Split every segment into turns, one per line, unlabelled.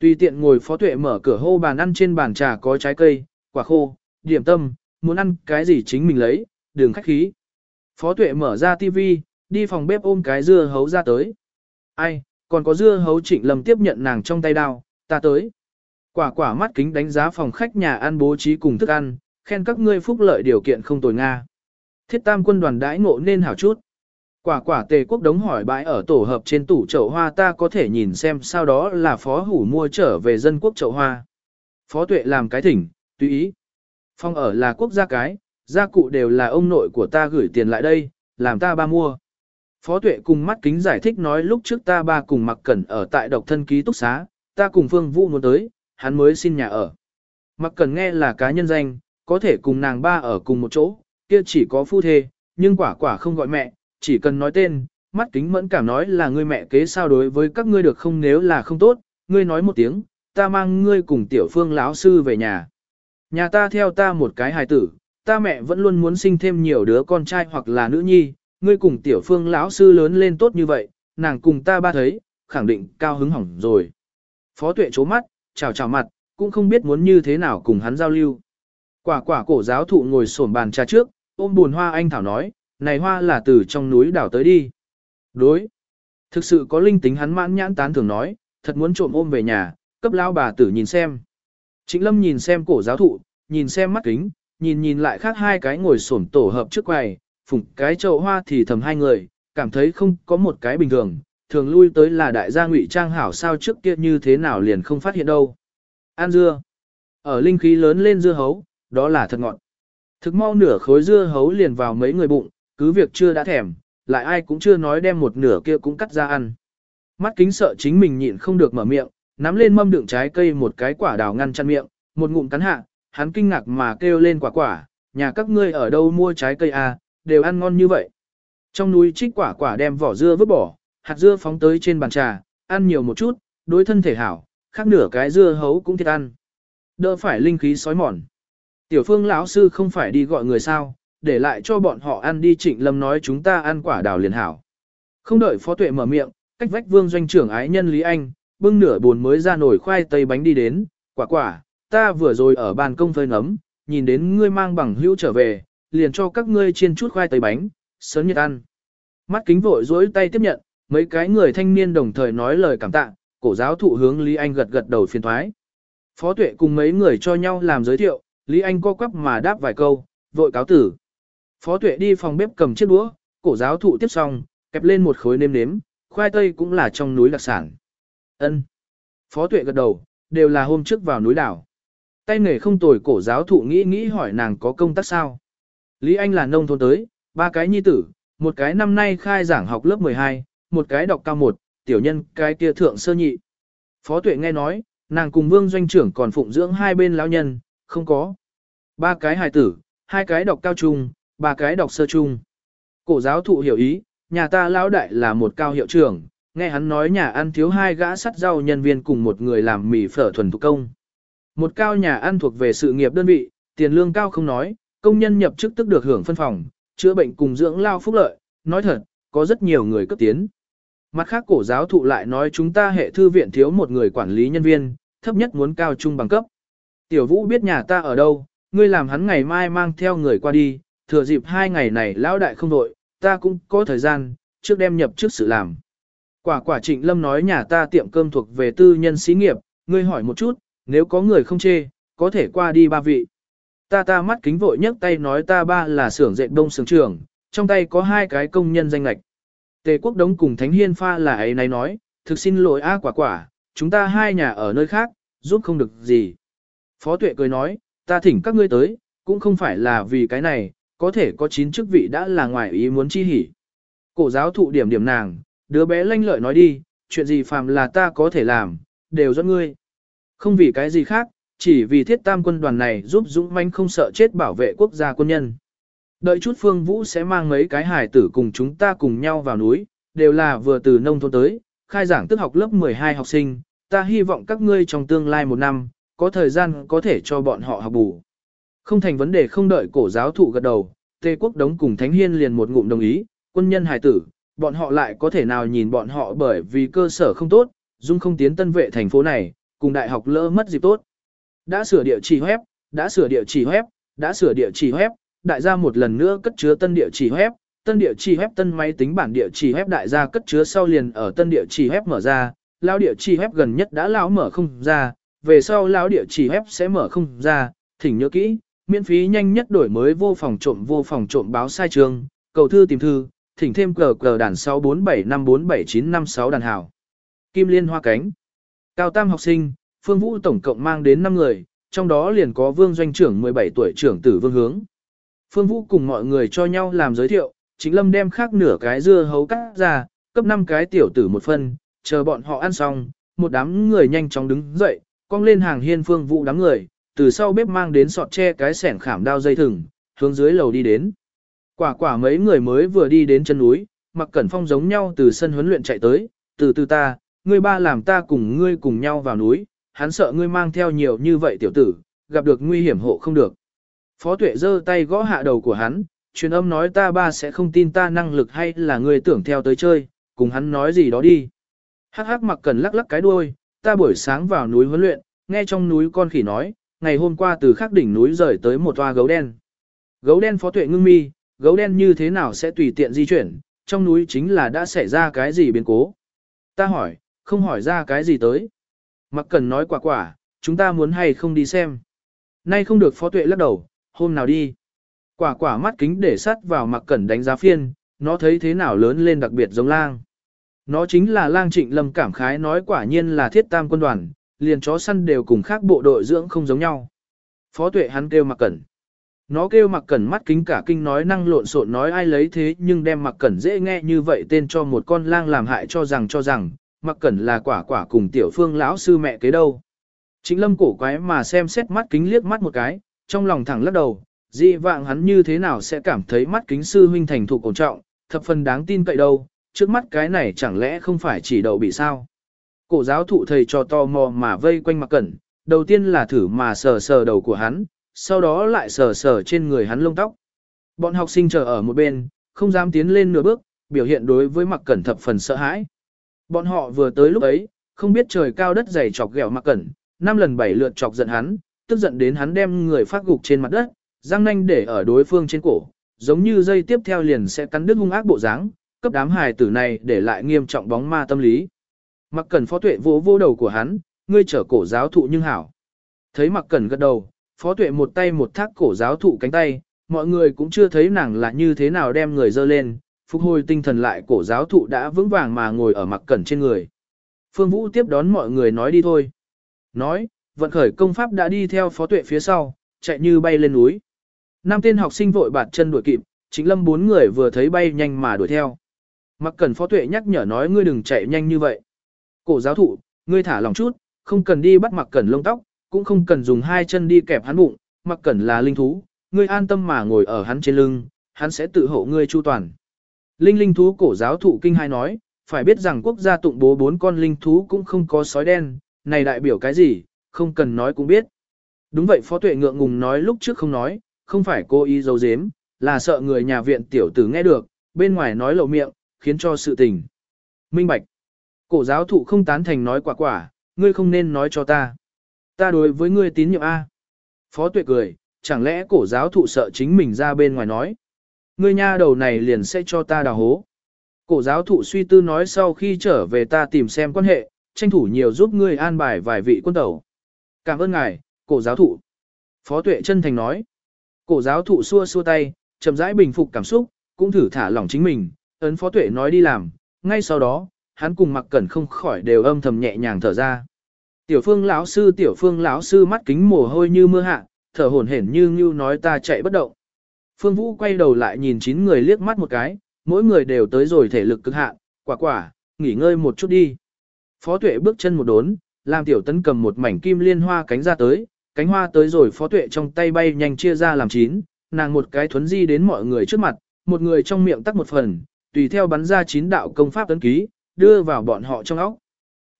Tùy tiện ngồi phó tuệ mở cửa hô bàn ăn trên bàn trà có trái cây, quả khô, điểm tâm, muốn ăn cái gì chính mình lấy, đường khách khí. Phó tuệ mở ra tivi, đi phòng bếp ôm cái dưa hấu ra tới. Ai, còn có dưa hấu trịnh lâm tiếp nhận nàng trong tay đao, ta tới. Quả quả mắt kính đánh giá phòng khách nhà ăn bố trí cùng thức ăn, khen các ngươi phúc lợi điều kiện không tồi Nga. Thiết tam quân đoàn đãi ngộ nên hảo chút. Quả quả tề quốc đống hỏi bãi ở tổ hợp trên tủ chậu hoa ta có thể nhìn xem sau đó là phó hủ mua trở về dân quốc chậu hoa. Phó tuệ làm cái thỉnh, tùy ý. Phong ở là quốc gia cái, gia cụ đều là ông nội của ta gửi tiền lại đây, làm ta ba mua. Phó tuệ cùng mắt kính giải thích nói lúc trước ta ba cùng mặc cẩn ở tại độc thân ký túc xá, ta cùng phương vũ muốn tới, hắn mới xin nhà ở. Mặc cẩn nghe là cá nhân danh, có thể cùng nàng ba ở cùng một chỗ, kia chỉ có phu thê, nhưng quả quả không gọi mẹ, chỉ cần nói tên, mắt kính mẫn cảm nói là ngươi mẹ kế sao đối với các ngươi được không nếu là không tốt, ngươi nói một tiếng, ta mang ngươi cùng tiểu phương lão sư về nhà. Nhà ta theo ta một cái hài tử, ta mẹ vẫn luôn muốn sinh thêm nhiều đứa con trai hoặc là nữ nhi, ngươi cùng tiểu phương lão sư lớn lên tốt như vậy, nàng cùng ta ba thấy, khẳng định cao hứng hỏng rồi. Phó tuệ chố mắt, chào chào mặt, cũng không biết muốn như thế nào cùng hắn giao lưu. Quả quả cổ giáo thụ ngồi sổm bàn trà trước, ôm buồn hoa anh thảo nói, này hoa là từ trong núi đảo tới đi. Đối. Thực sự có linh tính hắn mãn nhãn tán thường nói, thật muốn trộm ôm về nhà, cấp lao bà tử nhìn xem. Trịnh Lâm nhìn xem cổ giáo thụ, nhìn xem mắt kính, nhìn nhìn lại khác hai cái ngồi xổm tổ hợp trước quầy, phủng cái chậu hoa thì thầm hai người, cảm thấy không có một cái bình thường, thường lui tới là đại gia ngụy trang hảo sao trước kia như thế nào liền không phát hiện đâu. An dưa. Ở linh khí lớn lên dưa hấu, đó là thật ngọn. Thực mau nửa khối dưa hấu liền vào mấy người bụng, cứ việc chưa đã thèm, lại ai cũng chưa nói đem một nửa kia cũng cắt ra ăn. Mắt kính sợ chính mình nhịn không được mở miệng, nắm lên mâm đựng trái cây một cái quả đào ngăn chăn miệng, một ngụm cắn hạ, hắn kinh ngạc mà kêu lên quả quả, nhà các ngươi ở đâu mua trái cây à, đều ăn ngon như vậy. Trong núi trích quả quả đem vỏ dưa vứt bỏ, hạt dưa phóng tới trên bàn trà, ăn nhiều một chút, đối thân thể hảo, khác nửa cái dưa hấu cũng thiệt ăn. Đỡ phải linh khí sói mòn. Tiểu phương lão sư không phải đi gọi người sao, để lại cho bọn họ ăn đi trịnh lâm nói chúng ta ăn quả đào liền hảo. Không đợi phó tuệ mở miệng, cách vách vương doanh trưởng ái nhân Lý Anh, bưng nửa buồn mới ra nổi khoai tây bánh đi đến, quả quả, ta vừa rồi ở bàn công phơi nấm, nhìn đến ngươi mang bằng hữu trở về, liền cho các ngươi chiên chút khoai tây bánh, sớm nhiệt ăn. Mắt kính vội dối tay tiếp nhận, mấy cái người thanh niên đồng thời nói lời cảm tạ, cổ giáo thụ hướng Lý Anh gật gật đầu phiền thoái. Phó tuệ cùng mấy người cho nhau làm giới thiệu, Lý Anh co quắp mà đáp vài câu, vội cáo tử. Phó tuệ đi phòng bếp cầm chiếc đũa, cổ giáo thụ tiếp xong, kẹp lên một khối nêm nếm, khoai tây cũng là trong núi đặc sản. Ân. Phó tuệ gật đầu, đều là hôm trước vào núi đảo. Tay nghề không tồi cổ giáo thụ nghĩ nghĩ hỏi nàng có công tác sao. Lý Anh là nông thôn tới, ba cái nhi tử, một cái năm nay khai giảng học lớp 12, một cái đọc cao một, tiểu nhân cái kia thượng sơ nhị. Phó tuệ nghe nói, nàng cùng vương doanh trưởng còn phụng dưỡng hai bên lão nhân, không có. Ba cái hài tử, hai cái đọc cao trung, ba cái đọc sơ chung, Cổ giáo thụ hiểu ý, nhà ta lão đại là một cao hiệu trưởng, nghe hắn nói nhà ăn thiếu hai gã sắt rau nhân viên cùng một người làm mì phở thuần thủ công. Một cao nhà ăn thuộc về sự nghiệp đơn vị, tiền lương cao không nói, công nhân nhập chức tức được hưởng phân phòng, chữa bệnh cùng dưỡng lao phúc lợi, nói thật, có rất nhiều người cấp tiến. Mặt khác cổ giáo thụ lại nói chúng ta hệ thư viện thiếu một người quản lý nhân viên, thấp nhất muốn cao trung bằng cấp. Tiểu vũ biết nhà ta ở đâu, ngươi làm hắn ngày mai mang theo người qua đi, thừa dịp hai ngày này lão đại không đội, ta cũng có thời gian, trước đem nhập trước sự làm. Quả quả trịnh lâm nói nhà ta tiệm cơm thuộc về tư nhân xí nghiệp, ngươi hỏi một chút, nếu có người không chê, có thể qua đi ba vị. Ta ta mắt kính vội nhấc tay nói ta ba là xưởng dệt đông xưởng trưởng, trong tay có hai cái công nhân danh lạch. Tề quốc đống cùng Thánh Hiên pha là ấy này nói, thực xin lỗi a quả quả, chúng ta hai nhà ở nơi khác, giúp không được gì. Phó tuệ cười nói, ta thỉnh các ngươi tới, cũng không phải là vì cái này, có thể có chín chức vị đã là ngoài ý muốn chi hỉ. Cổ giáo thụ điểm điểm nàng, đứa bé lanh lợi nói đi, chuyện gì phàm là ta có thể làm, đều do ngươi. Không vì cái gì khác, chỉ vì thiết tam quân đoàn này giúp Dũng manh không sợ chết bảo vệ quốc gia quân nhân. Đợi chút Phương Vũ sẽ mang mấy cái hải tử cùng chúng ta cùng nhau vào núi, đều là vừa từ nông thôn tới, khai giảng tức học lớp 12 học sinh, ta hy vọng các ngươi trong tương lai một năm, có thời gian có thể cho bọn họ học bù. Không thành vấn đề không đợi cổ giáo thụ gật đầu, Tề Quốc Đống cùng Thánh Hiên liền một ngụm đồng ý, quân nhân hải tử, bọn họ lại có thể nào nhìn bọn họ bởi vì cơ sở không tốt, dung không tiến tân vệ thành phố này, cùng đại học lỡ mất dịp tốt. Đã sửa địa chỉ web, đã sửa địa chỉ web, đã sửa địa chỉ web, đại gia một lần nữa cất chứa tân địa chỉ web, tân địa chỉ web tân máy tính bản địa chỉ web đại gia cất chứa sau liền ở tân địa chỉ web mở ra, lão địa chỉ web gần nhất đã lão mở không ra, về sau lão địa chỉ web sẽ mở không ra, thỉnh nhớ kỹ, miễn phí nhanh nhất đổi mới vô phòng trộm vô phòng trộm báo sai trường, cầu thư tìm thư, thỉnh thêm cờ cờ đàn 647547956 đàn hảo. Kim Liên Hoa Cánh Cao tam học sinh, Phương Vũ tổng cộng mang đến 5 người, trong đó liền có Vương Doanh trưởng 17 tuổi trưởng tử Vương Hướng. Phương Vũ cùng mọi người cho nhau làm giới thiệu, chính lâm đem khác nửa cái dưa hấu cắt ra, cấp 5 cái tiểu tử một phân, chờ bọn họ ăn xong, một đám người nhanh chóng đứng dậy, cong lên hàng hiên Phương Vũ đám người, từ sau bếp mang đến sọt tre cái sẻn khảm đao dây thừng, hướng dưới lầu đi đến. Quả quả mấy người mới vừa đi đến chân núi, mặc cẩn phong giống nhau từ sân huấn luyện chạy tới, từ từ ta, ngươi ba làm ta cùng ngươi cùng nhau vào núi, hắn sợ ngươi mang theo nhiều như vậy tiểu tử, gặp được nguy hiểm hộ không được. Phó tuệ giơ tay gõ hạ đầu của hắn, truyền âm nói ta ba sẽ không tin ta năng lực hay là ngươi tưởng theo tới chơi, cùng hắn nói gì đó đi. Hắc hắc mặc cần lắc lắc cái đuôi, ta buổi sáng vào núi huấn luyện, nghe trong núi con khỉ nói, ngày hôm qua từ khắc đỉnh núi rời tới một toa gấu đen. Gấu đen phó tuệ ngưng mi, gấu đen như thế nào sẽ tùy tiện di chuyển, trong núi chính là đã xảy ra cái gì biến cố. Ta hỏi, không hỏi ra cái gì tới. Mặc cần nói quả quả, chúng ta muốn hay không đi xem. Nay không được phó tuệ lắc đầu, hôm nào đi. Quả quả mắt kính để sắt vào mặc cẩn đánh giá phiên, nó thấy thế nào lớn lên đặc biệt giống lang. Nó chính là lang trịnh lâm cảm khái nói quả nhiên là thiết tam quân đoàn, liền chó săn đều cùng khác bộ đội dưỡng không giống nhau. Phó tuệ hắn kêu mặc cẩn. Nó kêu mặc cẩn mắt kính cả kinh nói năng lộn xộn nói ai lấy thế nhưng đem mặc cẩn dễ nghe như vậy tên cho một con lang làm hại cho rằng cho rằng, mặc cẩn là quả quả cùng tiểu phương lão sư mẹ kế đâu. Chính lâm cổ quái mà xem xét mắt kính liếc mắt một cái, trong lòng thẳng lắc đầu, dị vạng hắn như thế nào sẽ cảm thấy mắt kính sư huynh thành thục cổ trọng, thập phần đáng tin cậy đâu, trước mắt cái này chẳng lẽ không phải chỉ đầu bị sao. Cổ giáo thụ thầy cho to mò mà vây quanh mặc cẩn, đầu tiên là thử mà sờ sờ đầu của hắn, sau đó lại sờ sờ trên người hắn lông tóc. Bọn học sinh chờ ở một bên, không dám tiến lên nửa bước, biểu hiện đối với mặc cẩn thập phần sợ hãi. Bọn họ vừa tới lúc ấy, không biết trời cao đất dày chọc ghẹo mặc cẩn, năm lần bảy lượt chọc giận hắn, tức giận đến hắn đem người phát gục trên mặt đất, răng nanh để ở đối phương trên cổ, giống như dây tiếp theo liền sẽ cắn đứt hung ác bộ dáng, cấp đám hài tử này để lại nghiêm trọng bóng ma tâm lý. Mặc cẩn phó tuệ vỗ vô đầu của hắn, ngươi trở cổ giáo thụ nhưng hảo. Thấy mặc cẩn gật đầu, phó tuệ một tay một thác cổ giáo thụ cánh tay, mọi người cũng chưa thấy nàng là như thế nào đem người dơ lên, phục hồi tinh thần lại cổ giáo thụ đã vững vàng mà ngồi ở mặc cẩn trên người. Phương Vũ tiếp đón mọi người nói đi thôi. Nói, vận khởi công pháp đã đi theo phó tuệ phía sau, chạy như bay lên núi. Năm tên học sinh vội bạt chân đuổi kịp, chính lâm bốn người vừa thấy bay nhanh mà đuổi theo. Mặc cẩn phó tuệ nhắc nhở nói ngươi đừng chạy nhanh như vậy. Cổ giáo thụ, ngươi thả lòng chút, không cần đi bắt mặc cẩn lông tóc, cũng không cần dùng hai chân đi kẹp hắn bụng, mặc cẩn là linh thú, ngươi an tâm mà ngồi ở hắn trên lưng, hắn sẽ tự hộ ngươi chu toàn. Linh linh thú cổ giáo thụ kinh hai nói, phải biết rằng quốc gia tụng bố bốn con linh thú cũng không có sói đen, này đại biểu cái gì, không cần nói cũng biết. Đúng vậy Phó Tuệ ngượng ngùng nói lúc trước không nói, không phải cô ý giấu giếm, là sợ người nhà viện tiểu tử nghe được, bên ngoài nói lộ miệng, khiến cho sự tình. Minh Bạch. Cổ giáo thụ không tán thành nói quả quả, ngươi không nên nói cho ta. Ta đối với ngươi tín nhiệm A. Phó Tuệ cười, chẳng lẽ cổ giáo thụ sợ chính mình ra bên ngoài nói. Ngươi nha đầu này liền sẽ cho ta đào hố. Cổ giáo thụ suy tư nói sau khi trở về ta tìm xem quan hệ, tranh thủ nhiều giúp ngươi an bài vài vị quân tẩu. Cảm ơn ngài, cổ giáo thụ. Phó tuệ chân thành nói. Cổ giáo thụ xua xua tay, chậm rãi bình phục cảm xúc, cũng thử thả lỏng chính mình, ấn phó tuệ nói đi làm, ngay sau đó, hắn cùng mặc cẩn không khỏi đều âm thầm nhẹ nhàng thở ra. Tiểu phương lão sư tiểu phương lão sư mắt kính mồ hôi như mưa hạ, thở hổn hển như như nói ta chạy bất động. Phương Vũ quay đầu lại nhìn chín người liếc mắt một cái, mỗi người đều tới rồi thể lực cực hạn, quả quả, nghỉ ngơi một chút đi. Phó tuệ bước chân một đốn, làm tiểu tấn cầm một mảnh kim liên hoa cánh ra tới, cánh hoa tới rồi phó tuệ trong tay bay nhanh chia ra làm chín, nàng một cái thuấn di đến mọi người trước mặt, một người trong miệng tắt một phần, tùy theo bắn ra chín đạo công pháp tấn ký, đưa vào bọn họ trong óc.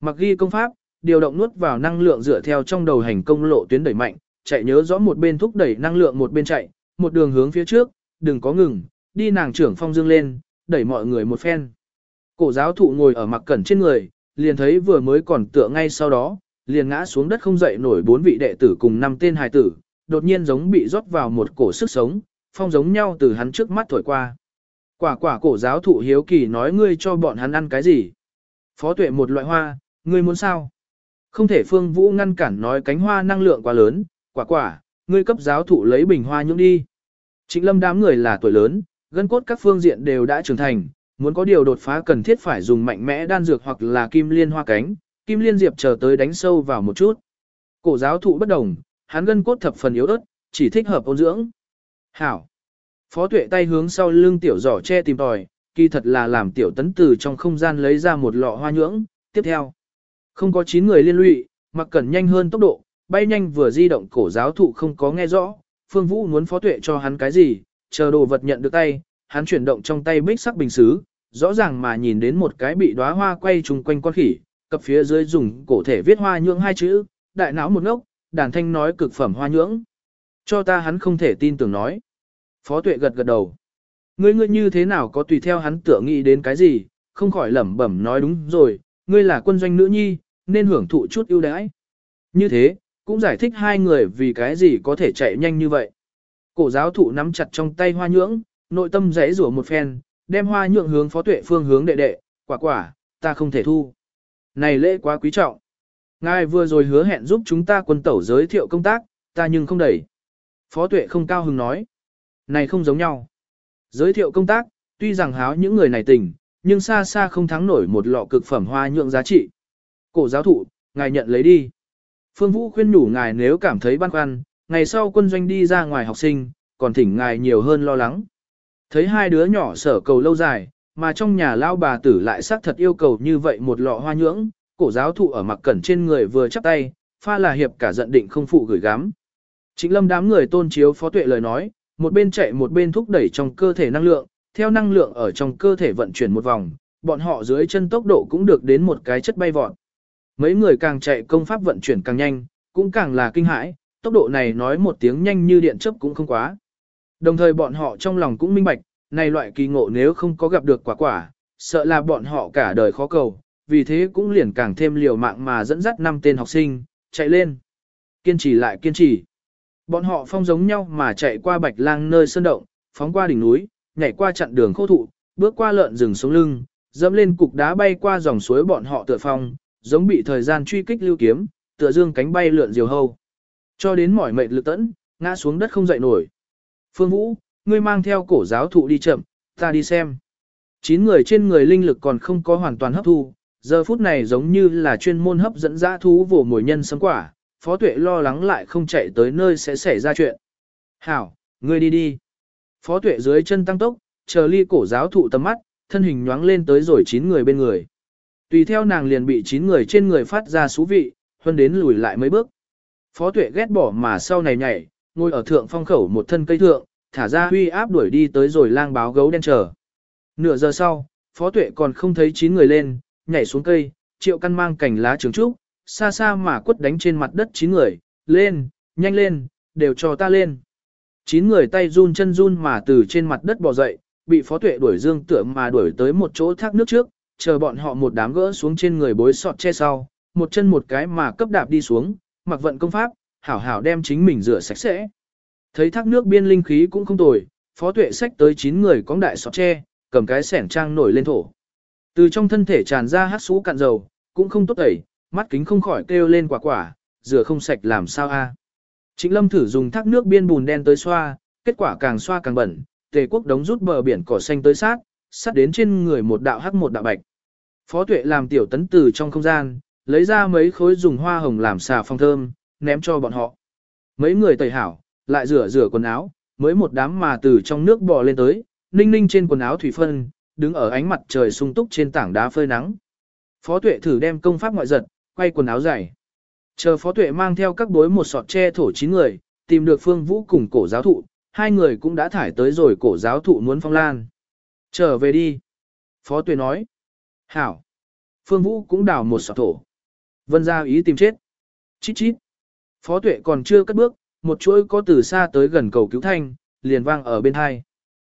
Mặc ghi công pháp, điều động nuốt vào năng lượng dựa theo trong đầu hành công lộ tuyến đẩy mạnh, chạy nhớ rõ một bên thúc đẩy năng lượng một bên chạy, một đường hướng phía trước, đừng có ngừng, đi nàng trưởng phong dương lên, đẩy mọi người một phen. Cổ giáo thụ ngồi ở mặc cẩn trên người, liền thấy vừa mới còn tựa ngay sau đó, liền ngã xuống đất không dậy nổi bốn vị đệ tử cùng năm tên hài tử, đột nhiên giống bị rót vào một cổ sức sống, phong giống nhau từ hắn trước mắt thổi qua. Quả quả cổ giáo thụ hiếu kỳ nói ngươi cho bọn hắn ăn cái gì? Phó tuệ một loại hoa, ngươi muốn sao? Không thể phương vũ ngăn cản nói cánh hoa năng lượng quá lớn, quả quả, ngươi cấp giáo thụ lấy bình hoa nhưỡng đi. Trịnh lâm đám người là tuổi lớn, gân cốt các phương diện đều đã trưởng thành, muốn có điều đột phá cần thiết phải dùng mạnh mẽ đan dược hoặc là kim liên hoa cánh, kim liên diệp chờ tới đánh sâu vào một chút. Cổ giáo thụ bất đồng, hắn gân cốt thập phần yếu ớt, chỉ thích hợp ôn dưỡng. Hảo. Phó tuệ tay hướng sau lưng tiểu giỏ che tìm tòi, kỳ thật là làm tiểu tấn từ trong không gian lấy ra một lọ hoa nhưỡng, tiếp theo. Không có 9 người liên lụy, mặc cẩn nhanh hơn tốc độ, bay nhanh vừa di động cổ giáo thụ không có nghe rõ, phương vũ muốn phó tuệ cho hắn cái gì, chờ đồ vật nhận được tay, hắn chuyển động trong tay bích sắc bình xứ, rõ ràng mà nhìn đến một cái bị đóa hoa quay trùng quanh con khỉ, cập phía dưới dùng cổ thể viết hoa nhưỡng hai chữ, đại não một ngốc, đàn thanh nói cực phẩm hoa nhưỡng. Cho ta hắn không thể tin tưởng nói. Phó tuệ gật gật đầu. Ngươi ngươi như thế nào có tùy theo hắn tưởng nghĩ đến cái gì, không khỏi lẩm bẩm nói đúng rồi, ngươi là quân doanh nữ nhi, nên hưởng thụ chút ưu đãi. Như thế, cũng giải thích hai người vì cái gì có thể chạy nhanh như vậy. Cổ giáo thụ nắm chặt trong tay hoa nhưỡng, nội tâm rẽ rủa một phen, đem hoa nhượng hướng phó tuệ phương hướng đệ đệ, quả quả, ta không thể thu. Này lễ quá quý trọng. Ngài vừa rồi hứa hẹn giúp chúng ta quân tẩu giới thiệu công tác, ta nhưng không đẩy. Phó tuệ không cao hứng nói. Này không giống nhau. Giới thiệu công tác, tuy rằng háo những người này tình, nhưng xa xa không thắng nổi một lọ cực phẩm hoa nhượng giá trị. Cổ giáo thụ, ngài nhận lấy đi. Phương Vũ khuyên nhủ ngài nếu cảm thấy băn khoăn, ngày sau quân doanh đi ra ngoài học sinh, còn thỉnh ngài nhiều hơn lo lắng. Thấy hai đứa nhỏ sở cầu lâu dài, mà trong nhà lao bà tử lại xác thật yêu cầu như vậy một lọ hoa nhưỡng, cổ giáo thụ ở mặc cẩn trên người vừa chắp tay, pha là hiệp cả giận định không phụ gửi gắm. Chính lâm đám người tôn chiếu phó tuệ lời nói, một bên chạy một bên thúc đẩy trong cơ thể năng lượng, theo năng lượng ở trong cơ thể vận chuyển một vòng, bọn họ dưới chân tốc độ cũng được đến một cái chất bay vọt. Mấy người càng chạy công pháp vận chuyển càng nhanh, cũng càng là kinh hãi, tốc độ này nói một tiếng nhanh như điện chớp cũng không quá. Đồng thời bọn họ trong lòng cũng minh bạch, này loại kỳ ngộ nếu không có gặp được quả quả, sợ là bọn họ cả đời khó cầu, vì thế cũng liền càng thêm liều mạng mà dẫn dắt năm tên học sinh, chạy lên. Kiên trì lại kiên trì. Bọn họ phong giống nhau mà chạy qua bạch lang nơi sơn động, phóng qua đỉnh núi, nhảy qua chặn đường khô thụ, bước qua lợn rừng xuống lưng, dẫm lên cục đá bay qua dòng suối bọn họ tựa phong, giống bị thời gian truy kích lưu kiếm, tựa dương cánh bay lượn diều hâu. Cho đến mỏi mệt lực tẫn, ngã xuống đất không dậy nổi. Phương Vũ, ngươi mang theo cổ giáo thụ đi chậm, ta đi xem. Chín người trên người linh lực còn không có hoàn toàn hấp thu, giờ phút này giống như là chuyên môn hấp dẫn dã thú vồ mồi nhân sấm quả, phó tuệ lo lắng lại không chạy tới nơi sẽ xảy ra chuyện. Hảo, ngươi đi đi. Phó tuệ dưới chân tăng tốc, chờ ly cổ giáo thụ tầm mắt, thân hình nhoáng lên tới rồi chín người bên người. Tùy theo nàng liền bị chín người trên người phát ra xú vị, hơn đến lùi lại mấy bước. Phó tuệ ghét bỏ mà sau này nhảy, ngồi ở thượng phong khẩu một thân cây thượng, thả ra huy áp đuổi đi tới rồi lang báo gấu đen chờ. Nửa giờ sau, phó tuệ còn không thấy chín người lên, nhảy xuống cây, triệu căn mang cành lá trường trúc, xa xa mà quất đánh trên mặt đất chín người, lên, nhanh lên, đều cho ta lên. Chín người tay run chân run mà từ trên mặt đất bò dậy, bị phó tuệ đuổi dương tượng mà đuổi tới một chỗ thác nước trước, chờ bọn họ một đám gỡ xuống trên người bối sọt che sau, một chân một cái mà cấp đạp đi xuống, mặc vận công pháp, hảo hảo đem chính mình rửa sạch sẽ. Thấy thác nước biên linh khí cũng không tồi, phó tuệ sách tới 9 người cóng đại sọt tre, cầm cái sẻn trang nổi lên thổ. Từ trong thân thể tràn ra hát xú cạn dầu, cũng không tốt tẩy, mắt kính không khỏi kêu lên quả quả, rửa không sạch làm sao a. Trịnh Lâm thử dùng thác nước biên bùn đen tới xoa, kết quả càng xoa càng bẩn, tề quốc đống rút bờ biển cỏ xanh tới sát, sát đến trên người một đạo hắc một đạo bạch. Phó tuệ làm tiểu tấn từ trong không gian, lấy ra mấy khối dùng hoa hồng làm xà phong thơm, ném cho bọn họ. Mấy người tẩy hảo, lại rửa rửa quần áo, mới một đám mà từ trong nước bò lên tới, ninh ninh trên quần áo thủy phân, đứng ở ánh mặt trời sung túc trên tảng đá phơi nắng. Phó tuệ thử đem công pháp ngoại giật, quay quần áo dày. Chờ phó tuệ mang theo các bối một sọt tre thổ chín người, tìm được phương vũ cùng cổ giáo thụ, hai người cũng đã thải tới rồi cổ giáo thụ muốn phong lan. Trở về đi. Phó tuệ nói. Hảo. Phương vũ cũng đào một sọt thổ. Vân ra ý tìm chết. Chít chít. Phó tuệ còn chưa cất bước, một chuỗi có từ xa tới gần cầu cứu thanh, liền vang ở bên hai.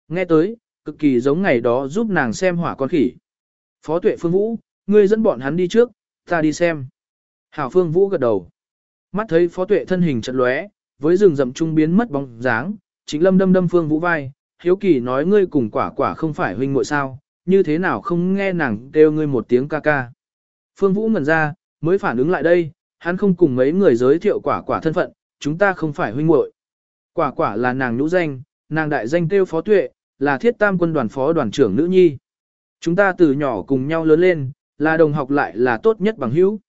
Nghe tới, cực kỳ giống ngày đó giúp nàng xem hỏa con khỉ. Phó tuệ phương vũ, ngươi dẫn bọn hắn đi trước, ta đi xem. Hảo Phương Vũ gật đầu. Mắt thấy Phó Tuệ thân hình chợt lóe, với rừng rậm trung biến mất bóng dáng, chính lâm đâm đâm Phương Vũ vai, hiếu kỳ nói ngươi cùng quả quả không phải huynh muội sao, như thế nào không nghe nàng kêu ngươi một tiếng ca ca. Phương Vũ ngẩn ra, mới phản ứng lại đây, hắn không cùng mấy người giới thiệu quả quả thân phận, chúng ta không phải huynh muội. Quả quả là nàng nhũ danh, nàng đại danh kêu Phó Tuệ, là thiết tam quân đoàn phó đoàn trưởng nữ nhi. Chúng ta từ nhỏ cùng nhau lớn lên, là đồng học lại là tốt nhất bằng hữu.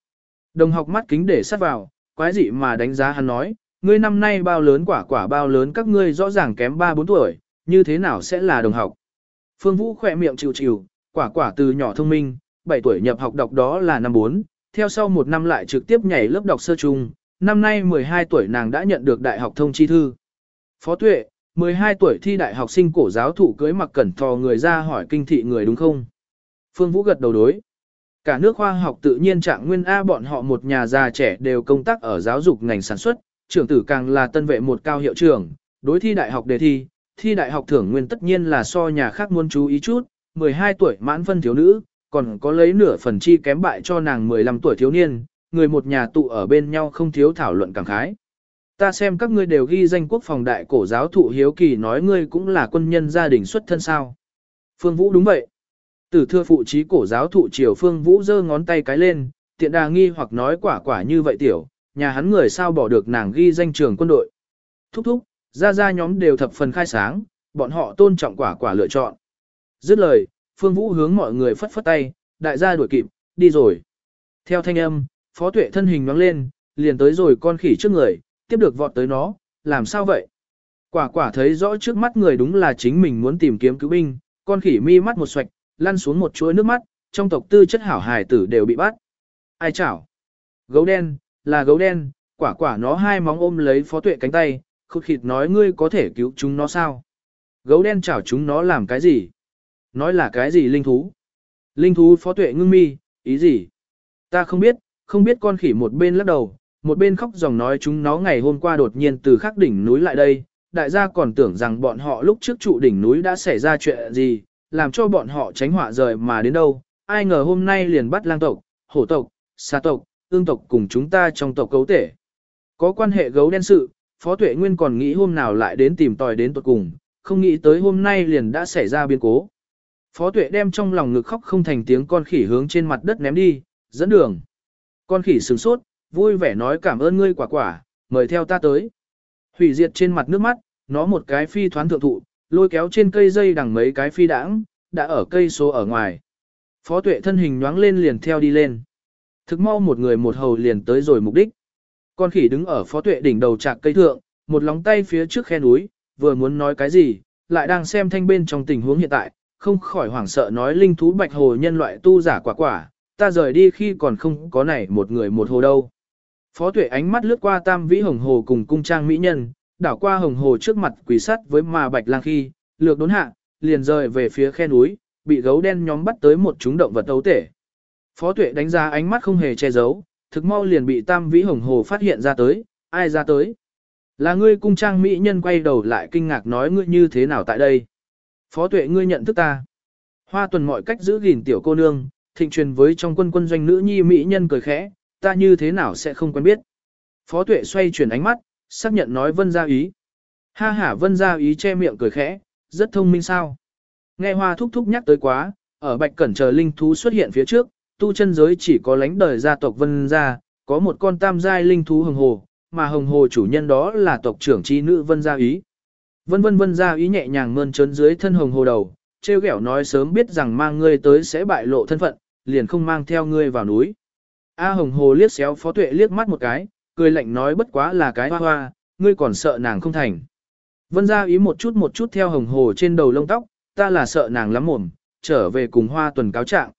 Đồng học mắt kính để sát vào, quái dị mà đánh giá hắn nói, ngươi năm nay bao lớn quả quả bao lớn các ngươi rõ ràng kém 3-4 tuổi, như thế nào sẽ là đồng học. Phương Vũ khỏe miệng chịu chịu, quả quả từ nhỏ thông minh, 7 tuổi nhập học đọc đó là năm 4, theo sau một năm lại trực tiếp nhảy lớp đọc sơ trung, năm nay 12 tuổi nàng đã nhận được đại học thông chi thư. Phó Tuệ, 12 tuổi thi đại học sinh cổ giáo thụ cưới mặc cẩn thò người ra hỏi kinh thị người đúng không? Phương Vũ gật đầu đối. Cả nước khoa học tự nhiên trạng nguyên A bọn họ một nhà già trẻ đều công tác ở giáo dục ngành sản xuất, trưởng tử càng là tân vệ một cao hiệu trưởng, đối thi đại học đề thi, thi đại học thưởng nguyên tất nhiên là so nhà khác muốn chú ý chút, 12 tuổi mãn phân thiếu nữ, còn có lấy nửa phần chi kém bại cho nàng 15 tuổi thiếu niên, người một nhà tụ ở bên nhau không thiếu thảo luận cảm khái. Ta xem các ngươi đều ghi danh quốc phòng đại cổ giáo thụ hiếu kỳ nói ngươi cũng là quân nhân gia đình xuất thân sao. Phương Vũ đúng vậy. Tử thưa phụ trí cổ giáo thụ triều Phương Vũ giơ ngón tay cái lên, tiện đà nghi hoặc nói quả quả như vậy tiểu, nhà hắn người sao bỏ được nàng ghi danh trường quân đội. Thúc thúc, ra ra nhóm đều thập phần khai sáng, bọn họ tôn trọng quả quả lựa chọn. Dứt lời, Phương Vũ hướng mọi người phất phất tay, đại gia đuổi kịp, đi rồi. Theo thanh âm, phó tuệ thân hình nhoáng lên, liền tới rồi con khỉ trước người, tiếp được vọt tới nó, làm sao vậy? Quả quả thấy rõ trước mắt người đúng là chính mình muốn tìm kiếm cứu binh, con khỉ mi mắt một xoạch, lăn xuống một chuỗi nước mắt, trong tộc tư chất hảo hài tử đều bị bắt. Ai chảo? Gấu đen, là gấu đen, quả quả nó hai móng ôm lấy phó tuệ cánh tay, khụt khịt nói ngươi có thể cứu chúng nó sao? Gấu đen chảo chúng nó làm cái gì? Nói là cái gì linh thú? Linh thú phó tuệ ngưng mi, ý gì? Ta không biết, không biết con khỉ một bên lắc đầu, một bên khóc dòng nói chúng nó ngày hôm qua đột nhiên từ khắc đỉnh núi lại đây, đại gia còn tưởng rằng bọn họ lúc trước trụ đỉnh núi đã xảy ra chuyện gì, làm cho bọn họ tránh họa rời mà đến đâu, ai ngờ hôm nay liền bắt lang tộc, hổ tộc, xà tộc, ương tộc cùng chúng ta trong tộc cấu tể. Có quan hệ gấu đen sự, Phó Tuệ Nguyên còn nghĩ hôm nào lại đến tìm tòi đến tuột cùng, không nghĩ tới hôm nay liền đã xảy ra biến cố. Phó Tuệ đem trong lòng ngực khóc không thành tiếng con khỉ hướng trên mặt đất ném đi, dẫn đường. Con khỉ sừng sốt, vui vẻ nói cảm ơn ngươi quả quả, mời theo ta tới. Hủy diệt trên mặt nước mắt, nó một cái phi thoán thượng thụ, lôi kéo trên cây dây đằng mấy cái phi đãng, đã ở cây số ở ngoài. Phó tuệ thân hình nhoáng lên liền theo đi lên. Thực mau một người một hầu liền tới rồi mục đích. Con khỉ đứng ở phó tuệ đỉnh đầu trạc cây thượng, một lóng tay phía trước khe núi, vừa muốn nói cái gì, lại đang xem thanh bên trong tình huống hiện tại, không khỏi hoảng sợ nói linh thú bạch hồ nhân loại tu giả quả quả, ta rời đi khi còn không có này một người một hồ đâu. Phó tuệ ánh mắt lướt qua tam vĩ hồng hồ cùng cung trang mỹ nhân, đảo qua hồng hồ trước mặt quỷ sắt với mà bạch lang khi, lược đốn hạ, liền rời về phía khe núi, bị gấu đen nhóm bắt tới một chúng động vật ấu tể. Phó tuệ đánh giá ánh mắt không hề che giấu, thực mau liền bị tam vĩ hồng hồ phát hiện ra tới, ai ra tới. Là ngươi cung trang mỹ nhân quay đầu lại kinh ngạc nói ngươi như thế nào tại đây. Phó tuệ ngươi nhận thức ta. Hoa tuần mọi cách giữ gìn tiểu cô nương, thịnh truyền với trong quân quân doanh nữ nhi mỹ nhân cười khẽ, ta như thế nào sẽ không quen biết. Phó tuệ xoay chuyển ánh mắt, xác nhận nói vân gia ý. Ha ha vân gia ý che miệng cười khẽ, rất thông minh sao. Nghe hoa thúc thúc nhắc tới quá, ở bạch cẩn chờ linh thú xuất hiện phía trước, tu chân giới chỉ có lánh đời gia tộc vân gia, có một con tam giai linh thú hồng hồ, mà hồng hồ chủ nhân đó là tộc trưởng chi nữ vân gia ý. Vân vân vân gia ý nhẹ nhàng mơn trớn dưới thân hồng hồ đầu, treo ghẹo nói sớm biết rằng mang ngươi tới sẽ bại lộ thân phận, liền không mang theo ngươi vào núi. A hồng hồ liếc xéo phó tuệ liếc mắt một cái, cười lạnh nói bất quá là cái hoa hoa, ngươi còn sợ nàng không thành. Vân gia ý một chút một chút theo hồng hồ trên đầu lông tóc, ta là sợ nàng lắm mồm, trở về cùng hoa tuần cáo trạng.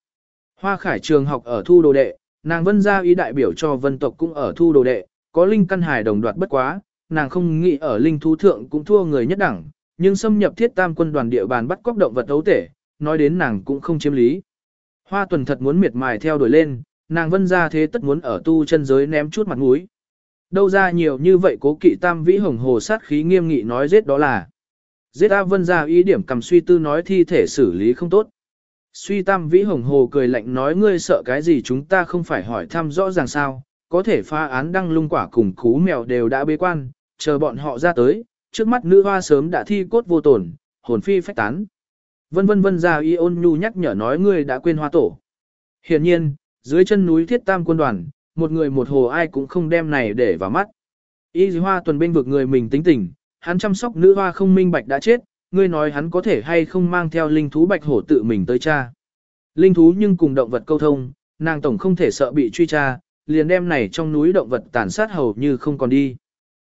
Hoa khải trường học ở thu đồ đệ, nàng vân gia ý đại biểu cho vân tộc cũng ở thu đồ đệ, có linh căn hải đồng đoạt bất quá, nàng không nghĩ ở linh thú thượng cũng thua người nhất đẳng, nhưng xâm nhập thiết tam quân đoàn địa bàn bắt cóc động vật ấu tể, nói đến nàng cũng không chiếm lý. Hoa tuần thật muốn miệt mài theo đuổi lên, nàng vân gia thế tất muốn ở tu chân giới ném chút mặt mũi. Đâu ra nhiều như vậy cố kỵ tam vĩ hồng hồ sát khí nghiêm nghị nói giết đó là. Giết A vân gia ý điểm cầm suy tư nói thi thể xử lý không tốt. Suy tam vĩ hồng hồ cười lạnh nói ngươi sợ cái gì chúng ta không phải hỏi thăm rõ ràng sao, có thể pha án đăng lung quả cùng cú mèo đều đã bế quan, chờ bọn họ ra tới, trước mắt nữ hoa sớm đã thi cốt vô tổn, hồn phi phách tán. Vân vân vân ra y ôn nhu nhắc nhở nói ngươi đã quên hoa tổ. Hiển nhiên, dưới chân núi thiết tam quân đoàn, một người một hồ ai cũng không đem này để vào mắt. Y hoa tuần bên vực người mình tính tình, hắn chăm sóc nữ hoa không minh bạch đã chết, ngươi nói hắn có thể hay không mang theo linh thú bạch hổ tự mình tới cha. Linh thú nhưng cùng động vật câu thông, nàng tổng không thể sợ bị truy tra, liền đem này trong núi động vật tàn sát hầu như không còn đi.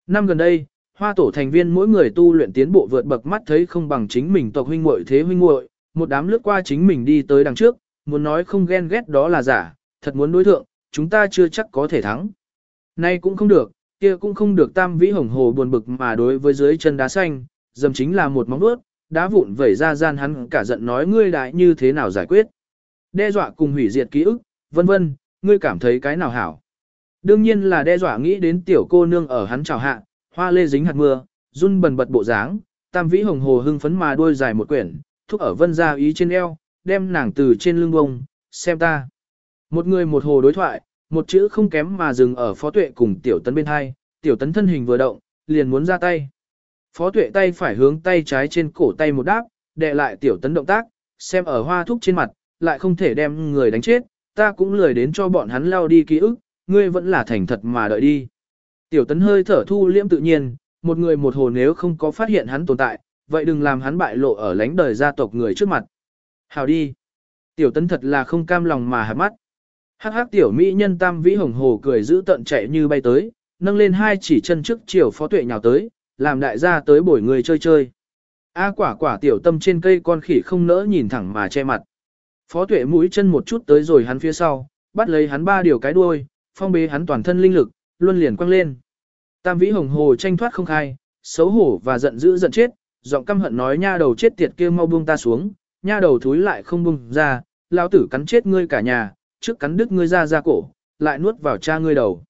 Năm gần đây, hoa tổ thành viên mỗi người tu luyện tiến bộ vượt bậc mắt thấy không bằng chính mình tộc huynh muội thế huynh muội, một đám lướt qua chính mình đi tới đằng trước, muốn nói không ghen ghét đó là giả, thật muốn đối thượng, chúng ta chưa chắc có thể thắng. Nay cũng không được, kia cũng không được tam vĩ hồng hồ buồn bực mà đối với dưới chân đá xanh, dầm chính là một móng vuốt, đá vụn vẩy ra gian hắn cả giận nói ngươi đại như thế nào giải quyết. Đe dọa cùng hủy diệt ký ức, vân vân, ngươi cảm thấy cái nào hảo. Đương nhiên là đe dọa nghĩ đến tiểu cô nương ở hắn chào hạ, hoa lê dính hạt mưa, run bần bật bộ dáng, tam vĩ hồng hồ hưng phấn mà đuôi dài một quyển, thúc ở vân gia ý trên eo, đem nàng từ trên lưng bông, xem ta. Một người một hồ đối thoại, một chữ không kém mà dừng ở phó tuệ cùng tiểu tấn bên hai, tiểu tấn thân hình vừa động, liền muốn ra tay. Phó tuệ tay phải hướng tay trái trên cổ tay một đáp, đệ lại tiểu tấn động tác, xem ở hoa thúc trên mặt, lại không thể đem người đánh chết, ta cũng lười đến cho bọn hắn lao đi ký ức, ngươi vẫn là thành thật mà đợi đi. Tiểu tấn hơi thở thu liễm tự nhiên, một người một hồ nếu không có phát hiện hắn tồn tại, vậy đừng làm hắn bại lộ ở lánh đời gia tộc người trước mặt. Hào đi. Tiểu tấn thật là không cam lòng mà hạt mắt. Hắc hắc tiểu mỹ nhân tam vĩ hồng hồ cười giữ tận chạy như bay tới, nâng lên hai chỉ chân trước chiều phó tuệ nhào tới, làm đại gia tới bổi người chơi chơi. A quả quả tiểu tâm trên cây con khỉ không nỡ nhìn thẳng mà che mặt. Phó tuệ mũi chân một chút tới rồi hắn phía sau, bắt lấy hắn ba điều cái đuôi, phong bế hắn toàn thân linh lực, luân liền quăng lên. Tam vĩ hồng hồ tranh thoát không khai, xấu hổ và giận dữ giận chết, giọng căm hận nói nha đầu chết tiệt kia mau buông ta xuống, nha đầu thúi lại không buông ra, lão tử cắn chết ngươi cả nhà, trước cắn đứt ngươi ra ra cổ, lại nuốt vào cha ngươi đầu.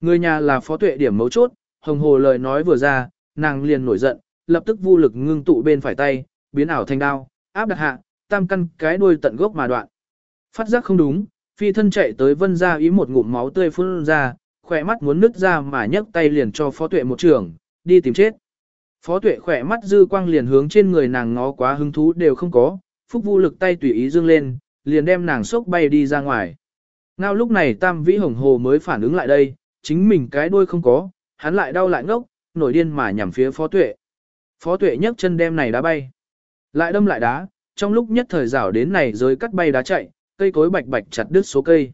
Người nhà là phó tuệ điểm mấu chốt, hồng hồ lời nói vừa ra, nàng liền nổi giận, lập tức vô lực ngưng tụ bên phải tay, biến ảo thành đao, áp đặt hạ, tam căn cái đuôi tận gốc mà đoạn. Phát giác không đúng, phi thân chạy tới vân ra ý một ngụm máu tươi phun ra, khỏe mắt muốn nứt ra mà nhấc tay liền cho phó tuệ một trường, đi tìm chết. Phó tuệ khỏe mắt dư quang liền hướng trên người nàng ngó quá hứng thú đều không có, phúc vô lực tay tùy ý dương lên, liền đem nàng sốc bay đi ra ngoài. Ngao lúc này tam vĩ hồng hồ mới phản ứng lại đây, chính mình cái đuôi không có, hắn lại đau lại ngốc, nổi điên mà nhằm phía phó tuệ. Phó tuệ nhấc chân đem này đá bay. Lại đâm lại đá, trong lúc nhất thời rảo đến này rồi cắt bay đá chạy, cây cối bạch bạch chặt đứt số cây.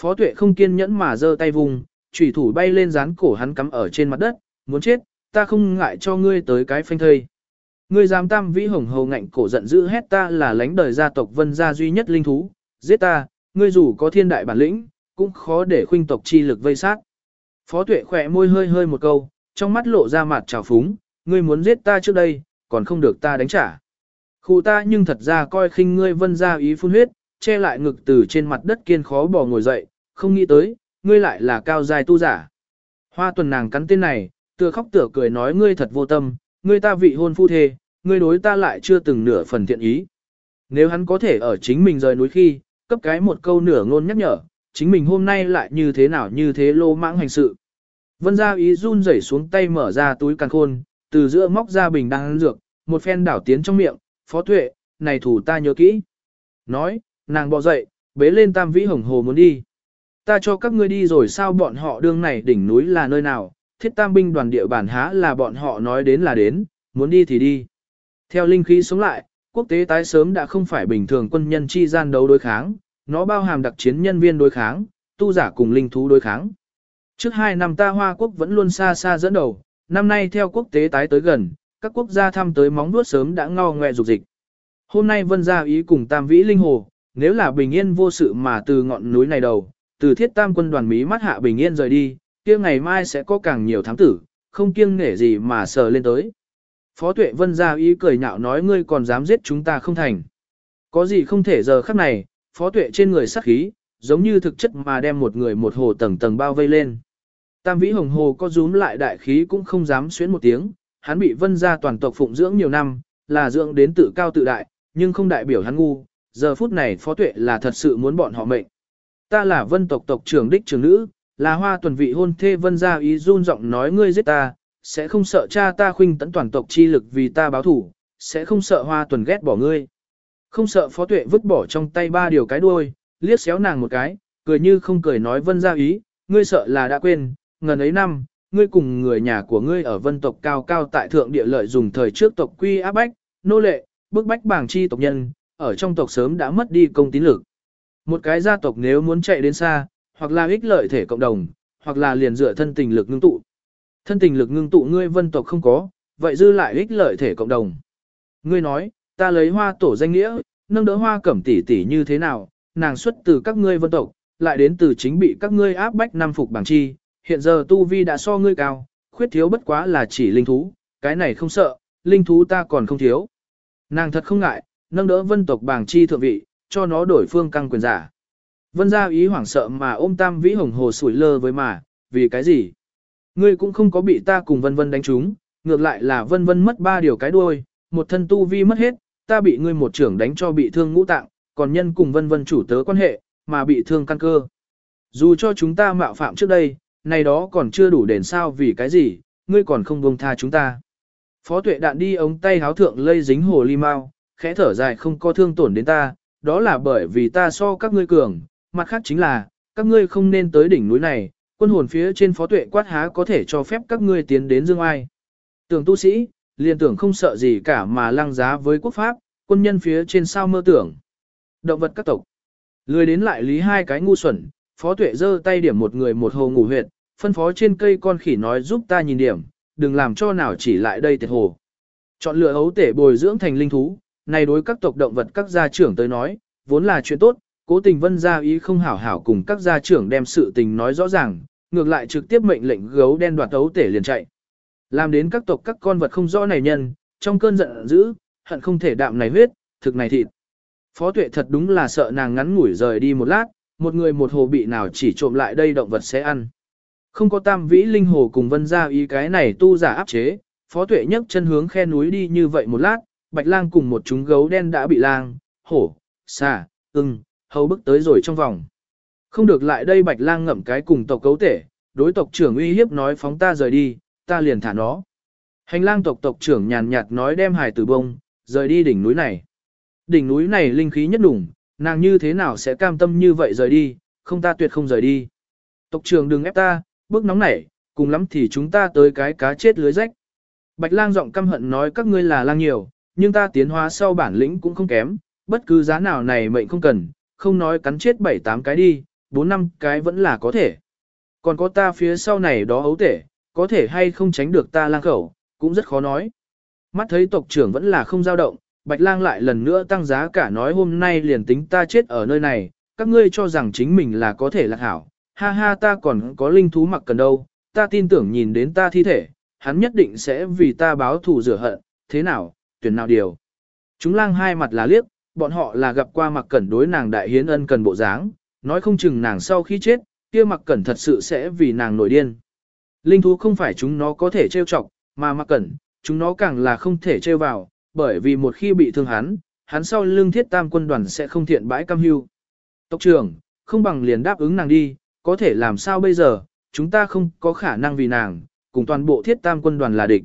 Phó tuệ không kiên nhẫn mà giơ tay vùng, chủy thủ bay lên dán cổ hắn cắm ở trên mặt đất, muốn chết, ta không ngại cho ngươi tới cái phanh thây. Ngươi dám tam vĩ hồng hầu ngạnh cổ giận dữ hét ta là lãnh đời gia tộc vân gia duy nhất linh thú, giết ta, ngươi dù có thiên đại bản lĩnh, cũng khó để khuynh tộc chi lực vây sát. Phó tuệ khỏe môi hơi hơi một câu, trong mắt lộ ra mặt trào phúng, ngươi muốn giết ta trước đây, còn không được ta đánh trả. Khu ta nhưng thật ra coi khinh ngươi vân gia ý phun huyết, che lại ngực từ trên mặt đất kiên khó bò ngồi dậy, không nghĩ tới, ngươi lại là cao dài tu giả. Hoa tuần nàng cắn tên này, tựa khóc tựa cười nói ngươi thật vô tâm, ngươi ta vị hôn phu thê, ngươi đối ta lại chưa từng nửa phần thiện ý. Nếu hắn có thể ở chính mình rời núi khi, cấp cái một câu nửa ngôn nhắc nhở, chính mình hôm nay lại như thế nào như thế lô mãng hành sự. Vân gia ý run rẩy xuống tay mở ra túi càng khôn, từ giữa móc ra bình đang dược, một phen đảo tiến trong miệng, phó tuệ, này thủ ta nhớ kỹ. Nói, nàng bò dậy, bế lên tam vĩ hồng hồ muốn đi. Ta cho các ngươi đi rồi sao bọn họ đương này đỉnh núi là nơi nào, thiết tam binh đoàn địa bản há là bọn họ nói đến là đến, muốn đi thì đi. Theo linh khí sống lại, quốc tế tái sớm đã không phải bình thường quân nhân chi gian đấu đối kháng, nó bao hàm đặc chiến nhân viên đối kháng, tu giả cùng linh thú đối kháng. Trước hai năm ta Hoa Quốc vẫn luôn xa xa dẫn đầu, năm nay theo quốc tế tái tới gần, các quốc gia thăm tới móng vuốt sớm đã ngao ngoe dục dịch. Hôm nay vân gia ý cùng tam vĩ linh hồ, nếu là bình yên vô sự mà từ ngọn núi này đầu, từ thiết tam quân đoàn mỹ mắt hạ bình yên rời đi, kia ngày mai sẽ có càng nhiều thám tử, không kiêng nể gì mà sờ lên tới. Phó tuệ vân gia ý cười nhạo nói ngươi còn dám giết chúng ta không thành. Có gì không thể giờ khắc này, phó tuệ trên người sắc khí, giống như thực chất mà đem một người một hồ tầng tầng bao vây lên. Tam vĩ hồng hồ có rúm lại đại khí cũng không dám xuyến một tiếng, hắn bị vân gia toàn tộc phụng dưỡng nhiều năm, là dưỡng đến tự cao tự đại, nhưng không đại biểu hắn ngu, giờ phút này phó tuệ là thật sự muốn bọn họ mệnh. Ta là vân tộc tộc trưởng đích trưởng nữ, là hoa tuần vị hôn thê vân gia ý run giọng nói ngươi giết ta, sẽ không sợ cha ta khuynh tấn toàn tộc chi lực vì ta báo thủ, sẽ không sợ hoa tuần ghét bỏ ngươi. Không sợ phó tuệ vứt bỏ trong tay ba điều cái đuôi, liếc xéo nàng một cái, cười như không cười nói vân gia ý, ngươi sợ là đã quên, ngần ấy năm, ngươi cùng người nhà của ngươi ở vân tộc cao cao tại thượng địa lợi dùng thời trước tộc quy áp bách, nô lệ, bức bách bảng chi tộc nhân, ở trong tộc sớm đã mất đi công tín lực. Một cái gia tộc nếu muốn chạy đến xa, hoặc là ích lợi thể cộng đồng, hoặc là liền dựa thân tình lực ngưng tụ. Thân tình lực ngưng tụ ngươi vân tộc không có, vậy dư lại ích lợi thể cộng đồng. Ngươi nói, ta lấy hoa tổ danh nghĩa, nâng đỡ hoa cẩm tỷ tỷ như thế nào, nàng xuất từ các ngươi vân tộc, lại đến từ chính bị các ngươi áp bách năm phục bằng chi, hiện giờ tu vi đã so ngươi cao, khuyết thiếu bất quá là chỉ linh thú, cái này không sợ, linh thú ta còn không thiếu. Nàng thật không ngại, nâng đỡ vân tộc bảng chi thượng vị, cho nó đổi phương căng quyền giả. Vân gia ý hoảng sợ mà ôm tam vĩ hồng hồ sủi lơ với mà, vì cái gì? Ngươi cũng không có bị ta cùng vân vân đánh trúng, ngược lại là vân vân mất ba điều cái đuôi, một thân tu vi mất hết, ta bị ngươi một trưởng đánh cho bị thương ngũ tạng, còn nhân cùng vân vân chủ tớ quan hệ, mà bị thương căn cơ. Dù cho chúng ta mạo phạm trước đây, này đó còn chưa đủ đền sao vì cái gì, ngươi còn không buông tha chúng ta. Phó tuệ đạn đi ống tay háo thượng lây dính hồ ly mau, khẽ thở dài không có thương tổn đến ta, đó là bởi vì ta so các ngươi cường, mặt khác chính là, các ngươi không nên tới đỉnh núi này, quân hồn phía trên phó tuệ quát há có thể cho phép các ngươi tiến đến dương ai. Tưởng tu sĩ, liền tưởng không sợ gì cả mà lăng giá với quốc pháp, quân nhân phía trên sao mơ tưởng. Động vật các tộc. Lười đến lại lý hai cái ngu xuẩn, phó tuệ giơ tay điểm một người một hồ ngủ huyệt, phân phó trên cây con khỉ nói giúp ta nhìn điểm, đừng làm cho nào chỉ lại đây tiệt hồ. Chọn lựa ấu tể bồi dưỡng thành linh thú, này đối các tộc động vật các gia trưởng tới nói, vốn là chuyện tốt, cố tình vân gia ý không hảo hảo cùng các gia trưởng đem sự tình nói rõ ràng, ngược lại trực tiếp mệnh lệnh gấu đen đoạt ấu tể liền chạy. Làm đến các tộc các con vật không rõ này nhân, trong cơn giận dữ, hận không thể đạm này huyết, thực này thịt. Phó tuệ thật đúng là sợ nàng ngắn ngủi rời đi một lát, một người một hồ bị nào chỉ trộm lại đây động vật sẽ ăn. Không có tam vĩ linh hồ cùng vân gia ý cái này tu giả áp chế, phó tuệ nhấc chân hướng khe núi đi như vậy một lát, bạch lang cùng một chúng gấu đen đã bị lang, hổ, xà, ưng, hầu bức tới rồi trong vòng. Không được lại đây bạch lang ngậm cái cùng tộc cấu tể, đối tộc trưởng uy hiếp nói phóng ta rời đi, ta liền thả nó. Hành lang tộc tộc trưởng nhàn nhạt nói đem hài tử bông, rời đi đỉnh núi này. Đỉnh núi này linh khí nhất đủng, nàng như thế nào sẽ cam tâm như vậy rời đi, không ta tuyệt không rời đi. Tộc trưởng đừng ép ta, bước nóng nảy, cùng lắm thì chúng ta tới cái cá chết lưới rách. Bạch lang giọng căm hận nói các ngươi là lang nhiều, nhưng ta tiến hóa sau bản lĩnh cũng không kém, bất cứ giá nào này mệnh không cần, không nói cắn chết bảy tám cái đi, bốn năm cái vẫn là có thể. Còn có ta phía sau này đó ấu tể, có thể hay không tránh được ta lang khẩu, cũng rất khó nói. Mắt thấy tộc trưởng vẫn là không dao động, Bạch lang lại lần nữa tăng giá cả nói hôm nay liền tính ta chết ở nơi này, các ngươi cho rằng chính mình là có thể lạc hảo, ha ha ta còn có linh thú mặc cần đâu, ta tin tưởng nhìn đến ta thi thể, hắn nhất định sẽ vì ta báo thù rửa hận, thế nào, tuyển nào điều. Chúng lang hai mặt là liếc, bọn họ là gặp qua mặc cẩn đối nàng đại hiến ân cần bộ dáng, nói không chừng nàng sau khi chết, kia mặc cẩn thật sự sẽ vì nàng nổi điên. Linh thú không phải chúng nó có thể trêu chọc, mà mặc cẩn, chúng nó càng là không thể trêu vào, bởi vì một khi bị thương hắn, hắn sau lưng thiết tam quân đoàn sẽ không thiện bãi cam hưu. Tộc trưởng, không bằng liền đáp ứng nàng đi, có thể làm sao bây giờ, chúng ta không có khả năng vì nàng, cùng toàn bộ thiết tam quân đoàn là địch.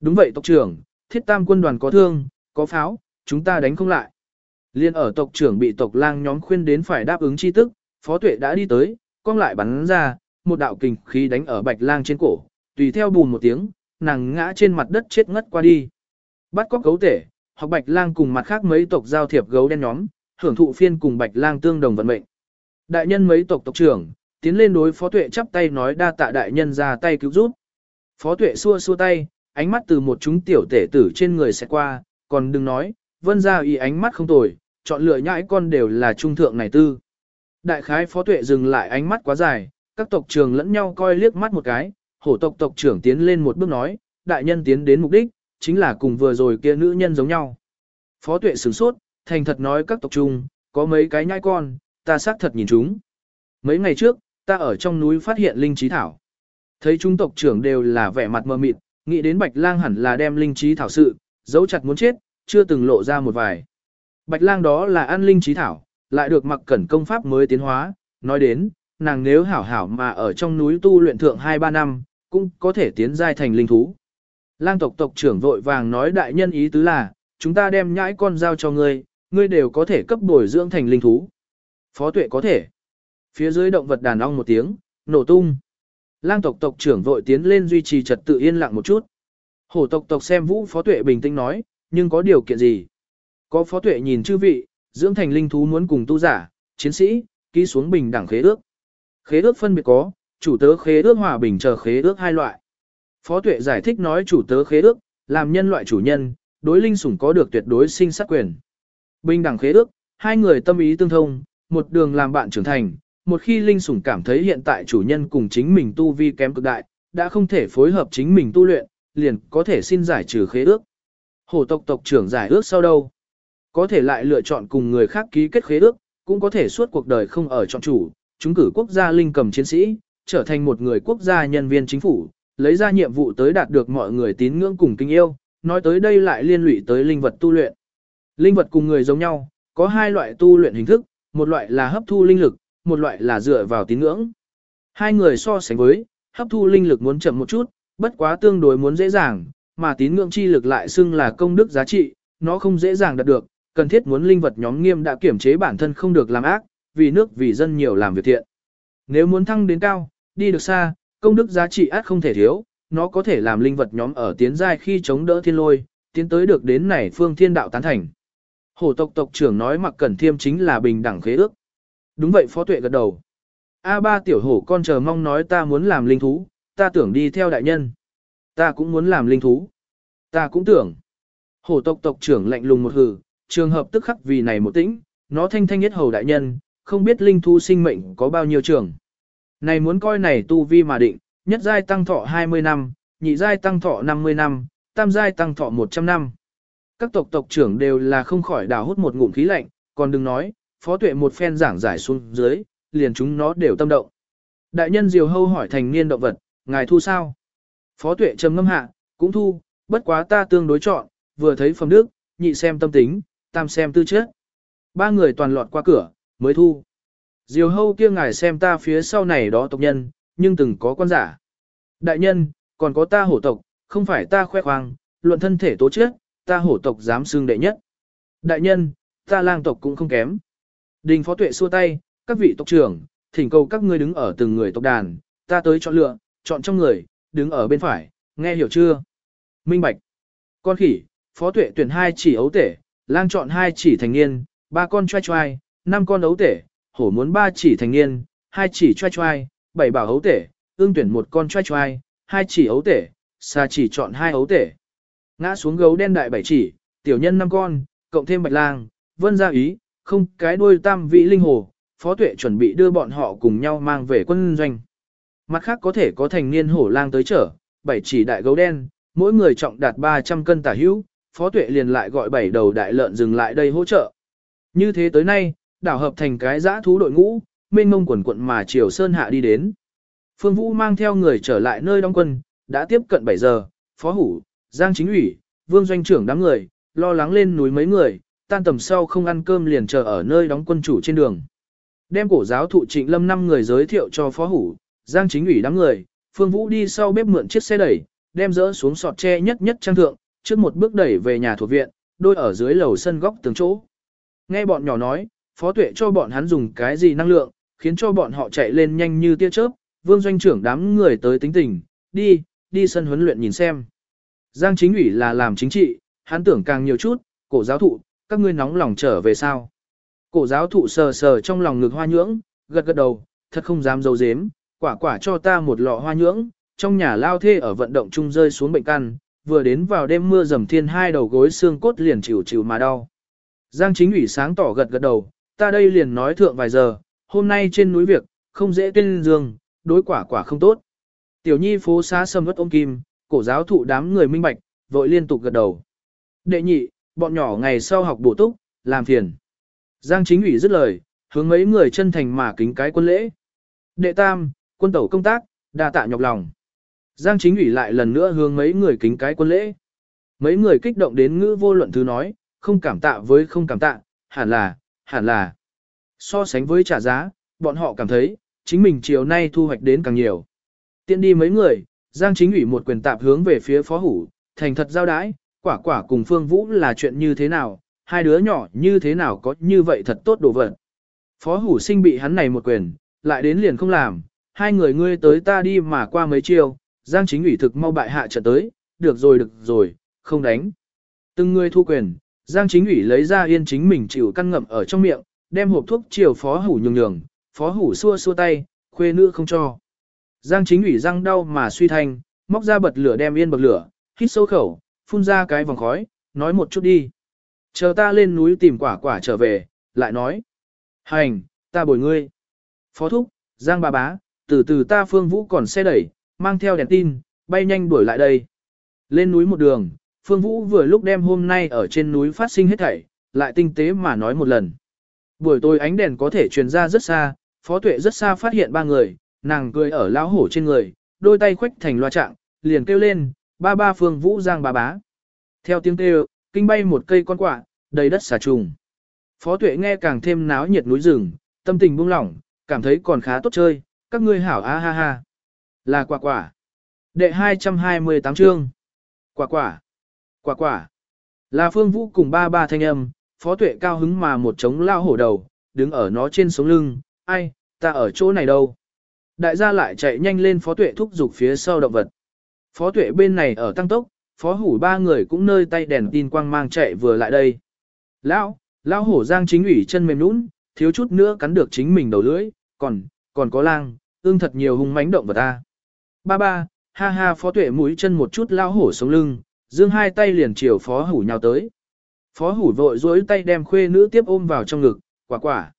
Đúng vậy tộc trưởng, thiết tam quân đoàn có thương, có pháo, chúng ta đánh không lại. Liên ở tộc trưởng bị tộc lang nhóm khuyên đến phải đáp ứng chi tức, phó tuệ đã đi tới, cong lại bắn ra, một đạo kình khí đánh ở bạch lang trên cổ, tùy theo bùn một tiếng, nàng ngã trên mặt đất chết ngất qua đi. Bắt cóc gấu tể, hoặc bạch lang cùng mặt khác mấy tộc giao thiệp gấu đen nhóm, hưởng thụ phiên cùng bạch lang tương đồng vận mệnh. Đại nhân mấy tộc tộc trưởng, tiến lên đối phó tuệ chắp tay nói đa tạ đại nhân ra tay cứu giúp. Phó tuệ xua xua tay, ánh mắt từ một chúng tiểu tể tử trên người sẽ qua, còn đừng nói, vân ra ý ánh mắt không tồi, chọn lựa nhãi con đều là trung thượng này tư. Đại khái phó tuệ dừng lại ánh mắt quá dài, các tộc trưởng lẫn nhau coi liếc mắt một cái, hổ tộc tộc trưởng tiến lên một bước nói, đại nhân tiến đến mục đích, chính là cùng vừa rồi kia nữ nhân giống nhau. Phó tuệ sửng sốt, thành thật nói các tộc trung, có mấy cái nhai con, ta xác thật nhìn chúng. Mấy ngày trước, ta ở trong núi phát hiện linh trí thảo. Thấy chúng tộc trưởng đều là vẻ mặt mờ mịt, nghĩ đến bạch lang hẳn là đem linh trí thảo sự, giấu chặt muốn chết, chưa từng lộ ra một vài. Bạch lang đó là ăn linh trí thảo, lại được mặc cẩn công pháp mới tiến hóa, nói đến, nàng nếu hảo hảo mà ở trong núi tu luyện thượng 2-3 năm, cũng có thể tiến giai thành linh thú. Lang tộc tộc trưởng vội vàng nói đại nhân ý tứ là, chúng ta đem nhãi con giao cho ngươi, ngươi đều có thể cấp bồi dưỡng thành linh thú. Phó tuệ có thể. Phía dưới động vật đàn ong một tiếng, nổ tung. Lang tộc tộc trưởng vội tiến lên duy trì trật tự yên lặng một chút. Hổ tộc tộc xem vũ phó tuệ bình tĩnh nói, nhưng có điều kiện gì? Có phó tuệ nhìn chư vị, dưỡng thành linh thú muốn cùng tu giả, chiến sĩ, ký xuống bình đẳng khế ước. Khế ước phân biệt có, chủ tớ khế ước hòa bình chờ khế ước hai loại. Phó tuệ giải thích nói chủ tớ khế ước, làm nhân loại chủ nhân, đối linh sủng có được tuyệt đối sinh sát quyền. Bình đẳng khế ước, hai người tâm ý tương thông, một đường làm bạn trưởng thành, một khi linh sủng cảm thấy hiện tại chủ nhân cùng chính mình tu vi kém cực đại, đã không thể phối hợp chính mình tu luyện, liền có thể xin giải trừ khế ước. Hổ tộc tộc trưởng giải ước sau đâu? Có thể lại lựa chọn cùng người khác ký kết khế ước, cũng có thể suốt cuộc đời không ở chọn chủ, chúng cử quốc gia linh cầm chiến sĩ, trở thành một người quốc gia nhân viên chính phủ, lấy ra nhiệm vụ tới đạt được mọi người tín ngưỡng cùng kinh yêu, nói tới đây lại liên lụy tới linh vật tu luyện. Linh vật cùng người giống nhau, có hai loại tu luyện hình thức, một loại là hấp thu linh lực, một loại là dựa vào tín ngưỡng. Hai người so sánh với, hấp thu linh lực muốn chậm một chút, bất quá tương đối muốn dễ dàng, mà tín ngưỡng chi lực lại xưng là công đức giá trị, nó không dễ dàng đạt được, cần thiết muốn linh vật nhóm nghiêm đã kiểm chế bản thân không được làm ác, vì nước vì dân nhiều làm việc thiện. Nếu muốn thăng đến cao, đi được xa, công đức giá trị ác không thể thiếu, nó có thể làm linh vật nhóm ở tiến giai khi chống đỡ thiên lôi, tiến tới được đến này phương thiên đạo tán thành. Hổ tộc tộc trưởng nói mặc cẩn thiêm chính là bình đẳng khế ước. Đúng vậy phó tuệ gật đầu. A ba tiểu hổ con chờ mong nói ta muốn làm linh thú, ta tưởng đi theo đại nhân. Ta cũng muốn làm linh thú. Ta cũng tưởng. Hổ tộc tộc trưởng lạnh lùng một hừ, trường hợp tức khắc vì này một tĩnh, nó thanh thanh nhất hầu đại nhân, không biết linh thú sinh mệnh có bao nhiêu trường. Này muốn coi này tu vi mà định, nhất giai tăng thọ 20 năm, nhị giai tăng thọ 50 năm, tam giai tăng thọ 100 năm. Các tộc tộc trưởng đều là không khỏi đào hút một ngụm khí lạnh, còn đừng nói, phó tuệ một phen giảng giải xuống dưới, liền chúng nó đều tâm động. Đại nhân diều hâu hỏi thành niên động vật, ngài thu sao? Phó tuệ trầm ngâm hạ, cũng thu, bất quá ta tương đối chọn, vừa thấy phẩm đức, nhị xem tâm tính, tam xem tư chất. Ba người toàn lọt qua cửa, mới thu. Diều hâu kia ngài xem ta phía sau này đó tộc nhân, nhưng từng có quan giả. Đại nhân, còn có ta hổ tộc, không phải ta khoe khoang, luận thân thể tố chết, ta hổ tộc dám xương đệ nhất. Đại nhân, ta lang tộc cũng không kém. Đình phó tuệ xua tay, các vị tộc trưởng, thỉnh cầu các ngươi đứng ở từng người tộc đàn, ta tới chọn lựa, chọn trong người, đứng ở bên phải, nghe hiểu chưa? Minh Bạch. Con khỉ, phó tuệ tuyển hai chỉ ấu tể, lang chọn hai chỉ thành niên, ba con choai choai, năm con ấu tể, hổ muốn ba chỉ thành niên, hai chỉ choai choai, bảy bảo ấu tể, ương tuyển một con choai choai, hai chỉ ấu tể, xa chỉ chọn hai ấu tể. Ngã xuống gấu đen đại bảy chỉ, tiểu nhân năm con, cộng thêm bạch lang, vân gia ý, không cái đuôi tam vị linh hồ, phó tuệ chuẩn bị đưa bọn họ cùng nhau mang về quân doanh. Mặt khác có thể có thành niên hổ lang tới chở, bảy chỉ đại gấu đen, mỗi người trọng đạt 300 cân tả hữu, phó tuệ liền lại gọi bảy đầu đại lợn dừng lại đây hỗ trợ. Như thế tới nay, đảo hợp thành cái giã thú đội ngũ, mênh mông quần quận mà chiều sơn hạ đi đến. Phương Vũ mang theo người trở lại nơi đóng quân, đã tiếp cận 7 giờ, phó hủ, giang chính ủy, vương doanh trưởng đám người, lo lắng lên núi mấy người, tan tầm sau không ăn cơm liền chờ ở nơi đóng quân chủ trên đường. Đem cổ giáo thụ trịnh lâm năm người giới thiệu cho phó hủ, giang chính ủy đám người, Phương Vũ đi sau bếp mượn chiếc xe đẩy, đem dỡ xuống sọt tre nhất nhất trang thượng, trước một bước đẩy về nhà thuộc viện, đôi ở dưới lầu sân góc từng chỗ. Nghe bọn nhỏ nói, phó tuệ cho bọn hắn dùng cái gì năng lượng, khiến cho bọn họ chạy lên nhanh như tia chớp, vương doanh trưởng đám người tới tính tình, đi, đi sân huấn luyện nhìn xem. Giang chính ủy là làm chính trị, hắn tưởng càng nhiều chút, cổ giáo thụ, các ngươi nóng lòng trở về sao. Cổ giáo thụ sờ sờ trong lòng ngực hoa nhưỡng, gật gật đầu, thật không dám dấu dếm, quả quả cho ta một lọ hoa nhưỡng, trong nhà lao thê ở vận động chung rơi xuống bệnh căn, vừa đến vào đêm mưa dầm thiên hai đầu gối xương cốt liền chịu chịu mà đau. Giang chính ủy sáng tỏ gật gật đầu, ta đây liền nói thượng vài giờ, hôm nay trên núi việc, không dễ tuyên dương, đối quả quả không tốt. Tiểu nhi phố xá sâm vất ôm kim, cổ giáo thụ đám người minh bạch, vội liên tục gật đầu. Đệ nhị, bọn nhỏ ngày sau học bổ túc, làm phiền. Giang chính ủy dứt lời, hướng mấy người chân thành mà kính cái quân lễ. Đệ tam, quân tẩu công tác, đa tạ nhọc lòng. Giang chính ủy lại lần nữa hướng mấy người kính cái quân lễ. Mấy người kích động đến ngữ vô luận thứ nói, không cảm tạ với không cảm tạ, hẳn là, hẳn là. So sánh với trả giá, bọn họ cảm thấy, chính mình chiều nay thu hoạch đến càng nhiều. Tiện đi mấy người, Giang chính ủy một quyền tạp hướng về phía phó hủ, thành thật giao đái, quả quả cùng Phương Vũ là chuyện như thế nào, hai đứa nhỏ như thế nào có như vậy thật tốt đồ vật. Phó hủ sinh bị hắn này một quyền, lại đến liền không làm, hai người ngươi tới ta đi mà qua mấy chiều. Giang chính ủy thực mau bại hạ trận tới, được rồi được rồi, không đánh. Từng người thu quyền, Giang chính ủy lấy ra yên chính mình chịu căn ngậm ở trong miệng, đem hộp thuốc chiều phó hủ nhường nhường, phó hủ xua xua tay, khuê nữ không cho. Giang chính ủy răng đau mà suy thanh, móc ra bật lửa đem yên bật lửa, hít sâu khẩu, phun ra cái vòng khói, nói một chút đi. Chờ ta lên núi tìm quả quả trở về, lại nói. Hành, ta bồi ngươi. Phó thúc, Giang bà bá, từ từ ta phương vũ còn xe đẩy, mang theo đèn tin, bay nhanh đuổi lại đây. Lên núi một đường, phương vũ vừa lúc đem hôm nay ở trên núi phát sinh hết thảy, lại tinh tế mà nói một lần. Buổi tối ánh đèn có thể truyền ra rất xa, phó tuệ rất xa phát hiện ba người, nàng cười ở lão hổ trên người, đôi tay khuếch thành loa trạng, liền kêu lên, ba ba phương vũ giang bà bá. Theo tiếng kêu, kinh bay một cây con quạ, đầy đất xà trùng. Phó tuệ nghe càng thêm náo nhiệt núi rừng, tâm tình buông lỏng, cảm thấy còn khá tốt chơi, các ngươi hảo a ha ha. Là quả quả. Đệ 228 chương. Quả quả. Quả quả. Là phương vũ cùng ba ba thanh âm, phó tuệ cao hứng mà một trống lao hổ đầu, đứng ở nó trên sống lưng, ai, ta ở chỗ này đâu. Đại gia lại chạy nhanh lên phó tuệ thúc giục phía sau động vật. Phó tuệ bên này ở tăng tốc, phó hủ ba người cũng nơi tay đèn tin quang mang chạy vừa lại đây. Lão, lão hổ giang chính ủy chân mềm nũng, thiếu chút nữa cắn được chính mình đầu lưỡi, còn, còn có lang, ương thật nhiều hung mãnh động vật ta. Ba ba, ha ha phó tuệ mũi chân một chút lão hổ sống lưng, dương hai tay liền chiều phó hủ nhào tới. Phó hủ vội dối tay đem khuê nữ tiếp ôm vào trong ngực, quả quả.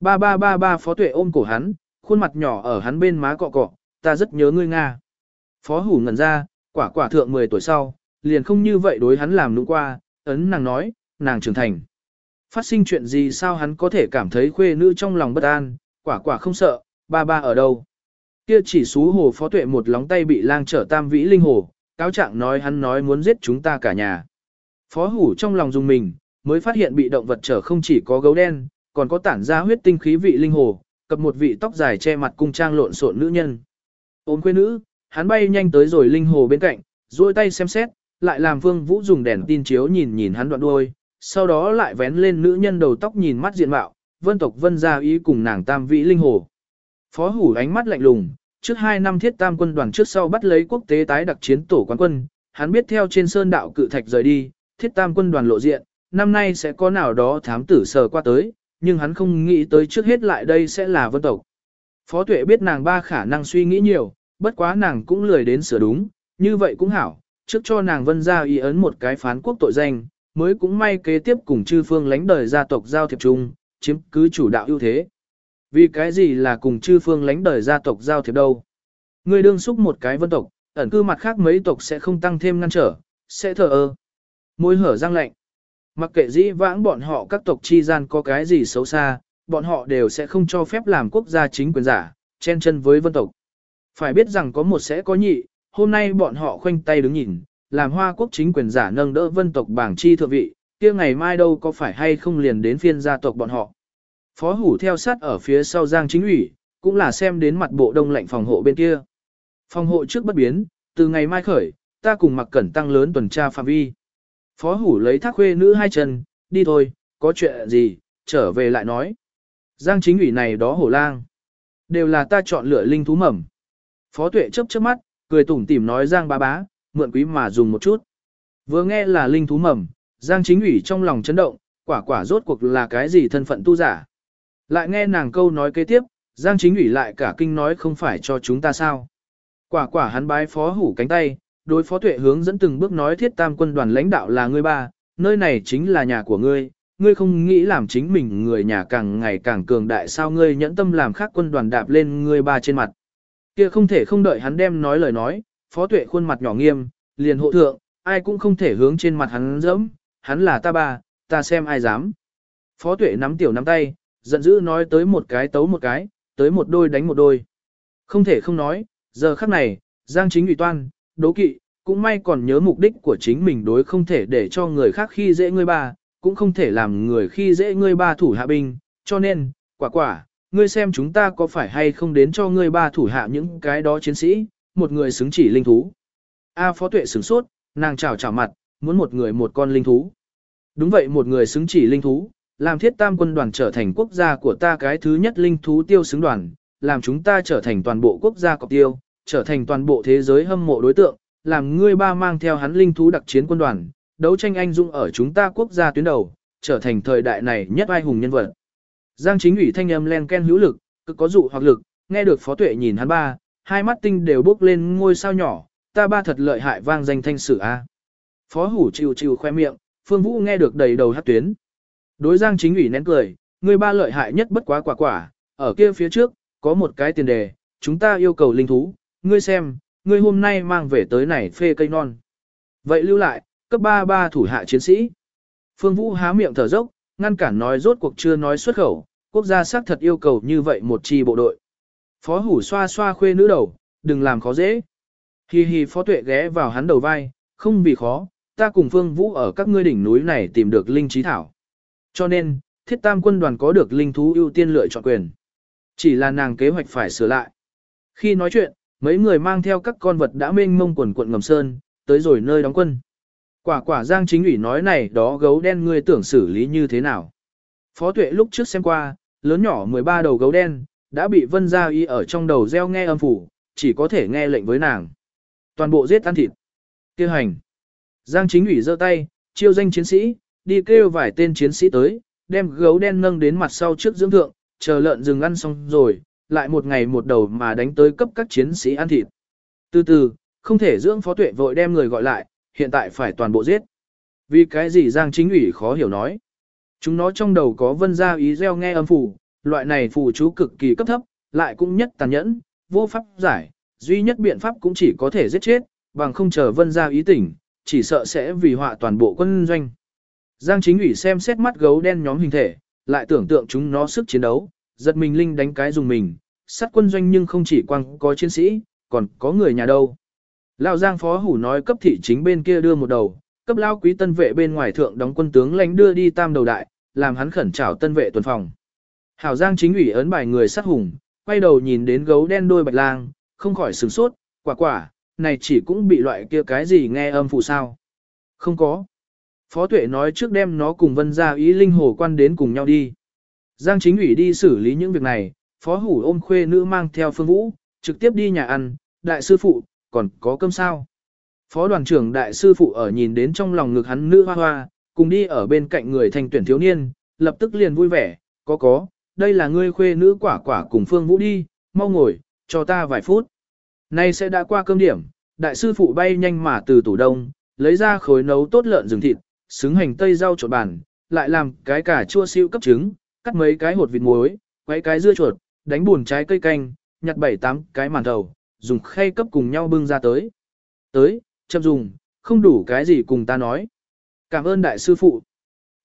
Ba ba ba ba phó tuệ ôm cổ hắn, khuôn mặt nhỏ ở hắn bên má cọ cọ, ta rất nhớ ngươi Nga. Phó hủ ngẩn ra, quả quả thượng 10 tuổi sau, liền không như vậy đối hắn làm nụ qua, ấn nàng nói, nàng trưởng thành. Phát sinh chuyện gì sao hắn có thể cảm thấy khuê nữ trong lòng bất an, quả quả không sợ, ba ba ở đâu. Kia chỉ xú hồ phó tuệ một lóng tay bị lang trở tam vĩ linh hồ, cáo trạng nói hắn nói muốn giết chúng ta cả nhà. Phó hủ trong lòng dùng mình, mới phát hiện bị động vật trở không chỉ có gấu đen, còn có tản ra huyết tinh khí vị linh hồ, cập một vị tóc dài che mặt cung trang lộn xộn nữ nhân. Ôm quê nữ, hắn bay nhanh tới rồi linh hồ bên cạnh, duỗi tay xem xét, lại làm vương Vũ dùng đèn tin chiếu nhìn nhìn hắn đoạn đuôi, sau đó lại vén lên nữ nhân đầu tóc nhìn mắt diện mạo, vân tộc vân gia ý cùng nàng tam vị linh hồ. Phó hủ ánh mắt lạnh lùng, trước hai năm thiết tam quân đoàn trước sau bắt lấy quốc tế tái đặc chiến tổ quán quân, hắn biết theo trên sơn đạo cự thạch rời đi, thiết tam quân đoàn lộ diện, năm nay sẽ có nào đó thám tử sờ qua tới, nhưng hắn không nghĩ tới trước hết lại đây sẽ là vân tộc. Phó tuệ biết nàng ba khả năng suy nghĩ nhiều, bất quá nàng cũng lười đến sửa đúng, như vậy cũng hảo, trước cho nàng vân ra ý ấn một cái phán quốc tội danh, mới cũng may kế tiếp cùng chư phương lãnh đời gia tộc giao thiệp chung, chiếm cứ chủ đạo ưu thế. Vì cái gì là cùng chư phương lãnh đời gia tộc giao thiệp đâu? Người đương xúc một cái vân tộc, ẩn cư mặt khác mấy tộc sẽ không tăng thêm ngăn trở, sẽ thờ ơ. Môi hở răng lạnh. Mặc kệ dĩ vãng bọn họ các tộc chi gian có cái gì xấu xa, bọn họ đều sẽ không cho phép làm quốc gia chính quyền giả, chen chân với vân tộc. Phải biết rằng có một sẽ có nhị, hôm nay bọn họ khoanh tay đứng nhìn, làm hoa quốc chính quyền giả nâng đỡ vân tộc bảng chi thượng vị, kia ngày mai đâu có phải hay không liền đến phiên gia tộc bọn họ. Phó hủ theo sát ở phía sau giang chính ủy, cũng là xem đến mặt bộ đông lạnh phòng hộ bên kia. Phòng hộ trước bất biến, từ ngày mai khởi, ta cùng mặc cẩn tăng lớn tuần tra phạm vi. Phó hủ lấy thác khuê nữ hai chân, đi thôi, có chuyện gì, trở về lại nói. Giang chính ủy này đó hổ lang. Đều là ta chọn lựa linh thú mầm. Phó tuệ chấp chớp mắt, cười tủm tỉm nói Giang bá bá, mượn quý mà dùng một chút. Vừa nghe là linh thú mầm, Giang chính ủy trong lòng chấn động, quả quả rốt cuộc là cái gì thân phận tu giả. Lại nghe nàng câu nói kế tiếp, Giang chính ủy lại cả kinh nói không phải cho chúng ta sao. Quả quả hắn bái phó hủ cánh tay, đối phó tuệ hướng dẫn từng bước nói thiết tam quân đoàn lãnh đạo là ngươi ba, nơi này chính là nhà của ngươi, ngươi không nghĩ làm chính mình người nhà càng ngày càng cường đại sao ngươi nhẫn tâm làm khác quân đoàn đạp lên ngươi ba trên mặt. Kia không thể không đợi hắn đem nói lời nói, phó tuệ khuôn mặt nhỏ nghiêm, liền hộ thượng, ai cũng không thể hướng trên mặt hắn dẫm, hắn là ta ba, ta xem ai dám. Phó tuệ nắm tiểu nắm tay, giận dữ nói tới một cái tấu một cái, tới một đôi đánh một đôi. Không thể không nói, giờ khắc này, Giang chính ủy toan, đố kỵ, cũng may còn nhớ mục đích của chính mình đối không thể để cho người khác khi dễ ngươi ba, cũng không thể làm người khi dễ ngươi ba thủ hạ binh, cho nên, quả quả, ngươi xem chúng ta có phải hay không đến cho ngươi ba thủ hạ những cái đó chiến sĩ, một người xứng chỉ linh thú. A phó tuệ sửng sốt, nàng chào chào mặt, muốn một người một con linh thú. Đúng vậy một người xứng chỉ linh thú, làm thiết tam quân đoàn trở thành quốc gia của ta cái thứ nhất linh thú tiêu xứng đoàn, làm chúng ta trở thành toàn bộ quốc gia cọc tiêu, trở thành toàn bộ thế giới hâm mộ đối tượng, làm ngươi ba mang theo hắn linh thú đặc chiến quân đoàn, đấu tranh anh dũng ở chúng ta quốc gia tuyến đầu, trở thành thời đại này nhất ai hùng nhân vật. Giang chính ủy thanh âm len ken hữu lực, cực có dụ hoặc lực, nghe được phó tuệ nhìn hắn ba, hai mắt tinh đều bốc lên ngôi sao nhỏ, ta ba thật lợi hại vang danh thanh sử a. Phó hủ chịu chịu khoe miệng, Phương Vũ nghe được đầy đầu hát tuyến. Đối Giang chính ủy nén cười, người ba lợi hại nhất bất quá quả quả, ở kia phía trước, có một cái tiền đề, chúng ta yêu cầu linh thú, ngươi xem, ngươi hôm nay mang về tới này phê cây non. Vậy lưu lại, cấp ba ba thủ hạ chiến sĩ. Phương Vũ há miệng thở dốc, ngăn cản nói rốt cuộc chưa nói xuất khẩu, quốc gia xác thật yêu cầu như vậy một chi bộ đội. Phó hủ xoa xoa khuê nữ đầu, đừng làm khó dễ. Hi hi phó tuệ ghé vào hắn đầu vai, không vì khó, ta cùng Phương Vũ ở các ngươi đỉnh núi này tìm được linh trí thảo. Cho nên, thiết tam quân đoàn có được linh thú ưu tiên lựa chọn quyền. Chỉ là nàng kế hoạch phải sửa lại. Khi nói chuyện, mấy người mang theo các con vật đã mênh mông quần quận ngầm sơn, tới rồi nơi đóng quân. Quả quả Giang chính ủy nói này đó gấu đen ngươi tưởng xử lý như thế nào. Phó tuệ lúc trước xem qua, lớn nhỏ 13 đầu gấu đen, đã bị vân gia y ở trong đầu gieo nghe âm phủ, chỉ có thể nghe lệnh với nàng. Toàn bộ giết ăn thịt. Kêu hành. Giang chính ủy giơ tay, chiêu danh chiến sĩ, đi kêu vài tên chiến sĩ tới, đem gấu đen nâng đến mặt sau trước dưỡng thượng, chờ lợn rừng ăn xong rồi, lại một ngày một đầu mà đánh tới cấp các chiến sĩ ăn thịt. Từ từ, không thể dưỡng phó tuệ vội đem người gọi lại, hiện tại phải toàn bộ giết. Vì cái gì Giang chính ủy khó hiểu nói. Chúng nó trong đầu có vân gia ý gieo nghe âm phủ, loại này phù chú cực kỳ cấp thấp, lại cũng nhất tàn nhẫn, vô pháp giải, duy nhất biện pháp cũng chỉ có thể giết chết, bằng không chờ vân gia ý tỉnh, chỉ sợ sẽ vì họa toàn bộ quân doanh. Giang chính ủy xem xét mắt gấu đen nhóm hình thể, lại tưởng tượng chúng nó sức chiến đấu, giật mình linh đánh cái dùng mình, sát quân doanh nhưng không chỉ quăng có chiến sĩ, còn có người nhà đâu. Lão Giang phó hủ nói cấp thị chính bên kia đưa một đầu, cấp lao quý tân vệ bên ngoài thượng đóng quân tướng lãnh đưa đi tam đầu đại, làm hắn khẩn trảo tân vệ tuần phòng. Hảo Giang chính ủy ấn bài người sát hùng, quay đầu nhìn đến gấu đen đôi bạch lang, không khỏi sửng sốt, quả quả, này chỉ cũng bị loại kia cái gì nghe âm phụ sao. Không có. Phó tuệ nói trước đem nó cùng vân gia ý linh hồ quan đến cùng nhau đi. Giang chính ủy đi xử lý những việc này, phó hủ ôm khuê nữ mang theo phương vũ, trực tiếp đi nhà ăn, đại sư phụ, còn có cơm sao. Phó đoàn trưởng đại sư phụ ở nhìn đến trong lòng ngực hắn nữ hoa hoa, cùng đi ở bên cạnh người thành tuyển thiếu niên, lập tức liền vui vẻ, có có, đây là ngươi khuê nữ quả quả cùng phương vũ đi, mau ngồi, cho ta vài phút. Nay sẽ đã qua cơm điểm, đại sư phụ bay nhanh mà từ tủ đông, lấy ra khối nấu tốt lợn rừng thịt, xứng hành tây rau trộn bàn, lại làm cái cà chua siêu cấp trứng, cắt mấy cái hột vịt muối, quấy cái dưa chuột, đánh buồn trái cây canh, nhặt bảy tám cái màn thầu, dùng khay cấp cùng nhau bưng ra tới. Tới, chậm dùng, không đủ cái gì cùng ta nói. Cảm ơn đại sư phụ.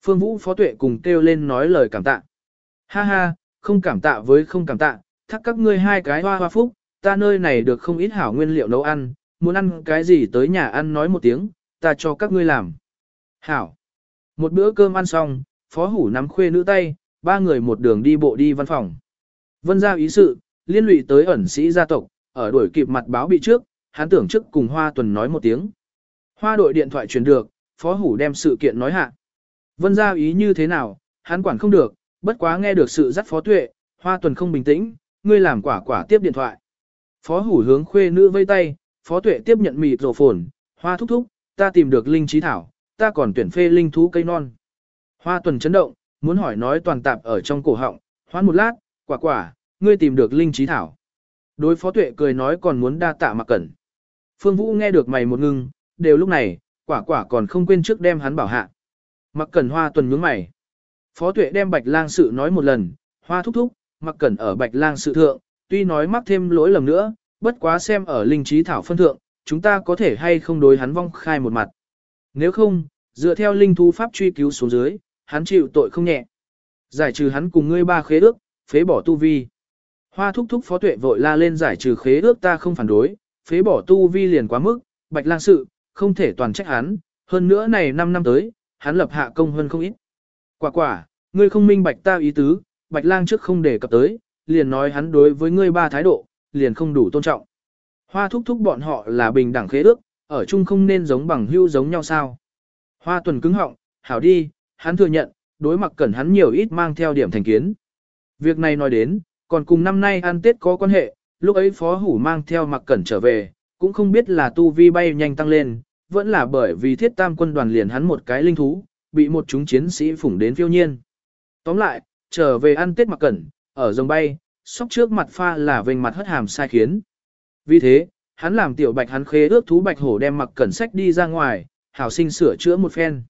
Phương Vũ Phó Tuệ cùng kêu lên nói lời cảm tạ. Ha ha, không cảm tạ với không cảm tạ, thắc các ngươi hai cái hoa hoa phúc, ta nơi này được không ít hảo nguyên liệu nấu ăn, muốn ăn cái gì tới nhà ăn nói một tiếng, ta cho các ngươi làm. Hảo. Một bữa cơm ăn xong, Phó Hủ nắm khuê nữ tay, ba người một đường đi bộ đi văn phòng. Vân giao ý sự, liên lụy tới ẩn sĩ gia tộc, ở đuổi kịp mặt báo bị trước, hắn tưởng trước cùng Hoa Tuần nói một tiếng. Hoa đội điện thoại truyền được, Phó Hủ đem sự kiện nói hạ. Vân giao ý như thế nào, hắn quản không được, bất quá nghe được sự dắt Phó Tuệ, Hoa Tuần không bình tĩnh, ngươi làm quả quả tiếp điện thoại. Phó Hủ hướng khuê nữ vây tay, Phó Tuệ tiếp nhận mịt rổ phồn, Hoa thúc thúc, ta tìm được linh trí thảo, ta còn tuyển phê linh thú cây non. Hoa Tuần chấn động, muốn hỏi nói toàn tạp ở trong cổ họng, hoán một lát, quả quả, ngươi tìm được linh trí thảo. Đối phó tuệ cười nói còn muốn đa tạ mặc cẩn. Phương Vũ nghe được mày một ngưng, đều lúc này, quả quả còn không quên trước đem hắn bảo hạ. Mặc cẩn hoa tuần nhướng mày. Phó tuệ đem bạch lang sự nói một lần, hoa thúc thúc, mặc cẩn ở bạch lang sự thượng, tuy nói mắc thêm lỗi lầm nữa, bất quá xem ở linh trí thảo phân thượng, chúng ta có thể hay không đối hắn vong khai một mặt. Nếu không, dựa theo linh thú pháp truy cứu xuống dưới, hắn chịu tội không nhẹ. Giải trừ hắn cùng ngươi ba khế ước, phế bỏ tu vi. Hoa thúc thúc phó tuệ vội la lên giải trừ khế ước ta không phản đối, phế bỏ tu vi liền quá mức, bạch lang sự, không thể toàn trách hắn, hơn nữa này 5 năm tới, hắn lập hạ công hơn không ít. Quả quả, ngươi không minh bạch ta ý tứ, bạch lang trước không để cập tới, liền nói hắn đối với ngươi ba thái độ, liền không đủ tôn trọng. Hoa thúc thúc bọn họ là bình đẳng khế ước, ở chung không nên giống bằng hưu giống nhau sao. Hoa tuần cứng họng, hảo đi, hắn thừa nhận, đối mặt cẩn hắn nhiều ít mang theo điểm thành kiến. Việc này nói đến, còn cùng năm nay ăn Tết có quan hệ, lúc ấy phó hủ mang theo mặc cẩn trở về, cũng không biết là tu vi bay nhanh tăng lên, vẫn là bởi vì thiết tam quân đoàn liền hắn một cái linh thú, bị một chúng chiến sĩ phủng đến phiêu nhiên. Tóm lại, trở về ăn Tết mặc cẩn, ở rồng bay, sóc trước mặt pha là vênh mặt hất hàm sai khiến. Vì thế, hắn làm tiểu bạch hắn khế ước thú bạch hổ đem mặc cẩn sách đi ra ngoài, hảo sinh sửa chữa một phen.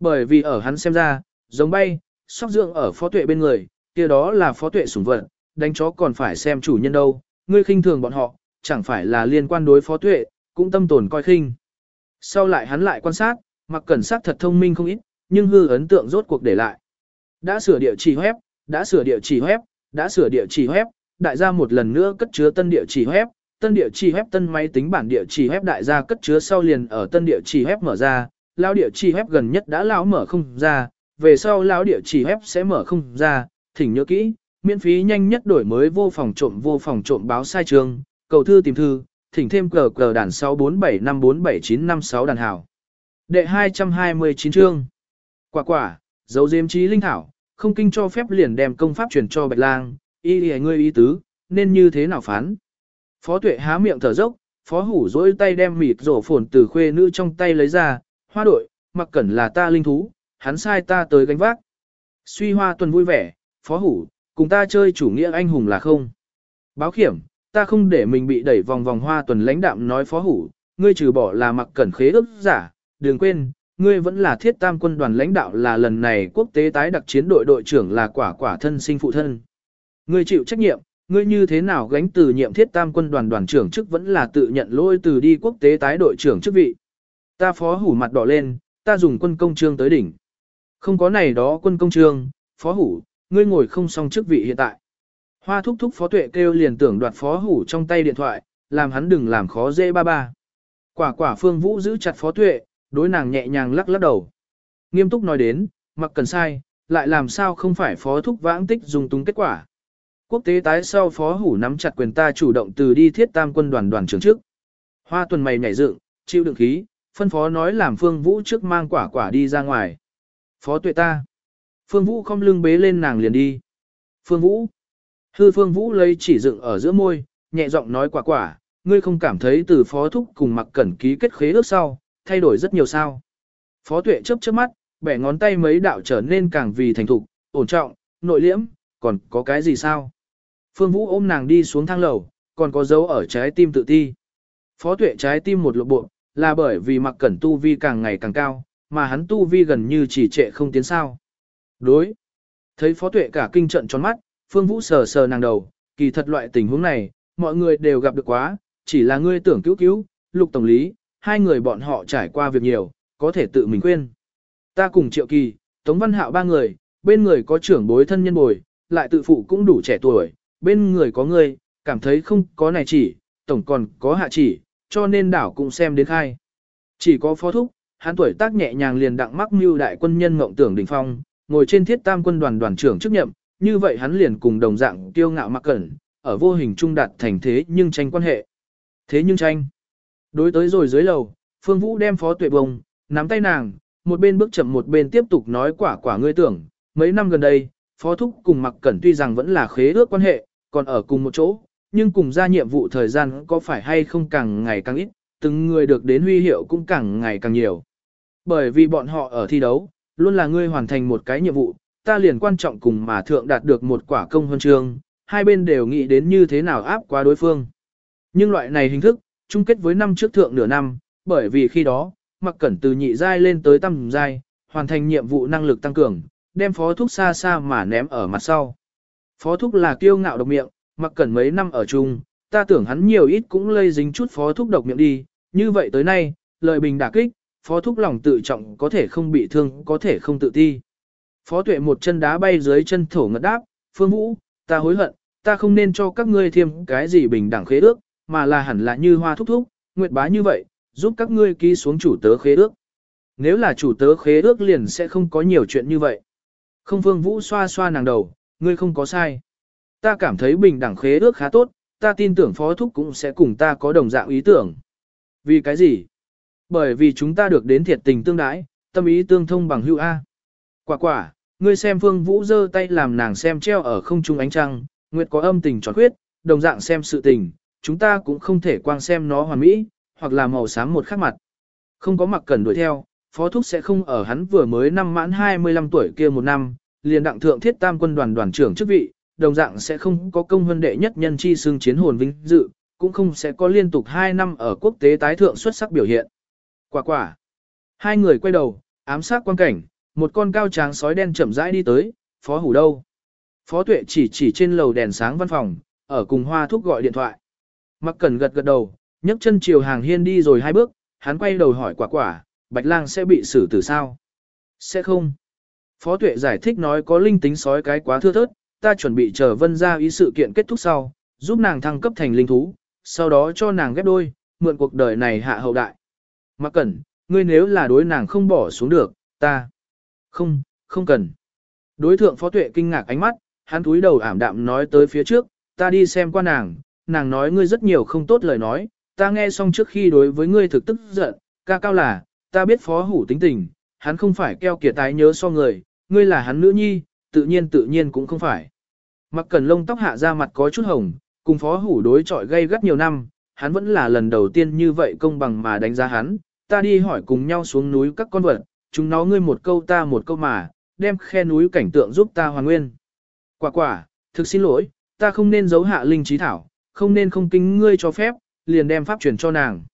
Bởi vì ở hắn xem ra, giống bay, sóc dưỡng ở phó tuệ bên người, kia đó là phó tuệ sủng vật, đánh chó còn phải xem chủ nhân đâu, ngươi khinh thường bọn họ, chẳng phải là liên quan đối phó tuệ, cũng tâm tồn coi khinh. Sau lại hắn lại quan sát, mặc cẩn sát thật thông minh không ít, nhưng hư ấn tượng rốt cuộc để lại. Đã sửa địa chỉ web, đã sửa địa chỉ web, đã sửa địa chỉ web, đại gia một lần nữa cất chứa tân địa chỉ web, tân địa chỉ web tân máy tính bản địa chỉ web đại gia cất chứa sau liền ở tân địa chỉ web mở ra, lão địa chỉ web gần nhất đã lão mở không ra, về sau lão địa chỉ web sẽ mở không ra, thỉnh nhớ kỹ, miễn phí nhanh nhất đổi mới vô phòng trộm vô phòng trộm báo sai trường, cầu thư tìm thư, thỉnh thêm cờ cờ đàn 647547956 đàn hảo. Đệ 229 chương. Quả quả, dấu diêm trí linh thảo, không kinh cho phép liền đem công pháp truyền cho Bạch Lang, y y ngươi ý tứ, nên như thế nào phán. Phó tuệ há miệng thở dốc, phó hủ dỗi tay đem mịt rổ phồn từ khuê nữ trong tay lấy ra, hoa đội, mặc cẩn là ta linh thú, hắn sai ta tới gánh vác. Suy hoa tuần vui vẻ, phó hủ, cùng ta chơi chủ nghĩa anh hùng là không. Báo khiểm, ta không để mình bị đẩy vòng vòng hoa tuần lãnh đạm nói phó hủ, ngươi trừ bỏ là mặc cẩn khế ước giả, đừng quên, ngươi vẫn là thiết tam quân đoàn lãnh đạo là lần này quốc tế tái đặc chiến đội đội trưởng là quả quả thân sinh phụ thân. Ngươi chịu trách nhiệm, ngươi như thế nào gánh từ nhiệm thiết tam quân đoàn đoàn trưởng chức vẫn là tự nhận lôi từ đi quốc tế tái đội trưởng chức vị. Ta phó hủ mặt đỏ lên, ta dùng quân công trương tới đỉnh. Không có này đó quân công trương, phó hủ, ngươi ngồi không xong chức vị hiện tại. Hoa thúc thúc phó tuệ kêu liền tưởng đoạt phó hủ trong tay điện thoại, làm hắn đừng làm khó dễ ba ba. Quả quả phương vũ giữ chặt phó tuệ, đối nàng nhẹ nhàng lắc lắc đầu. Nghiêm túc nói đến, mặc cần sai, lại làm sao không phải phó thúc vãng tích dùng túng kết quả. Quốc tế tái sau phó hủ nắm chặt quyền ta chủ động từ đi thiết tam quân đoàn đoàn trưởng trước. Hoa tuần mày nhảy dựng, chịu đựng khí, phân phó nói làm phương vũ trước mang quả quả đi ra ngoài. Phó tuệ ta. Phương vũ không lưng bế lên nàng liền đi. Phương vũ. Hư phương vũ lấy chỉ dựng ở giữa môi, nhẹ giọng nói quả quả, ngươi không cảm thấy từ phó thúc cùng mặc cẩn ký kết khế ước sau, thay đổi rất nhiều sao. Phó tuệ chớp chớp mắt, bẻ ngón tay mấy đạo trở nên càng vì thành thục, ổn trọng, nội liễm, còn có cái gì sao? Phương Vũ ôm nàng đi xuống thang lầu, còn có dấu ở trái tim tự ti. Phó tuệ trái tim một lộ bộ, là bởi vì mặc cẩn tu vi càng ngày càng cao, mà hắn tu vi gần như chỉ trệ không tiến sao. Đối. Thấy phó tuệ cả kinh trận tròn mắt, Phương Vũ sờ sờ nàng đầu, kỳ thật loại tình huống này, mọi người đều gặp được quá, chỉ là ngươi tưởng cứu cứu, lục tổng lý, hai người bọn họ trải qua việc nhiều, có thể tự mình quên. Ta cùng triệu kỳ, Tống Văn Hạo ba người, bên người có trưởng bối thân nhân bồi, lại tự phụ cũng đủ trẻ tuổi, bên người có ngươi, cảm thấy không có này chỉ, tổng còn có hạ chỉ, cho nên đảo cũng xem đến khai. Chỉ có phó thúc, hắn tuổi tác nhẹ nhàng liền đặng mắc mưu đại quân nhân ngộng tưởng đỉnh phong, ngồi trên thiết tam quân đoàn đoàn trưởng chức nhậm, như vậy hắn liền cùng đồng dạng tiêu ngạo mặc cẩn, ở vô hình trung đạt thành thế nhưng tranh quan hệ. Thế nhưng tranh. Đối tới rồi dưới lầu, Phương Vũ đem phó tuệ bông, nắm tay nàng, một bên bước chậm một bên tiếp tục nói quả quả ngươi tưởng, mấy năm gần đây, phó thúc cùng mặc cẩn tuy rằng vẫn là khế ước quan hệ, còn ở cùng một chỗ, nhưng cùng ra nhiệm vụ thời gian có phải hay không càng ngày càng ít, từng người được đến huy hiệu cũng càng ngày càng nhiều. Bởi vì bọn họ ở thi đấu, luôn là ngươi hoàn thành một cái nhiệm vụ, ta liền quan trọng cùng mà thượng đạt được một quả công huân chương, hai bên đều nghĩ đến như thế nào áp qua đối phương. Nhưng loại này hình thức, chung kết với năm trước thượng nửa năm, bởi vì khi đó, mặc cẩn từ nhị giai lên tới tầm giai, hoàn thành nhiệm vụ năng lực tăng cường, đem phó thuốc xa xa mà ném ở mặt sau. Phó thúc là kiêu ngạo độc miệng, mặc cẩn mấy năm ở chung, ta tưởng hắn nhiều ít cũng lây dính chút phó thúc độc miệng đi, như vậy tới nay, lời bình đả kích, phó thúc lòng tự trọng có thể không bị thương, có thể không tự ti. Phó tuệ một chân đá bay dưới chân thổ ngất đáp, phương vũ, ta hối hận, ta không nên cho các ngươi thêm cái gì bình đẳng khế ước, mà là hẳn là như hoa thúc thúc, nguyệt bá như vậy, giúp các ngươi ký xuống chủ tớ khế ước. Nếu là chủ tớ khế ước liền sẽ không có nhiều chuyện như vậy. Không phương vũ xoa xoa nàng đầu, ngươi không có sai. Ta cảm thấy bình đẳng khế ước khá tốt, ta tin tưởng phó thúc cũng sẽ cùng ta có đồng dạng ý tưởng. Vì cái gì? Bởi vì chúng ta được đến thiệt tình tương đái, tâm ý tương thông bằng hữu A. Quả quả, ngươi xem Phương Vũ giơ tay làm nàng xem treo ở không trung ánh trăng, nguyệt có âm tình tròn khuyết, đồng dạng xem sự tình, chúng ta cũng không thể quang xem nó hoàn mỹ, hoặc là màu xám một khác mặt. Không có mặc cần đuổi theo, phó thúc sẽ không ở hắn vừa mới năm mãn 25 tuổi kia một năm, liền đặng thượng thiết tam quân đoàn đoàn trưởng chức vị, đồng dạng sẽ không có công huân đệ nhất nhân chi xương chiến hồn vinh dự, cũng không sẽ có liên tục 2 năm ở quốc tế tái thượng xuất sắc biểu hiện. Quả quả. Hai người quay đầu, ám sát quan cảnh, một con cao tráng sói đen chậm rãi đi tới, phó hủ đâu. Phó tuệ chỉ chỉ trên lầu đèn sáng văn phòng, ở cùng hoa thúc gọi điện thoại. Mặc cẩn gật gật đầu, nhấc chân chiều hàng hiên đi rồi hai bước, hắn quay đầu hỏi quả quả, bạch lang sẽ bị xử tử sao? Sẽ không. Phó tuệ giải thích nói có linh tính sói cái quá thưa thớt, ta chuẩn bị chờ vân ra ý sự kiện kết thúc sau, giúp nàng thăng cấp thành linh thú, sau đó cho nàng ghép đôi, mượn cuộc đời này hạ hậu đại. Mặc cẩn, ngươi nếu là đối nàng không bỏ xuống được, ta. Không, không cần. Đối thượng phó tuệ kinh ngạc ánh mắt, hắn túi đầu ảm đạm nói tới phía trước, ta đi xem qua nàng, nàng nói ngươi rất nhiều không tốt lời nói, ta nghe xong trước khi đối với ngươi thực tức giận, ca cao là, ta biết phó hủ tính tình, hắn không phải keo kiệt tái nhớ so người, ngươi là hắn nữ nhi, tự nhiên tự nhiên cũng không phải. Mặc cần lông tóc hạ ra mặt có chút hồng, cùng phó hủ đối chọi gây gắt nhiều năm, hắn vẫn là lần đầu tiên như vậy công bằng mà đánh giá hắn, ta đi hỏi cùng nhau xuống núi các con vật, chúng nó ngươi một câu ta một câu mà, đem khe núi cảnh tượng giúp ta hoàn nguyên. Quả quả, thực xin lỗi, ta không nên giấu hạ linh trí thảo, không nên không kính ngươi cho phép, liền đem pháp truyền cho nàng.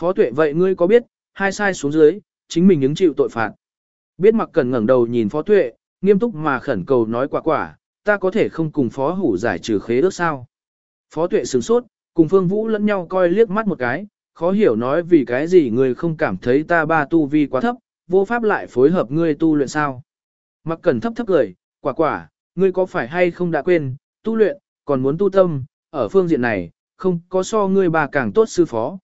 Phó tuệ vậy ngươi có biết, hai sai xuống dưới, chính mình ứng chịu tội phạt. Biết mặc cần ngẩng đầu nhìn phó tuệ, nghiêm túc mà khẩn cầu nói quả quả, ta có thể không cùng phó hủ giải trừ khế ước sao. Phó tuệ sửng sốt, cùng phương vũ lẫn nhau coi liếc mắt một cái, khó hiểu nói vì cái gì người không cảm thấy ta ba tu vi quá thấp, vô pháp lại phối hợp ngươi tu luyện sao. Mặc cần thấp thấp cười, quả quả, ngươi có phải hay không đã quên, tu luyện, còn muốn tu tâm, ở phương diện này, không có so ngươi bà càng tốt sư phó.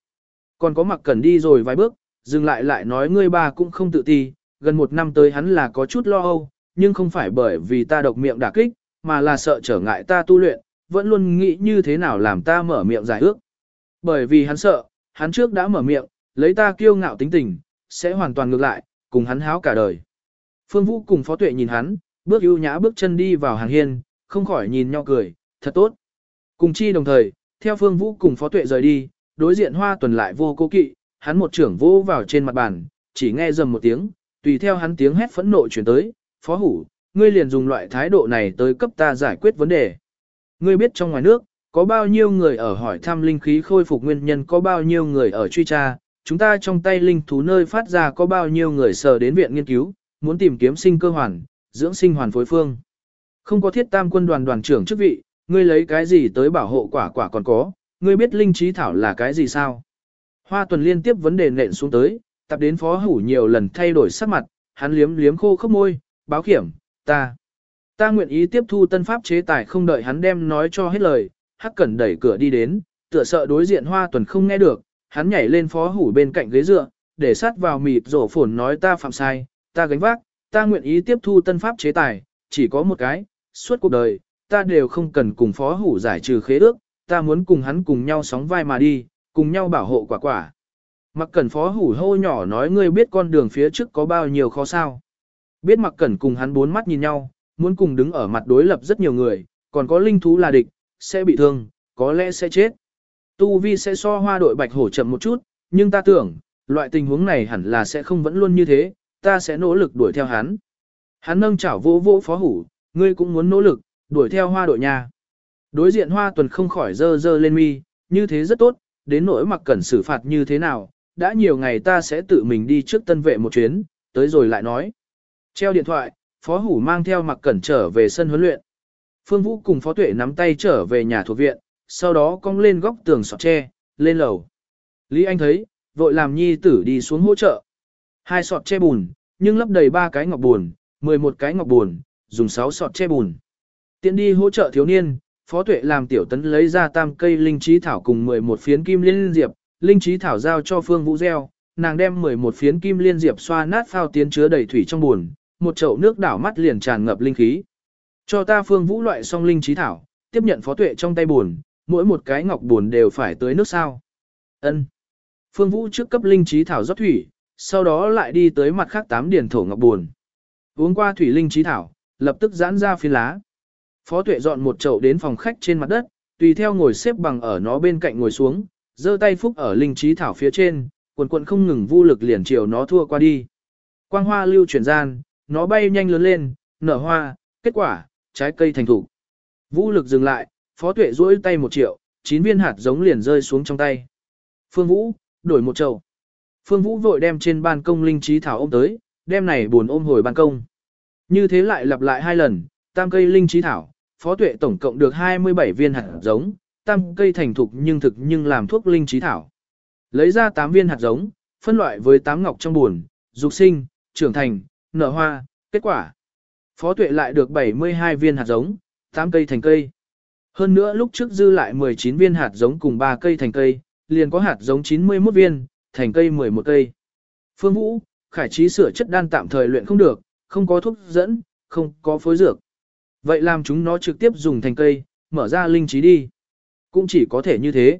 Còn có mặc cần đi rồi vài bước, dừng lại lại nói ngươi bà cũng không tự ti, gần một năm tới hắn là có chút lo âu, nhưng không phải bởi vì ta độc miệng đả kích, mà là sợ trở ngại ta tu luyện, vẫn luôn nghĩ như thế nào làm ta mở miệng giải ước. Bởi vì hắn sợ, hắn trước đã mở miệng, lấy ta kiêu ngạo tính tình, sẽ hoàn toàn ngược lại, cùng hắn háo cả đời. Phương Vũ cùng Phó Tuệ nhìn hắn, bước ưu nhã bước chân đi vào hàng hiên, không khỏi nhìn nhau cười, thật tốt. Cùng chi đồng thời, theo Phương Vũ cùng Phó Tuệ rời đi, đối diện Hoa Tuần lại vô cố kỵ, hắn một trưởng vô vào trên mặt bàn, chỉ nghe dầm một tiếng, tùy theo hắn tiếng hét phẫn nộ chuyển tới, Phó Hủ, ngươi liền dùng loại thái độ này tới cấp ta giải quyết vấn đề. Ngươi biết trong ngoài nước, có bao nhiêu người ở hỏi thăm linh khí khôi phục nguyên nhân có bao nhiêu người ở truy tra, chúng ta trong tay linh thú nơi phát ra có bao nhiêu người sờ đến viện nghiên cứu, muốn tìm kiếm sinh cơ hoàn, dưỡng sinh hoàn phối phương. Không có thiết tam quân đoàn đoàn trưởng chức vị, ngươi lấy cái gì tới bảo hộ quả quả còn có, ngươi biết linh trí thảo là cái gì sao? Hoa tuần liên tiếp vấn đề nện xuống tới, tập đến phó hủ nhiều lần thay đổi sắc mặt, hắn liếm liếm khô khốc môi, báo kiểm, ta. Ta nguyện ý tiếp thu tân pháp chế tài không đợi hắn đem nói cho hết lời, hắc cẩn đẩy cửa đi đến, tựa sợ đối diện hoa tuần không nghe được, hắn nhảy lên phó hủ bên cạnh ghế dựa, để sát vào mịt rổ phồn nói ta phạm sai, ta gánh vác, ta nguyện ý tiếp thu tân pháp chế tài, chỉ có một cái, suốt cuộc đời, ta đều không cần cùng phó hủ giải trừ khế ước, ta muốn cùng hắn cùng nhau sóng vai mà đi, cùng nhau bảo hộ quả quả. Mặc cẩn phó hủ hô nhỏ nói ngươi biết con đường phía trước có bao nhiêu khó sao. Biết mặc cẩn cùng hắn bốn mắt nhìn nhau, muốn cùng đứng ở mặt đối lập rất nhiều người, còn có linh thú là địch, sẽ bị thương, có lẽ sẽ chết. Tu Vi sẽ so hoa đội bạch hổ chậm một chút, nhưng ta tưởng, loại tình huống này hẳn là sẽ không vẫn luôn như thế, ta sẽ nỗ lực đuổi theo hắn. Hắn nâng chảo vô vô phó hủ, ngươi cũng muốn nỗ lực, đuổi theo hoa đội nhà. Đối diện hoa tuần không khỏi dơ dơ lên mi, như thế rất tốt, đến nỗi mặc cẩn xử phạt như thế nào, đã nhiều ngày ta sẽ tự mình đi trước tân vệ một chuyến, tới rồi lại nói. Treo điện thoại, phó hủ mang theo mặc cẩn trở về sân huấn luyện. Phương Vũ cùng phó tuệ nắm tay trở về nhà thuộc viện, sau đó cong lên góc tường sọt tre, lên lầu. Lý Anh thấy, vội làm nhi tử đi xuống hỗ trợ. Hai sọt tre bùn, nhưng lấp đầy ba cái ngọc bùn, 11 cái ngọc bùn, dùng 6 sọt tre bùn. Tiện đi hỗ trợ thiếu niên, phó tuệ làm tiểu tấn lấy ra tam cây linh trí thảo cùng 11 phiến kim liên diệp, linh trí thảo giao cho phương vũ gieo, nàng đem 11 phiến kim liên diệp xoa nát phao tiến chứa đầy thủy trong buồn, một chậu nước đảo mắt liền tràn ngập linh khí. Cho ta phương vũ loại song linh trí thảo, tiếp nhận phó tuệ trong tay buồn, mỗi một cái ngọc buồn đều phải tới nước sao. Ân. Phương Vũ trước cấp linh trí thảo rót thủy, sau đó lại đi tới mặt khác tám điển thổ ngọc buồn. Uống qua thủy linh trí thảo, lập tức giãn ra phiến lá. Phó tuệ dọn một chậu đến phòng khách trên mặt đất, tùy theo ngồi xếp bằng ở nó bên cạnh ngồi xuống, giơ tay phúc ở linh trí thảo phía trên, quần quần không ngừng vô lực liền chiều nó thua qua đi. Quang hoa lưu chuyển gian, nó bay nhanh lớn lên, nở hoa, kết quả, trái cây thành thủ. Vũ lực dừng lại, phó tuệ duỗi tay một triệu, chín viên hạt giống liền rơi xuống trong tay. Phương Vũ, đổi một chậu. Phương Vũ vội đem trên ban công linh trí thảo ôm tới, đem này buồn ôm hồi ban công. Như thế lại lặp lại hai lần, tam cây linh trí thảo, phó tuệ tổng cộng được 27 viên hạt giống, tam cây thành thục nhưng thực nhưng làm thuốc linh trí thảo. Lấy ra 8 viên hạt giống, phân loại với 8 ngọc trong buồn, dục sinh, trưởng thành, nở hoa, kết quả. Phó tuệ lại được 72 viên hạt giống, 8 cây thành cây. Hơn nữa lúc trước dư lại 19 viên hạt giống cùng 3 cây thành cây, liền có hạt giống 91 viên, thành cây 11 cây. Phương Vũ, khải trí sửa chất đan tạm thời luyện không được, không có thuốc dẫn, không có phối dược. Vậy làm chúng nó trực tiếp dùng thành cây, mở ra linh trí đi. Cũng chỉ có thể như thế.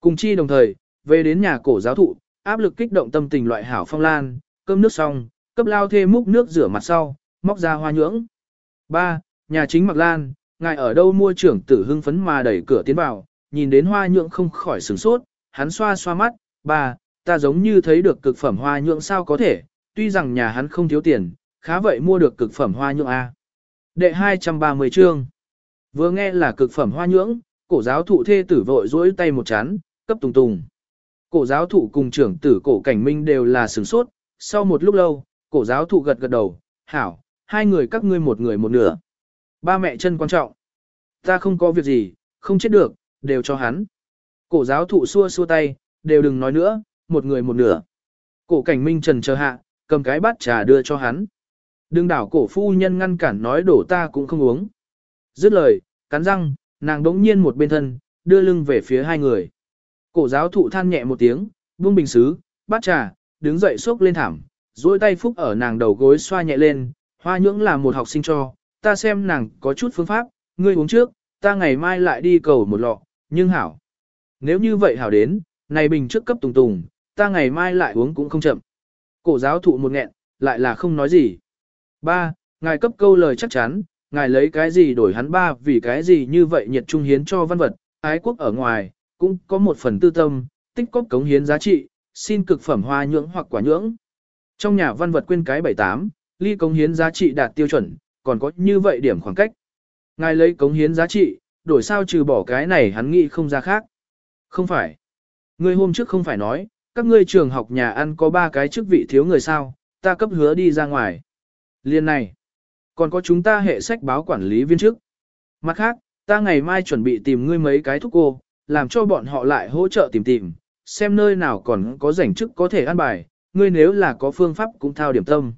Cùng chi đồng thời, về đến nhà cổ giáo thụ, áp lực kích động tâm tình loại hảo phong lan, cơm nước xong, cấp lao thê múc nước rửa mặt sau, móc ra hoa nhưỡng. 3. Nhà chính Mạc Lan, ngài ở đâu mua trưởng tử hưng phấn mà đẩy cửa tiến vào, nhìn đến hoa nhưỡng không khỏi sửng sốt, hắn xoa xoa mắt, ba, ta giống như thấy được cực phẩm hoa nhưỡng sao có thể, tuy rằng nhà hắn không thiếu tiền, khá vậy mua được cực phẩm hoa nhưỡng A. Đệ 230 chương. Vừa nghe là cực phẩm hoa nhưỡng, cổ giáo thụ thê tử vội dỗi tay một chán, cấp tùng tùng. Cổ giáo thụ cùng trưởng tử cổ cảnh minh đều là sửng sốt, sau một lúc lâu, cổ giáo thụ gật gật đầu, hảo, hai người các ngươi một người một nửa. Ba mẹ chân quan trọng. Ta không có việc gì, không chết được, đều cho hắn. Cổ giáo thụ xua xua tay, đều đừng nói nữa, một người một nửa. Cổ cảnh minh trần chờ hạ, cầm cái bát trà đưa cho hắn. Đừng đảo cổ phu nhân ngăn cản nói đổ ta cũng không uống. Dứt lời, cắn răng, nàng đống nhiên một bên thân, đưa lưng về phía hai người. Cổ giáo thụ than nhẹ một tiếng, buông bình xứ, bát trà, đứng dậy xốc lên thảm, duỗi tay phúc ở nàng đầu gối xoa nhẹ lên, hoa nhưỡng là một học sinh cho, ta xem nàng có chút phương pháp, ngươi uống trước, ta ngày mai lại đi cầu một lọ, nhưng hảo. Nếu như vậy hảo đến, này bình trước cấp tùng tùng, ta ngày mai lại uống cũng không chậm. Cổ giáo thụ một nghẹn, lại là không nói gì. Ba, ngài cấp câu lời chắc chắn, ngài lấy cái gì đổi hắn ba vì cái gì như vậy nhiệt trung hiến cho văn vật, ái quốc ở ngoài, cũng có một phần tư tâm, tích cóp cống hiến giá trị, xin cực phẩm hoa nhưỡng hoặc quả nhưỡng. Trong nhà văn vật quên cái 78, ly cống hiến giá trị đạt tiêu chuẩn, còn có như vậy điểm khoảng cách. Ngài lấy cống hiến giá trị, đổi sao trừ bỏ cái này hắn nghĩ không ra khác. Không phải. Ngươi hôm trước không phải nói, các ngươi trường học nhà ăn có ba cái chức vị thiếu người sao, ta cấp hứa đi ra ngoài. Liên này, còn có chúng ta hệ sách báo quản lý viên chức. Mặt khác, ta ngày mai chuẩn bị tìm ngươi mấy cái thúc cô, làm cho bọn họ lại hỗ trợ tìm tìm, xem nơi nào còn có rảnh chức có thể ăn bài, ngươi nếu là có phương pháp cũng thao điểm tâm.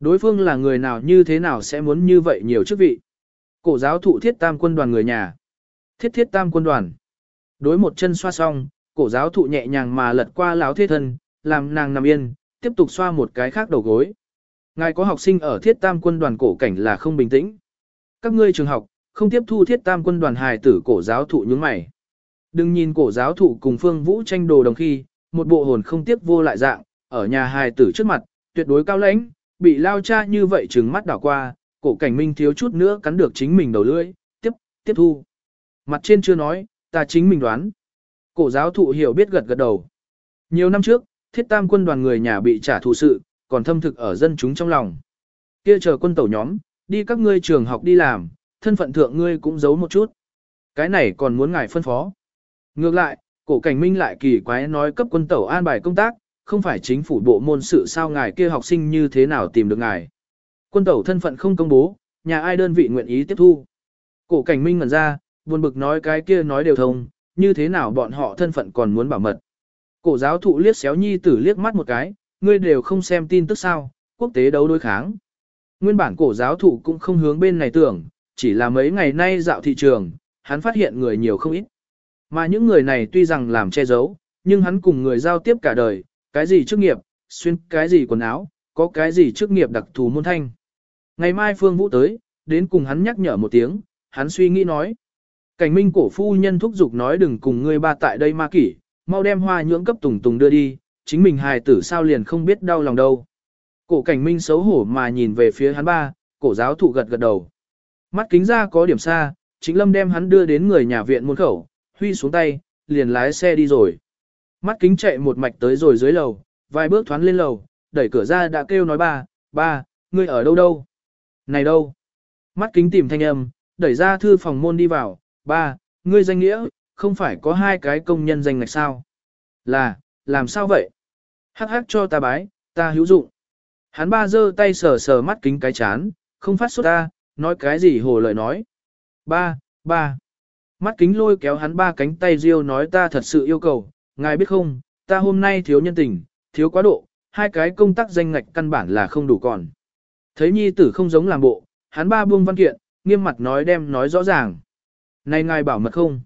Đối phương là người nào như thế nào sẽ muốn như vậy nhiều chức vị. Cổ giáo thụ thiết tam quân đoàn người nhà. Thiết thiết tam quân đoàn. Đối một chân xoa xong, cổ giáo thụ nhẹ nhàng mà lật qua láo thế thân, làm nàng nằm yên, tiếp tục xoa một cái khác đầu gối. Ngài có học sinh ở thiết tam quân đoàn cổ cảnh là không bình tĩnh. Các ngươi trường học, không tiếp thu thiết tam quân đoàn hài tử cổ giáo thụ những mày. Đừng nhìn cổ giáo thụ cùng phương vũ tranh đồ đồng khi, một bộ hồn không tiếp vô lại dạng, ở nhà hài tử trước mặt, tuyệt đối cao lãnh, bị lao cha như vậy trừng mắt đảo qua, cổ cảnh minh thiếu chút nữa cắn được chính mình đầu lưỡi, tiếp, tiếp thu. Mặt trên chưa nói, ta chính mình đoán. Cổ giáo thụ hiểu biết gật gật đầu. Nhiều năm trước, thiết tam quân đoàn người nhà bị trả thù sự, còn thâm thực ở dân chúng trong lòng. Kia chờ quân tẩu nhóm, đi các ngươi trường học đi làm, thân phận thượng ngươi cũng giấu một chút. Cái này còn muốn ngài phân phó. Ngược lại, cổ cảnh minh lại kỳ quái nói cấp quân tẩu an bài công tác, không phải chính phủ bộ môn sự sao ngài kia học sinh như thế nào tìm được ngài. Quân tẩu thân phận không công bố, nhà ai đơn vị nguyện ý tiếp thu. Cổ cảnh minh ngẩn ra, buồn bực nói cái kia nói đều thông, như thế nào bọn họ thân phận còn muốn bảo mật. Cổ giáo thụ liếc xéo nhi tử liếc mắt một cái, ngươi đều không xem tin tức sao, quốc tế đấu đối kháng. Nguyên bản cổ giáo thủ cũng không hướng bên này tưởng, chỉ là mấy ngày nay dạo thị trường, hắn phát hiện người nhiều không ít. Mà những người này tuy rằng làm che giấu, nhưng hắn cùng người giao tiếp cả đời, cái gì chức nghiệp, xuyên cái gì quần áo, có cái gì chức nghiệp đặc thù môn thanh. Ngày mai Phương Vũ tới, đến cùng hắn nhắc nhở một tiếng, hắn suy nghĩ nói. Cảnh minh cổ phu nhân thúc giục nói đừng cùng ngươi ba tại đây ma kỷ, mau đem hoa nhưỡng cấp tùng tùng đưa đi, chính mình hài tử sao liền không biết đau lòng đâu. Cổ cảnh minh xấu hổ mà nhìn về phía hắn ba, cổ giáo thụ gật gật đầu. Mắt kính ra có điểm xa, chính lâm đem hắn đưa đến người nhà viện môn khẩu, huy xuống tay, liền lái xe đi rồi. Mắt kính chạy một mạch tới rồi dưới lầu, vài bước thoáng lên lầu, đẩy cửa ra đã kêu nói ba, ba, ngươi ở đâu đâu? Này đâu? Mắt kính tìm thanh âm, đẩy ra thư phòng môn đi vào, ba, ngươi danh nghĩa, không phải có hai cái công nhân danh ngạch sao? Là, làm sao vậy? Hắc hắc cho ta bái, ta hữu dụng. Hắn ba giơ tay sờ sờ mắt kính cái chán, không phát xuất ta, nói cái gì hồ lời nói. Ba, ba. Mắt kính lôi kéo hắn ba cánh tay riêu nói ta thật sự yêu cầu, ngài biết không, ta hôm nay thiếu nhân tình, thiếu quá độ, hai cái công tác danh ngạch căn bản là không đủ còn. Thấy nhi tử không giống làm bộ, hắn ba buông văn kiện, nghiêm mặt nói đem nói rõ ràng. Này ngài bảo mật không?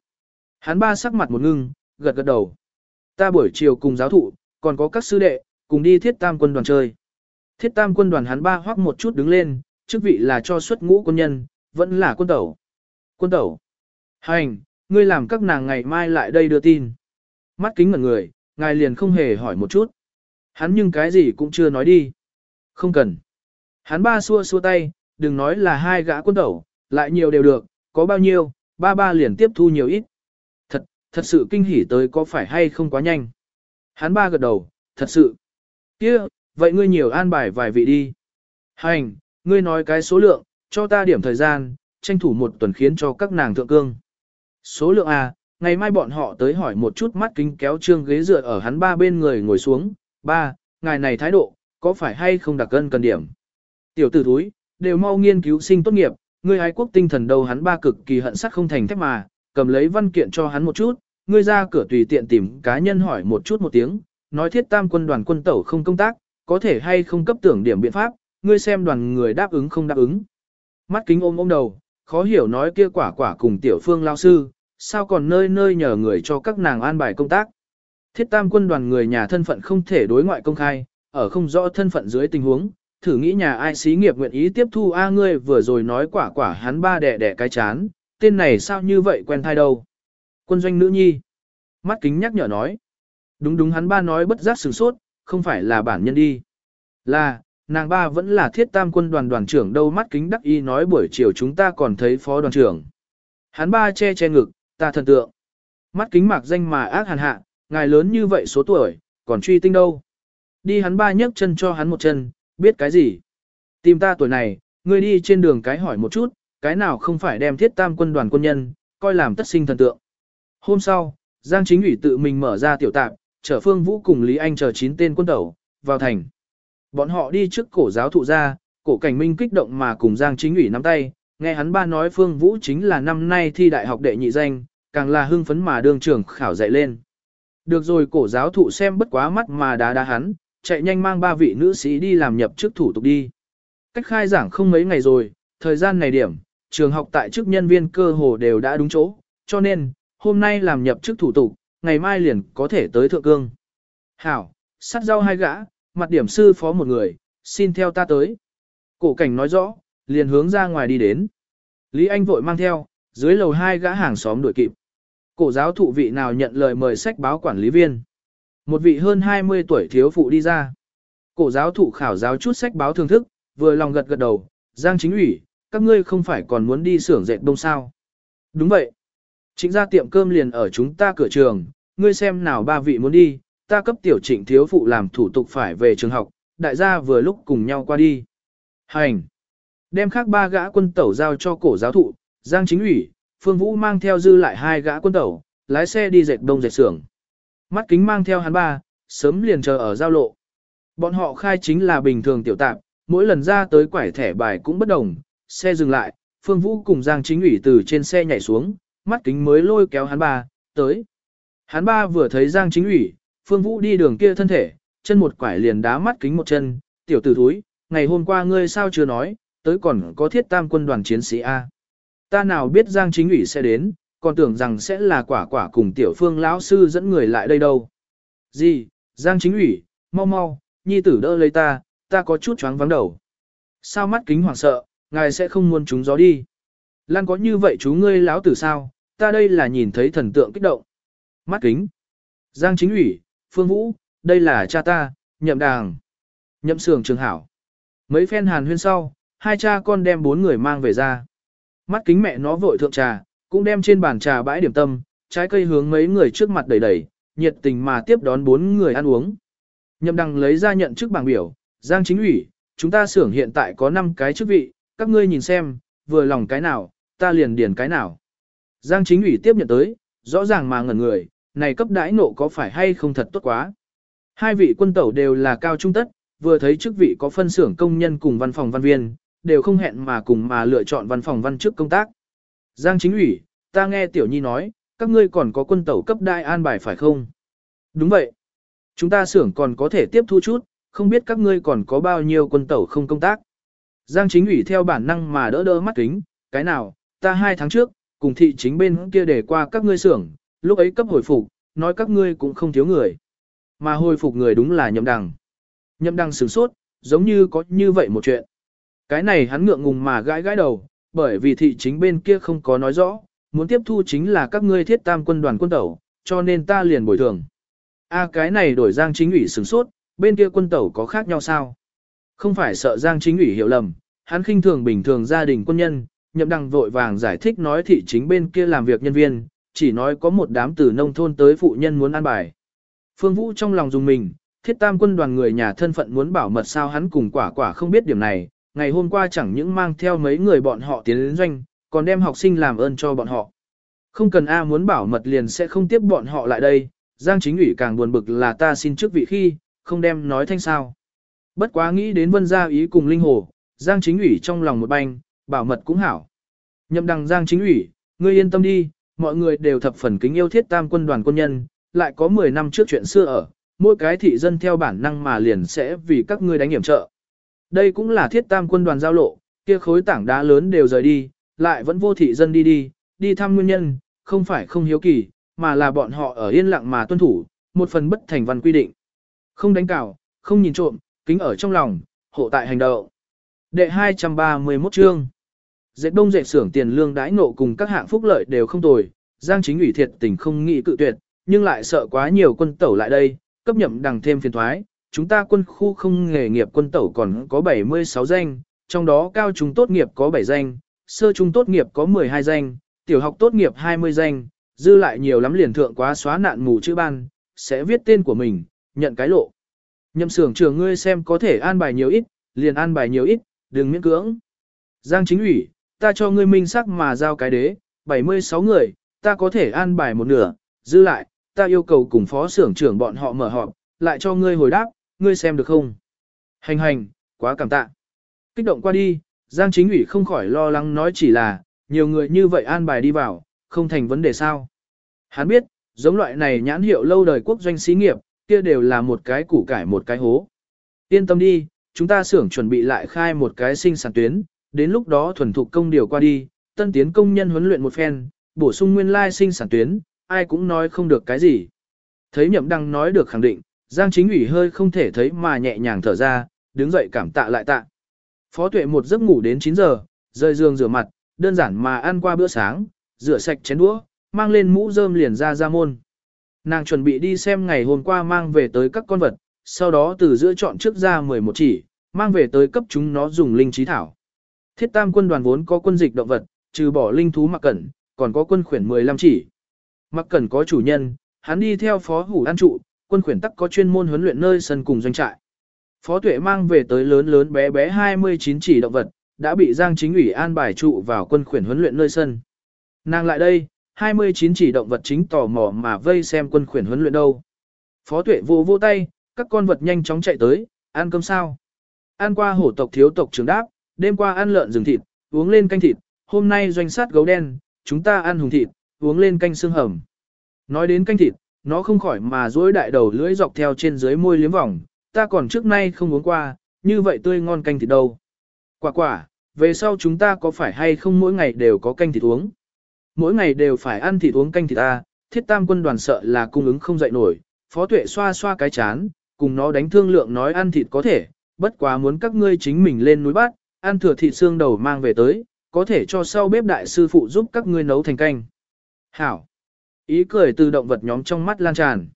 Hắn ba sắc mặt một ngưng, gật gật đầu. Ta buổi chiều cùng giáo thụ, còn có các sư đệ, cùng đi thiết tam quân đoàn chơi. Thiết tam quân đoàn hắn ba hoắc một chút đứng lên, chức vị là cho xuất ngũ quân nhân, vẫn là quân tẩu. Quân tẩu. Hành, ngươi làm các nàng ngày mai lại đây đưa tin. Mắt kính ngẩn người, ngài liền không hề hỏi một chút. Hắn nhưng cái gì cũng chưa nói đi. Không cần. Hắn ba xua xua tay, đừng nói là hai gã quân tẩu, lại nhiều đều được, có bao nhiêu, ba ba liền tiếp thu nhiều ít. Thật, thật sự kinh hỉ tới có phải hay không quá nhanh. Hắn ba gật đầu, thật sự. kia, vậy ngươi nhiều an bài vài vị đi. Hành, ngươi nói cái số lượng, cho ta điểm thời gian, tranh thủ một tuần khiến cho các nàng thượng cương. Số lượng à? ngày mai bọn họ tới hỏi một chút mắt kính kéo trương ghế dựa ở hắn ba bên người ngồi xuống. Ba, ngài này thái độ, có phải hay không đặc cân cần điểm? Tiểu tử thúi, đều mau nghiên cứu sinh tốt nghiệp, ngươi ái quốc tinh thần đâu hắn ba cực kỳ hận sắc không thành thép mà, cầm lấy văn kiện cho hắn một chút, ngươi ra cửa tùy tiện tìm cá nhân hỏi một chút một tiếng, nói thiết tam quân đoàn quân tẩu không công tác, có thể hay không cấp tưởng điểm biện pháp, ngươi xem đoàn người đáp ứng không đáp ứng. Mắt kính ôm ôm đầu, khó hiểu nói kia quả quả cùng tiểu phương lao sư, sao còn nơi nơi nhờ người cho các nàng an bài công tác. Thiết tam quân đoàn người nhà thân phận không thể đối ngoại công khai, ở không rõ thân phận dưới tình huống, thử nghĩ nhà ai xí nghiệp nguyện ý tiếp thu A ngươi vừa rồi nói quả quả hắn ba đẻ đẻ cái chán, tên này sao như vậy quen thai đâu. Quân doanh nữ nhi. Mắt kính nhắc nhở nói. Đúng đúng hắn ba nói bất giác sửng sốt, không phải là bản nhân đi. Là, nàng ba vẫn là thiết tam quân đoàn đoàn trưởng đâu mắt kính đắc y nói buổi chiều chúng ta còn thấy phó đoàn trưởng. Hắn ba che che ngực, ta thần tượng. Mắt kính mạc danh mà ác hàn hạ, ngài lớn như vậy số tuổi, còn truy tinh đâu. Đi hắn ba nhấc chân cho hắn một chân, biết cái gì. Tìm ta tuổi này, ngươi đi trên đường cái hỏi một chút, cái nào không phải đem thiết tam quân đoàn quân nhân, coi làm tất sinh thần tượng. Hôm sau, Giang Chính ủy tự mình mở ra tiểu tạp, chở Phương Vũ cùng Lý Anh chờ 9 tên quân tẩu, vào thành. Bọn họ đi trước cổ giáo thụ ra, cổ cảnh minh kích động mà cùng Giang Chính ủy nắm tay, nghe hắn ba nói Phương Vũ chính là năm nay thi đại học đệ nhị danh, càng là hưng phấn mà đương trưởng khảo dạy lên. Được rồi cổ giáo thụ xem bất quá mắt mà đá đá hắn, chạy nhanh mang ba vị nữ sĩ đi làm nhập chức thủ tục đi. Cách khai giảng không mấy ngày rồi, thời gian này điểm, trường học tại chức nhân viên cơ hồ đều đã đúng chỗ, cho nên, hôm nay làm nhập chức thủ tục, ngày mai liền có thể tới thượng cương. Hảo, sắt rau hai gã, mặt điểm sư phó một người, xin theo ta tới. Cổ cảnh nói rõ, liền hướng ra ngoài đi đến. Lý Anh vội mang theo, dưới lầu hai gã hàng xóm đuổi kịp. Cổ giáo thụ vị nào nhận lời mời sách báo quản lý viên. Một vị hơn 20 tuổi thiếu phụ đi ra. Cổ giáo thụ khảo giáo chút sách báo thưởng thức, vừa lòng gật gật đầu, Giang chính ủy, các ngươi không phải còn muốn đi xưởng dệt đông sao. Đúng vậy. Chính ra tiệm cơm liền ở chúng ta cửa trường, ngươi xem nào ba vị muốn đi, ta cấp tiểu trịnh thiếu phụ làm thủ tục phải về trường học, đại gia vừa lúc cùng nhau qua đi. Hành. Đem khác ba gã quân tẩu giao cho cổ giáo thụ, Giang chính ủy, Phương Vũ mang theo dư lại hai gã quân tẩu, lái xe đi dệt đông dệt xưởng. Mắt kính mang theo hắn ba, sớm liền chờ ở giao lộ. Bọn họ khai chính là bình thường tiểu tạp, mỗi lần ra tới quải thẻ bài cũng bất đồng, xe dừng lại, Phương Vũ cùng Giang Chính ủy từ trên xe nhảy xuống, mắt kính mới lôi kéo hắn ba, tới. Hắn ba vừa thấy Giang Chính ủy, Phương Vũ đi đường kia thân thể, chân một quải liền đá mắt kính một chân, tiểu tử thúi, ngày hôm qua ngươi sao chưa nói, tới còn có thiết tam quân đoàn chiến sĩ A. Ta nào biết Giang Chính ủy sẽ đến, còn tưởng rằng sẽ là quả quả cùng tiểu phương lão sư dẫn người lại đây đâu. Gì, Giang chính ủy, mau mau, nhi tử đỡ lấy ta, ta có chút choáng vắng đầu. Sao mắt kính hoảng sợ, ngài sẽ không muốn chúng gió đi. Lan có như vậy chú ngươi lão tử sao, ta đây là nhìn thấy thần tượng kích động. Mắt kính. Giang chính ủy, Phương Vũ, đây là cha ta, nhậm đàng. Nhậm sường trường hảo. Mấy phen hàn huyên sau, hai cha con đem bốn người mang về ra. Mắt kính mẹ nó vội thượng trà, cũng đem trên bàn trà bãi điểm tâm, trái cây hướng mấy người trước mặt đẩy đẩy, nhiệt tình mà tiếp đón bốn người ăn uống. Nhậm đằng lấy ra nhận chức bảng biểu, Giang chính ủy, chúng ta xưởng hiện tại có 5 cái chức vị, các ngươi nhìn xem, vừa lòng cái nào, ta liền điền cái nào. Giang chính ủy tiếp nhận tới, rõ ràng mà ngẩn người, này cấp đãi nộ có phải hay không thật tốt quá. Hai vị quân tẩu đều là cao trung tất, vừa thấy chức vị có phân xưởng công nhân cùng văn phòng văn viên, đều không hẹn mà cùng mà lựa chọn văn phòng văn chức công tác. Giang chính ủy, ta nghe tiểu nhi nói, các ngươi còn có quân tẩu cấp đại an bài phải không? Đúng vậy. Chúng ta xưởng còn có thể tiếp thu chút, không biết các ngươi còn có bao nhiêu quân tẩu không công tác. Giang chính ủy theo bản năng mà đỡ đỡ mắt kính, cái nào, ta hai tháng trước, cùng thị chính bên kia để qua các ngươi xưởng, lúc ấy cấp hồi phục, nói các ngươi cũng không thiếu người. Mà hồi phục người đúng là nhậm đằng. Nhậm đằng sửng sốt, giống như có như vậy một chuyện. Cái này hắn ngượng ngùng mà gãi gãi đầu, bởi vì thị chính bên kia không có nói rõ, muốn tiếp thu chính là các ngươi thiết tam quân đoàn quân tẩu, cho nên ta liền bồi thường. A cái này đổi Giang chính ủy sửng sốt, bên kia quân tẩu có khác nhau sao? Không phải sợ Giang chính ủy hiểu lầm, hắn khinh thường bình thường gia đình quân nhân, nhậm đằng vội vàng giải thích nói thị chính bên kia làm việc nhân viên, chỉ nói có một đám từ nông thôn tới phụ nhân muốn ăn bài. Phương Vũ trong lòng dùng mình, thiết tam quân đoàn người nhà thân phận muốn bảo mật sao hắn cùng quả quả không biết điểm này, ngày hôm qua chẳng những mang theo mấy người bọn họ tiến đến doanh, còn đem học sinh làm ơn cho bọn họ. Không cần A muốn bảo mật liền sẽ không tiếp bọn họ lại đây, Giang chính ủy càng buồn bực là ta xin trước vị khi, không đem nói thanh sao. Bất quá nghĩ đến vân gia ý cùng linh hồ, Giang chính ủy trong lòng một banh, bảo mật cũng hảo. Nhậm đằng Giang chính ủy, ngươi yên tâm đi, mọi người đều thập phần kính yêu thiết tam quân đoàn quân nhân, lại có 10 năm trước chuyện xưa ở, mỗi cái thị dân theo bản năng mà liền sẽ vì các ngươi đánh hiểm trợ. Đây cũng là thiết tam quân đoàn giao lộ, kia khối tảng đá lớn đều rời đi, lại vẫn vô thị dân đi đi, đi thăm nguyên nhân, không phải không hiếu kỳ, mà là bọn họ ở yên lặng mà tuân thủ, một phần bất thành văn quy định. Không đánh cào, không nhìn trộm, kính ở trong lòng, hộ tại hành động. Đệ 231 chương Dệt đông dệt xưởng tiền lương đãi nộ cùng các hạng phúc lợi đều không tồi, Giang chính ủy thiệt tình không nghĩ cự tuyệt, nhưng lại sợ quá nhiều quân tẩu lại đây, cấp nhậm đằng thêm phiền thoái. Chúng ta quân khu không nghề nghiệp quân tẩu còn có 76 danh, trong đó cao trung tốt nghiệp có 7 danh, sơ trung tốt nghiệp có 12 danh, tiểu học tốt nghiệp 20 danh, dư lại nhiều lắm liền thượng quá xóa nạn mù chữ ban, sẽ viết tên của mình, nhận cái lộ. Nhậm xưởng trường ngươi xem có thể an bài nhiều ít, liền an bài nhiều ít, đừng miễn cưỡng. Giang chính ủy, ta cho ngươi minh sắc mà giao cái đế, 76 người, ta có thể an bài một nửa, dư lại, ta yêu cầu cùng phó xưởng trưởng bọn họ mở họp, lại cho ngươi hồi đáp, ngươi xem được không? Hành hành, quá cảm tạ. Kích động qua đi, Giang chính ủy không khỏi lo lắng nói chỉ là, nhiều người như vậy an bài đi vào, không thành vấn đề sao. Hắn biết, giống loại này nhãn hiệu lâu đời quốc doanh xí nghiệp, kia đều là một cái củ cải một cái hố. Yên tâm đi, chúng ta xưởng chuẩn bị lại khai một cái sinh sản tuyến, đến lúc đó thuần thục công điều qua đi, tân tiến công nhân huấn luyện một phen, bổ sung nguyên lai sinh sản tuyến, ai cũng nói không được cái gì. Thấy nhậm đăng nói được khẳng định, Giang chính ủy hơi không thể thấy mà nhẹ nhàng thở ra, đứng dậy cảm tạ lại tạ. Phó tuệ một giấc ngủ đến 9 giờ, rời giường rửa mặt, đơn giản mà ăn qua bữa sáng, rửa sạch chén đũa, mang lên mũ rơm liền ra ra môn. Nàng chuẩn bị đi xem ngày hôm qua mang về tới các con vật, sau đó từ giữa chọn trước ra 11 chỉ, mang về tới cấp chúng nó dùng linh trí thảo. Thiết tam quân đoàn vốn có quân dịch động vật, trừ bỏ linh thú mặc cẩn, còn có quân khuyển 15 chỉ. Mặc cẩn có chủ nhân, hắn đi theo phó hủ an trụ, quân khuyển tắc có chuyên môn huấn luyện nơi sân cùng doanh trại. Phó tuệ mang về tới lớn lớn bé bé 29 chỉ động vật, đã bị Giang chính ủy an bài trụ vào quân khuyển huấn luyện nơi sân. Nàng lại đây, 29 chỉ động vật chính tò mò mà vây xem quân khuyển huấn luyện đâu. Phó tuệ vô vô tay, các con vật nhanh chóng chạy tới, ăn cơm sao. Ăn qua hổ tộc thiếu tộc trưởng đáp, đêm qua ăn lợn rừng thịt, uống lên canh thịt, hôm nay doanh sát gấu đen, chúng ta ăn hùng thịt, uống lên canh xương hầm. Nói đến canh thịt, nó không khỏi mà dối đại đầu lưỡi dọc theo trên dưới môi liếm vòng, ta còn trước nay không uống qua, như vậy tươi ngon canh thịt đâu. Quả quả, về sau chúng ta có phải hay không mỗi ngày đều có canh thịt uống? Mỗi ngày đều phải ăn thịt uống canh thịt ta, thiết tam quân đoàn sợ là cung ứng không dậy nổi, phó tuệ xoa xoa cái chán, cùng nó đánh thương lượng nói ăn thịt có thể, bất quá muốn các ngươi chính mình lên núi bát, ăn thừa thịt xương đầu mang về tới, có thể cho sau bếp đại sư phụ giúp các ngươi nấu thành canh. Hảo. Ý cười từ động vật nhóm trong mắt lan tràn.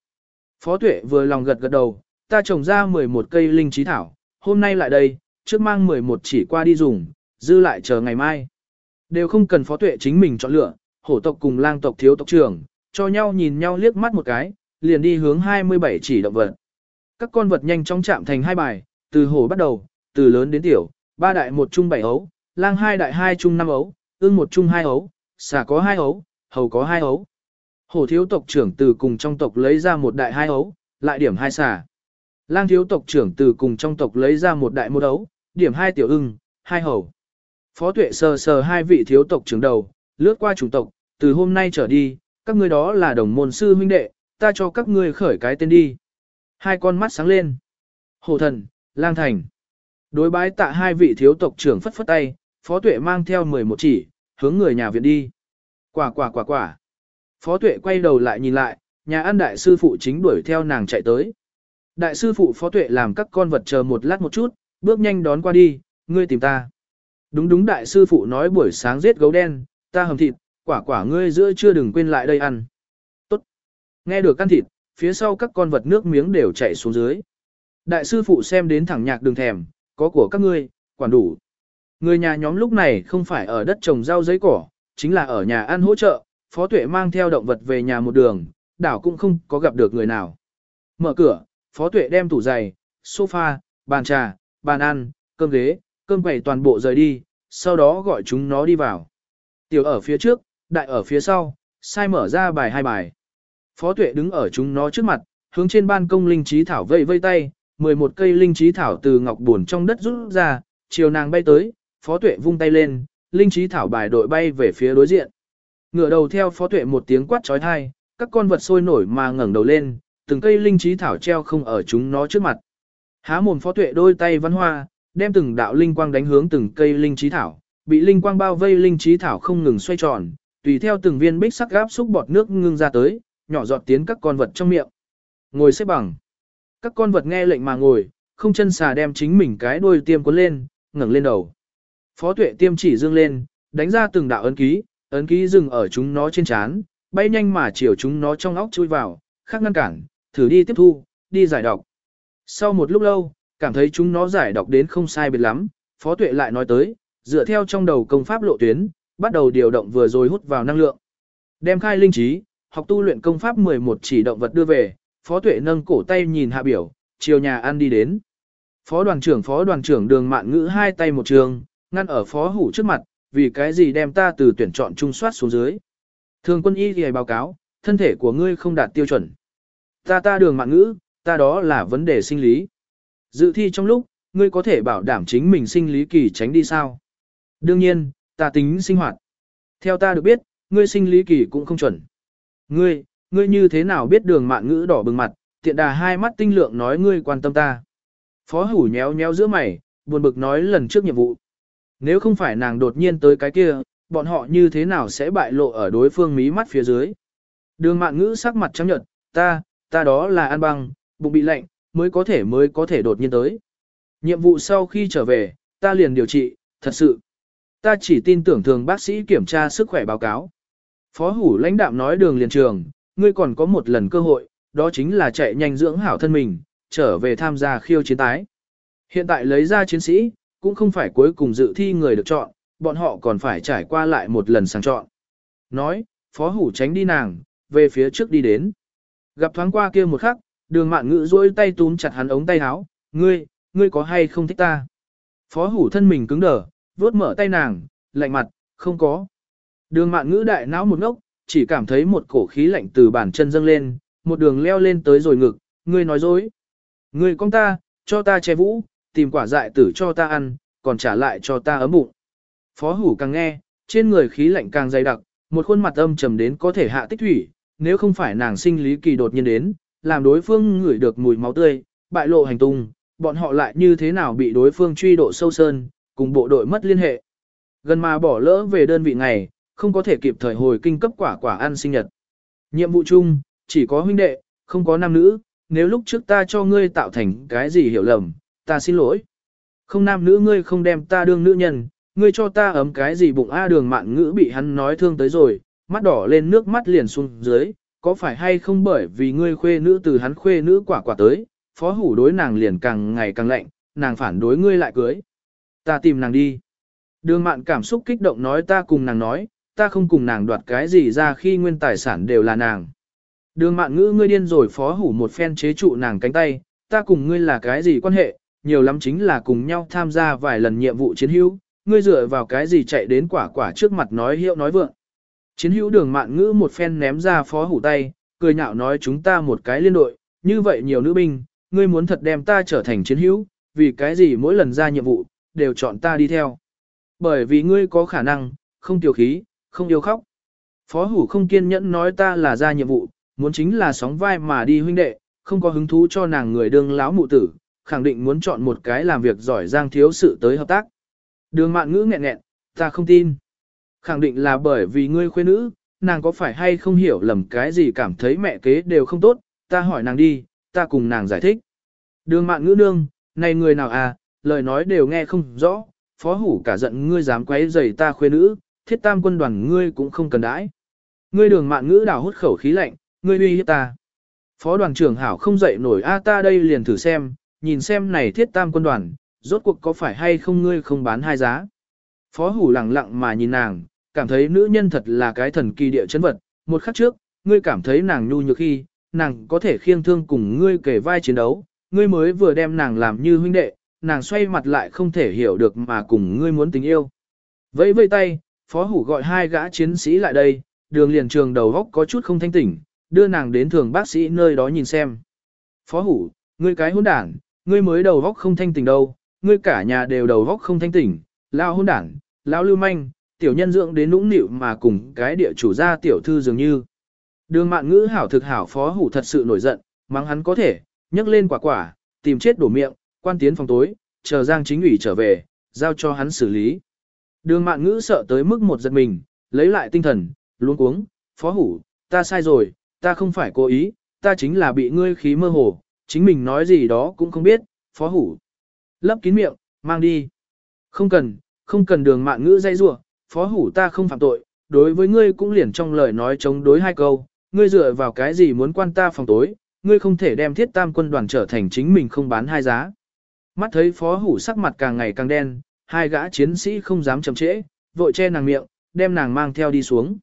Phó tuệ vừa lòng gật gật đầu, ta trồng ra 11 cây linh trí thảo, hôm nay lại đây, trước mang 11 chỉ qua đi dùng, dư lại chờ ngày mai. Đều không cần phó tuệ chính mình chọn lựa, hổ tộc cùng lang tộc thiếu tộc trưởng, cho nhau nhìn nhau liếc mắt một cái, liền đi hướng 27 chỉ động vật. Các con vật nhanh chóng chạm thành hai bài, từ hổ bắt đầu, từ lớn đến tiểu, ba đại một trung bảy ấu, lang hai đại hai trung năm ấu, ương một trung hai ấu, xà có hai ấu, hầu có hai ấu. Hổ thiếu tộc trưởng từ cùng trong tộc lấy ra một đại hai ấu, lại điểm hai xà. Lang thiếu tộc trưởng từ cùng trong tộc lấy ra một đại một ấu, điểm hai tiểu ưng, hai hầu. Phó tuệ sờ sờ hai vị thiếu tộc trưởng đầu, lướt qua chủ tộc, từ hôm nay trở đi, các ngươi đó là đồng môn sư huynh đệ, ta cho các ngươi khởi cái tên đi. Hai con mắt sáng lên. Hổ thần, lang thành. Đối bái tạ hai vị thiếu tộc trưởng phất phất tay, phó tuệ mang theo 11 chỉ, hướng người nhà viện đi. Quả quả quả quả. Phó tuệ quay đầu lại nhìn lại, nhà ăn đại sư phụ chính đuổi theo nàng chạy tới. Đại sư phụ phó tuệ làm các con vật chờ một lát một chút, bước nhanh đón qua đi, ngươi tìm ta. Đúng đúng đại sư phụ nói buổi sáng giết gấu đen, ta hầm thịt, quả quả ngươi giữa chưa đừng quên lại đây ăn. Tốt. Nghe được ăn thịt, phía sau các con vật nước miếng đều chạy xuống dưới. Đại sư phụ xem đến thẳng nhạc đường thèm, có của các ngươi, quản đủ. Người nhà nhóm lúc này không phải ở đất trồng rau giấy cỏ, chính là ở nhà ăn hỗ trợ, phó tuệ mang theo động vật về nhà một đường, đảo cũng không có gặp được người nào. Mở cửa, phó tuệ đem tủ giày, sofa, bàn trà, bàn ăn, cơm ghế, cơm quầy toàn bộ rời đi, sau đó gọi chúng nó đi vào. Tiểu ở phía trước, đại ở phía sau, sai mở ra bài hai bài. Phó tuệ đứng ở chúng nó trước mặt, hướng trên ban công linh trí thảo vây vây tay, 11 cây linh trí thảo từ ngọc buồn trong đất rút ra, chiều nàng bay tới, phó tuệ vung tay lên, linh trí thảo bài đội bay về phía đối diện. Ngựa đầu theo phó tuệ một tiếng quát trói thai, các con vật sôi nổi mà ngẩng đầu lên, từng cây linh trí thảo treo không ở chúng nó trước mặt. Há mồm phó tuệ đôi tay văn hoa, đem từng đạo linh quang đánh hướng từng cây linh trí thảo, bị linh quang bao vây linh trí thảo không ngừng xoay tròn, tùy theo từng viên bích sắc gáp xúc bọt nước ngưng ra tới, nhỏ giọt tiến các con vật trong miệng. Ngồi xếp bằng. Các con vật nghe lệnh mà ngồi, không chân xà đem chính mình cái đuôi tiêm cuốn lên, ngẩng lên đầu. Phó tuệ tiêm chỉ dương lên, đánh ra từng đạo ấn ký, ấn ký dừng ở chúng nó trên chán, bay nhanh mà chiều chúng nó trong óc chui vào, khác ngăn cản, thử đi tiếp thu, đi giải đọc. Sau một lúc lâu, cảm thấy chúng nó giải đọc đến không sai biệt lắm, Phó Tuệ lại nói tới, dựa theo trong đầu công pháp lộ tuyến, bắt đầu điều động vừa rồi hút vào năng lượng. Đem khai linh trí, học tu luyện công pháp 11 chỉ động vật đưa về, Phó Tuệ nâng cổ tay nhìn hạ biểu, chiều nhà ăn đi đến. Phó đoàn trưởng phó đoàn trưởng đường mạn ngữ hai tay một trường, ngăn ở phó hủ trước mặt, vì cái gì đem ta từ tuyển chọn trung soát xuống dưới. Thường quân y thì báo cáo, thân thể của ngươi không đạt tiêu chuẩn. Ta ta đường mạn ngữ, ta đó là vấn đề sinh lý. Dự thi trong lúc, ngươi có thể bảo đảm chính mình sinh lý kỳ tránh đi sao? Đương nhiên, ta tính sinh hoạt. Theo ta được biết, ngươi sinh lý kỳ cũng không chuẩn. Ngươi, ngươi như thế nào biết đường mạn ngữ đỏ bừng mặt, tiện đà hai mắt tinh lượng nói ngươi quan tâm ta. Phó hủ nhéo nhéo giữa mày, buồn bực nói lần trước nhiệm vụ. Nếu không phải nàng đột nhiên tới cái kia, bọn họ như thế nào sẽ bại lộ ở đối phương mí mắt phía dưới. Đường mạn ngữ sắc mặt trắng nhợt, ta, ta đó là ăn băng, bụng bị lạnh, mới có thể mới có thể đột nhiên tới. Nhiệm vụ sau khi trở về, ta liền điều trị, thật sự. Ta chỉ tin tưởng thường bác sĩ kiểm tra sức khỏe báo cáo. Phó hủ lãnh đạm nói đường liền trường, ngươi còn có một lần cơ hội, đó chính là chạy nhanh dưỡng hảo thân mình, trở về tham gia khiêu chiến tái. Hiện tại lấy ra chiến sĩ, cũng không phải cuối cùng dự thi người được chọn, bọn họ còn phải trải qua lại một lần sang chọn. Nói, phó hủ tránh đi nàng, về phía trước đi đến. Gặp thoáng qua kia một khắc, đường mạn ngữ duỗi tay túm chặt hắn ống tay áo, ngươi, ngươi có hay không thích ta? Phó hủ thân mình cứng đờ, vuốt mở tay nàng, lạnh mặt, không có. Đường mạn ngữ đại não một ngốc, chỉ cảm thấy một cổ khí lạnh từ bàn chân dâng lên, một đường leo lên tới rồi ngực, ngươi nói dối. Ngươi con ta, cho ta che vũ, tìm quả dại tử cho ta ăn, còn trả lại cho ta ấm bụng. Phó hủ càng nghe, trên người khí lạnh càng dày đặc, một khuôn mặt âm trầm đến có thể hạ tích thủy, nếu không phải nàng sinh lý kỳ đột nhiên đến, làm đối phương ngửi được mùi máu tươi, bại lộ hành tung, bọn họ lại như thế nào bị đối phương truy độ sâu sơn, cùng bộ đội mất liên hệ. Gần mà bỏ lỡ về đơn vị ngày, không có thể kịp thời hồi kinh cấp quả quả ăn sinh nhật. Nhiệm vụ chung, chỉ có huynh đệ, không có nam nữ, nếu lúc trước ta cho ngươi tạo thành cái gì hiểu lầm, ta xin lỗi. Không nam nữ ngươi không đem ta đương nữ nhân, ngươi cho ta ấm cái gì bụng A đường mạn ngữ bị hắn nói thương tới rồi, mắt đỏ lên nước mắt liền xuống dưới, có phải hay không bởi vì ngươi khuê nữ từ hắn khuê nữ quả quả tới, phó hủ đối nàng liền càng ngày càng lạnh, nàng phản đối ngươi lại cưới. Ta tìm nàng đi. Đường mạn cảm xúc kích động nói ta cùng nàng nói, ta không cùng nàng đoạt cái gì ra khi nguyên tài sản đều là nàng. Đường mạn ngữ ngươi điên rồi phó hủ một phen chế trụ nàng cánh tay, ta cùng ngươi là cái gì quan hệ, nhiều lắm chính là cùng nhau tham gia vài lần nhiệm vụ chiến hữu, ngươi dựa vào cái gì chạy đến quả quả trước mặt nói hiệu nói vượng. Chiến hữu đường mạn ngữ một phen ném ra phó hủ tay, cười nhạo nói chúng ta một cái liên đội, như vậy nhiều nữ binh, ngươi muốn thật đem ta trở thành chiến hữu, vì cái gì mỗi lần ra nhiệm vụ, đều chọn ta đi theo. Bởi vì ngươi có khả năng, không tiểu khí, không yêu khóc. Phó hủ không kiên nhẫn nói ta là ra nhiệm vụ, muốn chính là sóng vai mà đi huynh đệ, không có hứng thú cho nàng người đương láo mụ tử, khẳng định muốn chọn một cái làm việc giỏi giang thiếu sự tới hợp tác. Đường mạn ngữ nghẹn nghẹn, ta không tin. Khẳng định là bởi vì ngươi khuê nữ, nàng có phải hay không hiểu lầm cái gì cảm thấy mẹ kế đều không tốt, ta hỏi nàng đi, ta cùng nàng giải thích. Đường mạn ngữ nương, này người nào à, lời nói đều nghe không rõ, phó hủ cả giận ngươi dám quấy rầy ta khuê nữ, thiết tam quân đoàn ngươi cũng không cần đãi. Ngươi đường mạn ngữ đảo hút khẩu khí lạnh, ngươi uy hiếp ta. Phó đoàn trưởng hảo không dậy nổi a ta đây liền thử xem, nhìn xem này thiết tam quân đoàn, rốt cuộc có phải hay không ngươi không bán hai giá. Phó hủ lặng lặng mà nhìn nàng, cảm thấy nữ nhân thật là cái thần kỳ địa chấn vật, một khắc trước, ngươi cảm thấy nàng nhu nhược khi, nàng có thể khiêng thương cùng ngươi kể vai chiến đấu, ngươi mới vừa đem nàng làm như huynh đệ, nàng xoay mặt lại không thể hiểu được mà cùng ngươi muốn tình yêu. Vẫy vây tay, phó hủ gọi hai gã chiến sĩ lại đây, đường liền trường đầu góc có chút không thanh tỉnh, đưa nàng đến thường bác sĩ nơi đó nhìn xem. Phó hủ, ngươi cái hôn đảng, ngươi mới đầu góc không thanh tỉnh đâu, ngươi cả nhà đều đầu góc không thanh tỉnh, lao hôn đảng, lao lưu manh, tiểu nhân dưỡng đến nũng nịu mà cùng cái địa chủ gia tiểu thư dường như. Đường mạn ngữ hảo thực hảo phó hủ thật sự nổi giận, mắng hắn có thể, nhấc lên quả quả, tìm chết đổ miệng, quan tiến phòng tối, chờ Giang chính ủy trở về, giao cho hắn xử lý. Đường mạn ngữ sợ tới mức một giật mình, lấy lại tinh thần, luống cuống, phó hủ, ta sai rồi, ta không phải cố ý, ta chính là bị ngươi khí mơ hồ, chính mình nói gì đó cũng không biết, phó hủ. Lấp kín miệng, mang đi. Không cần, không cần đường mạn ngữ dây rủa phó hủ ta không phạm tội, đối với ngươi cũng liền trong lời nói chống đối hai câu, ngươi dựa vào cái gì muốn quan ta phòng tối, ngươi không thể đem thiết tam quân đoàn trở thành chính mình không bán hai giá. Mắt thấy phó hủ sắc mặt càng ngày càng đen, hai gã chiến sĩ không dám chậm trễ, vội che nàng miệng, đem nàng mang theo đi xuống.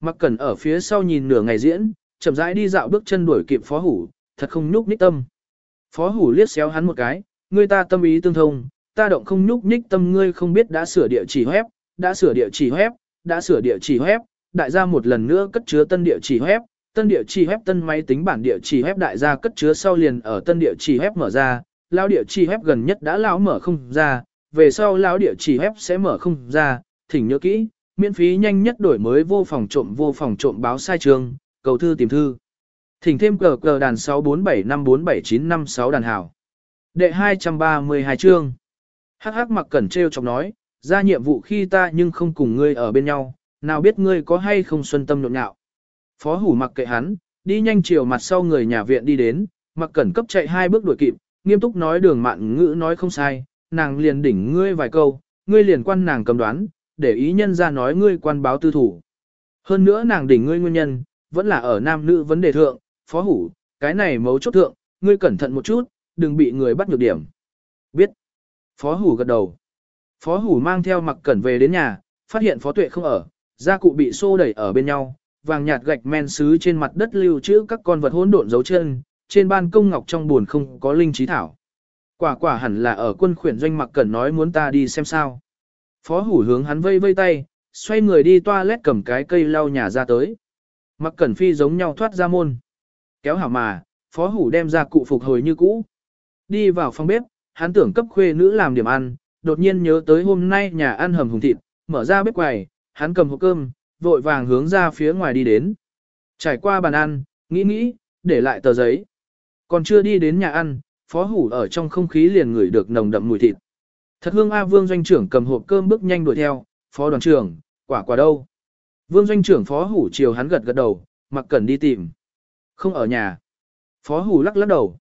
Mặc cẩn ở phía sau nhìn nửa ngày diễn, chậm rãi đi dạo bước chân đuổi kịp phó hủ, thật không nhúc nhích tâm. Phó hủ liếc xéo hắn một cái, ngươi ta tâm ý tương thông, ta động không nhúc nhích tâm ngươi không biết đã sửa địa chỉ web, đã sửa địa chỉ web, đã sửa địa chỉ web, đại gia một lần nữa cất chứa tân địa chỉ web, tân địa chỉ web tân máy tính bản địa chỉ web đại gia cất chứa sau liền ở tân địa chỉ web mở ra, lão địa chỉ web gần nhất đã lão mở không ra, về sau lão địa chỉ web sẽ mở không ra, thỉnh nhớ kỹ, miễn phí nhanh nhất đổi mới vô phòng trộm vô phòng trộm báo sai trường, cầu thư tìm thư. Thỉnh thêm cờ cờ đàn 647547956 đàn hảo. Đệ 232 chương. Hắc hắc mặc cẩn treo chọc nói, ra nhiệm vụ khi ta nhưng không cùng ngươi ở bên nhau, nào biết ngươi có hay không xuân tâm nhộn nhạo. Phó hủ mặc kệ hắn, đi nhanh chiều mặt sau người nhà viện đi đến, mặc cẩn cấp chạy hai bước đuổi kịp, nghiêm túc nói đường mạn ngữ nói không sai, nàng liền đỉnh ngươi vài câu, ngươi liền quan nàng cầm đoán, để ý nhân ra nói ngươi quan báo tư thủ. Hơn nữa nàng đỉnh ngươi nguyên nhân, vẫn là ở nam nữ vấn đề thượng, phó hủ, cái này mấu chốt thượng, ngươi cẩn thận một chút, đừng bị người bắt nhược điểm. Biết. Phó hủ gật đầu. Phó hủ mang theo mặc cẩn về đến nhà, phát hiện phó tuệ không ở, gia cụ bị xô đẩy ở bên nhau, vàng nhạt gạch men sứ trên mặt đất lưu trữ các con vật hỗn độn dấu chân, trên ban công ngọc trong buồn không có linh trí thảo. Quả quả hẳn là ở quân khuyển doanh mặc cần nói muốn ta đi xem sao. Phó hủ hướng hắn vây vây tay, xoay người đi toilet cầm cái cây lau nhà ra tới. Mặc cẩn phi giống nhau thoát ra môn. Kéo hảo mà, phó hủ đem ra cụ phục hồi như cũ. Đi vào phòng bếp, hắn tưởng cấp khuê nữ làm điểm ăn, đột nhiên nhớ tới hôm nay nhà ăn hầm hùng thịt, mở ra bếp quầy, hắn cầm hộp cơm, vội vàng hướng ra phía ngoài đi đến. Trải qua bàn ăn, nghĩ nghĩ, để lại tờ giấy. Còn chưa đi đến nhà ăn, phó hủ ở trong không khí liền ngửi được nồng đậm mùi thịt. Thật hương A Vương doanh trưởng cầm hộp cơm bước nhanh đuổi theo, phó đoàn trưởng, quả quả đâu. Vương doanh trưởng phó hủ chiều hắn gật gật đầu, mặc cần đi tìm. Không ở nhà. Phó hủ lắc lắc đầu.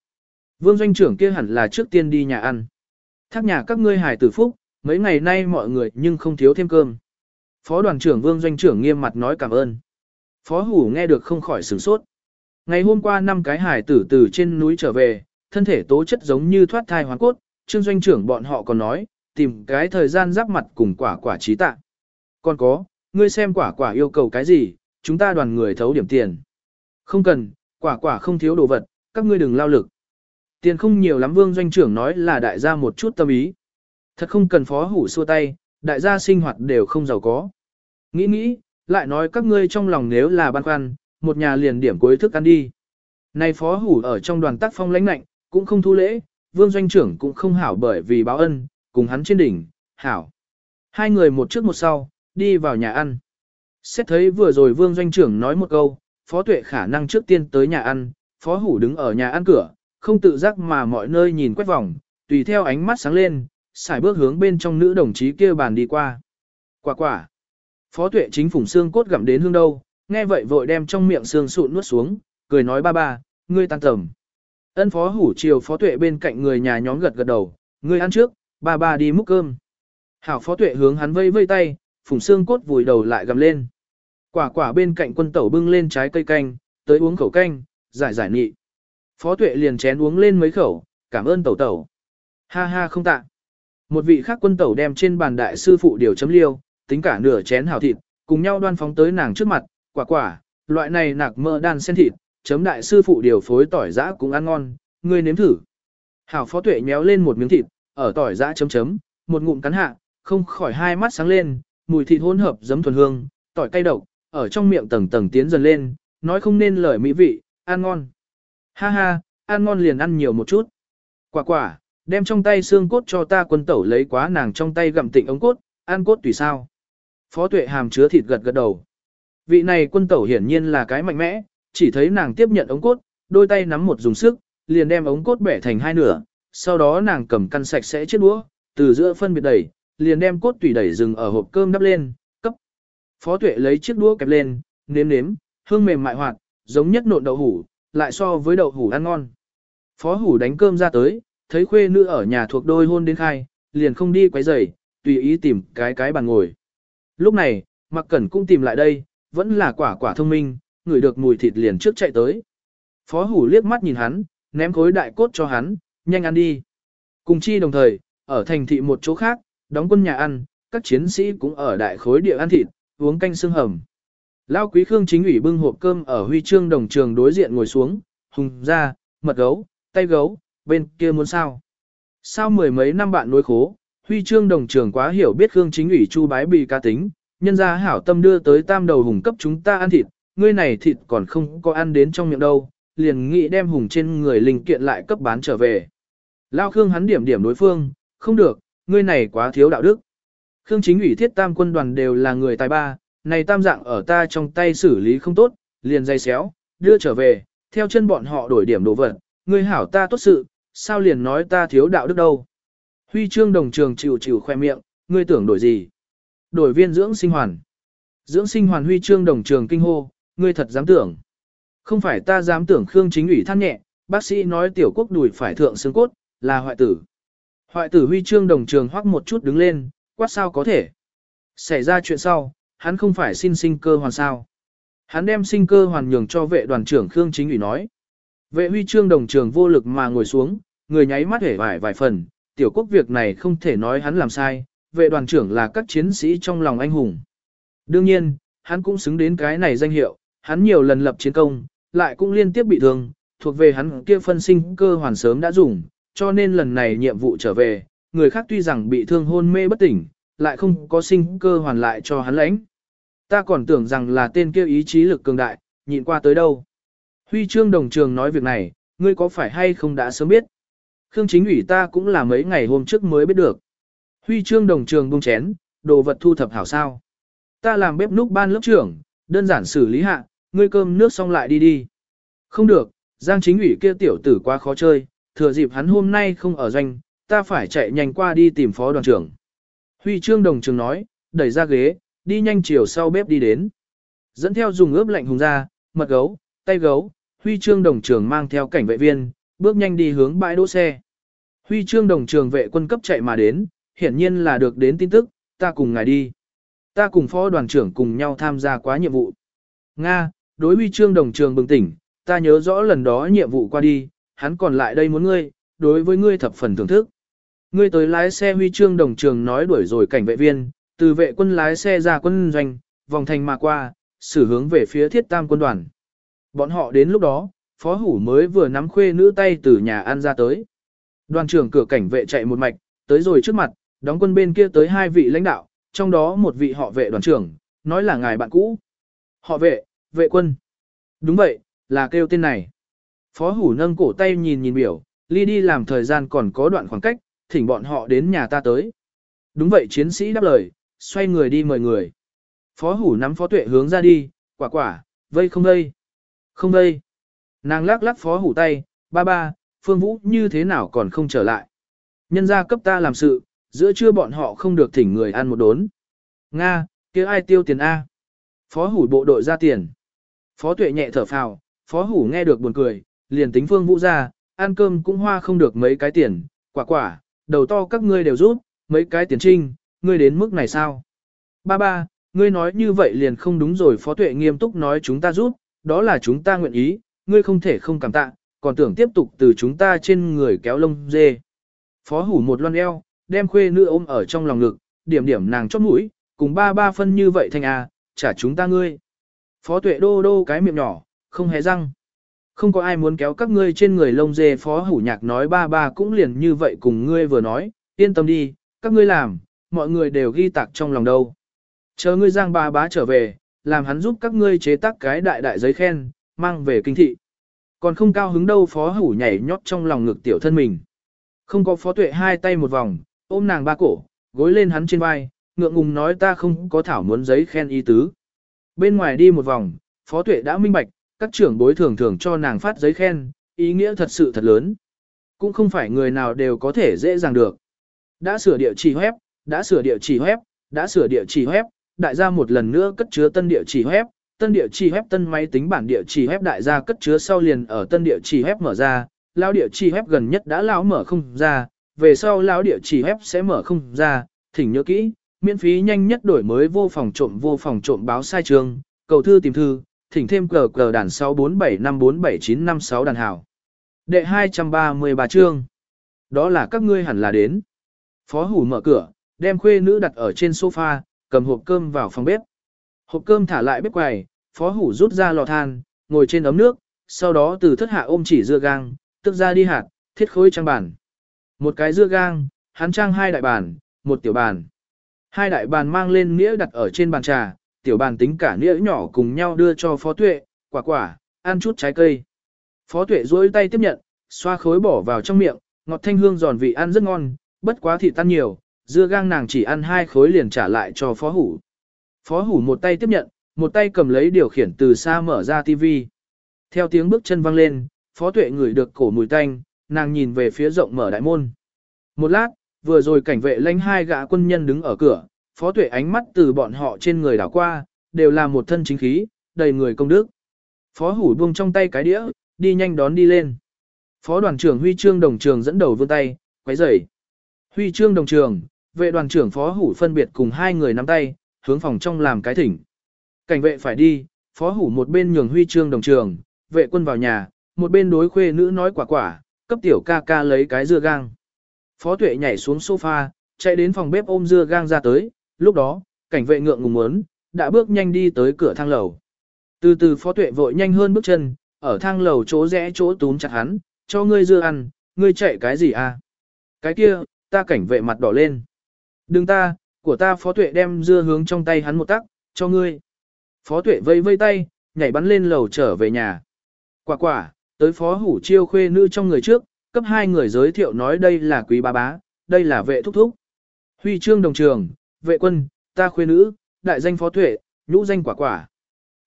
Vương doanh trưởng kia hẳn là trước tiên đi nhà ăn. Thác nhà các ngươi hài tử phúc, mấy ngày nay mọi người nhưng không thiếu thêm cơm. Phó đoàn trưởng Vương doanh trưởng nghiêm mặt nói cảm ơn. Phó hủ nghe được không khỏi sửng sốt. Ngày hôm qua năm cái hải tử từ trên núi trở về, thân thể tố chất giống như thoát thai hoàn cốt, trương doanh trưởng bọn họ còn nói, tìm cái thời gian giáp mặt cùng quả quả trí tạ. Còn có, ngươi xem quả quả yêu cầu cái gì, chúng ta đoàn người thấu điểm tiền. Không cần, quả quả không thiếu đồ vật, các ngươi đừng lao lực. Tiền không nhiều lắm vương doanh trưởng nói là đại gia một chút tâm ý. Thật không cần phó hủ xua tay, đại gia sinh hoạt đều không giàu có. Nghĩ nghĩ, lại nói các ngươi trong lòng nếu là băn khoăn, một nhà liền điểm cuối thức ăn đi. Này phó hủ ở trong đoàn tác phong lãnh lạnh, cũng không thu lễ, vương doanh trưởng cũng không hảo bởi vì báo ân, cùng hắn trên đỉnh, hảo. Hai người một trước một sau, đi vào nhà ăn. Xét thấy vừa rồi vương doanh trưởng nói một câu, phó tuệ khả năng trước tiên tới nhà ăn, phó hủ đứng ở nhà ăn cửa, không tự giác mà mọi nơi nhìn quét vòng, tùy theo ánh mắt sáng lên, xài bước hướng bên trong nữ đồng chí kia bàn đi qua. Quả quả. Phó tuệ chính phủng xương cốt gặm đến hương đâu, nghe vậy vội đem trong miệng xương sụn nuốt xuống, cười nói ba ba, ngươi tan tầm. Ân phó hủ chiều phó tuệ bên cạnh người nhà nhóm gật gật đầu, Người ăn trước, ba ba đi múc cơm. Hảo phó tuệ hướng hắn vây vây tay, phùng xương cốt vùi đầu lại gầm lên. Quả quả bên cạnh quân tẩu bưng lên trái cây canh, tới uống khẩu canh, giải giải nị. Phó tuệ liền chén uống lên mấy khẩu, cảm ơn tẩu tẩu. Ha ha không tạ. Một vị khác quân tẩu đem trên bàn đại sư phụ điều chấm liêu, tính cả nửa chén hảo thịt, cùng nhau đoan phóng tới nàng trước mặt, quả quả, loại này nạc mỡ đan sen thịt, chấm đại sư phụ điều phối tỏi giã cũng ăn ngon, ngươi nếm thử. Hảo phó tuệ nhéo lên một miếng thịt, ở tỏi giã chấm chấm, một ngụm cắn hạ, không khỏi hai mắt sáng lên, mùi thịt hỗn hợp giấm thuần hương, tỏi cay độc, ở trong miệng tầng tầng tiến dần lên, nói không nên lời mỹ vị, ăn ngon. Ha ha, ăn ngon liền ăn nhiều một chút. Quả quả, đem trong tay xương cốt cho ta quân tẩu lấy quá nàng trong tay gặm tịnh ống cốt, ăn cốt tùy sao. Phó tuệ hàm chứa thịt gật gật đầu. Vị này quân tẩu hiển nhiên là cái mạnh mẽ, chỉ thấy nàng tiếp nhận ống cốt, đôi tay nắm một dùng sức, liền đem ống cốt bẻ thành hai nửa, sau đó nàng cầm căn sạch sẽ chiếc đũa, từ giữa phân biệt đẩy, liền đem cốt tùy đẩy rừng ở hộp cơm đắp lên, cấp. Phó tuệ lấy chiếc đũa kẹp lên, nếm nếm, hương mềm mại hoạt, giống nhất nộn đậu hủ, lại so với đậu hủ ăn ngon. Phó hủ đánh cơm ra tới, thấy khuê nữ ở nhà thuộc đôi hôn đến khai, liền không đi quấy rầy, tùy ý tìm cái cái bàn ngồi. Lúc này, Mặc Cẩn cũng tìm lại đây, vẫn là quả quả thông minh, ngửi được mùi thịt liền trước chạy tới. Phó hủ liếc mắt nhìn hắn, ném khối đại cốt cho hắn, nhanh ăn đi. Cùng chi đồng thời, ở thành thị một chỗ khác, đóng quân nhà ăn, các chiến sĩ cũng ở đại khối địa ăn thịt, uống canh xương hầm. Lao quý khương chính ủy bưng hộp cơm ở huy chương đồng trường đối diện ngồi xuống, hùng ra, mật gấu, tay gấu, bên kia muốn sao. Sao mười mấy năm bạn nuôi khố, huy chương đồng trường quá hiểu biết khương chính ủy chu bái bị ca tính, nhân ra hảo tâm đưa tới tam đầu hùng cấp chúng ta ăn thịt, ngươi này thịt còn không có ăn đến trong miệng đâu, liền nghĩ đem hùng trên người linh kiện lại cấp bán trở về. Lao Khương hắn điểm điểm đối phương, không được, ngươi này quá thiếu đạo đức. Khương chính ủy thiết tam quân đoàn đều là người tài ba, này tam dạng ở ta trong tay xử lý không tốt, liền dây xéo, đưa trở về, theo chân bọn họ đổi điểm đồ vật, ngươi hảo ta tốt sự, sao liền nói ta thiếu đạo đức đâu. Huy chương đồng trường chịu chịu khoe miệng, ngươi tưởng đổi gì? Đổi viên dưỡng sinh hoàn. Dưỡng sinh hoàn huy chương đồng trường kinh hô, ngươi thật dám tưởng. Không phải ta dám tưởng Khương chính ủy than nhẹ, bác sĩ nói tiểu quốc đùi phải thượng xương cốt, là hoại tử. Hoại tử huy chương đồng trường hoắc một chút đứng lên, quát sao có thể. Xảy ra chuyện sau, hắn không phải xin sinh cơ hoàn sao. Hắn đem sinh cơ hoàn nhường cho vệ đoàn trưởng Khương chính ủy nói. Vệ huy chương đồng trường vô lực mà ngồi xuống, người nháy mắt hể vải vài phần, tiểu quốc việc này không thể nói hắn làm sai, vệ đoàn trưởng là các chiến sĩ trong lòng anh hùng. Đương nhiên, hắn cũng xứng đến cái này danh hiệu, hắn nhiều lần lập chiến công, lại cũng liên tiếp bị thương, thuộc về hắn kia phân sinh cơ hoàn sớm đã dùng, cho nên lần này nhiệm vụ trở về, người khác tuy rằng bị thương hôn mê bất tỉnh, lại không có sinh cơ hoàn lại cho hắn lãnh. Ta còn tưởng rằng là tên kia ý chí lực cường đại, nhịn qua tới đâu. Huy chương đồng trường nói việc này, ngươi có phải hay không đã sớm biết? Khương chính ủy ta cũng là mấy ngày hôm trước mới biết được. Huy chương đồng trường bung chén, đồ vật thu thập hảo sao. Ta làm bếp núc ban lớp trưởng, đơn giản xử lý hạ, ngươi cơm nước xong lại đi đi. Không được, Giang chính ủy kia tiểu tử quá khó chơi, thừa dịp hắn hôm nay không ở doanh, ta phải chạy nhanh qua đi tìm phó đoàn trưởng. Huy chương đồng trường nói, đẩy ra ghế, đi nhanh chiều sau bếp đi đến. Dẫn theo dùng ướp lạnh hùng ra, mật gấu, tay gấu, huy chương đồng trường mang theo cảnh vệ viên, bước nhanh đi hướng bãi đỗ xe. Huy chương đồng trường vệ quân cấp chạy mà đến, hiển nhiên là được đến tin tức, ta cùng ngài đi. Ta cùng phó đoàn trưởng cùng nhau tham gia quá nhiệm vụ. Nga, đối huy chương đồng trường bừng tỉnh, ta nhớ rõ lần đó nhiệm vụ qua đi, hắn còn lại đây muốn ngươi, đối với ngươi thập phần thưởng thức. Ngươi tới lái xe huy chương đồng trường nói đuổi rồi cảnh vệ viên, từ vệ quân lái xe ra quân doanh, vòng thành mà qua, xử hướng về phía thiết tam quân đoàn. Bọn họ đến lúc đó, phó hủ mới vừa nắm khuê nữ tay từ nhà ăn ra tới. Đoàn trưởng cửa cảnh vệ chạy một mạch, tới rồi trước mặt, đóng quân bên kia tới hai vị lãnh đạo, trong đó một vị họ vệ đoàn trưởng, nói là ngài bạn cũ. Họ vệ, vệ quân. Đúng vậy, là kêu tên này. Phó hủ nâng cổ tay nhìn nhìn biểu, ly đi làm thời gian còn có đoạn khoảng cách, thỉnh bọn họ đến nhà ta tới. Đúng vậy chiến sĩ đáp lời, xoay người đi mời người. Phó hủ nắm phó tuệ hướng ra đi, quả quả, vây không vây. Không vây. Nàng lắc lắc phó hủ tay, ba ba, phương vũ như thế nào còn không trở lại. Nhân gia cấp ta làm sự, giữa trưa bọn họ không được thỉnh người ăn một đốn. Nga, kia ai tiêu tiền A? Phó hủ bộ đội ra tiền. Phó tuệ nhẹ thở phào, phó hủ nghe được buồn cười, liền tính phương vũ ra, ăn cơm cũng hoa không được mấy cái tiền, quả quả, đầu to các ngươi đều rút, mấy cái tiền trinh, ngươi đến mức này sao? Ba ba, ngươi nói như vậy liền không đúng rồi phó tuệ nghiêm túc nói chúng ta rút, đó là chúng ta nguyện ý, ngươi không thể không cảm tạ, còn tưởng tiếp tục từ chúng ta trên người kéo lông dê. Phó hủ một loan eo, đem khuê nữ ôm ở trong lòng ngực, điểm điểm nàng chót mũi, cùng ba ba phân như vậy thành à, trả chúng ta ngươi. Phó tuệ đô đô cái miệng nhỏ, không hề răng. Không có ai muốn kéo các ngươi trên người lông dê phó hủ nhạc nói ba ba cũng liền như vậy cùng ngươi vừa nói, yên tâm đi, các ngươi làm, mọi người đều ghi tạc trong lòng đâu. Chờ ngươi giang ba bá trở về, làm hắn giúp các ngươi chế tác cái đại đại giấy khen, mang về kinh thị. Còn không cao hứng đâu phó hủ nhảy nhót trong lòng ngực tiểu thân mình. Không có phó tuệ hai tay một vòng, ôm nàng ba cổ, gối lên hắn trên vai, ngượng ngùng nói ta không có thảo muốn giấy khen y tứ. Bên ngoài đi một vòng, phó tuệ đã minh bạch, các trưởng bối thường thường cho nàng phát giấy khen, ý nghĩa thật sự thật lớn. Cũng không phải người nào đều có thể dễ dàng được. Đã sửa địa chỉ web, đã sửa địa chỉ web, đã sửa địa chỉ web, đại gia một lần nữa cất chứa tân địa chỉ web, tân địa chỉ web tân máy tính bản địa chỉ web đại gia cất chứa sau liền ở tân địa chỉ web mở ra, lão địa chỉ web gần nhất đã lão mở không ra, về sau lão địa chỉ web sẽ mở không ra, thỉnh nhớ kỹ, miễn phí nhanh nhất đổi mới vô phòng trộm vô phòng trộm báo sai trường, cầu thư tìm thư, thỉnh thêm cờ cờ đàn 647547956 đàn hảo. Đệ 233 chương. Đó là các ngươi hẳn là đến. Phó hủ mở cửa, đem khuê nữ đặt ở trên sofa, cầm hộp cơm vào phòng bếp. Hộp cơm thả lại bếp quầy, phó hủ rút ra lò than, ngồi trên ấm nước, sau đó từ thất hạ ôm chỉ dưa gang, tức ra đi hạt, thiết khối trang bản. Một cái dưa gang, hắn trang hai đại bản một tiểu bản Hai đại bàn mang lên nĩa đặt ở trên bàn trà, tiểu bàn tính cả nĩa nhỏ cùng nhau đưa cho phó tuệ, quả quả, ăn chút trái cây. Phó tuệ duỗi tay tiếp nhận, xoa khối bỏ vào trong miệng, ngọt thanh hương giòn vị ăn rất ngon, bất quá thịt tan nhiều, dưa gang nàng chỉ ăn hai khối liền trả lại cho phó hủ. Phó hủ một tay tiếp nhận, một tay cầm lấy điều khiển từ xa mở ra tivi. Theo tiếng bước chân vang lên, phó tuệ ngửi được cổ mùi tanh, nàng nhìn về phía rộng mở đại môn. Một lát, vừa rồi cảnh vệ lãnh hai gã quân nhân đứng ở cửa, phó tuệ ánh mắt từ bọn họ trên người đảo qua, đều là một thân chính khí, đầy người công đức. Phó hủ buông trong tay cái đĩa, đi nhanh đón đi lên. Phó đoàn trưởng Huy Trương Đồng Trường dẫn đầu vươn tay, quấy rầy. Huy Trương Đồng Trường, vệ đoàn trưởng Phó Hủ phân biệt cùng hai người nắm tay, hướng phòng trong làm cái thỉnh. Cảnh vệ phải đi, Phó Hủ một bên nhường Huy Trương Đồng Trường, vệ quân vào nhà, một bên đối khuê nữ nói quả quả, cấp tiểu ca ca lấy cái dưa gang. Phó Tuệ nhảy xuống sofa, chạy đến phòng bếp ôm dưa gang ra tới, lúc đó, cảnh vệ ngượng ngùng muốn, đã bước nhanh đi tới cửa thang lầu. Từ từ Phó Tuệ vội nhanh hơn bước chân, ở thang lầu chỗ rẽ chỗ túm chặt hắn, cho ngươi dưa ăn, ngươi chạy cái gì à? Cái kia, ta cảnh vệ mặt đỏ lên. Đừng ta, của ta Phó Tuệ đem dưa hướng trong tay hắn một tắc, cho ngươi. Phó Tuệ vây vây tay, nhảy bắn lên lầu trở về nhà. Quả quả, tới Phó Hủ chiêu khuê nữ trong người trước, cấp hai người giới thiệu nói đây là quý bá bá, đây là vệ thúc thúc. Huy chương đồng trường, vệ quân, ta khuê nữ, đại danh Phó Tuệ, nhũ danh quả quả.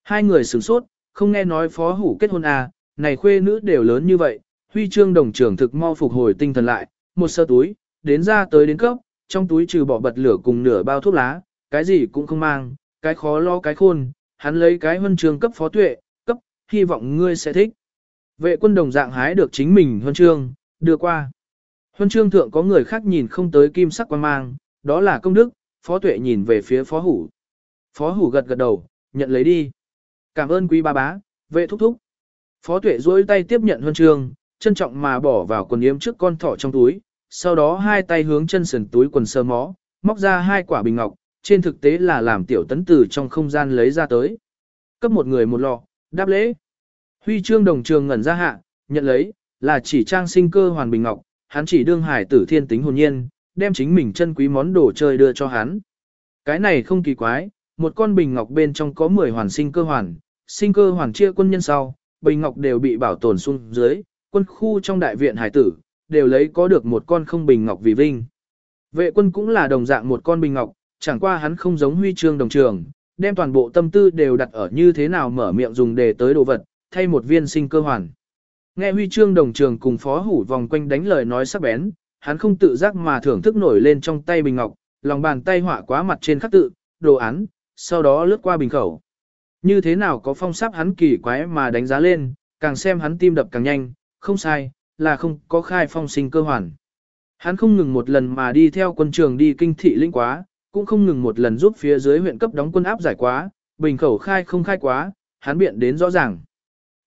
Hai người sửng sốt, không nghe nói Phó Hủ kết hôn à, này khuê nữ đều lớn như vậy, huy chương đồng trường thực mau phục hồi tinh thần lại, một sơ túi, đến ra tới đến cấp, trong túi trừ bỏ bật lửa cùng nửa bao thuốc lá, cái gì cũng không mang, cái khó lo cái khôn, hắn lấy cái huân chương cấp phó tuệ, cấp, hy vọng ngươi sẽ thích. Vệ quân đồng dạng hái được chính mình huân chương, đưa qua. Huân chương thượng có người khác nhìn không tới kim sắc quan mang, đó là công đức, phó tuệ nhìn về phía phó hủ. Phó hủ gật gật đầu, nhận lấy đi. Cảm ơn quý ba bá, vệ thúc thúc. Phó tuệ duỗi tay tiếp nhận huân chương, trân trọng mà bỏ vào quần yếm trước con thỏ trong túi, sau đó hai tay hướng chân sườn túi quần sơ mó, móc ra hai quả bình ngọc, trên thực tế là làm tiểu tấn tử trong không gian lấy ra tới. Cấp một người một lọ, đáp lễ. Huy chương đồng trường ngẩn ra hạ, nhận lấy, là chỉ trang sinh cơ hoàn bình ngọc, hắn chỉ đương hải tử thiên tính hồn nhiên, đem chính mình chân quý món đồ chơi đưa cho hắn. Cái này không kỳ quái, một con bình ngọc bên trong có 10 hoàn sinh cơ hoàn, sinh cơ hoàn chia quân nhân sau, bình ngọc đều bị bảo tồn xuống dưới, quân khu trong đại viện hải tử, đều lấy có được một con không bình ngọc vì vinh. Vệ quân cũng là đồng dạng một con bình ngọc, chẳng qua hắn không giống huy chương đồng trường, đem toàn bộ tâm tư đều đặt ở như thế nào mở miệng dùng để tới đồ vật, thay một viên sinh cơ hoàn. Nghe huy chương đồng trường cùng phó hủ vòng quanh đánh lời nói sắc bén, hắn không tự giác mà thưởng thức nổi lên trong tay bình ngọc, lòng bàn tay họa quá mặt trên khắc tự, đồ án, sau đó lướt qua bình khẩu. Như thế nào có phong sáp hắn kỳ quái mà đánh giá lên, càng xem hắn tim đập càng nhanh, không sai, là không có khai phong sinh cơ hoàn. Hắn không ngừng một lần mà đi theo quân trường đi kinh thị linh quá, cũng không ngừng một lần giúp phía dưới huyện cấp đóng quân áp giải quá, bình khẩu khai không khai quá, hắn biện đến rõ ràng.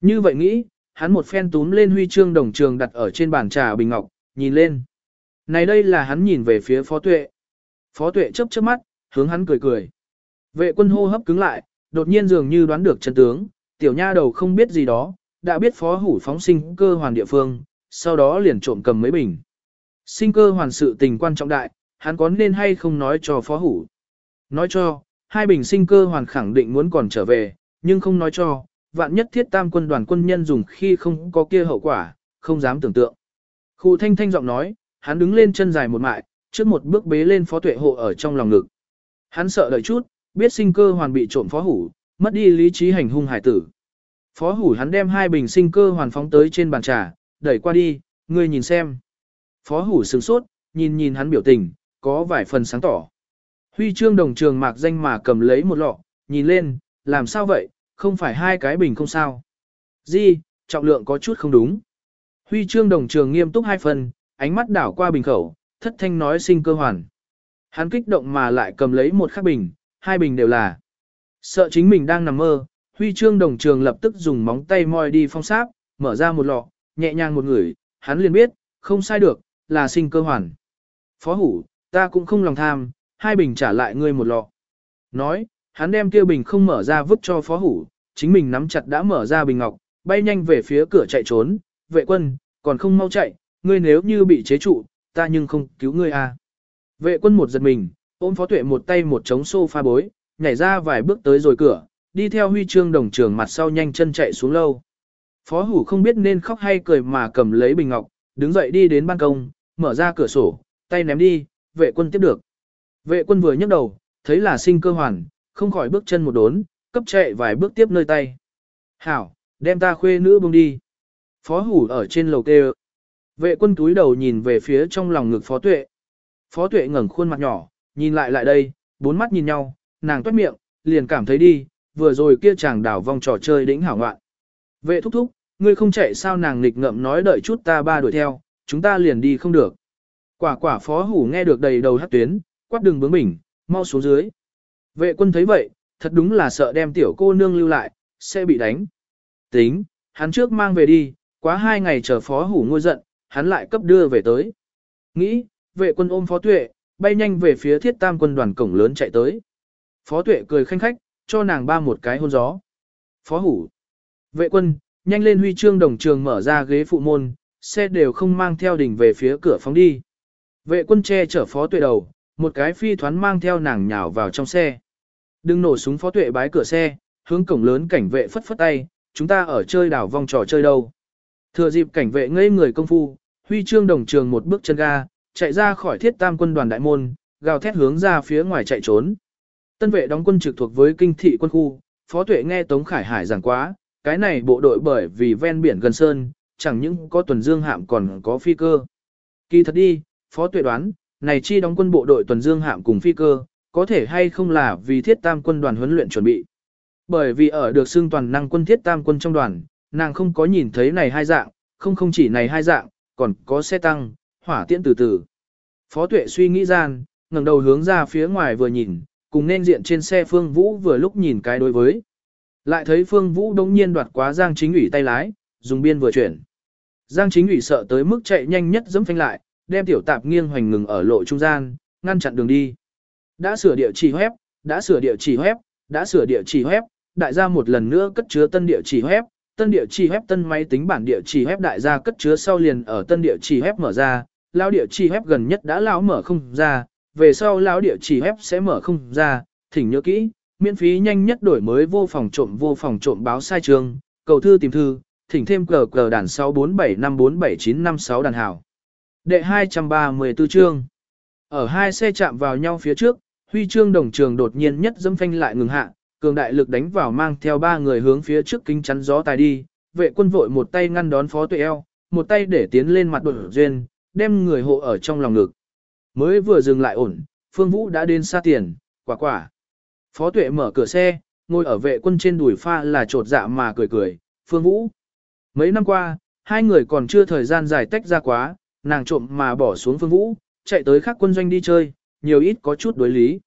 Như vậy nghĩ, hắn một phen túm lên huy chương đồng trường đặt ở trên bàn trà bình ngọc, nhìn lên. Này đây là hắn nhìn về phía phó tuệ. Phó tuệ chớp chớp mắt, hướng hắn cười cười. Vệ quân hô hấp cứng lại, đột nhiên dường như đoán được chân tướng, tiểu nha đầu không biết gì đó, đã biết phó hủ phóng sinh cơ hoàn địa phương, sau đó liền trộm cầm mấy bình. Sinh cơ hoàn sự tình quan trọng đại, hắn có nên hay không nói cho phó hủ. Nói cho, hai bình sinh cơ hoàn khẳng định muốn còn trở về, nhưng không nói cho, vạn nhất thiết tam quân đoàn quân nhân dùng khi không có kia hậu quả, không dám tưởng tượng. Khu thanh thanh giọng nói, hắn đứng lên chân dài một mại, trước một bước bế lên phó tuệ hộ ở trong lòng ngực. Hắn sợ đợi chút, biết sinh cơ hoàn bị trộm phó hủ, mất đi lý trí hành hung hải tử. Phó hủ hắn đem hai bình sinh cơ hoàn phóng tới trên bàn trà, đẩy qua đi, ngươi nhìn xem. Phó hủ sửng sốt, nhìn nhìn hắn biểu tình, có vài phần sáng tỏ. Huy chương đồng trường mạc danh mà cầm lấy một lọ, nhìn lên, làm sao vậy, không phải hai cái bình không sao. Di, trọng lượng có chút không đúng. Huy chương đồng trường nghiêm túc hai phần, ánh mắt đảo qua bình khẩu, thất thanh nói sinh cơ hoàn. Hắn kích động mà lại cầm lấy một khắc bình, hai bình đều là. Sợ chính mình đang nằm mơ, huy chương đồng trường lập tức dùng móng tay moi đi phong sáp, mở ra một lọ, nhẹ nhàng một người, hắn liền biết, không sai được, là sinh cơ hoàn. Phó hủ, ta cũng không lòng tham, hai bình trả lại ngươi một lọ. Nói, hắn đem kia bình không mở ra vứt cho phó hủ, chính mình nắm chặt đã mở ra bình ngọc, bay nhanh về phía cửa chạy trốn, vệ quân, còn không mau chạy, ngươi nếu như bị chế trụ, ta nhưng không cứu ngươi à. Vệ quân một giật mình, ôm phó tuệ một tay một chống sofa bối, nhảy ra vài bước tới rồi cửa, đi theo huy chương đồng trường mặt sau nhanh chân chạy xuống lâu. Phó hủ không biết nên khóc hay cười mà cầm lấy bình ngọc, đứng dậy đi đến ban công, mở ra cửa sổ, tay ném đi, vệ quân tiếp được. Vệ quân vừa nhấc đầu, thấy là sinh cơ hoàn, không khỏi bước chân một đốn, cấp chạy vài bước tiếp nơi tay. Hảo, đem ta khuê nữ bông đi. Phó hủ ở trên lầu kêu. Vệ quân túi đầu nhìn về phía trong lòng ngực phó tuệ. Phó tuệ ngẩng khuôn mặt nhỏ, nhìn lại lại đây, bốn mắt nhìn nhau, nàng toát miệng, liền cảm thấy đi, vừa rồi kia chàng đảo vòng trò chơi đỉnh hảo ngoạn. Vệ thúc thúc, ngươi không chạy sao nàng nghịch ngậm nói đợi chút ta ba đuổi theo, chúng ta liền đi không được. Quả quả phó hủ nghe được đầy đầu hát tuyến, quát đừng bướng bỉnh, mau xuống dưới. Vệ quân thấy vậy, thật đúng là sợ đem tiểu cô nương lưu lại, sẽ bị đánh. Tính, hắn trước mang về đi, quá hai ngày chờ phó hủ ngôi giận, hắn lại cấp đưa về tới. Nghĩ, vệ quân ôm phó tuệ, bay nhanh về phía thiết tam quân đoàn cổng lớn chạy tới. Phó tuệ cười khanh khách, cho nàng ba một cái hôn gió. Phó hủ. Vệ quân, nhanh lên huy chương đồng trường mở ra ghế phụ môn, xe đều không mang theo đỉnh về phía cửa phóng đi. Vệ quân che chở phó tuệ đầu, một cái phi thoán mang theo nàng nhào vào trong xe. Đừng nổ súng phó tuệ bái cửa xe, hướng cổng lớn cảnh vệ phất phất tay, chúng ta ở chơi đảo vòng trò chơi đâu. Thừa dịp cảnh vệ ngây người công phu, huy chương đồng trường một bước chân ga, chạy ra khỏi thiết tam quân đoàn đại môn, gào thét hướng ra phía ngoài chạy trốn. Tân vệ đóng quân trực thuộc với kinh thị quân khu, phó tuệ nghe Tống Khải Hải giảng quá, cái này bộ đội bởi vì ven biển gần sơn, chẳng những có tuần dương hạm còn có phi cơ. Kỳ thật đi, phó tuệ đoán, này chi đóng quân bộ đội tuần dương hạm cùng phi cơ, có thể hay không là vì thiết tam quân đoàn huấn luyện chuẩn bị. Bởi vì ở được xưng toàn năng quân thiết tam quân trong đoàn, nàng không có nhìn thấy này hai dạng, không không chỉ này hai dạng, còn có xe tăng, hỏa tiễn từ từ. Phó tuệ suy nghĩ gian, ngẩng đầu hướng ra phía ngoài vừa nhìn, cùng nên diện trên xe phương vũ vừa lúc nhìn cái đối với. Lại thấy Phương Vũ đông nhiên đoạt quá Giang Chính ủy tay lái, dùng biên vừa chuyển. Giang Chính ủy sợ tới mức chạy nhanh nhất dẫm phanh lại, đem tiểu tạp nghiêng hoành ngừng ở lộ trung gian, ngăn chặn đường đi. Đã sửa địa chỉ web, đã sửa địa chỉ web, đã sửa địa chỉ web, đại gia một lần nữa cất chứa tân địa chỉ web, tân địa chỉ web tân máy tính bản địa chỉ web đại gia cất chứa sau liền ở tân địa chỉ web mở ra, lão địa chỉ web gần nhất đã lão mở không ra, về sau lão địa chỉ web sẽ mở không ra, thỉnh nhớ kỹ, miễn phí nhanh nhất đổi mới vô phòng trộm vô phòng trộm báo sai trường, cầu thư tìm thư, thỉnh thêm cờ cờ đàn 647547956 đàn hảo. Đệ 234 chương. Ở hai xe chạm vào nhau phía trước, huy chương đồng trường đột nhiên nhất dâm phanh lại ngừng hạ, cường đại lực đánh vào mang theo ba người hướng phía trước kính chắn gió tài đi, vệ quân vội một tay ngăn đón phó tuệ eo, một tay để tiến lên mặt đột duyên, đem người hộ ở trong lòng ngực. Mới vừa dừng lại ổn, Phương Vũ đã đến xa tiền, quả quả. Phó tuệ mở cửa xe, ngồi ở vệ quân trên đùi pha là trột dạ mà cười cười, Phương Vũ. Mấy năm qua, hai người còn chưa thời gian dài tách ra quá, nàng trộm mà bỏ xuống Phương Vũ, chạy tới khác quân doanh đi chơi, nhiều ít có chút đối lý.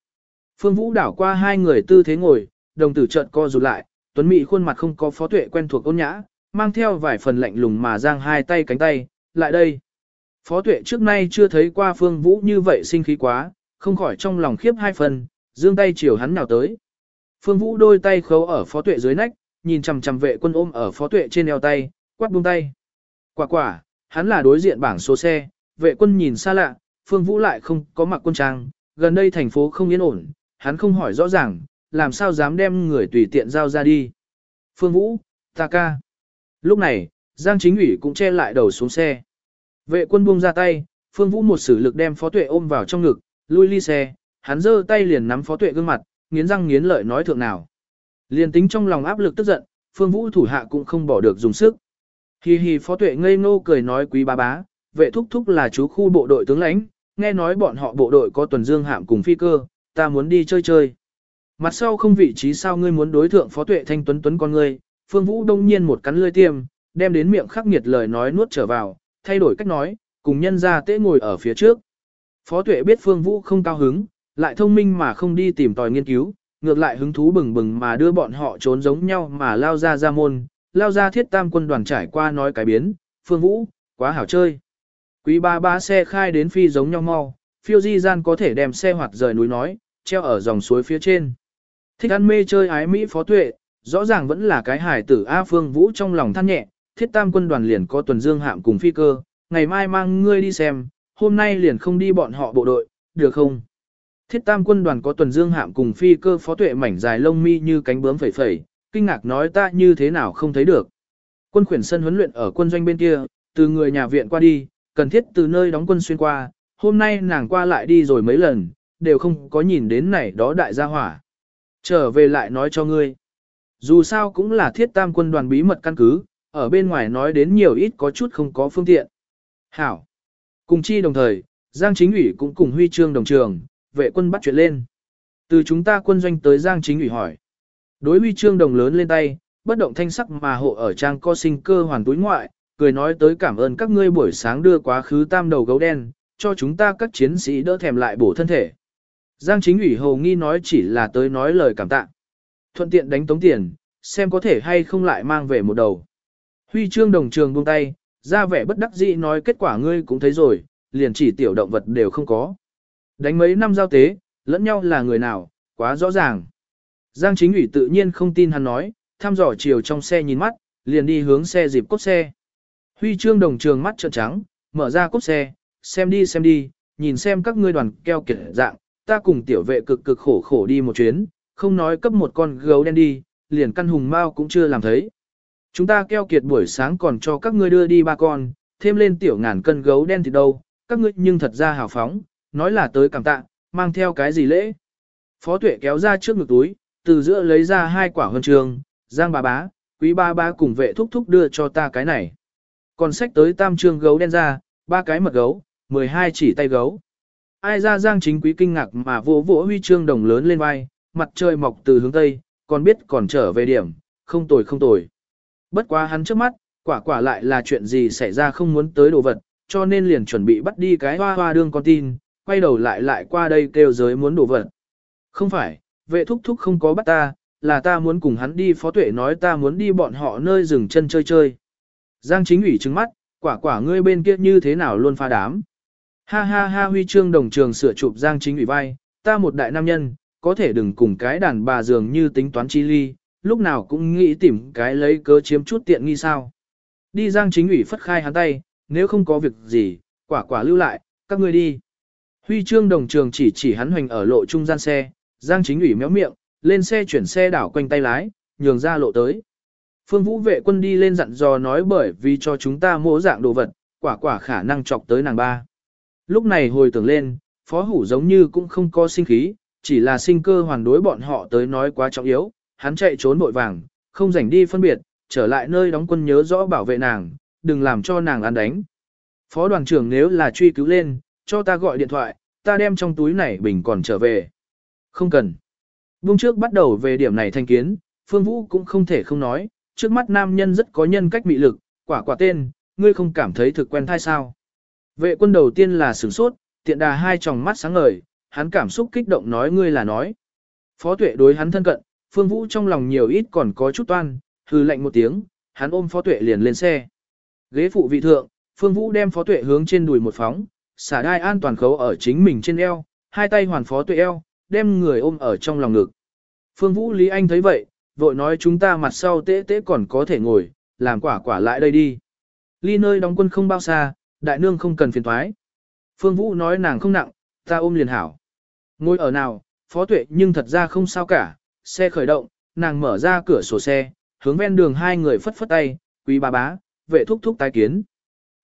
Phương Vũ đảo qua hai người tư thế ngồi, đồng tử trợn co rụt lại, tuấn mỹ khuôn mặt không có phó tuệ quen thuộc ôn nhã, mang theo vài phần lạnh lùng mà giang hai tay cánh tay, lại đây. Phó tuệ trước nay chưa thấy qua Phương Vũ như vậy sinh khí quá, không khỏi trong lòng khiếp hai phần, dương tay chiều hắn nào tới. Phương Vũ đôi tay khấu ở phó tuệ dưới nách, nhìn chằm chằm vệ quân ôm ở phó tuệ trên eo tay, quát buông tay. Quả quả, hắn là đối diện bảng số xe, vệ quân nhìn xa lạ, Phương Vũ lại không có mặc quân trang, gần đây thành phố không yên ổn, hắn không hỏi rõ ràng, làm sao dám đem người tùy tiện giao ra đi. Phương Vũ, ta ca. Lúc này, Giang Chính ủy cũng che lại đầu xuống xe. Vệ quân buông ra tay, Phương Vũ một sử lực đem Phó Tuệ ôm vào trong ngực, lui ly xe, hắn giơ tay liền nắm Phó Tuệ gương mặt, nghiến răng nghiến lợi nói thượng nào. Liền tính trong lòng áp lực tức giận, Phương Vũ thủ hạ cũng không bỏ được dùng sức. Hi hi Phó Tuệ ngây ngô cười nói quý ba bá, vệ thúc thúc là chú khu bộ đội tướng lãnh, nghe nói bọn họ bộ đội có tuần dương hạm cùng phi cơ, ta muốn đi chơi chơi. Mặt sau không vị trí sao ngươi muốn đối thượng Phó Tuệ Thanh Tuấn Tuấn con ngươi, Phương Vũ đông nhiên một cắn lưỡi tiêm, đem đến miệng khắc nghiệt lời nói nuốt trở vào, thay đổi cách nói, cùng nhân ra tế ngồi ở phía trước. Phó Tuệ biết Phương Vũ không cao hứng, lại thông minh mà không đi tìm tòi nghiên cứu, ngược lại hứng thú bừng bừng mà đưa bọn họ trốn giống nhau mà lao ra ra môn, lao ra thiết tam quân đoàn trải qua nói cái biến, Phương Vũ, quá hảo chơi. Quý ba ba xe khai đến phi giống nhau mau, phiêu di gian có thể đem xe hoạt rời núi nói, treo ở dòng suối phía trên. Thích ăn mê chơi ái Mỹ phó tuệ, rõ ràng vẫn là cái hải tử A Phương Vũ trong lòng than nhẹ, thiết tam quân đoàn liền có tuần dương hạm cùng phi cơ, ngày mai mang ngươi đi xem, hôm nay liền không đi bọn họ bộ đội, được không? Thiết tam quân đoàn có tuần dương hạm cùng phi cơ phó tuệ mảnh dài lông mi như cánh bướm phẩy phẩy, kinh ngạc nói ta như thế nào không thấy được. Quân khuyển sân huấn luyện ở quân doanh bên kia, từ người nhà viện qua đi, cần thiết từ nơi đóng quân xuyên qua, hôm nay nàng qua lại đi rồi mấy lần, đều không có nhìn đến này đó đại gia hỏa. Trở về lại nói cho ngươi. Dù sao cũng là thiết tam quân đoàn bí mật căn cứ, ở bên ngoài nói đến nhiều ít có chút không có phương tiện. Hảo. Cùng chi đồng thời, Giang Chính ủy cũng cùng huy chương đồng trường, vệ quân bắt chuyện lên. Từ chúng ta quân doanh tới Giang Chính ủy hỏi. Đối huy chương đồng lớn lên tay, bất động thanh sắc mà hộ ở trang co sinh cơ hoàn túi ngoại, cười nói tới cảm ơn các ngươi buổi sáng đưa quá khứ tam đầu gấu đen, cho chúng ta các chiến sĩ đỡ thèm lại bổ thân thể. Giang chính ủy hầu nghi nói chỉ là tới nói lời cảm tạ. Thuận tiện đánh tống tiền, xem có thể hay không lại mang về một đầu. Huy chương đồng trường buông tay, ra vẻ bất đắc dĩ nói kết quả ngươi cũng thấy rồi, liền chỉ tiểu động vật đều không có. Đánh mấy năm giao tế, lẫn nhau là người nào, quá rõ ràng. Giang chính ủy tự nhiên không tin hắn nói, thăm dò chiều trong xe nhìn mắt, liền đi hướng xe dịp cốt xe. Huy chương đồng trường mắt trợn trắng, mở ra cốt xe, xem đi xem đi, nhìn xem các ngươi đoàn keo kiệt dạng, ta cùng tiểu vệ cực cực khổ khổ đi một chuyến, không nói cấp một con gấu đen đi, liền căn hùng mao cũng chưa làm thấy. Chúng ta keo kiệt buổi sáng còn cho các ngươi đưa đi ba con, thêm lên tiểu ngàn cân gấu đen thì đâu, các ngươi nhưng thật ra hào phóng, nói là tới cảm tạ, mang theo cái gì lễ. Phó tuệ kéo ra trước ngực túi, từ giữa lấy ra hai quả huân trường, giang bà bá, quý ba ba cùng vệ thúc thúc đưa cho ta cái này. Còn sách tới tam trương gấu đen ra, ba cái mật gấu, 12 chỉ tay gấu. Ai ra giang chính quý kinh ngạc mà vỗ vỗ huy chương đồng lớn lên vai, mặt trời mọc từ hướng tây, còn biết còn trở về điểm, không tồi không tồi. Bất quá hắn trước mắt, quả quả lại là chuyện gì xảy ra không muốn tới đồ vật, cho nên liền chuẩn bị bắt đi cái hoa hoa đương con tin, quay đầu lại lại qua đây kêu giới muốn đồ vật. Không phải, vệ thúc thúc không có bắt ta, là ta muốn cùng hắn đi phó tuệ nói ta muốn đi bọn họ nơi rừng chân chơi chơi. Giang chính ủy trừng mắt, quả quả ngươi bên kia như thế nào luôn pha đám. Ha ha ha huy chương đồng trường sửa chụp Giang chính ủy vai, ta một đại nam nhân, có thể đừng cùng cái đàn bà dường như tính toán chi ly, lúc nào cũng nghĩ tìm cái lấy cớ chiếm chút tiện nghi sao. Đi Giang chính ủy phất khai hắn tay, nếu không có việc gì, quả quả lưu lại, các ngươi đi. Huy chương đồng trường chỉ chỉ hắn hoành ở lộ trung gian xe, Giang chính ủy méo miệng, lên xe chuyển xe đảo quanh tay lái, nhường ra lộ tới. Phương Vũ vệ quân đi lên dặn dò nói bởi vì cho chúng ta mỗ dạng đồ vật, quả quả khả năng chọc tới nàng ba. Lúc này hồi tưởng lên, phó hủ giống như cũng không có sinh khí, chỉ là sinh cơ hoàn đối bọn họ tới nói quá trọng yếu, hắn chạy trốn vội vàng, không rảnh đi phân biệt, trở lại nơi đóng quân nhớ rõ bảo vệ nàng, đừng làm cho nàng ăn đánh. Phó đoàn trưởng nếu là truy cứu lên, cho ta gọi điện thoại, ta đem trong túi này bình còn trở về. Không cần. Buông trước bắt đầu về điểm này thanh kiến, Phương Vũ cũng không thể không nói, trước mắt nam nhân rất có nhân cách mị lực, quả quả tên, ngươi không cảm thấy thực quen thai sao. Vệ quân đầu tiên là sửng sốt, tiện đà hai tròng mắt sáng ngời, hắn cảm xúc kích động nói ngươi là nói. Phó tuệ đối hắn thân cận, Phương Vũ trong lòng nhiều ít còn có chút toan, hư lệnh một tiếng, hắn ôm Phó tuệ liền lên xe. Ghế phụ vị thượng, Phương Vũ đem Phó tuệ hướng trên đùi một phóng, xả đai an toàn khấu ở chính mình trên eo, hai tay hoàn Phó tuệ eo, đem người ôm ở trong lòng ngực. Phương Vũ Lý Anh thấy vậy, vội nói chúng ta mặt sau tế tế còn có thể ngồi, làm quả quả lại đây đi. Ly nơi đóng quân không bao xa, đại nương không cần phiền thoái. Phương Vũ nói nàng không nặng, ta ôm liền hảo. Ngồi ở nào, phó tuệ nhưng thật ra không sao cả, xe khởi động, nàng mở ra cửa sổ xe, hướng ven đường hai người phất phất tay, quý bà bá, vệ thúc thúc tái kiến.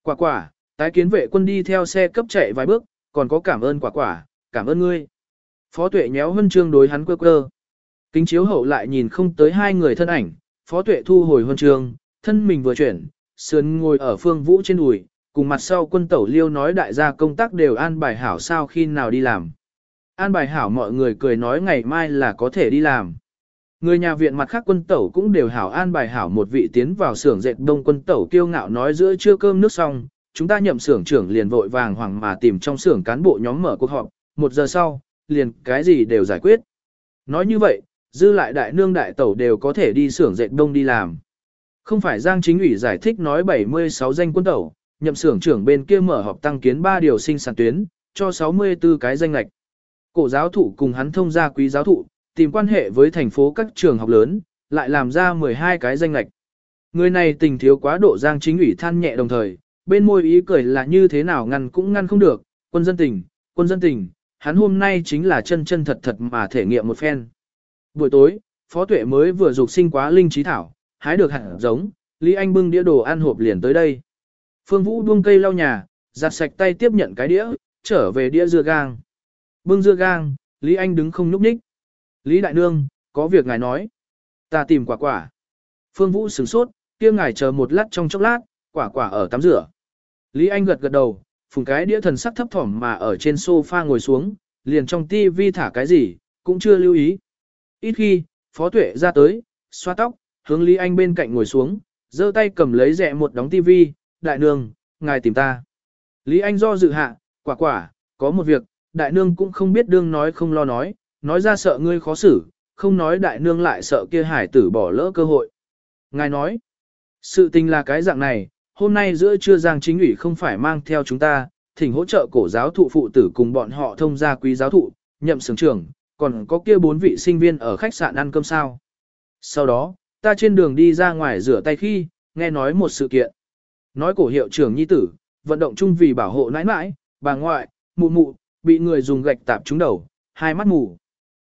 Quả quả, tái kiến vệ quân đi theo xe cấp chạy vài bước, còn có cảm ơn quả quả, cảm ơn ngươi. Phó tuệ nhéo hân chương đối hắn quơ quơ. Kính chiếu hậu lại nhìn không tới hai người thân ảnh, phó tuệ thu hồi huân trường thân mình vừa chuyển, sườn ngồi ở phương vũ trên đùi, cùng mặt sau quân tẩu liêu nói đại gia công tác đều an bài hảo sao khi nào đi làm. An bài hảo mọi người cười nói ngày mai là có thể đi làm. Người nhà viện mặt khác quân tẩu cũng đều hảo an bài hảo một vị tiến vào xưởng dệt đông quân tẩu kiêu ngạo nói giữa trưa cơm nước xong, chúng ta nhậm xưởng trưởng liền vội vàng hoàng mà tìm trong xưởng cán bộ nhóm mở cuộc họp, một giờ sau, liền cái gì đều giải quyết. Nói như vậy, dư lại đại nương đại tẩu đều có thể đi xưởng dệt đông đi làm. Không phải Giang Chính ủy giải thích nói 76 danh quân tẩu, nhậm xưởng trưởng bên kia mở họp tăng kiến 3 điều sinh sản tuyến, cho 64 cái danh lạch. Cổ giáo thụ cùng hắn thông gia quý giáo thụ, tìm quan hệ với thành phố các trường học lớn, lại làm ra 12 cái danh lạch. Người này tình thiếu quá độ Giang Chính ủy than nhẹ đồng thời, bên môi ý cười là như thế nào ngăn cũng ngăn không được, quân dân tình, quân dân tình, hắn hôm nay chính là chân chân thật thật mà thể nghiệm một phen. Buổi tối, Phó Tuệ mới vừa dục sinh quá linh trí thảo, hái được hạt giống, Lý Anh bưng đĩa đồ ăn hộp liền tới đây. Phương Vũ buông cây lau nhà, giặt sạch tay tiếp nhận cái đĩa, trở về đĩa dưa gang. Bưng dưa gang, Lý Anh đứng không nhúc nhích. Lý Đại Nương, có việc ngài nói. Ta tìm quả quả. Phương Vũ sửng sốt, kia ngài chờ một lát trong chốc lát, quả quả ở tắm rửa. Lý Anh gật gật đầu, phùng cái đĩa thần sắc thấp thỏm mà ở trên sofa ngồi xuống, liền trong tivi thả cái gì, cũng chưa lưu ý. Ít khi, Phó Tuệ ra tới, xoa tóc, hướng Lý Anh bên cạnh ngồi xuống, giơ tay cầm lấy rẹ một đóng tivi, đại nương, ngài tìm ta. Lý Anh do dự hạ, quả quả, có một việc, đại nương cũng không biết đương nói không lo nói, nói ra sợ ngươi khó xử, không nói đại nương lại sợ kia hải tử bỏ lỡ cơ hội. Ngài nói, sự tình là cái dạng này, hôm nay giữa trưa Giang chính ủy không phải mang theo chúng ta, thỉnh hỗ trợ cổ giáo thụ phụ tử cùng bọn họ thông gia quý giáo thụ, nhậm sướng trưởng, còn có kia bốn vị sinh viên ở khách sạn ăn cơm sao. Sau đó, ta trên đường đi ra ngoài rửa tay khi, nghe nói một sự kiện. Nói cổ hiệu trưởng nhi tử, vận động chung vì bảo hộ nãi nãi, bà ngoại, mụ mụ, bị người dùng gạch tạp trúng đầu, hai mắt mù.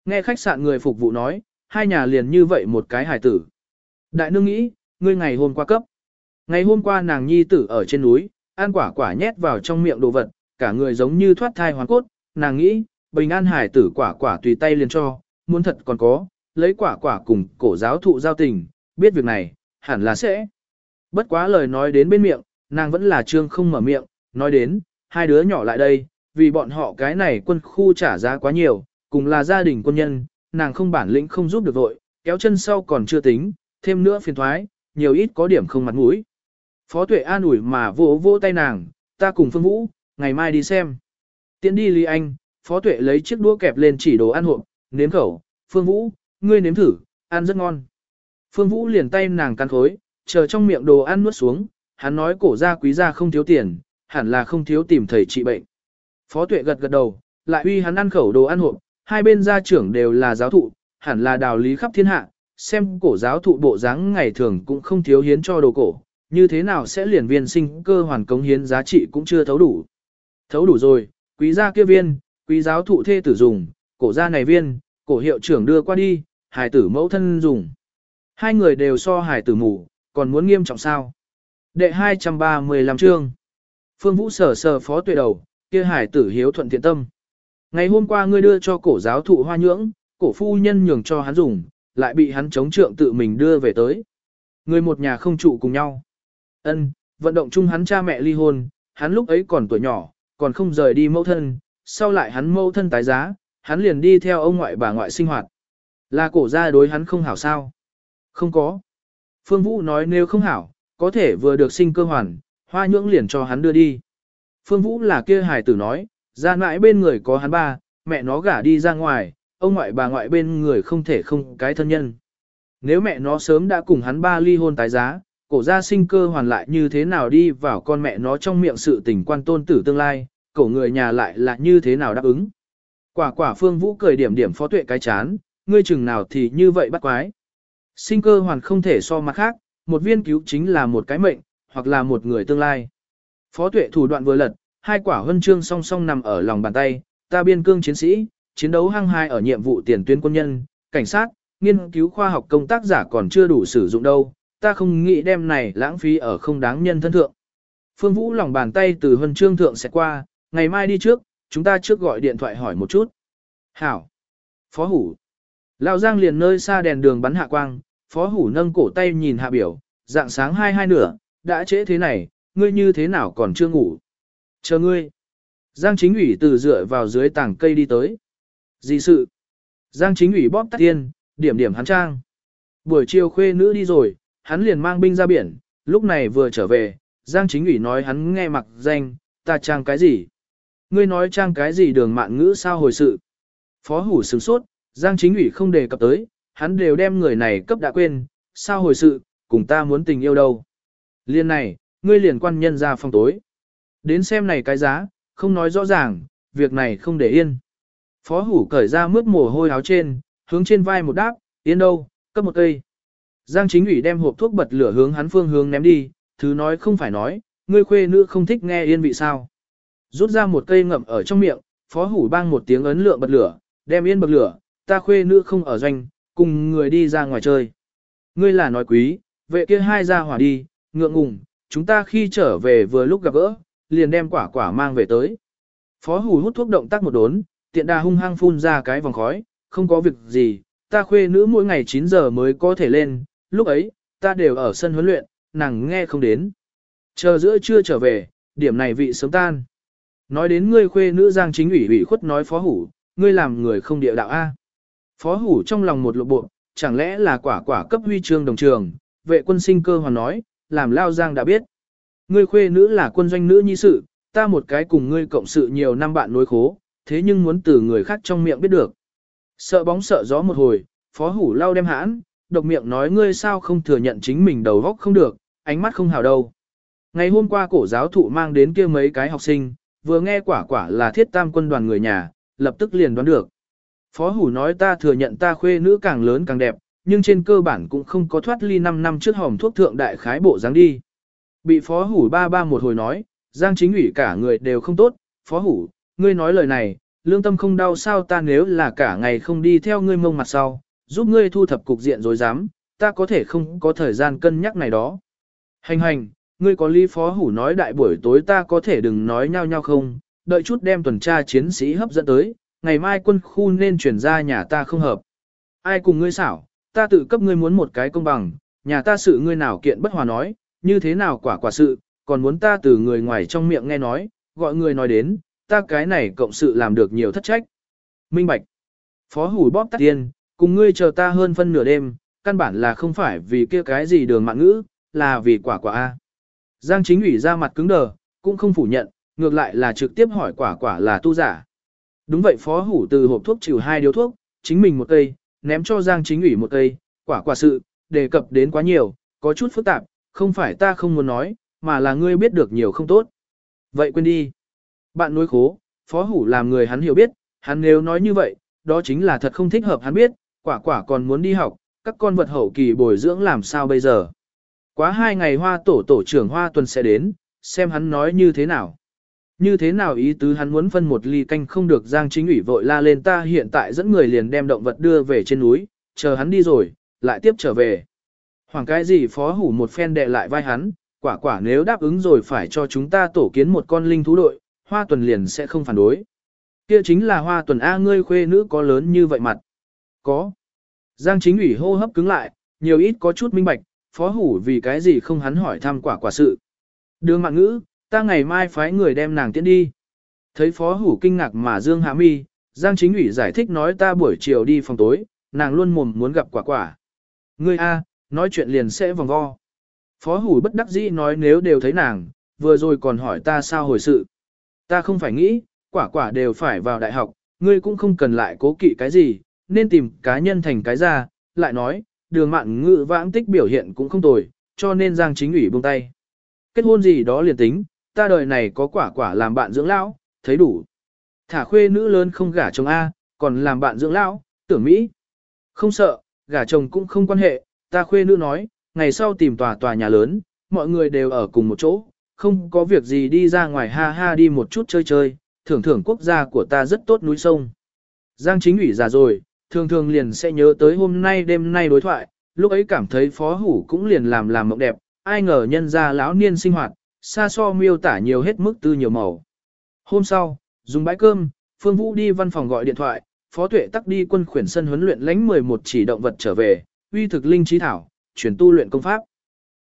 Nghe khách sạn người phục vụ nói, hai nhà liền như vậy một cái hài tử. Đại nương nghĩ, ngươi ngày hôm qua cấp. Ngày hôm qua nàng nhi tử ở trên núi, ăn quả quả nhét vào trong miệng đồ vật, cả người giống như thoát thai hoàn cốt, nàng nghĩ, bình an hải tử quả quả tùy tay liền cho, muốn thật còn có, lấy quả quả cùng cổ giáo thụ giao tình, biết việc này, hẳn là sẽ. Bất quá lời nói đến bên miệng, nàng vẫn là trương không mở miệng, nói đến, hai đứa nhỏ lại đây, vì bọn họ cái này quân khu trả giá quá nhiều, cùng là gia đình quân nhân, nàng không bản lĩnh không giúp được vội, kéo chân sau còn chưa tính, thêm nữa phiền thoái, nhiều ít có điểm không mặt mũi. Phó tuệ an ủi mà vỗ vỗ tay nàng, ta cùng Phương Vũ, ngày mai đi xem. Tiến đi Lý Anh, Phó tuệ lấy chiếc đũa kẹp lên chỉ đồ ăn hộp, nếm khẩu, Phương Vũ, ngươi nếm thử, ăn rất ngon. Phương Vũ liền tay nàng cắn khối, chờ trong miệng đồ ăn nuốt xuống, hắn nói cổ gia quý gia không thiếu tiền, hẳn là không thiếu tìm thầy trị bệnh. Phó tuệ gật gật đầu, lại uy hắn ăn khẩu đồ ăn hộp, hai bên gia trưởng đều là giáo thụ, hẳn là đào lý khắp thiên hạ, xem cổ giáo thụ bộ dáng ngày thường cũng không thiếu hiến cho đồ cổ, như thế nào sẽ liền viên sinh cơ hoàn cống hiến giá trị cũng chưa thấu đủ. Thấu đủ rồi, quý gia kia viên, quý giáo thụ thê tử dùng, cổ gia này viên, cổ hiệu trưởng đưa qua đi, hài tử mẫu thân dùng. Hai người đều so hài tử mù, còn muốn nghiêm trọng sao. Đệ 235 chương. Phương Vũ sở sờ phó tuệ đầu, kia hải tử hiếu thuận thiện tâm. Ngày hôm qua ngươi đưa cho cổ giáo thụ hoa nhưỡng, cổ phu nhân nhường cho hắn dùng, lại bị hắn chống trượng tự mình đưa về tới. Người một nhà không trụ cùng nhau. Ân, vận động chung hắn cha mẹ ly hôn, hắn lúc ấy còn tuổi nhỏ, còn không rời đi mẫu thân, sau lại hắn mâu thân tái giá, hắn liền đi theo ông ngoại bà ngoại sinh hoạt. Là cổ gia đối hắn không hảo sao? Không có. Phương Vũ nói nếu không hảo, có thể vừa được sinh cơ hoàn, hoa nhưỡng liền cho hắn đưa đi. Phương Vũ là kia hài tử nói, ra mãi bên người có hắn ba, mẹ nó gả đi ra ngoài, ông ngoại bà ngoại bên người không thể không cái thân nhân. Nếu mẹ nó sớm đã cùng hắn ba ly hôn tái giá, cổ gia sinh cơ hoàn lại như thế nào đi vào con mẹ nó trong miệng sự tình quan tôn tử tương lai, cổ người nhà lại là như thế nào đáp ứng. Quả quả phương vũ cười điểm điểm phó tuệ cái chán, ngươi chừng nào thì như vậy bắt quái. Sinh cơ hoàn không thể so mặt khác, một viên cứu chính là một cái mệnh, hoặc là một người tương lai. Phó tuệ thủ đoạn vừa lật, hai quả huân chương song song nằm ở lòng bàn tay, ta biên cương chiến sĩ, chiến đấu hăng hai ở nhiệm vụ tiền tuyến quân nhân, cảnh sát, nghiên cứu khoa học công tác giả còn chưa đủ sử dụng đâu, ta không nghĩ đem này lãng phí ở không đáng nhân thân thượng. Phương Vũ lòng bàn tay từ huân chương thượng sẽ qua, ngày mai đi trước, chúng ta trước gọi điện thoại hỏi một chút. Hảo. Phó Hủ. Lão Giang liền nơi xa đèn đường bắn hạ quang, Phó Hủ nâng cổ tay nhìn hạ biểu, dạng sáng hai hai nửa, đã trễ thế này, ngươi như thế nào còn chưa ngủ. Chờ ngươi. Giang chính ủy từ dựa vào dưới tảng cây đi tới. Gì sự? Giang chính ủy bóp tắt tiên, điểm điểm hắn trang. Buổi chiều khuê nữ đi rồi, hắn liền mang binh ra biển, lúc này vừa trở về, Giang chính ủy nói hắn nghe mặc danh, ta trang cái gì? Ngươi nói trang cái gì đường mạn ngữ sao hồi sự? Phó hủ sửng sốt, Giang chính ủy không đề cập tới, hắn đều đem người này cấp đã quên, sao hồi sự, cùng ta muốn tình yêu đâu. Liên này, ngươi liền quan nhân ra phòng tối. Đến xem này cái giá, không nói rõ ràng, việc này không để yên. Phó hủ cởi ra mướt mồ hôi áo trên, hướng trên vai một đáp, yên đâu, cấp một cây. Giang chính ủy đem hộp thuốc bật lửa hướng hắn phương hướng ném đi, thứ nói không phải nói, ngươi khuê nữ không thích nghe yên vị sao. Rút ra một cây ngậm ở trong miệng, phó hủ bang một tiếng ấn lượng bật lửa, đem yên bật lửa, ta khuê nữ không ở doanh, cùng người đi ra ngoài chơi. Ngươi là nói quý, vệ kia hai ra hỏa đi, ngượng ngùng, chúng ta khi trở về vừa lúc gặp gỡ, liền đem quả quả mang về tới. Phó hủ hút thuốc động tác một đốn, tiện đà hung hăng phun ra cái vòng khói, không có việc gì, ta khuê nữ mỗi ngày 9 giờ mới có thể lên, lúc ấy, ta đều ở sân huấn luyện, nàng nghe không đến. Chờ giữa trưa trở về, điểm này vị sớm tan. Nói đến ngươi khuê nữ giang chính ủy ủy khuất nói phó hủ, ngươi làm người không địa đạo A. Phó hủ trong lòng một lộ bộ, chẳng lẽ là quả quả cấp huy chương đồng trường, vệ quân sinh cơ hoàn nói, làm lao giang đã biết. Ngươi khuê nữ là quân doanh nữ nhi sự, ta một cái cùng ngươi cộng sự nhiều năm bạn nối khố, thế nhưng muốn từ người khác trong miệng biết được. Sợ bóng sợ gió một hồi, phó hủ lao đem hãn, độc miệng nói ngươi sao không thừa nhận chính mình đầu góc không được, ánh mắt không hào đâu. Ngày hôm qua cổ giáo thụ mang đến kia mấy cái học sinh, vừa nghe quả quả là thiết tam quân đoàn người nhà, lập tức liền đoán được. Phó hủ nói ta thừa nhận ta khuê nữ càng lớn càng đẹp, nhưng trên cơ bản cũng không có thoát ly 5 năm trước hòm thuốc thượng đại khái bộ dáng đi. Bị phó hủ ba ba một hồi nói, giang chính ủy cả người đều không tốt, phó hủ, ngươi nói lời này, lương tâm không đau sao ta nếu là cả ngày không đi theo ngươi mông mặt sau, giúp ngươi thu thập cục diện rồi dám, ta có thể không có thời gian cân nhắc này đó. Hành hành, ngươi có lý phó hủ nói đại buổi tối ta có thể đừng nói nhau nhau không, đợi chút đem tuần tra chiến sĩ hấp dẫn tới, ngày mai quân khu nên chuyển ra nhà ta không hợp. Ai cùng ngươi xảo, ta tự cấp ngươi muốn một cái công bằng, nhà ta sự ngươi nào kiện bất hòa nói, như thế nào quả quả sự, còn muốn ta từ người ngoài trong miệng nghe nói, gọi người nói đến, ta cái này cộng sự làm được nhiều thất trách. Minh Bạch. Phó hủ bóp tắt tiên, cùng ngươi chờ ta hơn phân nửa đêm, căn bản là không phải vì kia cái gì đường mạng ngữ, là vì quả quả A. Giang chính ủy ra mặt cứng đờ, cũng không phủ nhận, ngược lại là trực tiếp hỏi quả quả là tu giả. Đúng vậy phó hủ từ hộp thuốc trừ hai điếu thuốc, chính mình một cây, ném cho Giang chính ủy một cây, quả quả sự, đề cập đến quá nhiều, có chút phức tạp, không phải ta không muốn nói, mà là ngươi biết được nhiều không tốt. Vậy quên đi. Bạn nuôi khố, phó hủ làm người hắn hiểu biết, hắn nếu nói như vậy, đó chính là thật không thích hợp hắn biết, quả quả còn muốn đi học, các con vật hậu kỳ bồi dưỡng làm sao bây giờ. Quá hai ngày hoa tổ tổ trưởng hoa tuần sẽ đến, xem hắn nói như thế nào. Như thế nào ý tứ hắn muốn phân một ly canh không được Giang chính ủy vội la lên ta hiện tại dẫn người liền đem động vật đưa về trên núi, chờ hắn đi rồi, lại tiếp trở về. Hoàng cái gì phó hủ một phen đệ lại vai hắn, quả quả nếu đáp ứng rồi phải cho chúng ta tổ kiến một con linh thú đội, hoa tuần liền sẽ không phản đối. Kia chính là hoa tuần A ngươi khuê nữ có lớn như vậy mặt. Có. Giang chính ủy hô hấp cứng lại, nhiều ít có chút minh bạch, phó hủ vì cái gì không hắn hỏi thăm quả quả sự. Đường mạng ngữ, ta ngày mai phái người đem nàng tiễn đi. Thấy phó hủ kinh ngạc mà Dương Hạ Mi, Giang chính ủy giải thích nói ta buổi chiều đi phòng tối, nàng luôn mồm muốn gặp quả quả. Ngươi A, nói chuyện liền sẽ vòng vo. Phó hủ bất đắc dĩ nói nếu đều thấy nàng, vừa rồi còn hỏi ta sao hồi sự. Ta không phải nghĩ, quả quả đều phải vào đại học, ngươi cũng không cần lại cố kỵ cái gì, nên tìm cá nhân thành cái ra, lại nói, đường mạn ngự vãng tích biểu hiện cũng không tồi, cho nên giang chính ủy buông tay. Kết hôn gì đó liền tính, ta đời này có quả quả làm bạn dưỡng lão, thấy đủ. Thả khuê nữ lớn không gả chồng A, còn làm bạn dưỡng lão, tưởng Mỹ. Không sợ, gả chồng cũng không quan hệ, ta khuê nữ nói, ngày sau tìm tòa tòa nhà lớn, mọi người đều ở cùng một chỗ, không có việc gì đi ra ngoài ha ha đi một chút chơi chơi, thưởng thưởng quốc gia của ta rất tốt núi sông. Giang chính ủy già rồi, thường thường liền sẽ nhớ tới hôm nay đêm nay đối thoại, lúc ấy cảm thấy phó hủ cũng liền làm làm mộng đẹp, ai ngờ nhân ra lão niên sinh hoạt, xa so miêu tả nhiều hết mức tư nhiều màu. Hôm sau, dùng bãi cơm, Phương Vũ đi văn phòng gọi điện thoại, phó tuệ tắc đi quân khuyển sân huấn luyện lãnh 11 chỉ động vật trở về, uy thực linh trí thảo, chuyển tu luyện công pháp.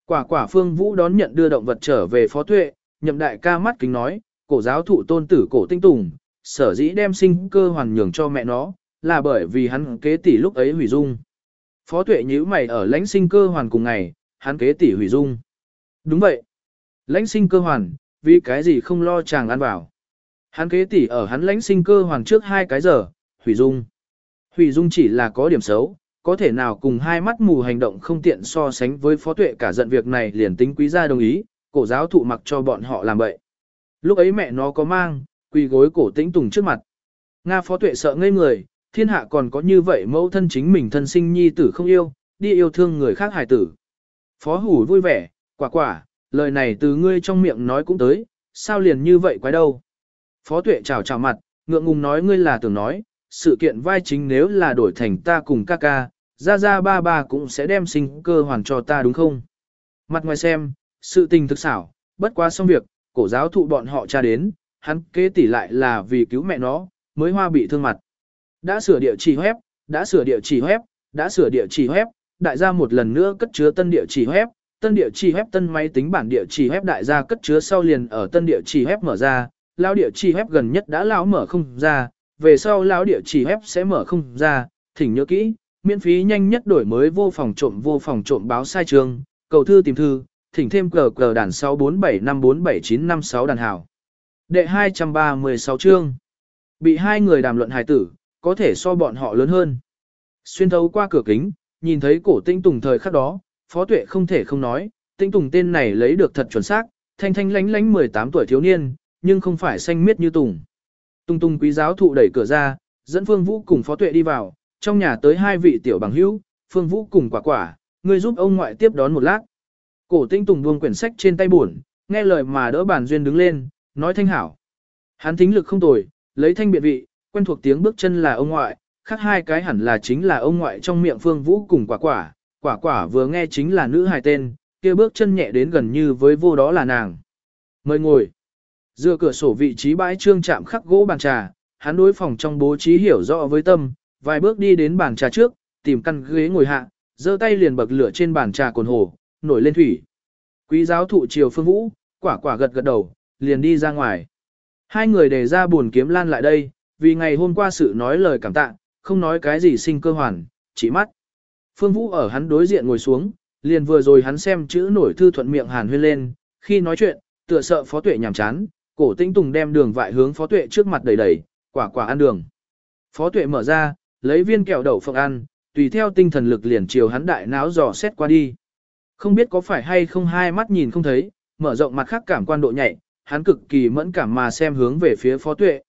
Quả quả Phương Vũ đón nhận đưa động vật trở về phó tuệ, nhậm đại ca mắt kính nói, cổ giáo thụ tôn tử cổ tinh tùng, sở dĩ đem sinh cơ hoàn nhường cho mẹ nó, là bởi vì hắn kế tỷ lúc ấy hủy dung. Phó tuệ nhíu mày ở lãnh sinh cơ hoàn cùng ngày, hắn kế tỷ hủy dung. Đúng vậy. Lãnh sinh cơ hoàn, vì cái gì không lo chàng ăn vào. Hắn kế tỷ ở hắn lãnh sinh cơ hoàn trước hai cái giờ, hủy dung. Hủy dung chỉ là có điểm xấu, có thể nào cùng hai mắt mù hành động không tiện so sánh với phó tuệ cả giận việc này liền tính quý gia đồng ý, cổ giáo thụ mặc cho bọn họ làm vậy. Lúc ấy mẹ nó có mang, quỳ gối cổ tĩnh tùng trước mặt. Nga phó tuệ sợ ngây người, thiên hạ còn có như vậy mẫu thân chính mình thân sinh nhi tử không yêu, đi yêu thương người khác hài tử. Phó hủ vui vẻ, quả quả, lời này từ ngươi trong miệng nói cũng tới, sao liền như vậy quái đâu. Phó tuệ chào chào mặt, ngượng ngùng nói ngươi là tưởng nói, sự kiện vai chính nếu là đổi thành ta cùng ca ca, ra ra ba ba cũng sẽ đem sinh cơ hoàn cho ta đúng không? Mặt ngoài xem, sự tình thực xảo, bất quá xong việc, cổ giáo thụ bọn họ tra đến, hắn kế tỷ lại là vì cứu mẹ nó, mới hoa bị thương mặt. Đã sửa địa chỉ web, đã sửa địa chỉ web, đã sửa địa chỉ web, đại gia một lần nữa cất chứa tân địa chỉ web, tân địa chỉ web tân máy tính bản địa chỉ web đại gia cất chứa sau liền ở tân địa chỉ web mở ra, lão địa chỉ web gần nhất đã lão mở không ra, về sau lão địa chỉ web sẽ mở không ra, thỉnh nhớ kỹ, miễn phí nhanh nhất đổi mới vô phòng trộm vô phòng trộm báo sai trường, cầu thư tìm thư, thỉnh thêm cờ cờ đàn 647547956 đàn hảo. Đệ 236 chương. Bị hai người đàm luận hài tử, có thể so bọn họ lớn hơn. Xuyên thấu qua cửa kính, nhìn thấy cổ tinh tùng thời khắc đó, phó tuệ không thể không nói, tinh tùng tên này lấy được thật chuẩn xác, thanh thanh lánh lánh 18 tuổi thiếu niên, nhưng không phải xanh miết như tùng. Tung tung quý giáo thụ đẩy cửa ra, dẫn Phương Vũ cùng Phó Tuệ đi vào, trong nhà tới hai vị tiểu bằng hữu, Phương Vũ cùng quả quả, người giúp ông ngoại tiếp đón một lát. Cổ tinh tùng buông quyển sách trên tay buồn, nghe lời mà đỡ bàn duyên đứng lên, nói thanh hảo. Hắn thính lực không tồi, lấy thanh biện vị, quen thuộc tiếng bước chân là ông ngoại, khác hai cái hẳn là chính là ông ngoại trong miệng Phương Vũ cùng quả quả, quả quả vừa nghe chính là nữ hài tên, kia bước chân nhẹ đến gần như với vô đó là nàng. Mời ngồi. Dựa cửa sổ vị trí bãi trương chạm khắc gỗ bàn trà, hắn đối phòng trong bố trí hiểu rõ với tâm, vài bước đi đến bàn trà trước, tìm căn ghế ngồi hạ, giơ tay liền bậc lửa trên bàn trà cồn hồ, nổi lên thủy. Quý giáo thụ triều phương vũ, quả quả gật gật đầu, liền đi ra ngoài. Hai người để ra buồn kiếm lan lại đây, vì ngày hôm qua sự nói lời cảm tạ, không nói cái gì sinh cơ hoàn, chỉ mắt. Phương Vũ ở hắn đối diện ngồi xuống, liền vừa rồi hắn xem chữ nổi thư thuận miệng hàn huyên lên, khi nói chuyện, tựa sợ phó tuệ nhàm chán, cổ tĩnh tùng đem đường vại hướng phó tuệ trước mặt đầy đầy, quả quả ăn đường. Phó tuệ mở ra, lấy viên kẹo đậu phộng ăn, tùy theo tinh thần lực liền chiều hắn đại náo dò xét qua đi. Không biết có phải hay không hai mắt nhìn không thấy, mở rộng mặt khác cảm quan độ nhạy, hắn cực kỳ mẫn cảm mà xem hướng về phía phó tuệ.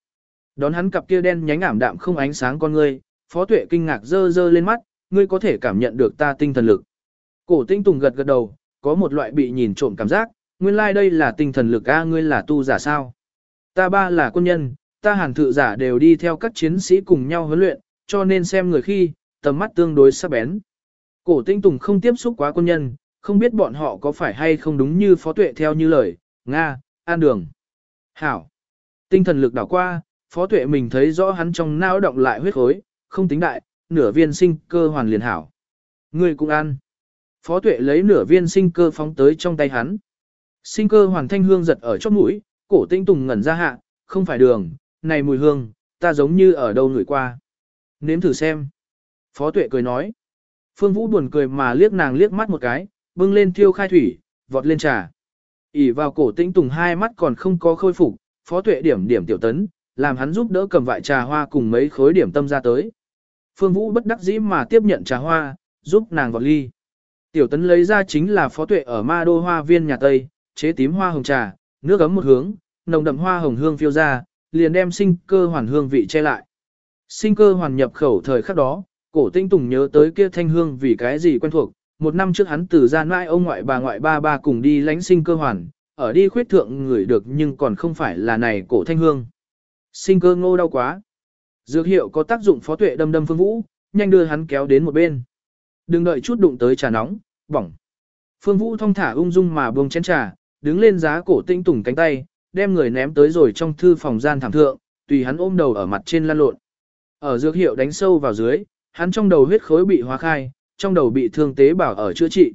Đón hắn cặp kia đen nhánh ảm đạm không ánh sáng con ngươi, phó tuệ kinh ngạc dơ dơ lên mắt, ngươi có thể cảm nhận được ta tinh thần lực. Cổ tinh tùng gật gật đầu, có một loại bị nhìn trộm cảm giác, nguyên lai like đây là tinh thần lực a ngươi là tu giả sao. Ta ba là quân nhân, ta hàn thự giả đều đi theo các chiến sĩ cùng nhau huấn luyện, cho nên xem người khi, tầm mắt tương đối sắc bén. Cổ tinh tùng không tiếp xúc quá quân nhân, không biết bọn họ có phải hay không đúng như phó tuệ theo như lời, Nga, an đường. Hảo. Tinh thần lực đảo qua, phó tuệ mình thấy rõ hắn trong não động lại huyết khối, không tính đại, nửa viên sinh cơ hoàn liền hảo. Người cũng ăn. Phó tuệ lấy nửa viên sinh cơ phóng tới trong tay hắn. Sinh cơ hoàn thanh hương giật ở chóp mũi, cổ tinh tùng ngẩn ra hạ, không phải đường, này mùi hương, ta giống như ở đâu ngửi qua. Nếm thử xem. Phó tuệ cười nói. Phương Vũ buồn cười mà liếc nàng liếc mắt một cái, bưng lên thiêu khai thủy, vọt lên trà. ỉ vào cổ tĩnh tùng hai mắt còn không có khôi phục, phó tuệ điểm điểm tiểu tấn, làm hắn giúp đỡ cầm vại trà hoa cùng mấy khối điểm tâm ra tới. Phương Vũ bất đắc dĩ mà tiếp nhận trà hoa, giúp nàng vọt ly. Tiểu tấn lấy ra chính là phó tuệ ở ma đô hoa viên nhà Tây, chế tím hoa hồng trà, nước ấm một hướng, nồng đậm hoa hồng hương phiêu ra, liền đem sinh cơ hoàn hương vị che lại. Sinh cơ hoàn nhập khẩu thời khắc đó, cổ tinh tùng nhớ tới kia thanh hương vì cái gì quen thuộc, một năm trước hắn từ gian mãi ông ngoại bà ngoại ba ba cùng đi lánh sinh cơ hoàn, ở đi khuyết thượng người được nhưng còn không phải là này cổ thanh hương. Sinh cơ ngô đau quá. Dược hiệu có tác dụng phó tuệ đâm đâm phương vũ, nhanh đưa hắn kéo đến một bên. Đừng đợi chút đụng tới trà nóng, bỏng. Phương vũ thong thả ung dung mà buông chén trà, đứng lên giá cổ tinh tùng cánh tay, đem người ném tới rồi trong thư phòng gian thảm thượng, tùy hắn ôm đầu ở mặt trên lăn lộn. Ở dược hiệu đánh sâu vào dưới, hắn trong đầu huyết khối bị hóa khai, trong đầu bị thương tế bảo ở chữa trị.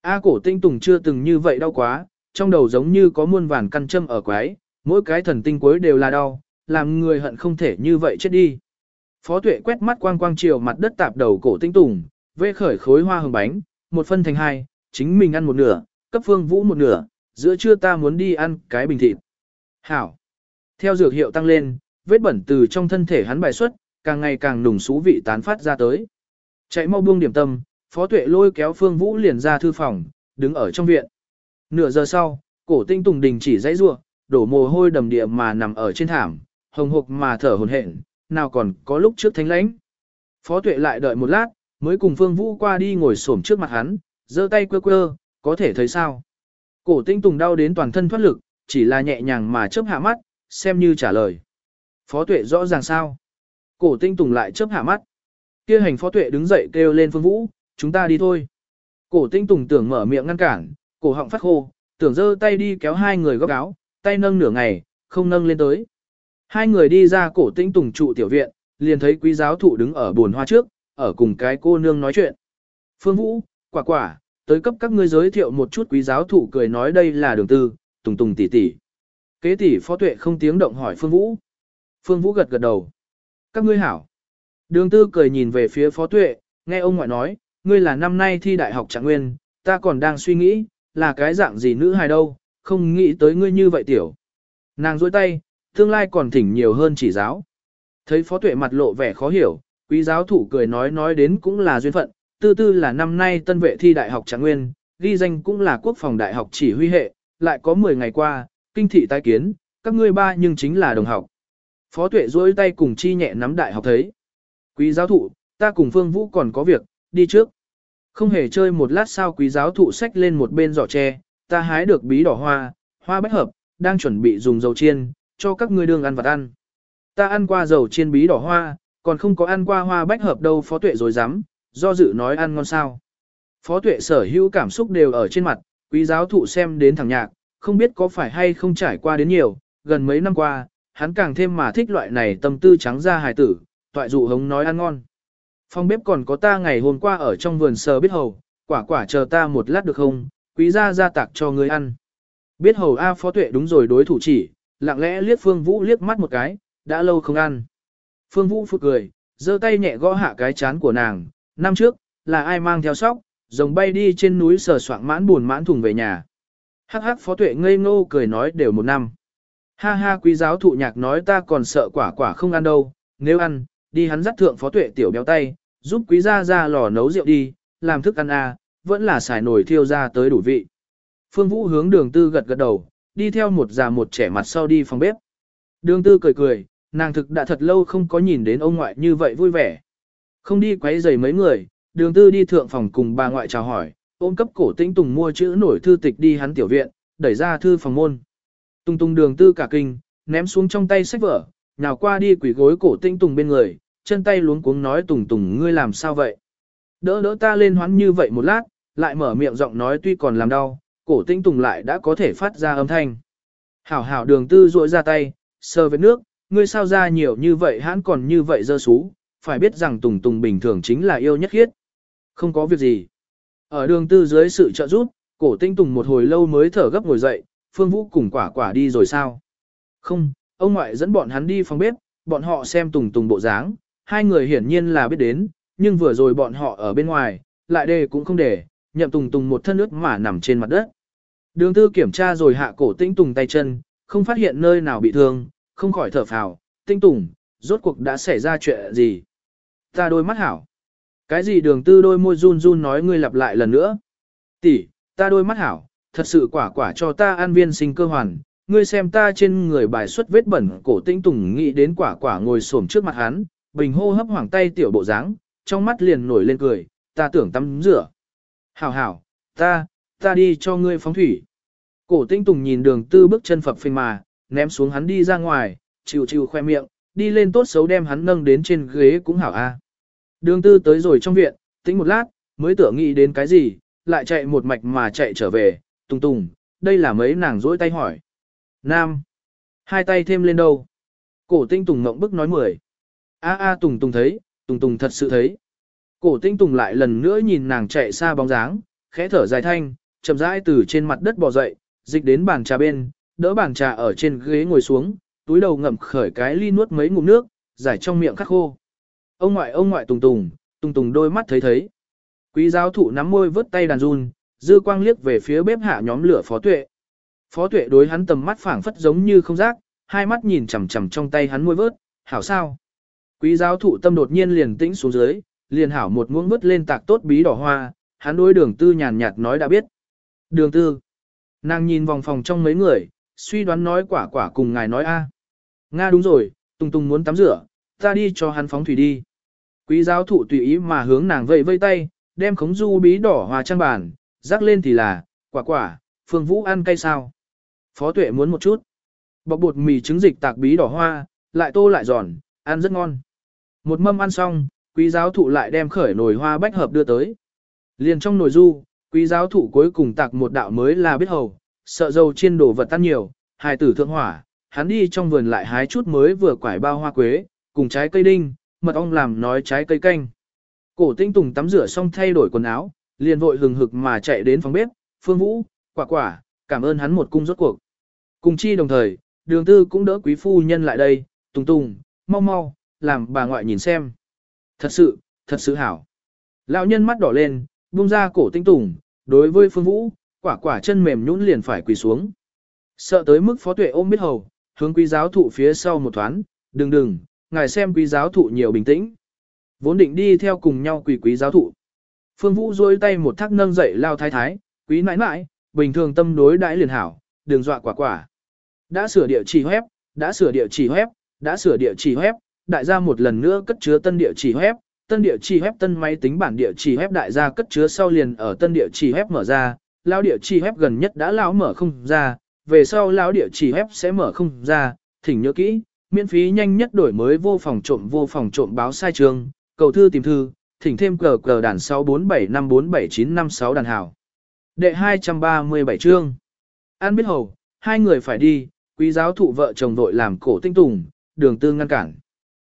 A cổ tinh tùng chưa từng như vậy đau quá, trong đầu giống như có muôn vàn căn châm ở quái, mỗi cái thần tinh cuối đều là đau, làm người hận không thể như vậy chết đi. Phó tuệ quét mắt quang quang chiều mặt đất tạp đầu cổ tinh tùng, vê khởi khối hoa hồng bánh, một phân thành hai, chính mình ăn một nửa, cấp phương vũ một nửa, giữa trưa ta muốn đi ăn cái bình thịt. Hảo. Theo dược hiệu tăng lên, vết bẩn từ trong thân thể hắn bài xuất, càng ngày càng nùng xú vị tán phát ra tới. Chạy mau buông điểm tâm, Phó Tuệ lôi kéo Phương Vũ liền ra thư phòng, đứng ở trong viện. Nửa giờ sau, cổ tinh tùng đình chỉ dãy rua, đổ mồ hôi đầm địa mà nằm ở trên thảm, hồng hộc mà thở hồn hển, nào còn có lúc trước thánh lãnh. Phó Tuệ lại đợi một lát, mới cùng Phương Vũ qua đi ngồi xổm trước mặt hắn, giơ tay quơ quơ, có thể thấy sao. Cổ tinh tùng đau đến toàn thân thoát lực, chỉ là nhẹ nhàng mà chớp hạ mắt, xem như trả lời. Phó Tuệ rõ ràng sao. Cổ tinh tùng lại chớp hạ mắt. Kia hành phó tuệ đứng dậy kêu lên phương vũ, chúng ta đi thôi. Cổ tinh tùng tưởng mở miệng ngăn cản, cổ họng phát khô, tưởng giơ tay đi kéo hai người góc áo, tay nâng nửa ngày, không nâng lên tới. Hai người đi ra cổ tĩnh tùng trụ tiểu viện, liền thấy quý giáo thụ đứng ở buồn hoa trước, ở cùng cái cô nương nói chuyện. Phương Vũ, quả quả, tới cấp các ngươi giới thiệu một chút quý giáo thụ cười nói đây là đường tư, tùng tùng tỷ tỷ. Kế tỷ phó tuệ không tiếng động hỏi Phương Vũ. Phương Vũ gật gật đầu. Các ngươi hảo. Đường tư cười nhìn về phía phó tuệ, nghe ông ngoại nói, ngươi là năm nay thi đại học trạng nguyên, ta còn đang suy nghĩ, là cái dạng gì nữ hài đâu, không nghĩ tới ngươi như vậy tiểu. Nàng dối tay, tương lai còn thỉnh nhiều hơn chỉ giáo. Thấy phó tuệ mặt lộ vẻ khó hiểu, quý giáo thủ cười nói nói đến cũng là duyên phận, tư tư là năm nay tân vệ thi đại học trạng nguyên, ghi danh cũng là quốc phòng đại học chỉ huy hệ, lại có 10 ngày qua, kinh thị tái kiến, các ngươi ba nhưng chính là đồng học. Phó tuệ duỗi tay cùng chi nhẹ nắm đại học thấy. Quý giáo thụ, ta cùng Phương Vũ còn có việc, đi trước. Không hề chơi một lát sao quý giáo thụ xách lên một bên giỏ tre, ta hái được bí đỏ hoa, hoa bách hợp, đang chuẩn bị dùng dầu chiên, cho các ngươi đương ăn vật ăn. Ta ăn qua dầu chiên bí đỏ hoa, còn không có ăn qua hoa bách hợp đâu phó tuệ rồi dám, do dự nói ăn ngon sao. Phó tuệ sở hữu cảm xúc đều ở trên mặt, quý giáo thụ xem đến thằng nhạc, không biết có phải hay không trải qua đến nhiều, gần mấy năm qua, hắn càng thêm mà thích loại này tâm tư trắng ra hài tử, toại dụ hống nói ăn ngon. Phòng bếp còn có ta ngày hôm qua ở trong vườn sờ biết hầu, quả quả chờ ta một lát được không, quý gia gia tạc cho người ăn. Biết hầu A phó tuệ đúng rồi đối thủ chỉ, lặng lẽ liếc Phương Vũ liếc mắt một cái, đã lâu không ăn. Phương Vũ phụt cười, giơ tay nhẹ gõ hạ cái chán của nàng, năm trước, là ai mang theo sóc, rồng bay đi trên núi sờ soạng mãn buồn mãn thùng về nhà. Hắc hắc phó tuệ ngây ngô cười nói đều một năm. Ha ha quý giáo thụ nhạc nói ta còn sợ quả quả không ăn đâu, nếu ăn, đi hắn dắt thượng phó tuệ tiểu béo tay, giúp quý gia ra lò nấu rượu đi, làm thức ăn à, vẫn là xài nồi thiêu ra tới đủ vị. Phương Vũ hướng đường tư gật gật đầu, đi theo một già một trẻ mặt sau đi phòng bếp. Đường tư cười cười, nàng thực đã thật lâu không có nhìn đến ông ngoại như vậy vui vẻ. Không đi quấy rầy mấy người, đường tư đi thượng phòng cùng bà ngoại chào hỏi, ôm cấp cổ tĩnh tùng mua chữ nổi thư tịch đi hắn tiểu viện, đẩy ra thư phòng môn. Tùng tùng đường tư cả kinh, ném xuống trong tay sách vở, nào qua đi quỷ gối cổ tĩnh tùng bên người, chân tay luống cuống nói tùng tùng ngươi làm sao vậy. Đỡ đỡ ta lên hoán như vậy một lát, lại mở miệng giọng nói tuy còn làm đau, cổ tĩnh tùng lại đã có thể phát ra âm thanh. Hảo hảo đường tư rội ra tay, sờ với nước, ngươi sao ra nhiều như vậy hãn còn như vậy dơ sú, phải biết rằng tùng tùng bình thường chính là yêu nhất khiết. Không có việc gì. Ở đường tư dưới sự trợ giúp, cổ tinh tùng một hồi lâu mới thở gấp ngồi dậy, phương vũ cùng quả quả đi rồi sao? Không, ông ngoại dẫn bọn hắn đi phòng bếp, bọn họ xem tùng tùng bộ dáng, hai người hiển nhiên là biết đến, nhưng vừa rồi bọn họ ở bên ngoài, lại đề cũng không để, nhậm tùng tùng một thân ướt mà nằm trên mặt đất. Đường tư kiểm tra rồi hạ cổ tinh tùng tay chân, không phát hiện nơi nào bị thương, không khỏi thở phào, tinh tùng, rốt cuộc đã xảy ra chuyện gì? Ta đôi mắt hảo. Cái gì đường tư đôi môi run run nói ngươi lặp lại lần nữa? Tỷ, ta đôi mắt hảo, thật sự quả quả cho ta an viên sinh cơ hoàn, ngươi xem ta trên người bài xuất vết bẩn cổ tinh tùng nghĩ đến quả quả ngồi xổm trước mặt hắn, bình hô hấp hoảng tay tiểu bộ dáng, trong mắt liền nổi lên cười, ta tưởng tắm rửa. Hảo hảo, ta, ta đi cho ngươi phóng thủy. Cổ tinh tùng nhìn đường tư bước chân phập phình mà, ném xuống hắn đi ra ngoài, chịu chịu khoe miệng, đi lên tốt xấu đem hắn nâng đến trên ghế cũng hảo a. Đường tư tới rồi trong viện, tính một lát, mới tưởng nghĩ đến cái gì, lại chạy một mạch mà chạy trở về, tùng tùng, đây là mấy nàng dỗi tay hỏi. Nam. Hai tay thêm lên đâu? Cổ tinh tùng ngộng bức nói mười. A a tùng tùng thấy, tùng tùng thật sự thấy. Cổ tinh tùng lại lần nữa nhìn nàng chạy xa bóng dáng, khẽ thở dài thanh, chậm rãi từ trên mặt đất bò dậy, dịch đến bàn trà bên, đỡ bàn trà ở trên ghế ngồi xuống, túi đầu ngậm khởi cái ly nuốt mấy ngụm nước, giải trong miệng khắc khô. Ông ngoại ông ngoại tùng tùng, tùng tùng đôi mắt thấy thấy. Quý giáo thụ nắm môi vớt tay đàn run, dư quang liếc về phía bếp hạ nhóm lửa phó tuệ. Phó tuệ đối hắn tầm mắt phảng phất giống như không giác, hai mắt nhìn chằm chằm trong tay hắn môi vớt, hảo sao. Quý giáo thụ tâm đột nhiên liền tĩnh xuống dưới, liền hảo một muỗng vớt lên tạc tốt bí đỏ hoa, hắn đối đường tư nhàn nhạt nói đã biết. Đường tư. Nàng nhìn vòng phòng trong mấy người, suy đoán nói quả quả cùng ngài nói a. Nga đúng rồi, Tùng Tùng muốn tắm rửa, ta đi cho hắn phóng thủy đi. Quý giáo thụ tùy ý mà hướng nàng vẫy vây tay, đem khống du bí đỏ hòa trang bàn, rắc lên thì là, quả quả, phương vũ ăn cay sao. Phó tuệ muốn một chút. Bọc bột mì trứng dịch tạc bí đỏ hoa, lại tô lại giòn, ăn rất ngon. Một mâm ăn xong, quý giáo thụ lại đem khởi nồi hoa bách hợp đưa tới. Liền trong nồi du, quý giáo thụ cuối cùng tạc một đạo mới là biết hầu, sợ dầu chiên đồ vật tan nhiều, hài tử thượng hỏa, hắn đi trong vườn lại hái chút mới vừa quải bao hoa quế, cùng trái cây đinh, mật ong làm nói trái cây canh. Cổ tinh tùng tắm rửa xong thay đổi quần áo, liền vội hừng hực mà chạy đến phòng bếp, phương vũ, quả quả, cảm ơn hắn một cung rốt cuộc. Cùng chi đồng thời, đường tư cũng đỡ quý phu nhân lại đây, tùng tùng, mau mau, làm bà ngoại nhìn xem. Thật sự, thật sự hảo. Lão nhân mắt đỏ lên, buông ra cổ tinh tùng, đối với phương vũ, quả quả chân mềm nhũn liền phải quỳ xuống. Sợ tới mức phó tuệ ôm biết hầu, hướng quý giáo thụ phía sau một thoáng, đừng đừng, ngài xem quý giáo thụ nhiều bình tĩnh. Vốn định đi theo cùng nhau quỳ quý giáo thụ. Phương Vũ duỗi tay một thác nâng dậy lao thái thái, quý nãi nãi, bình thường tâm đối đãi liền hảo, đừng dọa quả quả. Đã sửa địa chỉ web, đã sửa địa chỉ web, đã sửa địa chỉ web, đại gia một lần nữa cất chứa tân địa chỉ web, tân địa chỉ web tân máy tính bản địa chỉ web đại gia cất chứa sau liền ở tân địa chỉ web mở ra, lão địa chỉ web gần nhất đã lão mở không ra, về sau lão địa chỉ web sẽ mở không ra, thỉnh nhớ kỹ, miễn phí nhanh nhất đổi mới vô phòng trộm vô phòng trộm báo sai trường, cầu thư tìm thư, thỉnh thêm cờ cờ đàn 647547956 đàn hảo. Đệ 237 chương. An biết hầu, hai người phải đi, quý giáo thụ vợ chồng đội làm cổ tinh tùng, đường tư ngăn cản.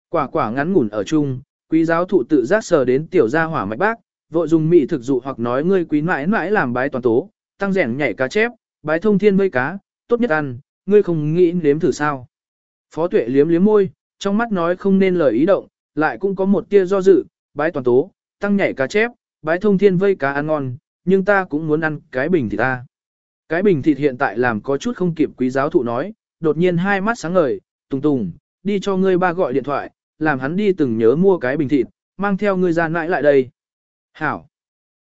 Quả quả ngắn ngủn ở chung, quý giáo thụ tự giác sờ đến tiểu gia hỏa mạch bác, vội dùng mị thực dụ hoặc nói ngươi quý mãi mãi làm bái toàn tố, tăng rẻn nhảy cá chép, bái thông thiên vây cá, tốt nhất ăn, ngươi không nghĩ nếm thử sao. Phó tuệ liếm liếm môi, trong mắt nói không nên lời ý động, lại cũng có một tia do dự, bái toàn tố, tăng nhảy cá chép, bái thông thiên vây cá ăn ngon, nhưng ta cũng muốn ăn cái bình thịt ta. Cái bình thịt hiện tại làm có chút không kịp quý giáo thụ nói, đột nhiên hai mắt sáng ngời, tùng tùng, đi cho ngươi ba gọi điện thoại, làm hắn đi từng nhớ mua cái bình thịt, mang theo ngươi ra nãi lại đây. Hảo.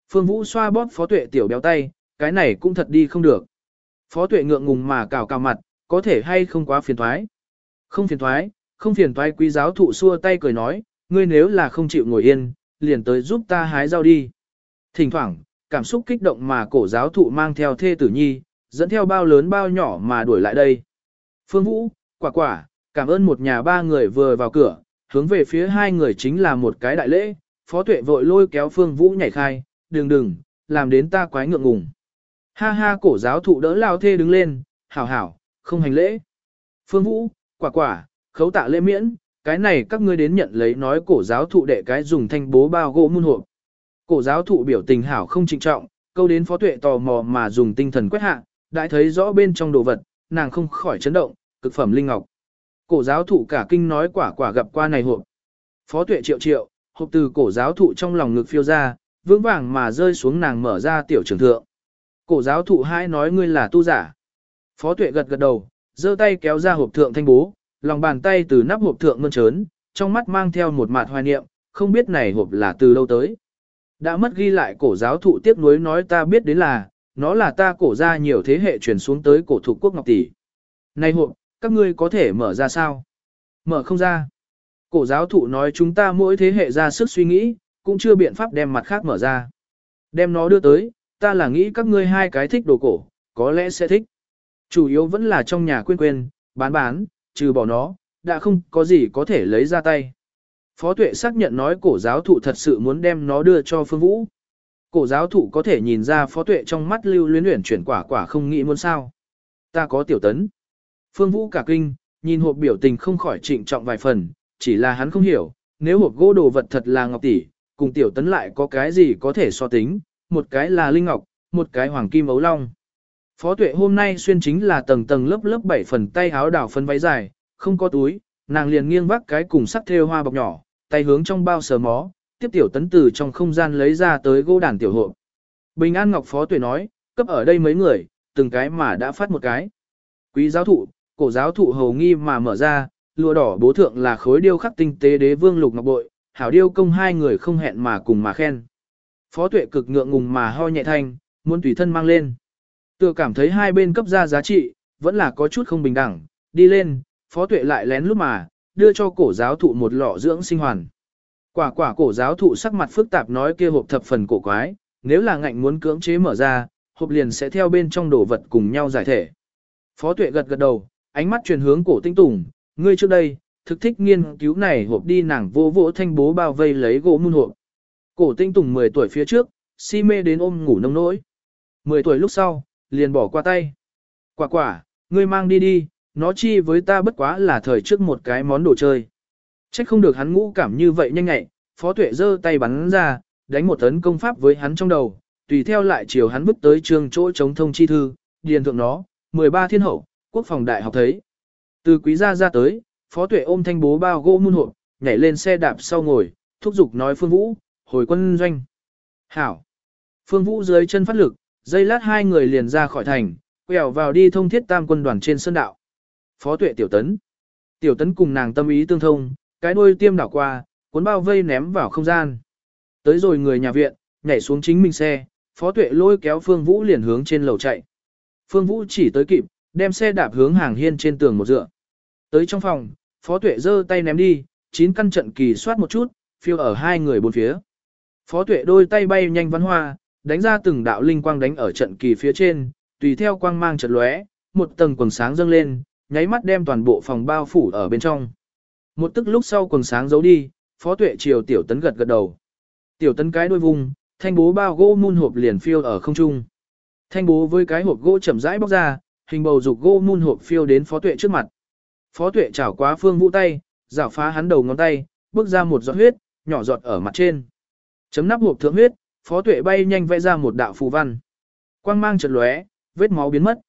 Phương Vũ xoa bóp phó tuệ tiểu béo tay, cái này cũng thật đi không được. Phó tuệ ngượng ngùng mà cào cào mặt, có thể hay không quá phiền thoái. Không phiền thoái, không phiền thoái quý giáo thụ xua tay cười nói, ngươi nếu là không chịu ngồi yên, liền tới giúp ta hái rau đi. Thỉnh thoảng, cảm xúc kích động mà cổ giáo thụ mang theo thê tử nhi, dẫn theo bao lớn bao nhỏ mà đuổi lại đây. Phương Vũ, quả quả, cảm ơn một nhà ba người vừa vào cửa, hướng về phía hai người chính là một cái đại lễ, phó tuệ vội lôi kéo Phương Vũ nhảy khai, đừng đừng, làm đến ta quái ngượng ngùng. Ha ha cổ giáo thụ đỡ lao thê đứng lên, hảo hảo, không hành lễ. Phương Vũ, quả quả, khấu tạ lễ miễn, cái này các ngươi đến nhận lấy nói cổ giáo thụ đệ cái dùng thanh bố bao gỗ muôn hộp. Cổ giáo thụ biểu tình hảo không trịnh trọng, câu đến phó tuệ tò mò mà dùng tinh thần quét hạ, đã thấy rõ bên trong đồ vật, nàng không khỏi chấn động, cực phẩm linh ngọc. Cổ giáo thụ cả kinh nói quả quả gặp qua này hộp. Phó tuệ triệu triệu, hộp từ cổ giáo thụ trong lòng ngực phiêu ra, vững vàng mà rơi xuống nàng mở ra tiểu trường thượng. Cổ giáo thụ hai nói ngươi là tu giả. Phó tuệ gật gật đầu, giơ tay kéo ra hộp thượng thanh bố, lòng bàn tay từ nắp hộp thượng mơn trớn, trong mắt mang theo một mạt hoài niệm, không biết này hộp là từ lâu tới. Đã mất ghi lại cổ giáo thụ tiếp nối nói ta biết đến là, nó là ta cổ ra nhiều thế hệ truyền xuống tới cổ thụ quốc ngọc tỷ. Này hộp, các ngươi có thể mở ra sao? Mở không ra. Cổ giáo thụ nói chúng ta mỗi thế hệ ra sức suy nghĩ, cũng chưa biện pháp đem mặt khác mở ra. Đem nó đưa tới, ta là nghĩ các ngươi hai cái thích đồ cổ, có lẽ sẽ thích. Chủ yếu vẫn là trong nhà quên quên, bán bán, trừ bỏ nó, đã không có gì có thể lấy ra tay. Phó tuệ xác nhận nói cổ giáo thụ thật sự muốn đem nó đưa cho phương vũ. Cổ giáo thụ có thể nhìn ra phó tuệ trong mắt lưu luyến luyện chuyển quả quả không nghĩ muốn sao. Ta có tiểu tấn. Phương vũ cả kinh, nhìn hộp biểu tình không khỏi trịnh trọng vài phần, chỉ là hắn không hiểu, nếu hộp gỗ đồ vật thật là ngọc tỷ, cùng tiểu tấn lại có cái gì có thể so tính, một cái là linh ngọc, một cái hoàng kim ấu long. Phó tuệ hôm nay xuyên chính là tầng tầng lớp lớp bảy phần tay áo đảo phân váy dài, không có túi, nàng liền nghiêng vác cái cùng sắc thêu hoa bọc nhỏ, tay hướng trong bao sờ mó, tiếp tiểu tấn từ trong không gian lấy ra tới gỗ đàn tiểu hộp. Bình An Ngọc Phó Tuệ nói, cấp ở đây mấy người, từng cái mà đã phát một cái. Quý giáo thụ, cổ giáo thụ hầu nghi mà mở ra, lụa đỏ bố thượng là khối điêu khắc tinh tế đế vương lục ngọc bội, hảo điêu công hai người không hẹn mà cùng mà khen. Phó Tuệ cực ngượng ngùng mà ho nhẹ thanh, muốn tùy thân mang lên. Tựa cảm thấy hai bên cấp ra giá trị, vẫn là có chút không bình đẳng, đi lên, Phó Tuệ lại lén lúc mà, đưa cho cổ giáo thụ một lọ dưỡng sinh hoàn. Quả quả cổ giáo thụ sắc mặt phức tạp nói kia hộp thập phần cổ quái, nếu là ngạnh muốn cưỡng chế mở ra, hộp liền sẽ theo bên trong đồ vật cùng nhau giải thể. Phó Tuệ gật gật đầu, ánh mắt truyền hướng cổ tinh tùng, ngươi trước đây, thực thích nghiên cứu này hộp đi nàng vô vỗ thanh bố bao vây lấy gỗ muôn hộp. Cổ tinh tùng 10 tuổi phía trước, si mê đến ôm ngủ nông nỗi. 10 tuổi lúc sau, liền bỏ qua tay. Quả quả, ngươi mang đi đi, nó chi với ta bất quá là thời trước một cái món đồ chơi. Trách không được hắn ngũ cảm như vậy nhanh nhẹ, phó tuệ giơ tay bắn ra, đánh một tấn công pháp với hắn trong đầu, tùy theo lại chiều hắn bước tới trường chỗ chống thông chi thư, điền thượng nó, 13 thiên hậu, quốc phòng đại học thấy. Từ quý gia ra tới, phó tuệ ôm thanh bố bao gỗ muôn hộp, nhảy lên xe đạp sau ngồi, thúc giục nói phương vũ, hồi quân doanh. Hảo. Phương vũ dưới chân phát lực, dây lát hai người liền ra khỏi thành, quẹo vào đi thông thiết tam quân đoàn trên sơn đạo. Phó tuệ tiểu tấn. Tiểu tấn cùng nàng tâm ý tương thông, cái đuôi tiêm đảo qua, cuốn bao vây ném vào không gian. Tới rồi người nhà viện, nhảy xuống chính mình xe, phó tuệ lôi kéo Phương Vũ liền hướng trên lầu chạy. Phương Vũ chỉ tới kịp, đem xe đạp hướng hàng hiên trên tường một dựa. Tới trong phòng, phó tuệ giơ tay ném đi, chín căn trận kỳ soát một chút, phiêu ở hai người bốn phía. Phó tuệ đôi tay bay nhanh văn hoa, đánh ra từng đạo linh quang đánh ở trận kỳ phía trên, tùy theo quang mang chợt lóe, một tầng quần sáng dâng lên, nháy mắt đem toàn bộ phòng bao phủ ở bên trong. Một tức lúc sau quần sáng giấu đi, phó tuệ chiều tiểu tấn gật gật đầu. Tiểu tấn cái đuôi vùng, thanh bố bao gỗ mun hộp liền phiêu ở không trung. Thanh bố với cái hộp gỗ chậm rãi bóc ra, hình bầu dục gỗ mun hộp phiêu đến phó tuệ trước mặt. Phó tuệ chảo quá phương vũ tay, rảo phá hắn đầu ngón tay, bước ra một giọt huyết, nhỏ giọt ở mặt trên. Chấm nắp hộp thượng huyết, phó tuệ bay nhanh vẽ ra một đạo phù văn. Quang mang chợt lóe, vết máu biến mất.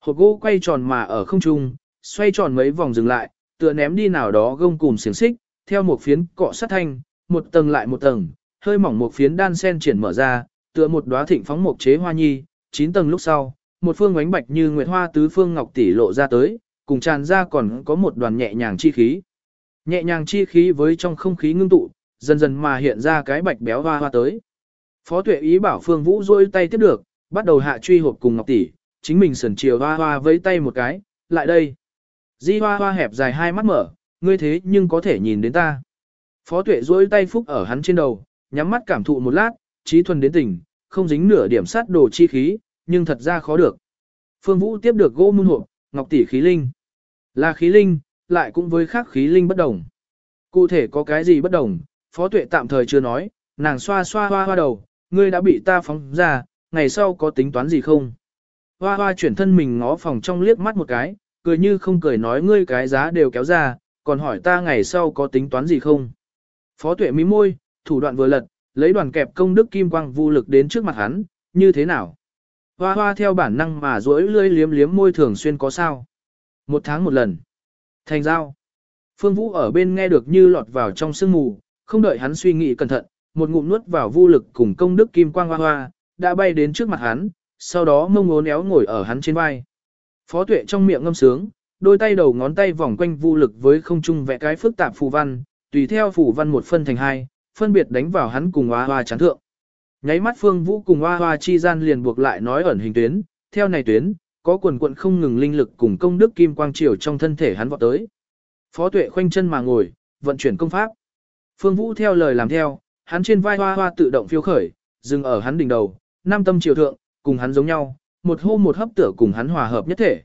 Hộp gỗ quay tròn mà ở không trung, xoay tròn mấy vòng dừng lại, tựa ném đi nào đó gông cùm xiềng xích, theo một phiến cọ sát thanh, một tầng lại một tầng, hơi mỏng một phiến đan sen triển mở ra, tựa một đóa thịnh phóng một chế hoa nhi, chín tầng lúc sau, một phương ánh bạch như nguyệt hoa tứ phương ngọc tỷ lộ ra tới, cùng tràn ra còn có một đoàn nhẹ nhàng chi khí. Nhẹ nhàng chi khí với trong không khí ngưng tụ, dần dần mà hiện ra cái bạch béo hoa hoa tới. Phó tuệ ý bảo Phương Vũ rôi tay tiếp được, bắt đầu hạ truy hộp cùng Ngọc Tỷ, chính mình sườn chiều hoa hoa với tay một cái, lại đây. Di hoa hoa hẹp dài hai mắt mở, ngươi thế nhưng có thể nhìn đến ta. Phó tuệ rôi tay phúc ở hắn trên đầu, nhắm mắt cảm thụ một lát, trí thuần đến tỉnh, không dính nửa điểm sát đồ chi khí, nhưng thật ra khó được. Phương Vũ tiếp được gỗ mun hộp, Ngọc Tỷ khí linh. Là khí linh, lại cũng với khác khí linh bất đồng. Cụ thể có cái gì bất đồng, Phó Tuệ tạm thời chưa nói, nàng xoa xoa hoa hoa đầu, ngươi đã bị ta phóng ra, ngày sau có tính toán gì không? Hoa hoa chuyển thân mình ngó phòng trong liếc mắt một cái, cười như không cười nói ngươi cái giá đều kéo ra, còn hỏi ta ngày sau có tính toán gì không? Phó Tuệ mím môi, thủ đoạn vừa lật, lấy đoàn kẹp công đức kim quang vô lực đến trước mặt hắn, như thế nào? Hoa hoa theo bản năng mà duỗi lưỡi liếm liếm môi thường xuyên có sao? Một tháng một lần. Thành giao. Phương Vũ ở bên nghe được như lọt vào trong sương mù, không đợi hắn suy nghĩ cẩn thận, một ngụm nuốt vào vô lực cùng công đức kim quang hoa hoa, đã bay đến trước mặt hắn, sau đó mông ngốn éo ngồi ở hắn trên vai. Phó tuệ trong miệng ngâm sướng, đôi tay đầu ngón tay vòng quanh vô lực với không trung vẽ cái phức tạp phù văn, tùy theo phù văn một phân thành hai, phân biệt đánh vào hắn cùng hoa hoa chán thượng. Nháy mắt Phương Vũ cùng hoa hoa chi gian liền buộc lại nói ẩn hình tuyến, theo này tuyến, có quần quận không ngừng linh lực cùng công đức kim quang triều trong thân thể hắn vọt tới. Phó tuệ khoanh chân mà ngồi, vận chuyển công pháp. Phương Vũ theo lời làm theo, hắn trên vai hoa hoa tự động phiêu khởi, dừng ở hắn đỉnh đầu, nam tâm triều thượng, cùng hắn giống nhau, một hô một hấp tửa cùng hắn hòa hợp nhất thể.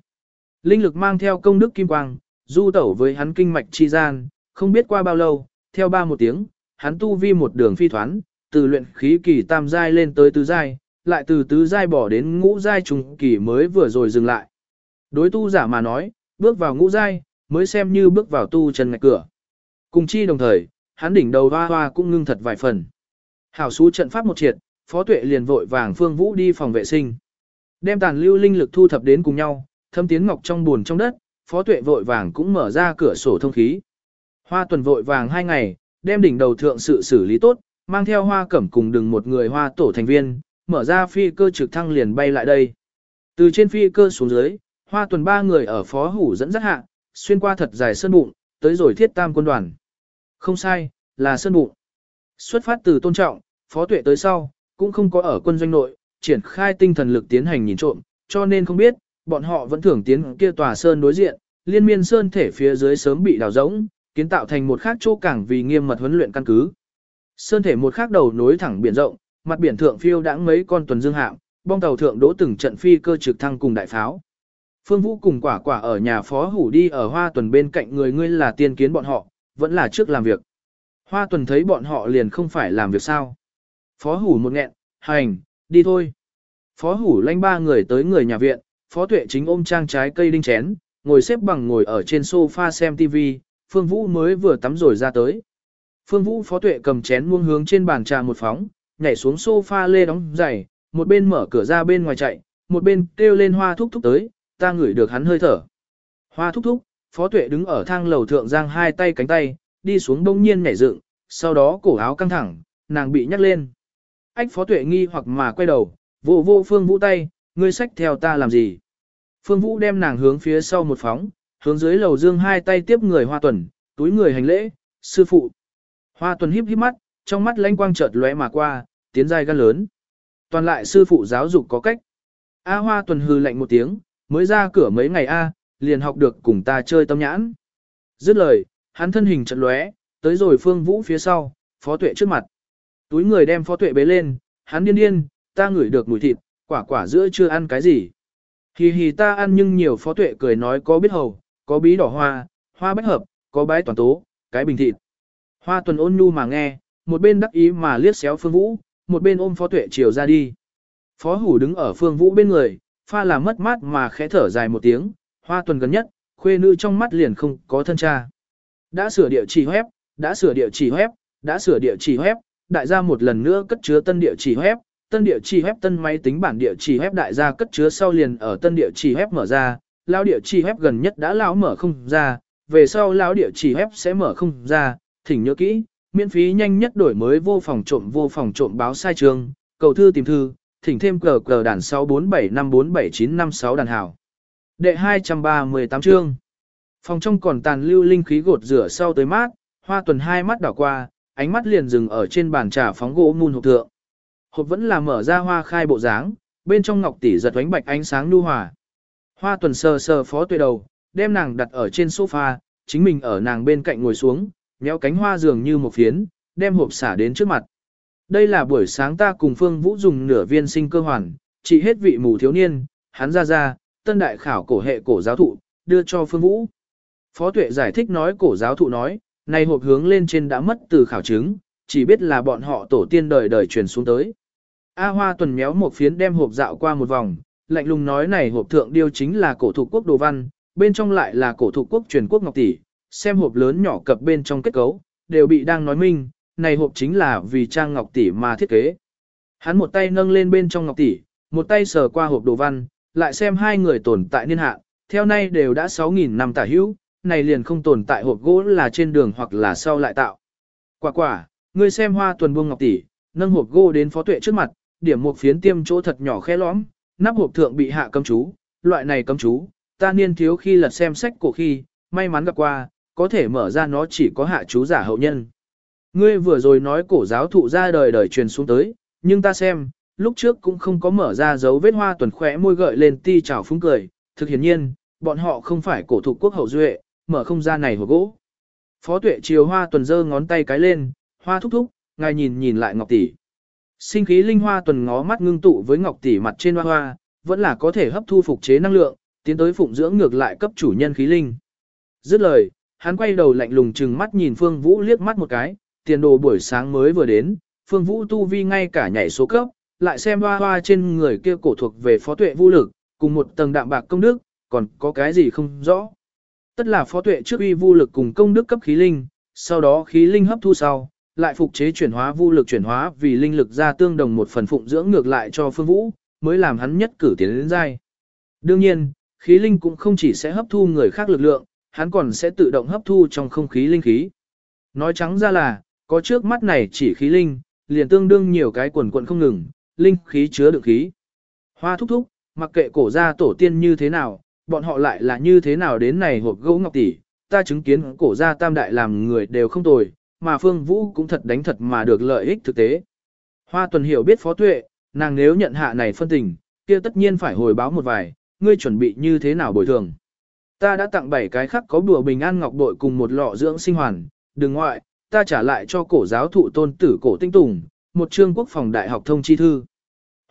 Linh lực mang theo công đức kim quang, du tẩu với hắn kinh mạch chi gian, không biết qua bao lâu, theo ba một tiếng, hắn tu vi một đường phi thoán, từ luyện khí kỳ tam giai lên tới tứ giai, lại từ tứ giai bỏ đến ngũ giai trùng kỳ mới vừa rồi dừng lại. Đối tu giả mà nói, bước vào ngũ giai, mới xem như bước vào tu chân ngạch cửa. Cùng chi đồng thời, hắn đỉnh đầu hoa hoa cũng ngưng thật vài phần. Hảo xú trận pháp một triệt, phó tuệ liền vội vàng phương vũ đi phòng vệ sinh. Đem tàn lưu linh lực thu thập đến cùng nhau, thâm tiến ngọc trong buồn trong đất, phó tuệ vội vàng cũng mở ra cửa sổ thông khí. Hoa tuần vội vàng hai ngày, đem đỉnh đầu thượng sự xử lý tốt, mang theo hoa cẩm cùng đừng một người hoa tổ thành viên, mở ra phi cơ trực thăng liền bay lại đây. Từ trên phi cơ xuống dưới, hoa tuần ba người ở phó hủ dẫn dắt hạ, xuyên qua thật dài sơn bụng, tới rồi thiết tam quân đoàn. Không sai, là sơn bụng. Xuất phát từ tôn trọng, phó tuệ tới sau, cũng không có ở quân doanh nội, triển khai tinh thần lực tiến hành nhìn trộm, cho nên không biết, bọn họ vẫn thường tiến kia tòa sơn đối diện, liên miên sơn thể phía dưới sớm bị đào rỗng, kiến tạo thành một khác chỗ cảng vì nghiêm mật huấn luyện căn cứ. Sơn thể một khác đầu nối thẳng biển rộng, mặt biển thượng phiêu đãng mấy con tuần dương hạm, bong tàu thượng đỗ từng trận phi cơ trực thăng cùng đại pháo. Phương Vũ cùng quả quả ở nhà phó hủ đi ở hoa tuần bên cạnh người ngươi là tiên kiến bọn họ, vẫn là trước làm việc. Hoa tuần thấy bọn họ liền không phải làm việc sao. Phó hủ một nghẹn, hành, đi thôi. Phó hủ lanh ba người tới người nhà viện, phó tuệ chính ôm trang trái cây đinh chén, ngồi xếp bằng ngồi ở trên sofa xem TV, Phương Vũ mới vừa tắm rồi ra tới. Phương Vũ phó tuệ cầm chén muông hướng trên bàn trà một phóng, nhảy xuống sofa lê đóng giày, một bên mở cửa ra bên ngoài chạy, một bên kêu lên hoa thúc thúc tới, ta ngửi được hắn hơi thở. Hoa thúc thúc, phó tuệ đứng ở thang lầu thượng giang hai tay cánh tay, đi xuống đông nhiên nhảy dựng, sau đó cổ áo căng thẳng, nàng bị nhắc lên. Ách phó tuệ nghi hoặc mà quay đầu, vô vô phương vũ tay, ngươi sách theo ta làm gì? Phương vũ đem nàng hướng phía sau một phóng, hướng dưới lầu dương hai tay tiếp người hoa tuần, túi người hành lễ, sư phụ. Hoa tuần híp híp mắt, trong mắt lanh quang chợt lóe mà qua, tiến dài gan lớn. Toàn lại sư phụ giáo dục có cách. A hoa tuần hư lạnh một tiếng, mới ra cửa mấy ngày A, liền học được cùng ta chơi tâm nhãn. Dứt lời, hắn thân hình chợt lóe, tới rồi phương vũ phía sau, phó tuệ trước mặt. Túi người đem phó tuệ bế lên, hắn điên điên, ta ngửi được mùi thịt, quả quả giữa chưa ăn cái gì. Hì hì ta ăn nhưng nhiều phó tuệ cười nói có biết hầu, có bí đỏ hoa, hoa bách hợp, có bái toàn tố, cái bình thịt. Hoa tuần ôn nhu mà nghe, một bên đắc ý mà liếc xéo phương vũ, một bên ôm phó tuệ chiều ra đi. Phó hủ đứng ở phương vũ bên người, pha là mất mát mà khẽ thở dài một tiếng, hoa tuần gần nhất, khuê nữ trong mắt liền không có thân cha. Đã sửa địa chỉ web, đã sửa địa chỉ web, đã sửa địa chỉ web, đại gia một lần nữa cất chứa tân địa chỉ web, tân địa chỉ web tân máy tính bản địa chỉ web đại gia cất chứa sau liền ở tân địa chỉ web mở ra, lão địa chỉ web gần nhất đã lão mở không ra, về sau lão địa chỉ web sẽ mở không ra, thỉnh nhớ kỹ, miễn phí nhanh nhất đổi mới vô phòng trộm vô phòng trộm báo sai trường, cầu thư tìm thư, thỉnh thêm cờ cờ đàn 647547956 đàn hảo. Đệ 238 chương. Phòng trong còn tàn lưu linh khí gột rửa sau tới mát, hoa tuần hai mắt đảo qua, ánh mắt liền dừng ở trên bàn trà phóng gỗ mun hộp thượng. Hộp vẫn là mở ra hoa khai bộ dáng, bên trong ngọc tỷ giật ánh bạch ánh sáng nu hòa. Hoa tuần sờ sờ phó tuệ đầu, đem nàng đặt ở trên sofa, chính mình ở nàng bên cạnh ngồi xuống, nhéo cánh hoa dường như một phiến, đem hộp xả đến trước mặt. Đây là buổi sáng ta cùng Phương Vũ dùng nửa viên sinh cơ hoàn, trị hết vị mù thiếu niên, hắn ra ra, tân đại khảo cổ hệ cổ giáo thụ, đưa cho Phương Vũ. Phó tuệ giải thích nói cổ giáo thụ nói, này hộp hướng lên trên đã mất từ khảo chứng, chỉ biết là bọn họ tổ tiên đời đời truyền xuống tới. A Hoa tuần méo một phiến đem hộp dạo qua một vòng, lạnh lùng nói này hộp thượng điêu chính là cổ thụ quốc đồ văn, bên trong lại là cổ thụ quốc truyền quốc ngọc tỷ, xem hộp lớn nhỏ cập bên trong kết cấu, đều bị đang nói minh, này hộp chính là vì trang ngọc tỷ mà thiết kế. Hắn một tay nâng lên bên trong ngọc tỷ, một tay sờ qua hộp đồ văn, lại xem hai người tồn tại niên hạn, theo nay đều đã 6.000 năm tả hữu, này liền không tồn tại hộp gỗ là trên đường hoặc là sau lại tạo. Quả quả, ngươi xem hoa tuần buông ngọc tỷ, nâng hộp gỗ đến phó tuệ trước mặt, điểm một phiến tiêm chỗ thật nhỏ khe lõm, nắp hộp thượng bị hạ cấm chú, loại này cấm chú, ta niên thiếu khi lật xem sách cổ khi, may mắn gặp qua, có thể mở ra nó chỉ có hạ chú giả hậu nhân. Ngươi vừa rồi nói cổ giáo thụ ra đời đời truyền xuống tới, nhưng ta xem, lúc trước cũng không có mở ra dấu vết hoa tuần khỏe môi gợi lên ti trào phúng cười, thực hiển nhiên, bọn họ không phải cổ thụ quốc hậu duệ, mở không ra này hồ gỗ. Phó tuệ chiều hoa tuần giơ ngón tay cái lên, hoa thúc thúc, ngài nhìn nhìn lại ngọc tỷ. Sinh khí linh hoa tuần ngó mắt ngưng tụ với ngọc tỷ mặt trên hoa hoa, vẫn là có thể hấp thu phục chế năng lượng, tiến tới phụng dưỡng ngược lại cấp chủ nhân khí linh. Dứt lời, hắn quay đầu lạnh lùng chừng mắt nhìn Phương Vũ liếc mắt một cái, tiền đồ buổi sáng mới vừa đến, Phương Vũ tu vi ngay cả nhảy số cấp, lại xem hoa hoa trên người kia cổ thuộc về phó tuệ vũ lực, cùng một tầng đạm bạc công đức, còn có cái gì không rõ. Tất là phó tuệ trước uy vu lực cùng công đức cấp khí linh, sau đó khí linh hấp thu sau, lại phục chế chuyển hóa vu lực chuyển hóa vì linh lực ra tương đồng một phần phụng dưỡng ngược lại cho phương vũ, mới làm hắn nhất cử tiến đến giai. Đương nhiên, khí linh cũng không chỉ sẽ hấp thu người khác lực lượng, hắn còn sẽ tự động hấp thu trong không khí linh khí. Nói trắng ra là, có trước mắt này chỉ khí linh, liền tương đương nhiều cái quần quận không ngừng, linh khí chứa đựng khí. Hoa thúc thúc, mặc kệ cổ gia tổ tiên như thế nào, bọn họ lại là như thế nào đến này hộp gỗ ngọc tỷ, ta chứng kiến cổ gia tam đại làm người đều không tồi, mà Phương Vũ cũng thật đánh thật mà được lợi ích thực tế. Hoa tuần hiểu biết phó tuệ, nàng nếu nhận hạ này phân tình, kia tất nhiên phải hồi báo một vài, ngươi chuẩn bị như thế nào bồi thường. Ta đã tặng 7 cái khắc có bùa bình an ngọc bội cùng một lọ dưỡng sinh hoàn, đừng ngoại, ta trả lại cho cổ giáo thụ tôn tử cổ tinh tùng, một chương quốc phòng đại học thông chi thư.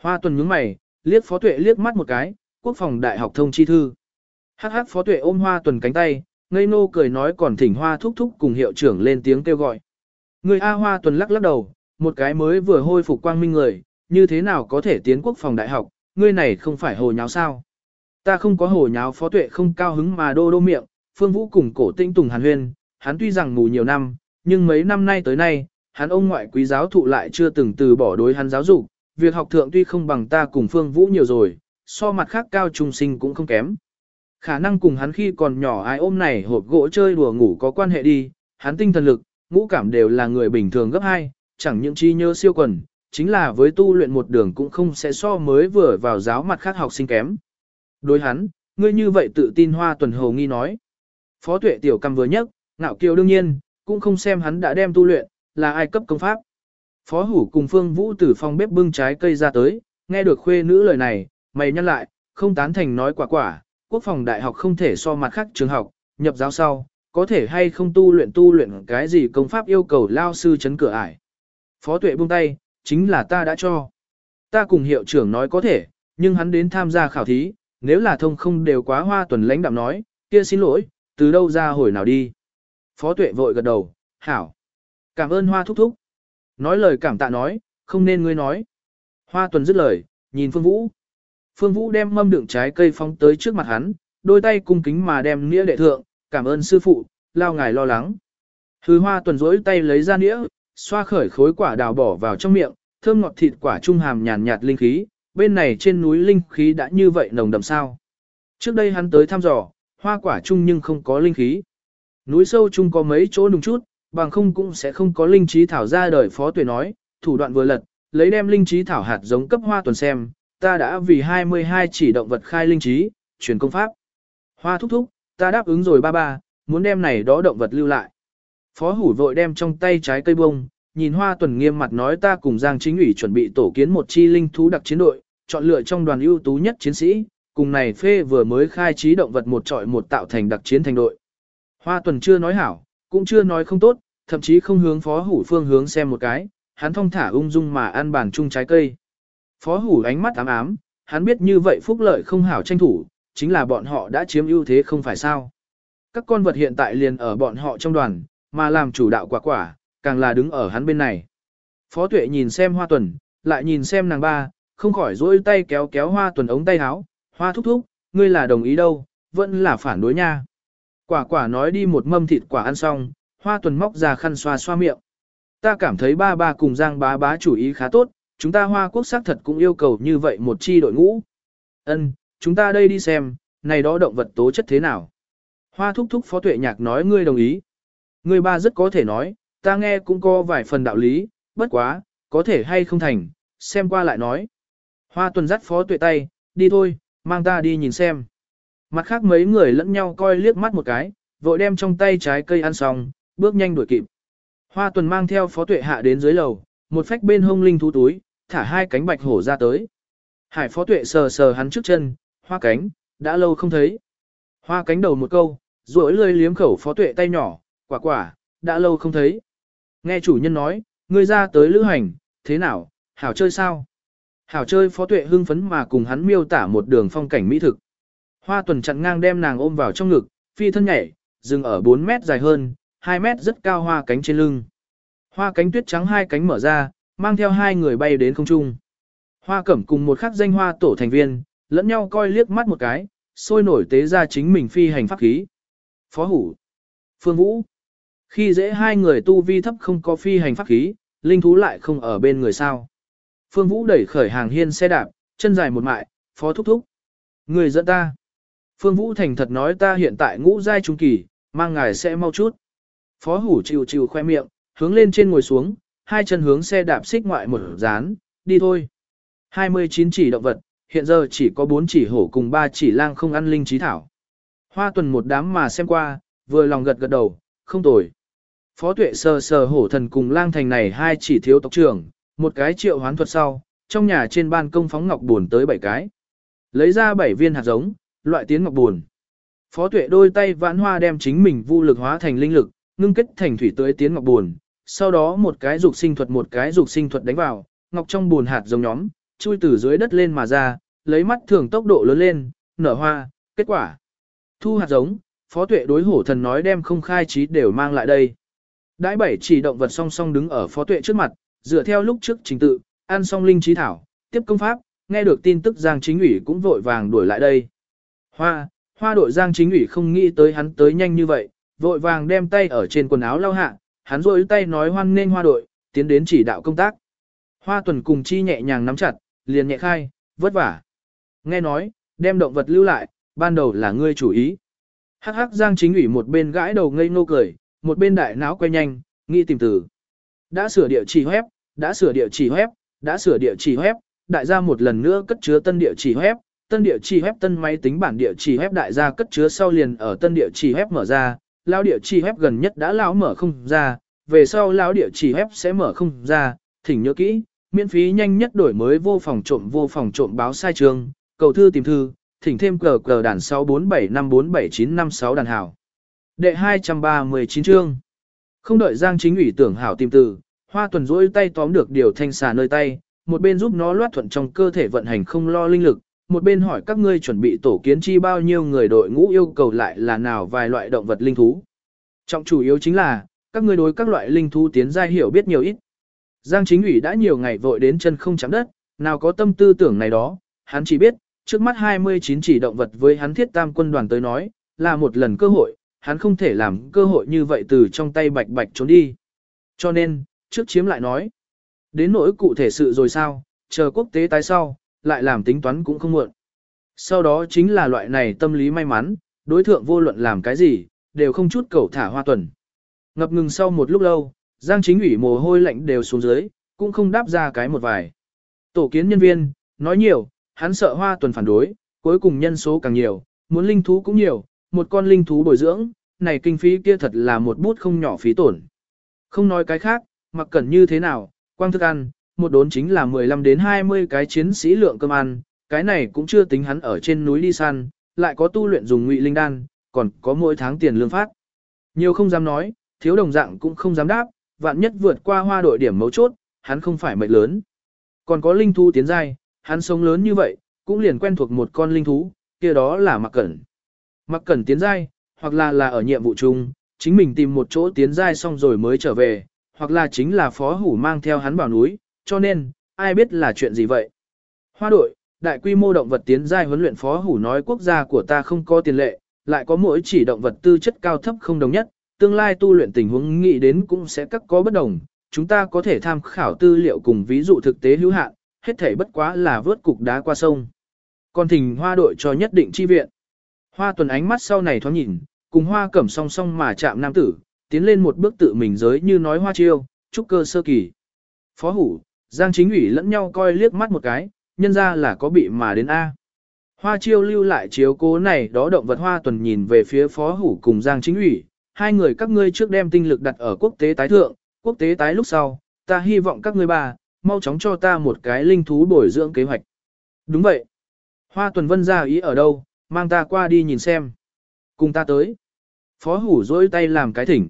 Hoa tuần nhướng mày, liếc phó tuệ liếc mắt một cái, quốc phòng đại học thông chi thư. Hắc hắc phó tuệ ôm hoa tuần cánh tay, ngây nô cười nói còn thỉnh hoa thúc thúc cùng hiệu trưởng lên tiếng kêu gọi. Người A hoa tuần lắc lắc đầu, một cái mới vừa hôi phục quang minh người, như thế nào có thể tiến quốc phòng đại học, ngươi này không phải hồ nháo sao. Ta không có hồ nháo phó tuệ không cao hứng mà đô đô miệng, phương vũ cùng cổ tinh tùng hàn huyên, hắn tuy rằng mù nhiều năm, nhưng mấy năm nay tới nay, hắn ông ngoại quý giáo thụ lại chưa từng từ bỏ đối hắn giáo dục, việc học thượng tuy không bằng ta cùng phương vũ nhiều rồi, so mặt khác cao trung sinh cũng không kém. Khả năng cùng hắn khi còn nhỏ ai ôm này hộp gỗ chơi đùa ngủ có quan hệ đi, hắn tinh thần lực, ngũ cảm đều là người bình thường gấp hai, chẳng những chi nhớ siêu quần, chính là với tu luyện một đường cũng không sẽ so mới vừa vào giáo mặt khác học sinh kém. Đối hắn, ngươi như vậy tự tin hoa tuần hồ nghi nói. Phó tuệ tiểu cầm vừa nhất, ngạo kiều đương nhiên, cũng không xem hắn đã đem tu luyện, là ai cấp công pháp. Phó hủ cùng phương vũ từ phòng bếp bưng trái cây ra tới, nghe được khuê nữ lời này, mày nhăn lại, không tán thành nói quả quả, quốc phòng đại học không thể so mặt khác trường học, nhập giáo sau, có thể hay không tu luyện tu luyện cái gì công pháp yêu cầu lao sư chấn cửa ải. Phó tuệ buông tay, chính là ta đã cho. Ta cùng hiệu trưởng nói có thể, nhưng hắn đến tham gia khảo thí, nếu là thông không đều quá hoa tuần lãnh đạm nói, kia xin lỗi, từ đâu ra hồi nào đi. Phó tuệ vội gật đầu, hảo. Cảm ơn hoa thúc thúc. Nói lời cảm tạ nói, không nên ngươi nói. Hoa tuần dứt lời, nhìn Phương Vũ. Phương Vũ đem mâm đựng trái cây phóng tới trước mặt hắn, đôi tay cung kính mà đem nĩa đệ thượng, cảm ơn sư phụ, lao ngài lo lắng. thứ hoa tuần rỗi tay lấy ra nĩa, xoa khởi khối quả đào bỏ vào trong miệng, thơm ngọt thịt quả trung hàm nhàn nhạt linh khí, bên này trên núi linh khí đã như vậy nồng đậm sao. Trước đây hắn tới thăm dò, hoa quả chung nhưng không có linh khí. Núi sâu chung có mấy chỗ nùng chút, bằng không cũng sẽ không có linh trí thảo ra đời phó tuệ nói, thủ đoạn vừa lật, lấy đem linh trí thảo hạt giống cấp hoa tuần xem, ta đã vì 22 chỉ động vật khai linh trí, truyền công pháp. Hoa thúc thúc, ta đáp ứng rồi ba ba, muốn đem này đó động vật lưu lại. Phó hủ vội đem trong tay trái cây bông, nhìn Hoa Tuần nghiêm mặt nói ta cùng Giang Chính ủy chuẩn bị tổ kiến một chi linh thú đặc chiến đội, chọn lựa trong đoàn ưu tú nhất chiến sĩ, cùng này phê vừa mới khai trí động vật một trọi một tạo thành đặc chiến thành đội. Hoa Tuần chưa nói hảo, cũng chưa nói không tốt, thậm chí không hướng phó hủ phương hướng xem một cái, hắn thong thả ung dung mà ăn bàn chung trái cây. Phó hủ ánh mắt ám ám, hắn biết như vậy phúc lợi không hảo tranh thủ, chính là bọn họ đã chiếm ưu thế không phải sao. Các con vật hiện tại liền ở bọn họ trong đoàn, mà làm chủ đạo quả quả, càng là đứng ở hắn bên này. Phó tuệ nhìn xem hoa tuần, lại nhìn xem nàng ba, không khỏi dỗi tay kéo kéo hoa tuần ống tay áo, hoa thúc thúc, ngươi là đồng ý đâu, vẫn là phản đối nha. Quả quả nói đi một mâm thịt quả ăn xong, hoa tuần móc ra khăn xoa xoa miệng. Ta cảm thấy ba ba cùng giang bá bá chủ ý khá tốt, chúng ta hoa quốc xác thật cũng yêu cầu như vậy một chi đội ngũ. Ân, chúng ta đây đi xem, này đó động vật tố chất thế nào. Hoa thúc thúc phó tuệ nhạc nói ngươi đồng ý. Ngươi ba rất có thể nói, ta nghe cũng có vài phần đạo lý, bất quá, có thể hay không thành, xem qua lại nói. Hoa tuần dắt phó tuệ tay, đi thôi, mang ta đi nhìn xem. Mặt khác mấy người lẫn nhau coi liếc mắt một cái, vội đem trong tay trái cây ăn xong, bước nhanh đuổi kịp. Hoa tuần mang theo phó tuệ hạ đến dưới lầu, một phách bên hông linh thú túi, thả hai cánh bạch hổ ra tới. Hải phó tuệ sờ sờ hắn trước chân, hoa cánh, đã lâu không thấy. Hoa cánh đầu một câu, rồi lơi liếm khẩu phó tuệ tay nhỏ, quả quả, đã lâu không thấy. Nghe chủ nhân nói, ngươi ra tới lữ hành, thế nào, hảo chơi sao? Hảo chơi phó tuệ hưng phấn mà cùng hắn miêu tả một đường phong cảnh mỹ thực. Hoa tuần chặn ngang đem nàng ôm vào trong ngực, phi thân nhảy, dừng ở 4 mét dài hơn, 2 mét rất cao hoa cánh trên lưng. Hoa cánh tuyết trắng hai cánh mở ra, mang theo hai người bay đến không trung. Hoa cẩm cùng một khắc danh hoa tổ thành viên, lẫn nhau coi liếc mắt một cái, sôi nổi tế ra chính mình phi hành pháp khí. Phó hủ, phương vũ. Khi dễ hai người tu vi thấp không có phi hành pháp khí, linh thú lại không ở bên người sao. Phương Vũ đẩy khởi hàng hiên xe đạp, chân dài một mại, phó thúc thúc. Người dẫn ta. Phương Vũ thành thật nói ta hiện tại ngũ giai trung kỳ, mang ngài sẽ mau chút. Phó hủ chịu chịu khoe miệng, hướng lên trên ngồi xuống, hai chân hướng xe đạp xích ngoại một dán, đi thôi. 29 chỉ động vật, hiện giờ chỉ có 4 chỉ hổ cùng 3 chỉ lang không ăn linh trí thảo. Hoa tuần một đám mà xem qua, vừa lòng gật gật đầu, không tồi. Phó tuệ sờ sờ hổ thần cùng lang thành này hai chỉ thiếu tộc trưởng, một cái triệu hoán thuật sau, trong nhà trên ban công phóng ngọc buồn tới bảy cái. Lấy ra bảy viên hạt giống, loại tiến ngọc buồn. Phó tuệ đôi tay vãn hoa đem chính mình vô lực hóa thành linh lực, ngưng kết thành thủy tới tiến ngọc buồn. Sau đó một cái dục sinh thuật một cái dục sinh thuật đánh vào, ngọc trong buồn hạt giống nhóm, chui từ dưới đất lên mà ra, lấy mắt thường tốc độ lớn lên, nở hoa, kết quả. Thu hạt giống, phó tuệ đối hổ thần nói đem không khai trí đều mang lại đây. Đãi bảy chỉ động vật song song đứng ở phó tuệ trước mặt, dựa theo lúc trước trình tự, ăn xong linh trí thảo, tiếp công pháp, nghe được tin tức Giang Chính ủy cũng vội vàng đuổi lại đây. Hoa, hoa đội Giang Chính ủy không nghĩ tới hắn tới nhanh như vậy, vội vàng đem tay ở trên quần áo lau hạ, hắn rôi tay nói hoan nên hoa đội, tiến đến chỉ đạo công tác. Hoa tuần cùng chi nhẹ nhàng nắm chặt, liền nhẹ khai, vất vả. Nghe nói, đem động vật lưu lại, ban đầu là ngươi chủ ý. Hắc hắc Giang Chính ủy một bên gãi đầu ngây ngô cười, một bên đại não quay nhanh, nghĩ tìm từ. Đã sửa địa chỉ web, đã sửa địa chỉ web, đã sửa địa chỉ web, đại gia một lần nữa cất chứa tân địa chỉ web, tân địa chỉ web tân máy tính bản địa chỉ web đại gia cất chứa sau liền ở tân địa chỉ web mở ra, lão địa chỉ web gần nhất đã lão mở không ra, về sau lão địa chỉ web sẽ mở không ra, thỉnh nhớ kỹ, miễn phí nhanh nhất đổi mới vô phòng trộm vô phòng trộm báo sai trường, cầu thư tìm thư, thỉnh thêm cờ cờ đàn 647547956 đàn hảo. Đệ 239 chương. Không đợi Giang Chính ủy tưởng hảo tìm từ, Hoa Tuần rỗi tay tóm được điều thanh xà nơi tay, một bên giúp nó loát thuận trong cơ thể vận hành không lo linh lực, một bên hỏi các ngươi chuẩn bị tổ kiến chi bao nhiêu người đội ngũ yêu cầu lại là nào vài loại động vật linh thú. Trọng chủ yếu chính là, các ngươi đối các loại linh thú tiến giai hiểu biết nhiều ít. Giang Chính ủy đã nhiều ngày vội đến chân không chạm đất, nào có tâm tư tưởng này đó, hắn chỉ biết, trước mắt 29 chỉ động vật với hắn thiết tam quân đoàn tới nói, là một lần cơ hội, hắn không thể làm cơ hội như vậy từ trong tay bạch bạch trốn đi. Cho nên, trước chiếm lại nói. Đến nỗi cụ thể sự rồi sao, chờ quốc tế tái sau, lại làm tính toán cũng không muộn. Sau đó chính là loại này tâm lý may mắn, đối thượng vô luận làm cái gì, đều không chút cầu thả hoa tuần. Ngập ngừng sau một lúc lâu, Giang chính ủy mồ hôi lạnh đều xuống dưới, cũng không đáp ra cái một vài. Tổ kiến nhân viên, nói nhiều, hắn sợ hoa tuần phản đối, cuối cùng nhân số càng nhiều, muốn linh thú cũng nhiều, một con linh thú bồi dưỡng, này kinh phí kia thật là một bút không nhỏ phí tổn. Không nói cái khác, mặc cẩn như thế nào, quang thức ăn, một đốn chính là 15 đến 20 cái chiến sĩ lượng cơm ăn, cái này cũng chưa tính hắn ở trên núi đi săn, lại có tu luyện dùng ngụy linh đan, còn có mỗi tháng tiền lương phát. Nhiều không dám nói, thiếu đồng dạng cũng không dám đáp, vạn nhất vượt qua hoa đội điểm mấu chốt, hắn không phải mệnh lớn. Còn có linh thú tiến giai, hắn sống lớn như vậy, cũng liền quen thuộc một con linh thú, kia đó là mặc cẩn. Mặc cẩn tiến giai, hoặc là là ở nhiệm vụ chung, chính mình tìm một chỗ tiến giai xong rồi mới trở về, hoặc là chính là phó hủ mang theo hắn vào núi, cho nên, ai biết là chuyện gì vậy. Hoa đội, đại quy mô động vật tiến giai huấn luyện phó hủ nói quốc gia của ta không có tiền lệ, lại có mỗi chỉ động vật tư chất cao thấp không đồng nhất, tương lai tu luyện tình huống nghĩ đến cũng sẽ các có bất đồng, chúng ta có thể tham khảo tư liệu cùng ví dụ thực tế hữu hạn, hết thể bất quá là vớt cục đá qua sông. Còn thỉnh hoa đội cho nhất định chi viện. Hoa tuần ánh mắt sau này thoáng nhìn, cùng hoa cẩm song song mà chạm nam tử, tiến lên một bước tự mình giới như nói hoa chiêu, trúc cơ sơ kỳ. Phó hủ, Giang chính ủy lẫn nhau coi liếc mắt một cái, nhân ra là có bị mà đến A. Hoa chiêu lưu lại chiếu cố này đó động vật hoa tuần nhìn về phía phó hủ cùng Giang chính ủy, hai người các ngươi trước đem tinh lực đặt ở quốc tế tái thượng, quốc tế tái lúc sau, ta hy vọng các ngươi bà mau chóng cho ta một cái linh thú bồi dưỡng kế hoạch. Đúng vậy. Hoa tuần vân ra ý ở đâu, mang ta qua đi nhìn xem. Cùng ta tới. Phó hủ dối tay làm cái thỉnh.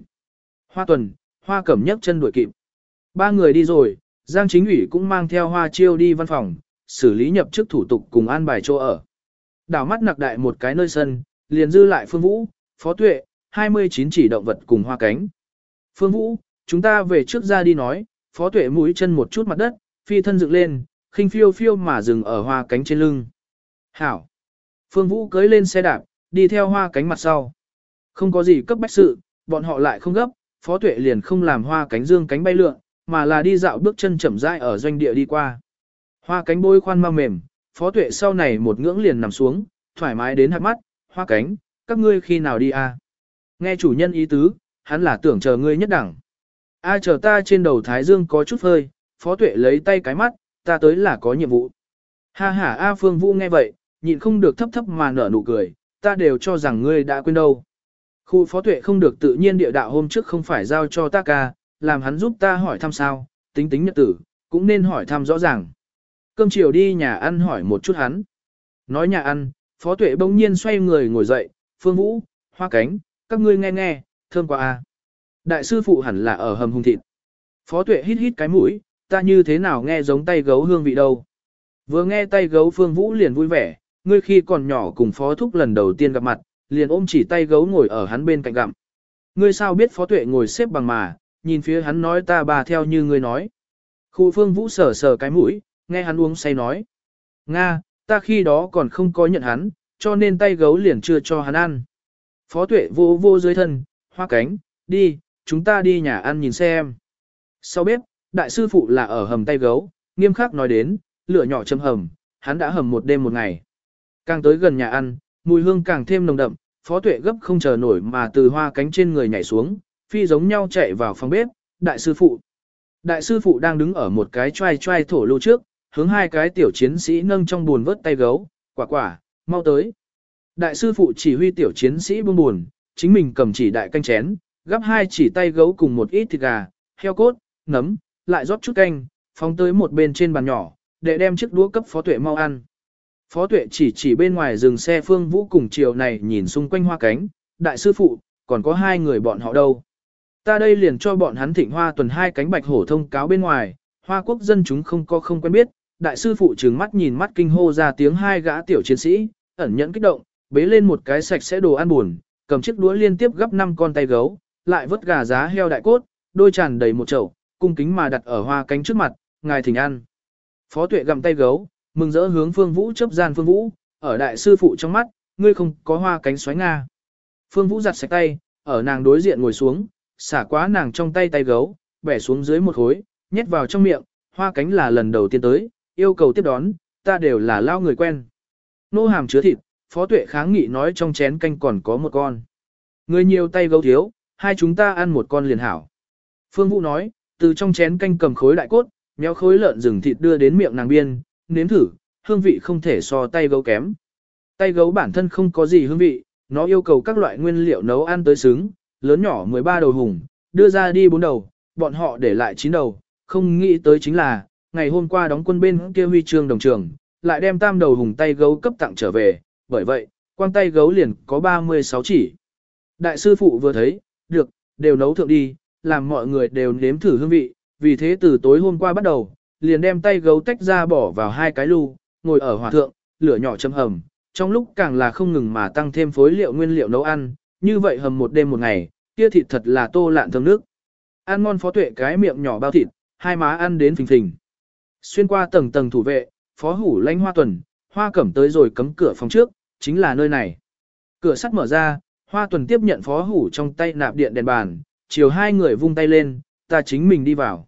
Hoa tuần, hoa cẩm nhấc chân đuổi kịp. Ba người đi rồi, Giang chính ủy cũng mang theo hoa chiêu đi văn phòng, xử lý nhập chức thủ tục cùng an bài chỗ ở. Đảo mắt nặc đại một cái nơi sân, liền dư lại phương vũ, phó tuệ, 29 chỉ động vật cùng hoa cánh. Phương vũ, chúng ta về trước ra đi nói, phó tuệ mũi chân một chút mặt đất, phi thân dựng lên, khinh phiêu phiêu mà dừng ở hoa cánh trên lưng. Hảo. Phương vũ cưới lên xe đạp, đi theo hoa cánh mặt sau. Không có gì cấp bách sự, bọn họ lại không gấp, phó tuệ liền không làm hoa cánh dương cánh bay lượn, mà là đi dạo bước chân chậm rãi ở doanh địa đi qua. Hoa cánh bôi khoan mau mềm, phó tuệ sau này một ngưỡng liền nằm xuống, thoải mái đến hạt mắt, hoa cánh, các ngươi khi nào đi à? Nghe chủ nhân ý tứ, hắn là tưởng chờ ngươi nhất đẳng. A chờ ta trên đầu thái dương có chút hơi, phó tuệ lấy tay cái mắt, ta tới là có nhiệm vụ. Ha ha A Phương Vũ nghe vậy, nhịn không được thấp thấp mà nở nụ cười, ta đều cho rằng ngươi đã quên đâu. Khu phó tuệ không được tự nhiên địa đạo hôm trước không phải giao cho ta ca, làm hắn giúp ta hỏi thăm sao, tính tính nhật tử, cũng nên hỏi thăm rõ ràng. Cơm chiều đi nhà ăn hỏi một chút hắn. Nói nhà ăn, phó tuệ bỗng nhiên xoay người ngồi dậy, phương vũ, hoa cánh, các ngươi nghe nghe, thơm quá a. Đại sư phụ hẳn là ở hầm hung thịt. Phó tuệ hít hít cái mũi, ta như thế nào nghe giống tay gấu hương vị đâu. Vừa nghe tay gấu phương vũ liền vui vẻ, ngươi khi còn nhỏ cùng phó thúc lần đầu tiên gặp mặt, liền ôm chỉ tay gấu ngồi ở hắn bên cạnh gặm. Ngươi sao biết phó tuệ ngồi xếp bằng mà, nhìn phía hắn nói ta bà theo như ngươi nói. Khu phương vũ sờ sờ cái mũi, nghe hắn uống say nói. Nga, ta khi đó còn không có nhận hắn, cho nên tay gấu liền chưa cho hắn ăn. Phó tuệ vô vô dưới thân, hoa cánh, đi, chúng ta đi nhà ăn nhìn xem. Sau bếp, đại sư phụ là ở hầm tay gấu, nghiêm khắc nói đến, lửa nhỏ châm hầm, hắn đã hầm một đêm một ngày. Càng tới gần nhà ăn, mùi hương càng thêm nồng đậm, phó tuệ gấp không chờ nổi mà từ hoa cánh trên người nhảy xuống, phi giống nhau chạy vào phòng bếp, đại sư phụ. Đại sư phụ đang đứng ở một cái trai trai thổ lô trước, hướng hai cái tiểu chiến sĩ nâng trong buồn vớt tay gấu, quả quả, mau tới. Đại sư phụ chỉ huy tiểu chiến sĩ buông buồn, chính mình cầm chỉ đại canh chén, gắp hai chỉ tay gấu cùng một ít thịt gà, heo cốt, nấm, lại rót chút canh, phóng tới một bên trên bàn nhỏ, để đem chiếc đũa cấp phó tuệ mau ăn. Phó tuệ chỉ chỉ bên ngoài dừng xe phương vũ cùng chiều này nhìn xung quanh hoa cánh, đại sư phụ, còn có hai người bọn họ đâu. Ta đây liền cho bọn hắn thịnh hoa tuần hai cánh bạch hổ thông cáo bên ngoài, hoa quốc dân chúng không có không quen biết, đại sư phụ trừng mắt nhìn mắt kinh hô ra tiếng hai gã tiểu chiến sĩ, ẩn nhẫn kích động, bế lên một cái sạch sẽ đồ ăn buồn, cầm chiếc đũa liên tiếp gấp năm con tay gấu, lại vớt gà giá heo đại cốt, đôi tràn đầy một chậu, cung kính mà đặt ở hoa cánh trước mặt, ngài thỉnh ăn. Phó tuệ gặm tay gấu, mừng rỡ hướng Phương Vũ chấp gian Phương Vũ, ở đại sư phụ trong mắt, ngươi không có hoa cánh xoáy nga. Phương Vũ giặt sạch tay, ở nàng đối diện ngồi xuống, xả quá nàng trong tay tay gấu, bẻ xuống dưới một khối, nhét vào trong miệng, hoa cánh là lần đầu tiên tới, yêu cầu tiếp đón, ta đều là lao người quen. Nô hàm chứa thịt, phó tuệ kháng nghị nói trong chén canh còn có một con. Người nhiều tay gấu thiếu, hai chúng ta ăn một con liền hảo. Phương Vũ nói, từ trong chén canh cầm khối đại cốt, méo khối lợn rừng thịt đưa đến miệng nàng biên, nếm thử, hương vị không thể so tay gấu kém. Tay gấu bản thân không có gì hương vị, nó yêu cầu các loại nguyên liệu nấu ăn tới xứng, lớn nhỏ 13 đầu hùng, đưa ra đi bốn đầu, bọn họ để lại chín đầu, không nghĩ tới chính là, ngày hôm qua đóng quân bên kia huy chương đồng trường, lại đem tam đầu hùng tay gấu cấp tặng trở về, bởi vậy, quang tay gấu liền có 36 chỉ. Đại sư phụ vừa thấy, được, đều nấu thượng đi, làm mọi người đều nếm thử hương vị, vì thế từ tối hôm qua bắt đầu, liền đem tay gấu tách ra bỏ vào hai cái lu, ngồi ở hỏa thượng, lửa nhỏ châm hầm, trong lúc càng là không ngừng mà tăng thêm phối liệu nguyên liệu nấu ăn, như vậy hầm một đêm một ngày, kia thịt thật là tô lạn thơm nước. Ăn ngon phó tuệ cái miệng nhỏ bao thịt, hai má ăn đến phình phình. Xuyên qua tầng tầng thủ vệ, phó hủ lãnh hoa tuần, hoa cẩm tới rồi cấm cửa phòng trước, chính là nơi này. Cửa sắt mở ra, hoa tuần tiếp nhận phó hủ trong tay nạp điện đèn bàn, chiều hai người vung tay lên, ta chính mình đi vào.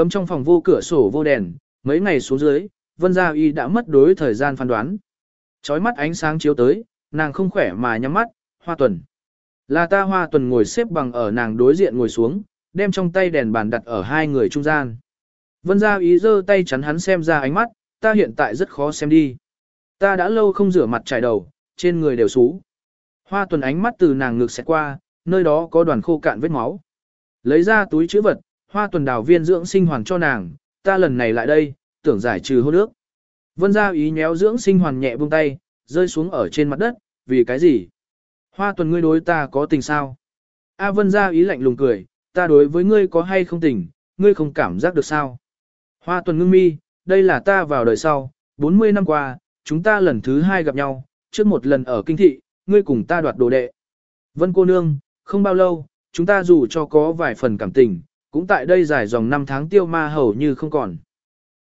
Cấm trong phòng vô cửa sổ vô đèn, mấy ngày xuống dưới, vân gia y đã mất đối thời gian phán đoán. Chói mắt ánh sáng chiếu tới, nàng không khỏe mà nhắm mắt, hoa tuần. Là ta hoa tuần ngồi xếp bằng ở nàng đối diện ngồi xuống, đem trong tay đèn bàn đặt ở hai người trung gian. Vân gia y giơ tay chắn hắn xem ra ánh mắt, ta hiện tại rất khó xem đi. Ta đã lâu không rửa mặt trải đầu, trên người đều xú. Hoa tuần ánh mắt từ nàng ngực xẹt qua, nơi đó có đoàn khô cạn vết máu. Lấy ra túi chữ vật, hoa tuần đào viên dưỡng sinh hoàn cho nàng, ta lần này lại đây, tưởng giải trừ hôn nước. Vân gia ý nhéo dưỡng sinh hoàn nhẹ buông tay, rơi xuống ở trên mặt đất, vì cái gì? Hoa tuần ngươi đối ta có tình sao? A vân gia ý lạnh lùng cười, ta đối với ngươi có hay không tình, ngươi không cảm giác được sao? Hoa tuần ngưng mi, đây là ta vào đời sau, 40 năm qua, chúng ta lần thứ hai gặp nhau, trước một lần ở kinh thị, ngươi cùng ta đoạt đồ đệ. Vân cô nương, không bao lâu, chúng ta dù cho có vài phần cảm tình, cũng tại đây dài dòng năm tháng tiêu ma hầu như không còn.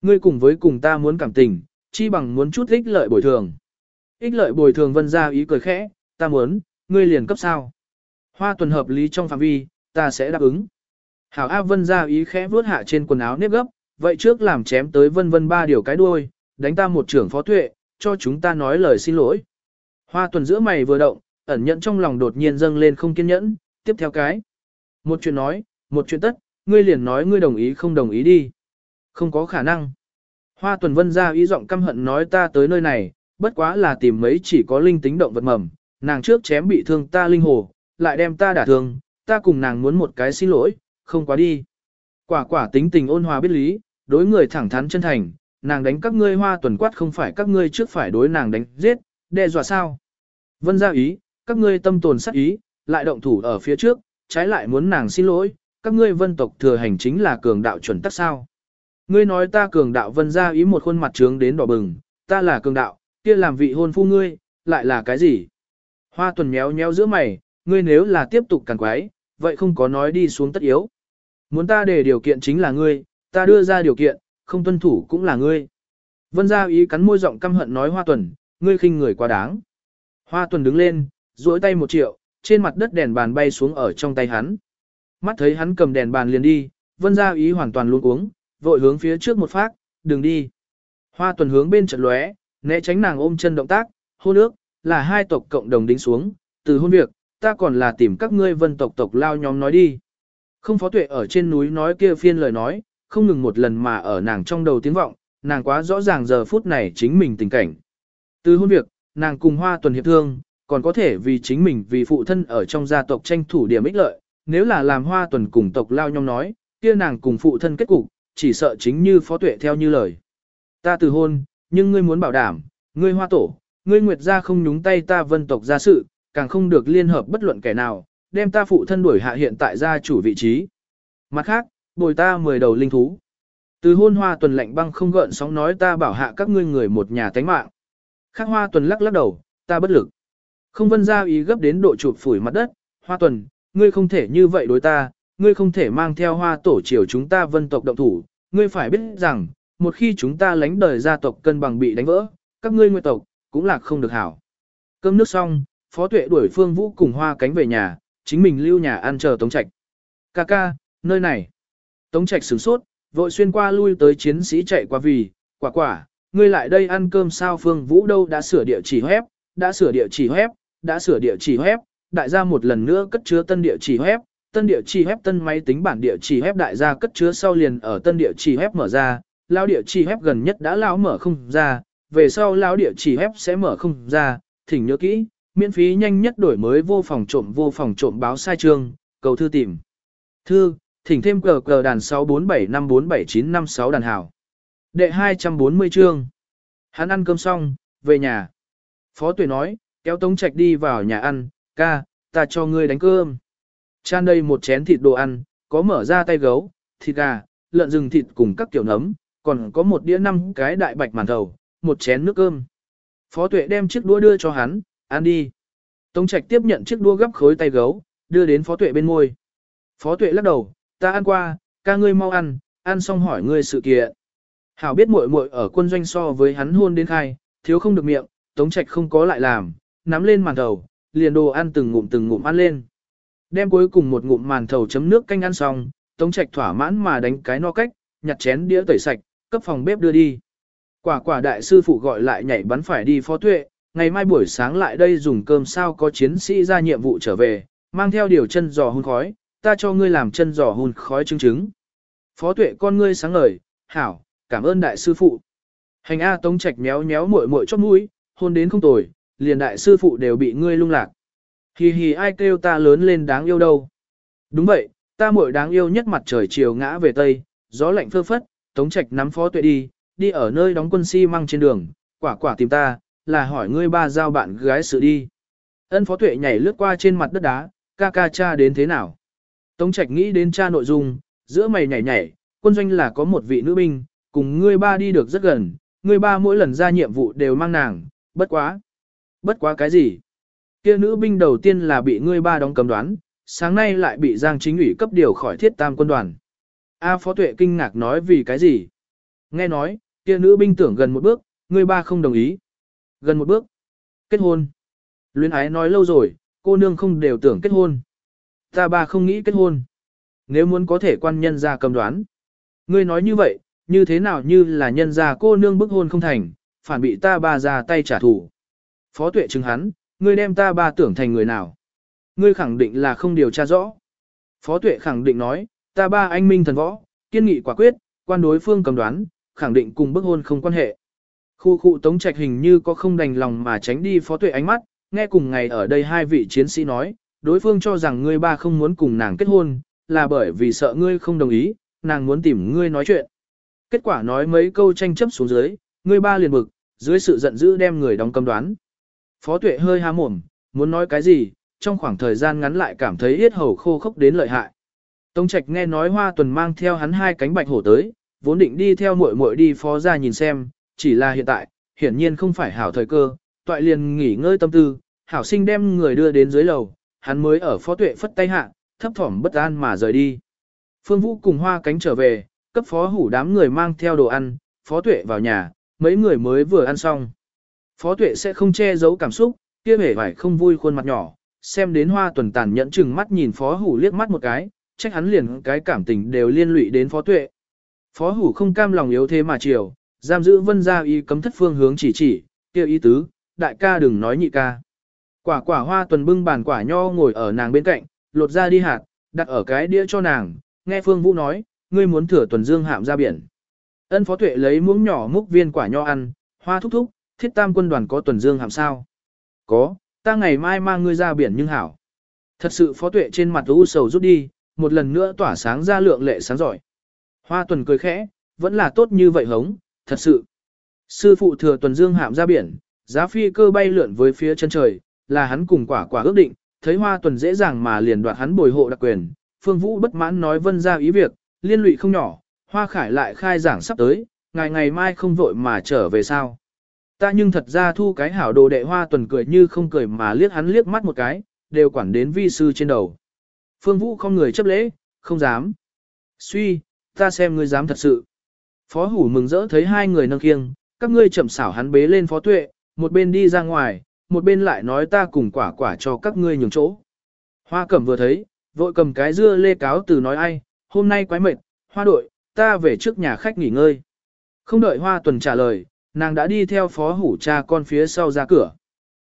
Ngươi cùng với cùng ta muốn cảm tình, chi bằng muốn chút ích lợi bồi thường. Ích lợi bồi thường vân ra ý cười khẽ, ta muốn, ngươi liền cấp sao. Hoa tuần hợp lý trong phạm vi, ta sẽ đáp ứng. Hảo A vân ra ý khẽ vuốt hạ trên quần áo nếp gấp, vậy trước làm chém tới vân vân ba điều cái đuôi, đánh ta một trưởng phó tuệ, cho chúng ta nói lời xin lỗi. Hoa tuần giữa mày vừa động, ẩn nhận trong lòng đột nhiên dâng lên không kiên nhẫn, tiếp theo cái. Một chuyện nói, một chuyện tất, ngươi liền nói ngươi đồng ý không đồng ý đi. Không có khả năng. Hoa tuần vân ra ý giọng căm hận nói ta tới nơi này, bất quá là tìm mấy chỉ có linh tính động vật mầm, nàng trước chém bị thương ta linh hồ, lại đem ta đả thương, ta cùng nàng muốn một cái xin lỗi, không quá đi. Quả quả tính tình ôn hòa biết lý, đối người thẳng thắn chân thành, nàng đánh các ngươi hoa tuần quát không phải các ngươi trước phải đối nàng đánh giết, đe dọa sao. Vân ra ý, các ngươi tâm tồn sát ý, lại động thủ ở phía trước, trái lại muốn nàng xin lỗi, các ngươi vân tộc thừa hành chính là cường đạo chuẩn tắc sao. Ngươi nói ta cường đạo vân ra ý một khuôn mặt trướng đến đỏ bừng, ta là cường đạo, kia làm vị hôn phu ngươi, lại là cái gì? Hoa tuần méo méo giữa mày, ngươi nếu là tiếp tục càng quái, vậy không có nói đi xuống tất yếu. Muốn ta để điều kiện chính là ngươi, ta đưa ra điều kiện, không tuân thủ cũng là ngươi. Vân gia ý cắn môi giọng căm hận nói hoa tuần, ngươi khinh người quá đáng. Hoa tuần đứng lên, duỗi tay một triệu, trên mặt đất đèn bàn bay xuống ở trong tay hắn. Mắt thấy hắn cầm đèn bàn liền đi, vân gia ý hoàn toàn luôn uống, vội hướng phía trước một phát, đừng đi. Hoa tuần hướng bên trận lóe, né tránh nàng ôm chân động tác, hôn ước, là hai tộc cộng đồng đính xuống, từ hôn việc, ta còn là tìm các ngươi vân tộc tộc lao nhóm nói đi. Không phó tuệ ở trên núi nói kia phiên lời nói, không ngừng một lần mà ở nàng trong đầu tiếng vọng, nàng quá rõ ràng giờ phút này chính mình tình cảnh. Từ hôn việc, nàng cùng hoa tuần hiệp thương, còn có thể vì chính mình vì phụ thân ở trong gia tộc tranh thủ điểm ích lợi, nếu là làm hoa tuần cùng tộc lao nhong nói, kia nàng cùng phụ thân kết cục, chỉ sợ chính như phó tuệ theo như lời. Ta từ hôn, nhưng ngươi muốn bảo đảm, ngươi hoa tổ, ngươi nguyệt gia không nhúng tay ta vân tộc gia sự, càng không được liên hợp bất luận kẻ nào, đem ta phụ thân đuổi hạ hiện tại gia chủ vị trí. Mặt khác, bồi ta mười đầu linh thú. Từ hôn hoa tuần lạnh băng không gợn sóng nói ta bảo hạ các ngươi người một nhà tánh mạng. Khác hoa tuần lắc lắc đầu, ta bất lực. Không vân gia ý gấp đến độ chụp phủi mặt đất, hoa tuần, ngươi không thể như vậy đối ta, ngươi không thể mang theo hoa tổ chiều chúng ta vân tộc động thủ, ngươi phải biết rằng, một khi chúng ta lánh đời gia tộc cân bằng bị đánh vỡ, các ngươi nguyên tộc, cũng là không được hảo. Cơm nước xong, phó tuệ đuổi phương vũ cùng hoa cánh về nhà, chính mình lưu nhà ăn chờ tống trạch. Ca ca, nơi này. Tống trạch sửng sốt, vội xuyên qua lui tới chiến sĩ chạy qua vì, quả quả, ngươi lại đây ăn cơm sao phương vũ đâu đã sửa địa chỉ web, đã sửa địa chỉ web, đã sửa địa chỉ web, đại gia một lần nữa cất chứa tân địa chỉ web, tân địa chỉ web tân máy tính bản địa chỉ web đại gia cất chứa sau liền ở tân địa chỉ web mở ra, lao địa chỉ web gần nhất đã lao mở không ra, về sau lao địa chỉ web sẽ mở không ra, thỉnh nhớ kỹ, miễn phí nhanh nhất đổi mới vô phòng trộm vô phòng trộm báo sai chương, cầu thư tìm. Thư, Thỉnh thêm cờ cờ đàn 647547956 đàn hảo. Đệ 240 chương. Hắn ăn cơm xong, về nhà. Phó tuệ nói, kéo Tống Trạch đi vào nhà ăn, ca, ta cho ngươi đánh cơm. Chan đây một chén thịt đồ ăn, có mở ra tay gấu, thịt gà, lợn rừng thịt cùng các kiểu nấm, còn có một đĩa năm cái đại bạch màn thầu, một chén nước cơm. Phó tuệ đem chiếc đũa đưa cho hắn, ăn đi. Tống Trạch tiếp nhận chiếc đũa gấp khối tay gấu, đưa đến phó tuệ bên môi. Phó tuệ lắc đầu, ta ăn qua, ca ngươi mau ăn, ăn xong hỏi ngươi sự kiện. Hảo biết muội muội ở quân doanh so với hắn hôn đến khai, thiếu không được miệng, Tống Trạch không có lại làm, nắm lên màn đầu, liền đồ ăn từng ngụm từng ngụm ăn lên. Đem cuối cùng một ngụm màn thầu chấm nước canh ăn xong, Tống Trạch thỏa mãn mà đánh cái no cách, nhặt chén đĩa tẩy sạch, cấp phòng bếp đưa đi. Quả quả đại sư phụ gọi lại nhảy bắn phải đi phó tuệ, ngày mai buổi sáng lại đây dùng cơm sao có chiến sĩ ra nhiệm vụ trở về, mang theo điều chân giò hun khói, ta cho ngươi làm chân giò hun khói trứng trứng. Phó tuệ con ngươi sáng ngời, hảo, cảm ơn đại sư phụ. Hành A Tống Trạch méo méo muội muội chót mũi, hôn đến không tồi, liền đại sư phụ đều bị ngươi lung lạc. Hì hì ai kêu ta lớn lên đáng yêu đâu. Đúng vậy, ta muội đáng yêu nhất mặt trời chiều ngã về tây, gió lạnh phơ phất, Tống Trạch nắm phó tuệ đi, đi ở nơi đóng quân xi si măng trên đường, quả quả tìm ta, là hỏi ngươi ba giao bạn gái sự đi. Ân phó tuệ nhảy lướt qua trên mặt đất đá, ca ca cha đến thế nào. Tống Trạch nghĩ đến cha nội dung, giữa mày nhảy nhảy, quân doanh là có một vị nữ binh, cùng ngươi ba đi được rất gần, ngươi ba mỗi lần ra nhiệm vụ đều mang nàng, bất quá. Bất quá cái gì? Kia nữ binh đầu tiên là bị ngươi ba đóng cầm đoán, sáng nay lại bị Giang chính ủy cấp điều khỏi thiết tam quân đoàn. A Phó Tuệ kinh ngạc nói vì cái gì? Nghe nói, kia nữ binh tưởng gần một bước, ngươi ba không đồng ý. Gần một bước. Kết hôn. Luyến ái nói lâu rồi, cô nương không đều tưởng kết hôn. Ta ba không nghĩ kết hôn. Nếu muốn có thể quan nhân ra cầm đoán. Ngươi nói như vậy, như thế nào như là nhân ra cô nương bức hôn không thành, phản bị ta ba ra tay trả thù. Phó tuệ chứng hắn, ngươi đem ta ba tưởng thành người nào. Ngươi khẳng định là không điều tra rõ. Phó tuệ khẳng định nói, ta ba anh minh thần võ, kiên nghị quả quyết, quan đối phương cầm đoán, khẳng định cùng bức hôn không quan hệ. Khu khu tống trạch hình như có không đành lòng mà tránh đi phó tuệ ánh mắt, nghe cùng ngày ở đây hai vị chiến sĩ nói, đối phương cho rằng ngươi ba không muốn cùng nàng kết hôn, là bởi vì sợ ngươi không đồng ý, nàng muốn tìm ngươi nói chuyện. Kết quả nói mấy câu tranh chấp xuống dưới, ngươi ba liền bực, dưới sự giận dữ đem người đóng cầm đoán. Phó tuệ hơi há mồm, muốn nói cái gì, trong khoảng thời gian ngắn lại cảm thấy yết hầu khô khốc đến lợi hại. Tống Trạch nghe nói Hoa Tuần mang theo hắn hai cánh bạch hổ tới, vốn định đi theo muội muội đi phó ra nhìn xem, chỉ là hiện tại, hiển nhiên không phải hảo thời cơ, toại liền nghỉ ngơi tâm tư, hảo sinh đem người đưa đến dưới lầu, hắn mới ở phó tuệ phất tay hạ, thấp thỏm bất an mà rời đi. Phương Vũ cùng Hoa cánh trở về, cấp phó hủ đám người mang theo đồ ăn, phó tuệ vào nhà, mấy người mới vừa ăn xong. Phó tuệ sẽ không che giấu cảm xúc, kia vẻ vải không vui khuôn mặt nhỏ, xem đến hoa tuần tàn nhẫn chừng mắt nhìn phó hủ liếc mắt một cái, trách hắn liền cái cảm tình đều liên lụy đến phó tuệ. Phó hủ không cam lòng yếu thế mà chiều, giam giữ vân gia ý cấm thất phương hướng chỉ chỉ, kia ý tứ, đại ca đừng nói nhị ca. Quả quả hoa tuần bưng bàn quả nho ngồi ở nàng bên cạnh, lột ra đi hạt, đặt ở cái đĩa cho nàng, nghe phương vũ nói, ngươi muốn thừa tuần dương hạm ra biển. Ân phó tuệ lấy muỗng nhỏ múc viên quả nho ăn, hoa thúc thúc, thiết tam quân đoàn có tuần dương hạm sao? Có, ta ngày mai mang ngươi ra biển nhưng hảo. Thật sự phó tuệ trên mặt u sầu rút đi, một lần nữa tỏa sáng ra lượng lệ sáng giỏi. Hoa tuần cười khẽ, vẫn là tốt như vậy hống, thật sự. Sư phụ thừa tuần dương hạm ra biển, giá phi cơ bay lượn với phía chân trời, là hắn cùng quả quả ước định, thấy hoa tuần dễ dàng mà liền đoạt hắn bồi hộ đặc quyền. Phương Vũ bất mãn nói vân ra ý việc, liên lụy không nhỏ, hoa khải lại khai giảng sắp tới, ngày ngày mai không vội mà trở về sao. Ta nhưng thật ra thu cái hảo đồ đệ hoa tuần cười như không cười mà liếc hắn liếc mắt một cái, đều quản đến vi sư trên đầu. Phương Vũ không người chấp lễ, không dám. Suy, ta xem ngươi dám thật sự. Phó hủ mừng rỡ thấy hai người nâng khiêng, các ngươi chậm xảo hắn bế lên phó tuệ, một bên đi ra ngoài, một bên lại nói ta cùng quả quả cho các ngươi nhường chỗ. Hoa cẩm vừa thấy, vội cầm cái dưa lê cáo từ nói ai, hôm nay quái mệt, hoa đội, ta về trước nhà khách nghỉ ngơi. Không đợi hoa tuần trả lời, nàng đã đi theo phó hủ cha con phía sau ra cửa.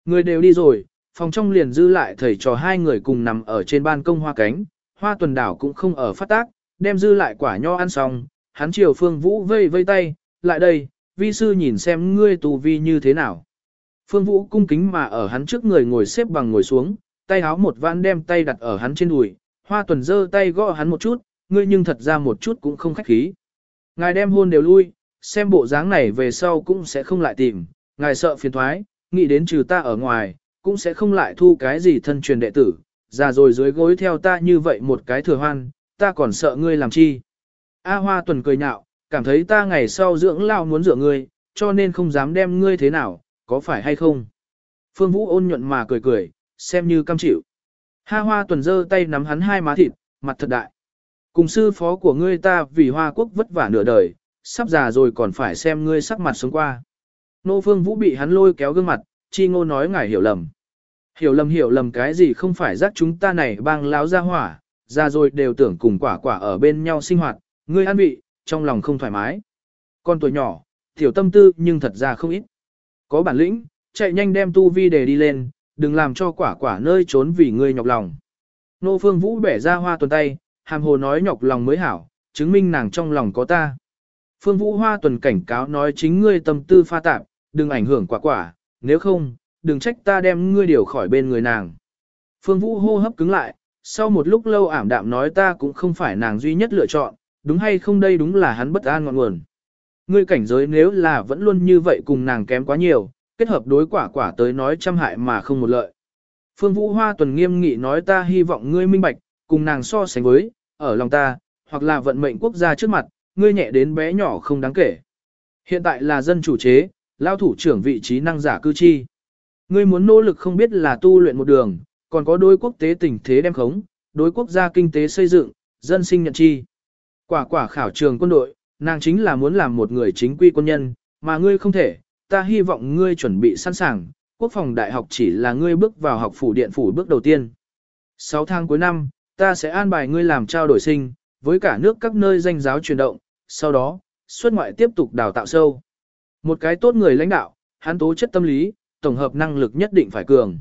Người đều đi rồi, phòng trong liền dư lại thầy trò hai người cùng nằm ở trên ban công hoa cánh, hoa tuần đảo cũng không ở phát tác, đem dư lại quả nho ăn xong, hắn chiều phương vũ vây vây tay, lại đây, vi sư nhìn xem ngươi tù vi như thế nào. Phương vũ cung kính mà ở hắn trước người ngồi xếp bằng ngồi xuống, tay háo một vãn đem tay đặt ở hắn trên đùi, hoa tuần giơ tay gõ hắn một chút, ngươi nhưng thật ra một chút cũng không khách khí. Ngài đem hôn đều lui, xem bộ dáng này về sau cũng sẽ không lại tìm, ngài sợ phiền thoái, nghĩ đến trừ ta ở ngoài, cũng sẽ không lại thu cái gì thân truyền đệ tử, già rồi dưới gối theo ta như vậy một cái thừa hoan, ta còn sợ ngươi làm chi. A Hoa tuần cười nhạo, cảm thấy ta ngày sau dưỡng lao muốn dựa ngươi, cho nên không dám đem ngươi thế nào, có phải hay không? Phương Vũ ôn nhuận mà cười cười, xem như cam chịu. Ha Hoa tuần giơ tay nắm hắn hai má thịt, mặt thật đại. Cùng sư phó của ngươi ta vì Hoa quốc vất vả nửa đời, sắp già rồi còn phải xem ngươi sắc mặt sống qua. Nô Phương Vũ bị hắn lôi kéo gương mặt, chi ngô nói ngài hiểu lầm. Hiểu lầm hiểu lầm cái gì không phải giác chúng ta này bang láo ra hỏa, ra rồi đều tưởng cùng quả quả ở bên nhau sinh hoạt, ngươi ăn vị, trong lòng không thoải mái. Con tuổi nhỏ, tiểu tâm tư nhưng thật ra không ít. Có bản lĩnh, chạy nhanh đem tu vi để đi lên, đừng làm cho quả quả nơi trốn vì ngươi nhọc lòng. Nô Phương Vũ bẻ ra hoa tuần tay, hàm hồ nói nhọc lòng mới hảo, chứng minh nàng trong lòng có ta. Phương Vũ Hoa tuần cảnh cáo nói chính ngươi tâm tư pha tạp, đừng ảnh hưởng quả quả, nếu không, đừng trách ta đem ngươi điều khỏi bên người nàng. Phương Vũ hô hấp cứng lại, sau một lúc lâu ảm đạm nói ta cũng không phải nàng duy nhất lựa chọn, đúng hay không đây đúng là hắn bất an ngọn nguồn. Ngươi cảnh giới nếu là vẫn luôn như vậy cùng nàng kém quá nhiều, kết hợp đối quả quả tới nói trăm hại mà không một lợi. Phương Vũ Hoa tuần nghiêm nghị nói ta hy vọng ngươi minh bạch, cùng nàng so sánh với, ở lòng ta, hoặc là vận mệnh quốc gia trước mặt, ngươi nhẹ đến bé nhỏ không đáng kể. Hiện tại là dân chủ chế, lao thủ trưởng vị trí năng giả cư chi. Ngươi muốn nỗ lực không biết là tu luyện một đường, còn có đối quốc tế tình thế đem khống, đối quốc gia kinh tế xây dựng, dân sinh nhận chi. Quả quả khảo trường quân đội, nàng chính là muốn làm một người chính quy quân nhân, mà ngươi không thể, ta hy vọng ngươi chuẩn bị sẵn sàng, quốc phòng đại học chỉ là ngươi bước vào học phủ điện phủ bước đầu tiên. 6 tháng cuối năm, ta sẽ an bài ngươi làm trao đổi sinh, với cả nước các nơi danh giáo truyền động, sau đó, xuất ngoại tiếp tục đào tạo sâu. Một cái tốt người lãnh đạo, hắn tố chất tâm lý, tổng hợp năng lực nhất định phải cường.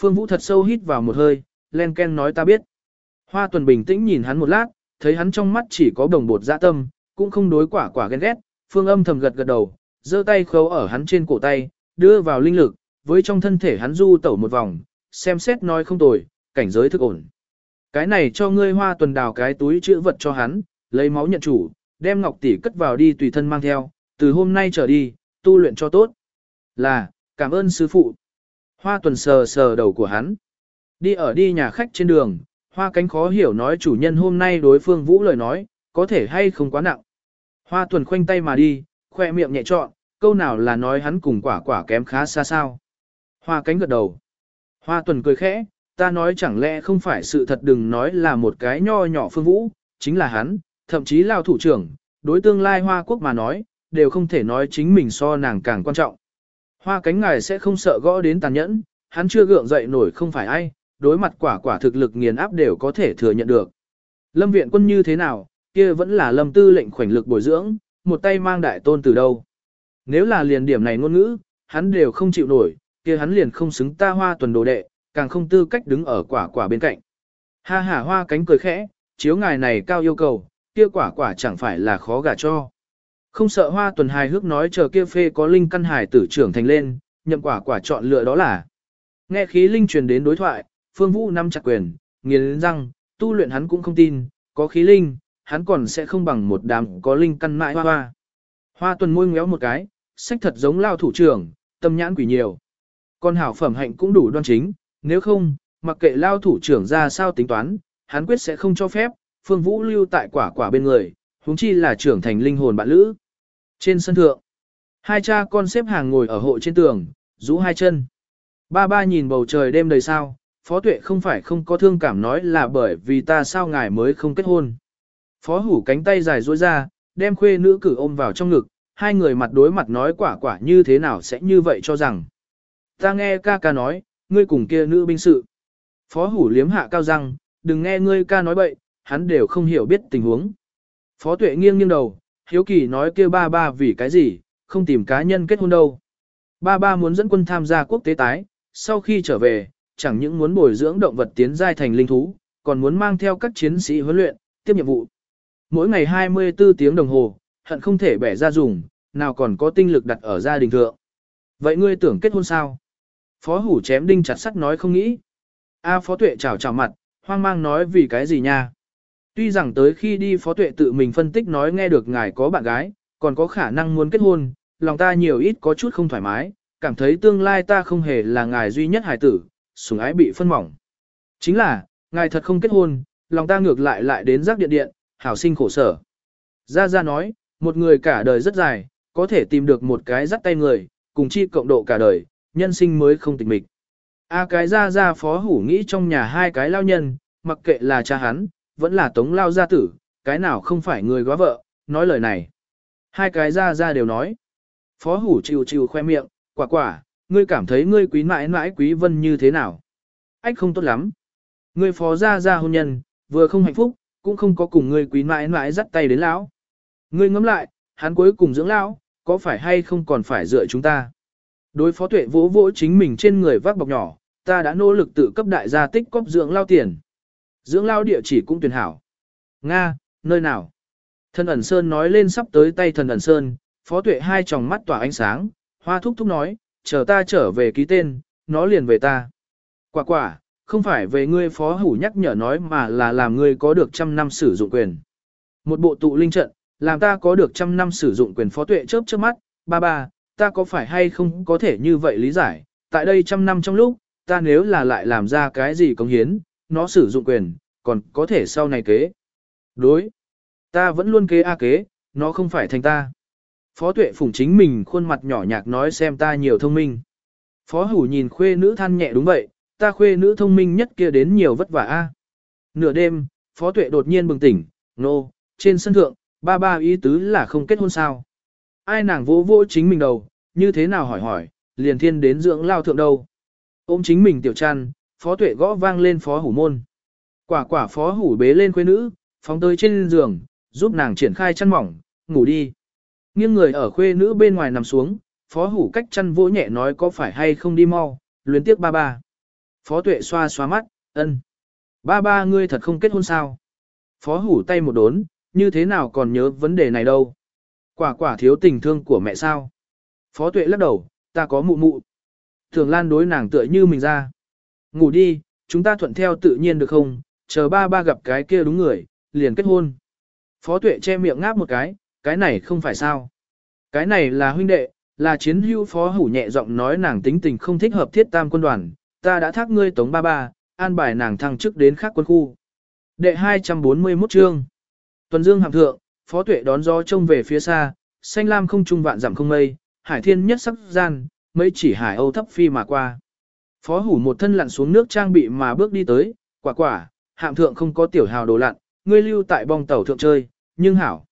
Phương Vũ thật sâu hít vào một hơi, len ken nói ta biết. Hoa tuần bình tĩnh nhìn hắn một lát, thấy hắn trong mắt chỉ có đồng bột dạ tâm, cũng không đối quả quả ghen ghét, phương âm thầm gật gật đầu, giơ tay khấu ở hắn trên cổ tay, đưa vào linh lực, với trong thân thể hắn du tẩu một vòng, xem xét nói không tồi, cảnh giới thức ổn. Cái này cho ngươi hoa tuần đào cái túi chữ vật cho hắn, lấy máu nhận chủ, đem ngọc tỷ cất vào đi tùy thân mang theo, từ hôm nay trở đi, tu luyện cho tốt. Là, cảm ơn sư phụ. Hoa tuần sờ sờ đầu của hắn. Đi ở đi nhà khách trên đường, hoa cánh khó hiểu nói chủ nhân hôm nay đối phương vũ lời nói, có thể hay không quá nặng. Hoa tuần khoanh tay mà đi, khoe miệng nhẹ trọn, câu nào là nói hắn cùng quả quả kém khá xa sao. Hoa cánh gật đầu. Hoa tuần cười khẽ, ta nói chẳng lẽ không phải sự thật đừng nói là một cái nho nhỏ phương vũ, chính là hắn, thậm chí lao thủ trưởng, đối tương lai hoa quốc mà nói, đều không thể nói chính mình so nàng càng quan trọng. Hoa cánh ngài sẽ không sợ gõ đến tàn nhẫn, hắn chưa gượng dậy nổi không phải ai, đối mặt quả quả thực lực nghiền áp đều có thể thừa nhận được. Lâm viện quân như thế nào, kia vẫn là lâm tư lệnh khoảnh lực bồi dưỡng, một tay mang đại tôn từ đâu. Nếu là liền điểm này ngôn ngữ, hắn đều không chịu nổi, kia hắn liền không xứng ta hoa tuần đồ đệ, càng không tư cách đứng ở quả quả bên cạnh. Ha ha hoa cánh cười khẽ, chiếu ngài này cao yêu cầu, kia quả quả chẳng phải là khó gả cho. Không sợ hoa tuần hài hước nói chờ kia phê có linh căn hải tử trưởng thành lên, nhậm quả quả chọn lựa đó là. Nghe khí linh truyền đến đối thoại, phương vũ nắm chặt quyền, nghiến răng, tu luyện hắn cũng không tin, có khí linh, hắn còn sẽ không bằng một đám có linh căn mãi hoa hoa. Hoa tuần môi ngéo một cái, sách thật giống lao thủ trưởng, tâm nhãn quỷ nhiều. Con hảo phẩm hạnh cũng đủ đoan chính, nếu không, mặc kệ lao thủ trưởng ra sao tính toán, hắn quyết sẽ không cho phép, phương vũ lưu tại quả quả bên người, huống chi là trưởng thành linh hồn bạn lữ. Trên sân thượng, hai cha con xếp hàng ngồi ở hộ trên tường, rũ hai chân. Ba ba nhìn bầu trời đêm đầy sao, phó tuệ không phải không có thương cảm nói là bởi vì ta sao ngài mới không kết hôn. Phó hủ cánh tay dài duỗi ra, đem khuê nữ cử ôm vào trong ngực, hai người mặt đối mặt nói quả quả như thế nào sẽ như vậy cho rằng. Ta nghe ca ca nói, ngươi cùng kia nữ binh sự. Phó hủ liếm hạ cao răng, đừng nghe ngươi ca nói bậy, hắn đều không hiểu biết tình huống. Phó tuệ nghiêng nghiêng đầu, hiếu kỳ nói kia ba ba vì cái gì, không tìm cá nhân kết hôn đâu. Ba ba muốn dẫn quân tham gia quốc tế tái, sau khi trở về, chẳng những muốn bồi dưỡng động vật tiến giai thành linh thú, còn muốn mang theo các chiến sĩ huấn luyện, tiếp nhiệm vụ. Mỗi ngày 24 tiếng đồng hồ, hận không thể bẻ ra dùng, nào còn có tinh lực đặt ở gia đình thượng. Vậy ngươi tưởng kết hôn sao? Phó hủ chém đinh chặt sắt nói không nghĩ. A phó tuệ chào chào mặt, hoang mang nói vì cái gì nha? Tuy rằng tới khi đi phó tuệ tự mình phân tích nói nghe được ngài có bạn gái, còn có khả năng muốn kết hôn, lòng ta nhiều ít có chút không thoải mái, cảm thấy tương lai ta không hề là ngài duy nhất hài tử, sủng ái bị phân mỏng. Chính là, ngài thật không kết hôn, lòng ta ngược lại lại đến giác điện điện, hảo sinh khổ sở. Gia Gia nói, một người cả đời rất dài, có thể tìm được một cái dắt tay người, cùng chi cộng độ cả đời, nhân sinh mới không tịch mịch. A cái Gia Gia phó hủ nghĩ trong nhà hai cái lao nhân, mặc kệ là cha hắn, vẫn là tống lao gia tử, cái nào không phải người góa vợ, nói lời này. Hai cái Gia Gia đều nói. Phó hủ chịu chịu khoe miệng, quả quả, ngươi cảm thấy ngươi quý mãi mãi quý vân như thế nào? Ách không tốt lắm. Ngươi phó gia gia hôn nhân, vừa không hạnh phúc, cũng không có cùng ngươi quý mãi mãi dắt tay đến lão. Ngươi ngẫm lại, hắn cuối cùng dưỡng lão, có phải hay không còn phải dựa chúng ta? Đối phó tuệ vỗ vỗ chính mình trên người vác bọc nhỏ, ta đã nỗ lực tự cấp đại gia tích cóp dưỡng lao tiền. Dưỡng lao địa chỉ cũng tuyển hảo. Nga, nơi nào? Thần ẩn sơn nói lên sắp tới tay thần ẩn sơn, phó tuệ hai tròng mắt tỏa ánh sáng, hoa thúc thúc nói, chờ ta trở về ký tên, nó liền về ta. Quả quả, không phải về ngươi phó hủ nhắc nhở nói mà là làm ngươi có được trăm năm sử dụng quyền. Một bộ tụ linh trận, làm ta có được trăm năm sử dụng quyền phó tuệ chớp chớp mắt, ba ba, ta có phải hay không có thể như vậy lý giải, tại đây trăm năm trong lúc, ta nếu là lại làm ra cái gì công hiến, nó sử dụng quyền, còn có thể sau này kế. Đối, ta vẫn luôn kế a kế, nó không phải thành ta. Phó tuệ phủng chính mình khuôn mặt nhỏ nhạc nói xem ta nhiều thông minh. Phó hủ nhìn khuê nữ than nhẹ đúng vậy, ta khuê nữ thông minh nhất kia đến nhiều vất vả a. Nửa đêm, phó tuệ đột nhiên bừng tỉnh, nô, trên sân thượng, ba ba ý tứ là không kết hôn sao. Ai nàng vỗ vỗ chính mình đầu, như thế nào hỏi hỏi, liền thiên đến dưỡng lao thượng đâu. Ôm chính mình tiểu trăn, phó tuệ gõ vang lên phó hủ môn. Quả quả phó hủ bế lên khuê nữ, phóng tới trên giường, giúp nàng triển khai chăn mỏng, ngủ đi. Nghiêng người ở khuê nữ bên ngoài nằm xuống, phó hủ cách chăn vỗ nhẹ nói có phải hay không đi mau, luyến tiếc ba ba. Phó tuệ xoa xoa mắt, ân. Ba ba ngươi thật không kết hôn sao? Phó hủ tay một đốn, như thế nào còn nhớ vấn đề này đâu? Quả quả thiếu tình thương của mẹ sao? Phó tuệ lắc đầu, ta có mụ mụ. Thường lan đối nàng tựa như mình ra. Ngủ đi, chúng ta thuận theo tự nhiên được không? Chờ ba ba gặp cái kia đúng người, liền kết hôn. Phó tuệ che miệng ngáp một cái, cái này không phải sao. Cái này là huynh đệ, là chiến hữu phó hủ nhẹ giọng nói nàng tính tình không thích hợp thiết tam quân đoàn, ta đã thác ngươi tống ba ba, an bài nàng thăng chức đến khác quân khu. Đệ 241 chương. Tuần Dương hàm thượng, phó tuệ đón gió trông về phía xa, xanh lam không trung vạn dặm không mây, hải thiên nhất sắc gian, mấy chỉ hải âu thấp phi mà qua. Phó hủ một thân lặn xuống nước trang bị mà bước đi tới, quả quả, hạm thượng không có tiểu hào đồ lặn, ngươi lưu tại bong tàu thượng chơi, nhưng hảo.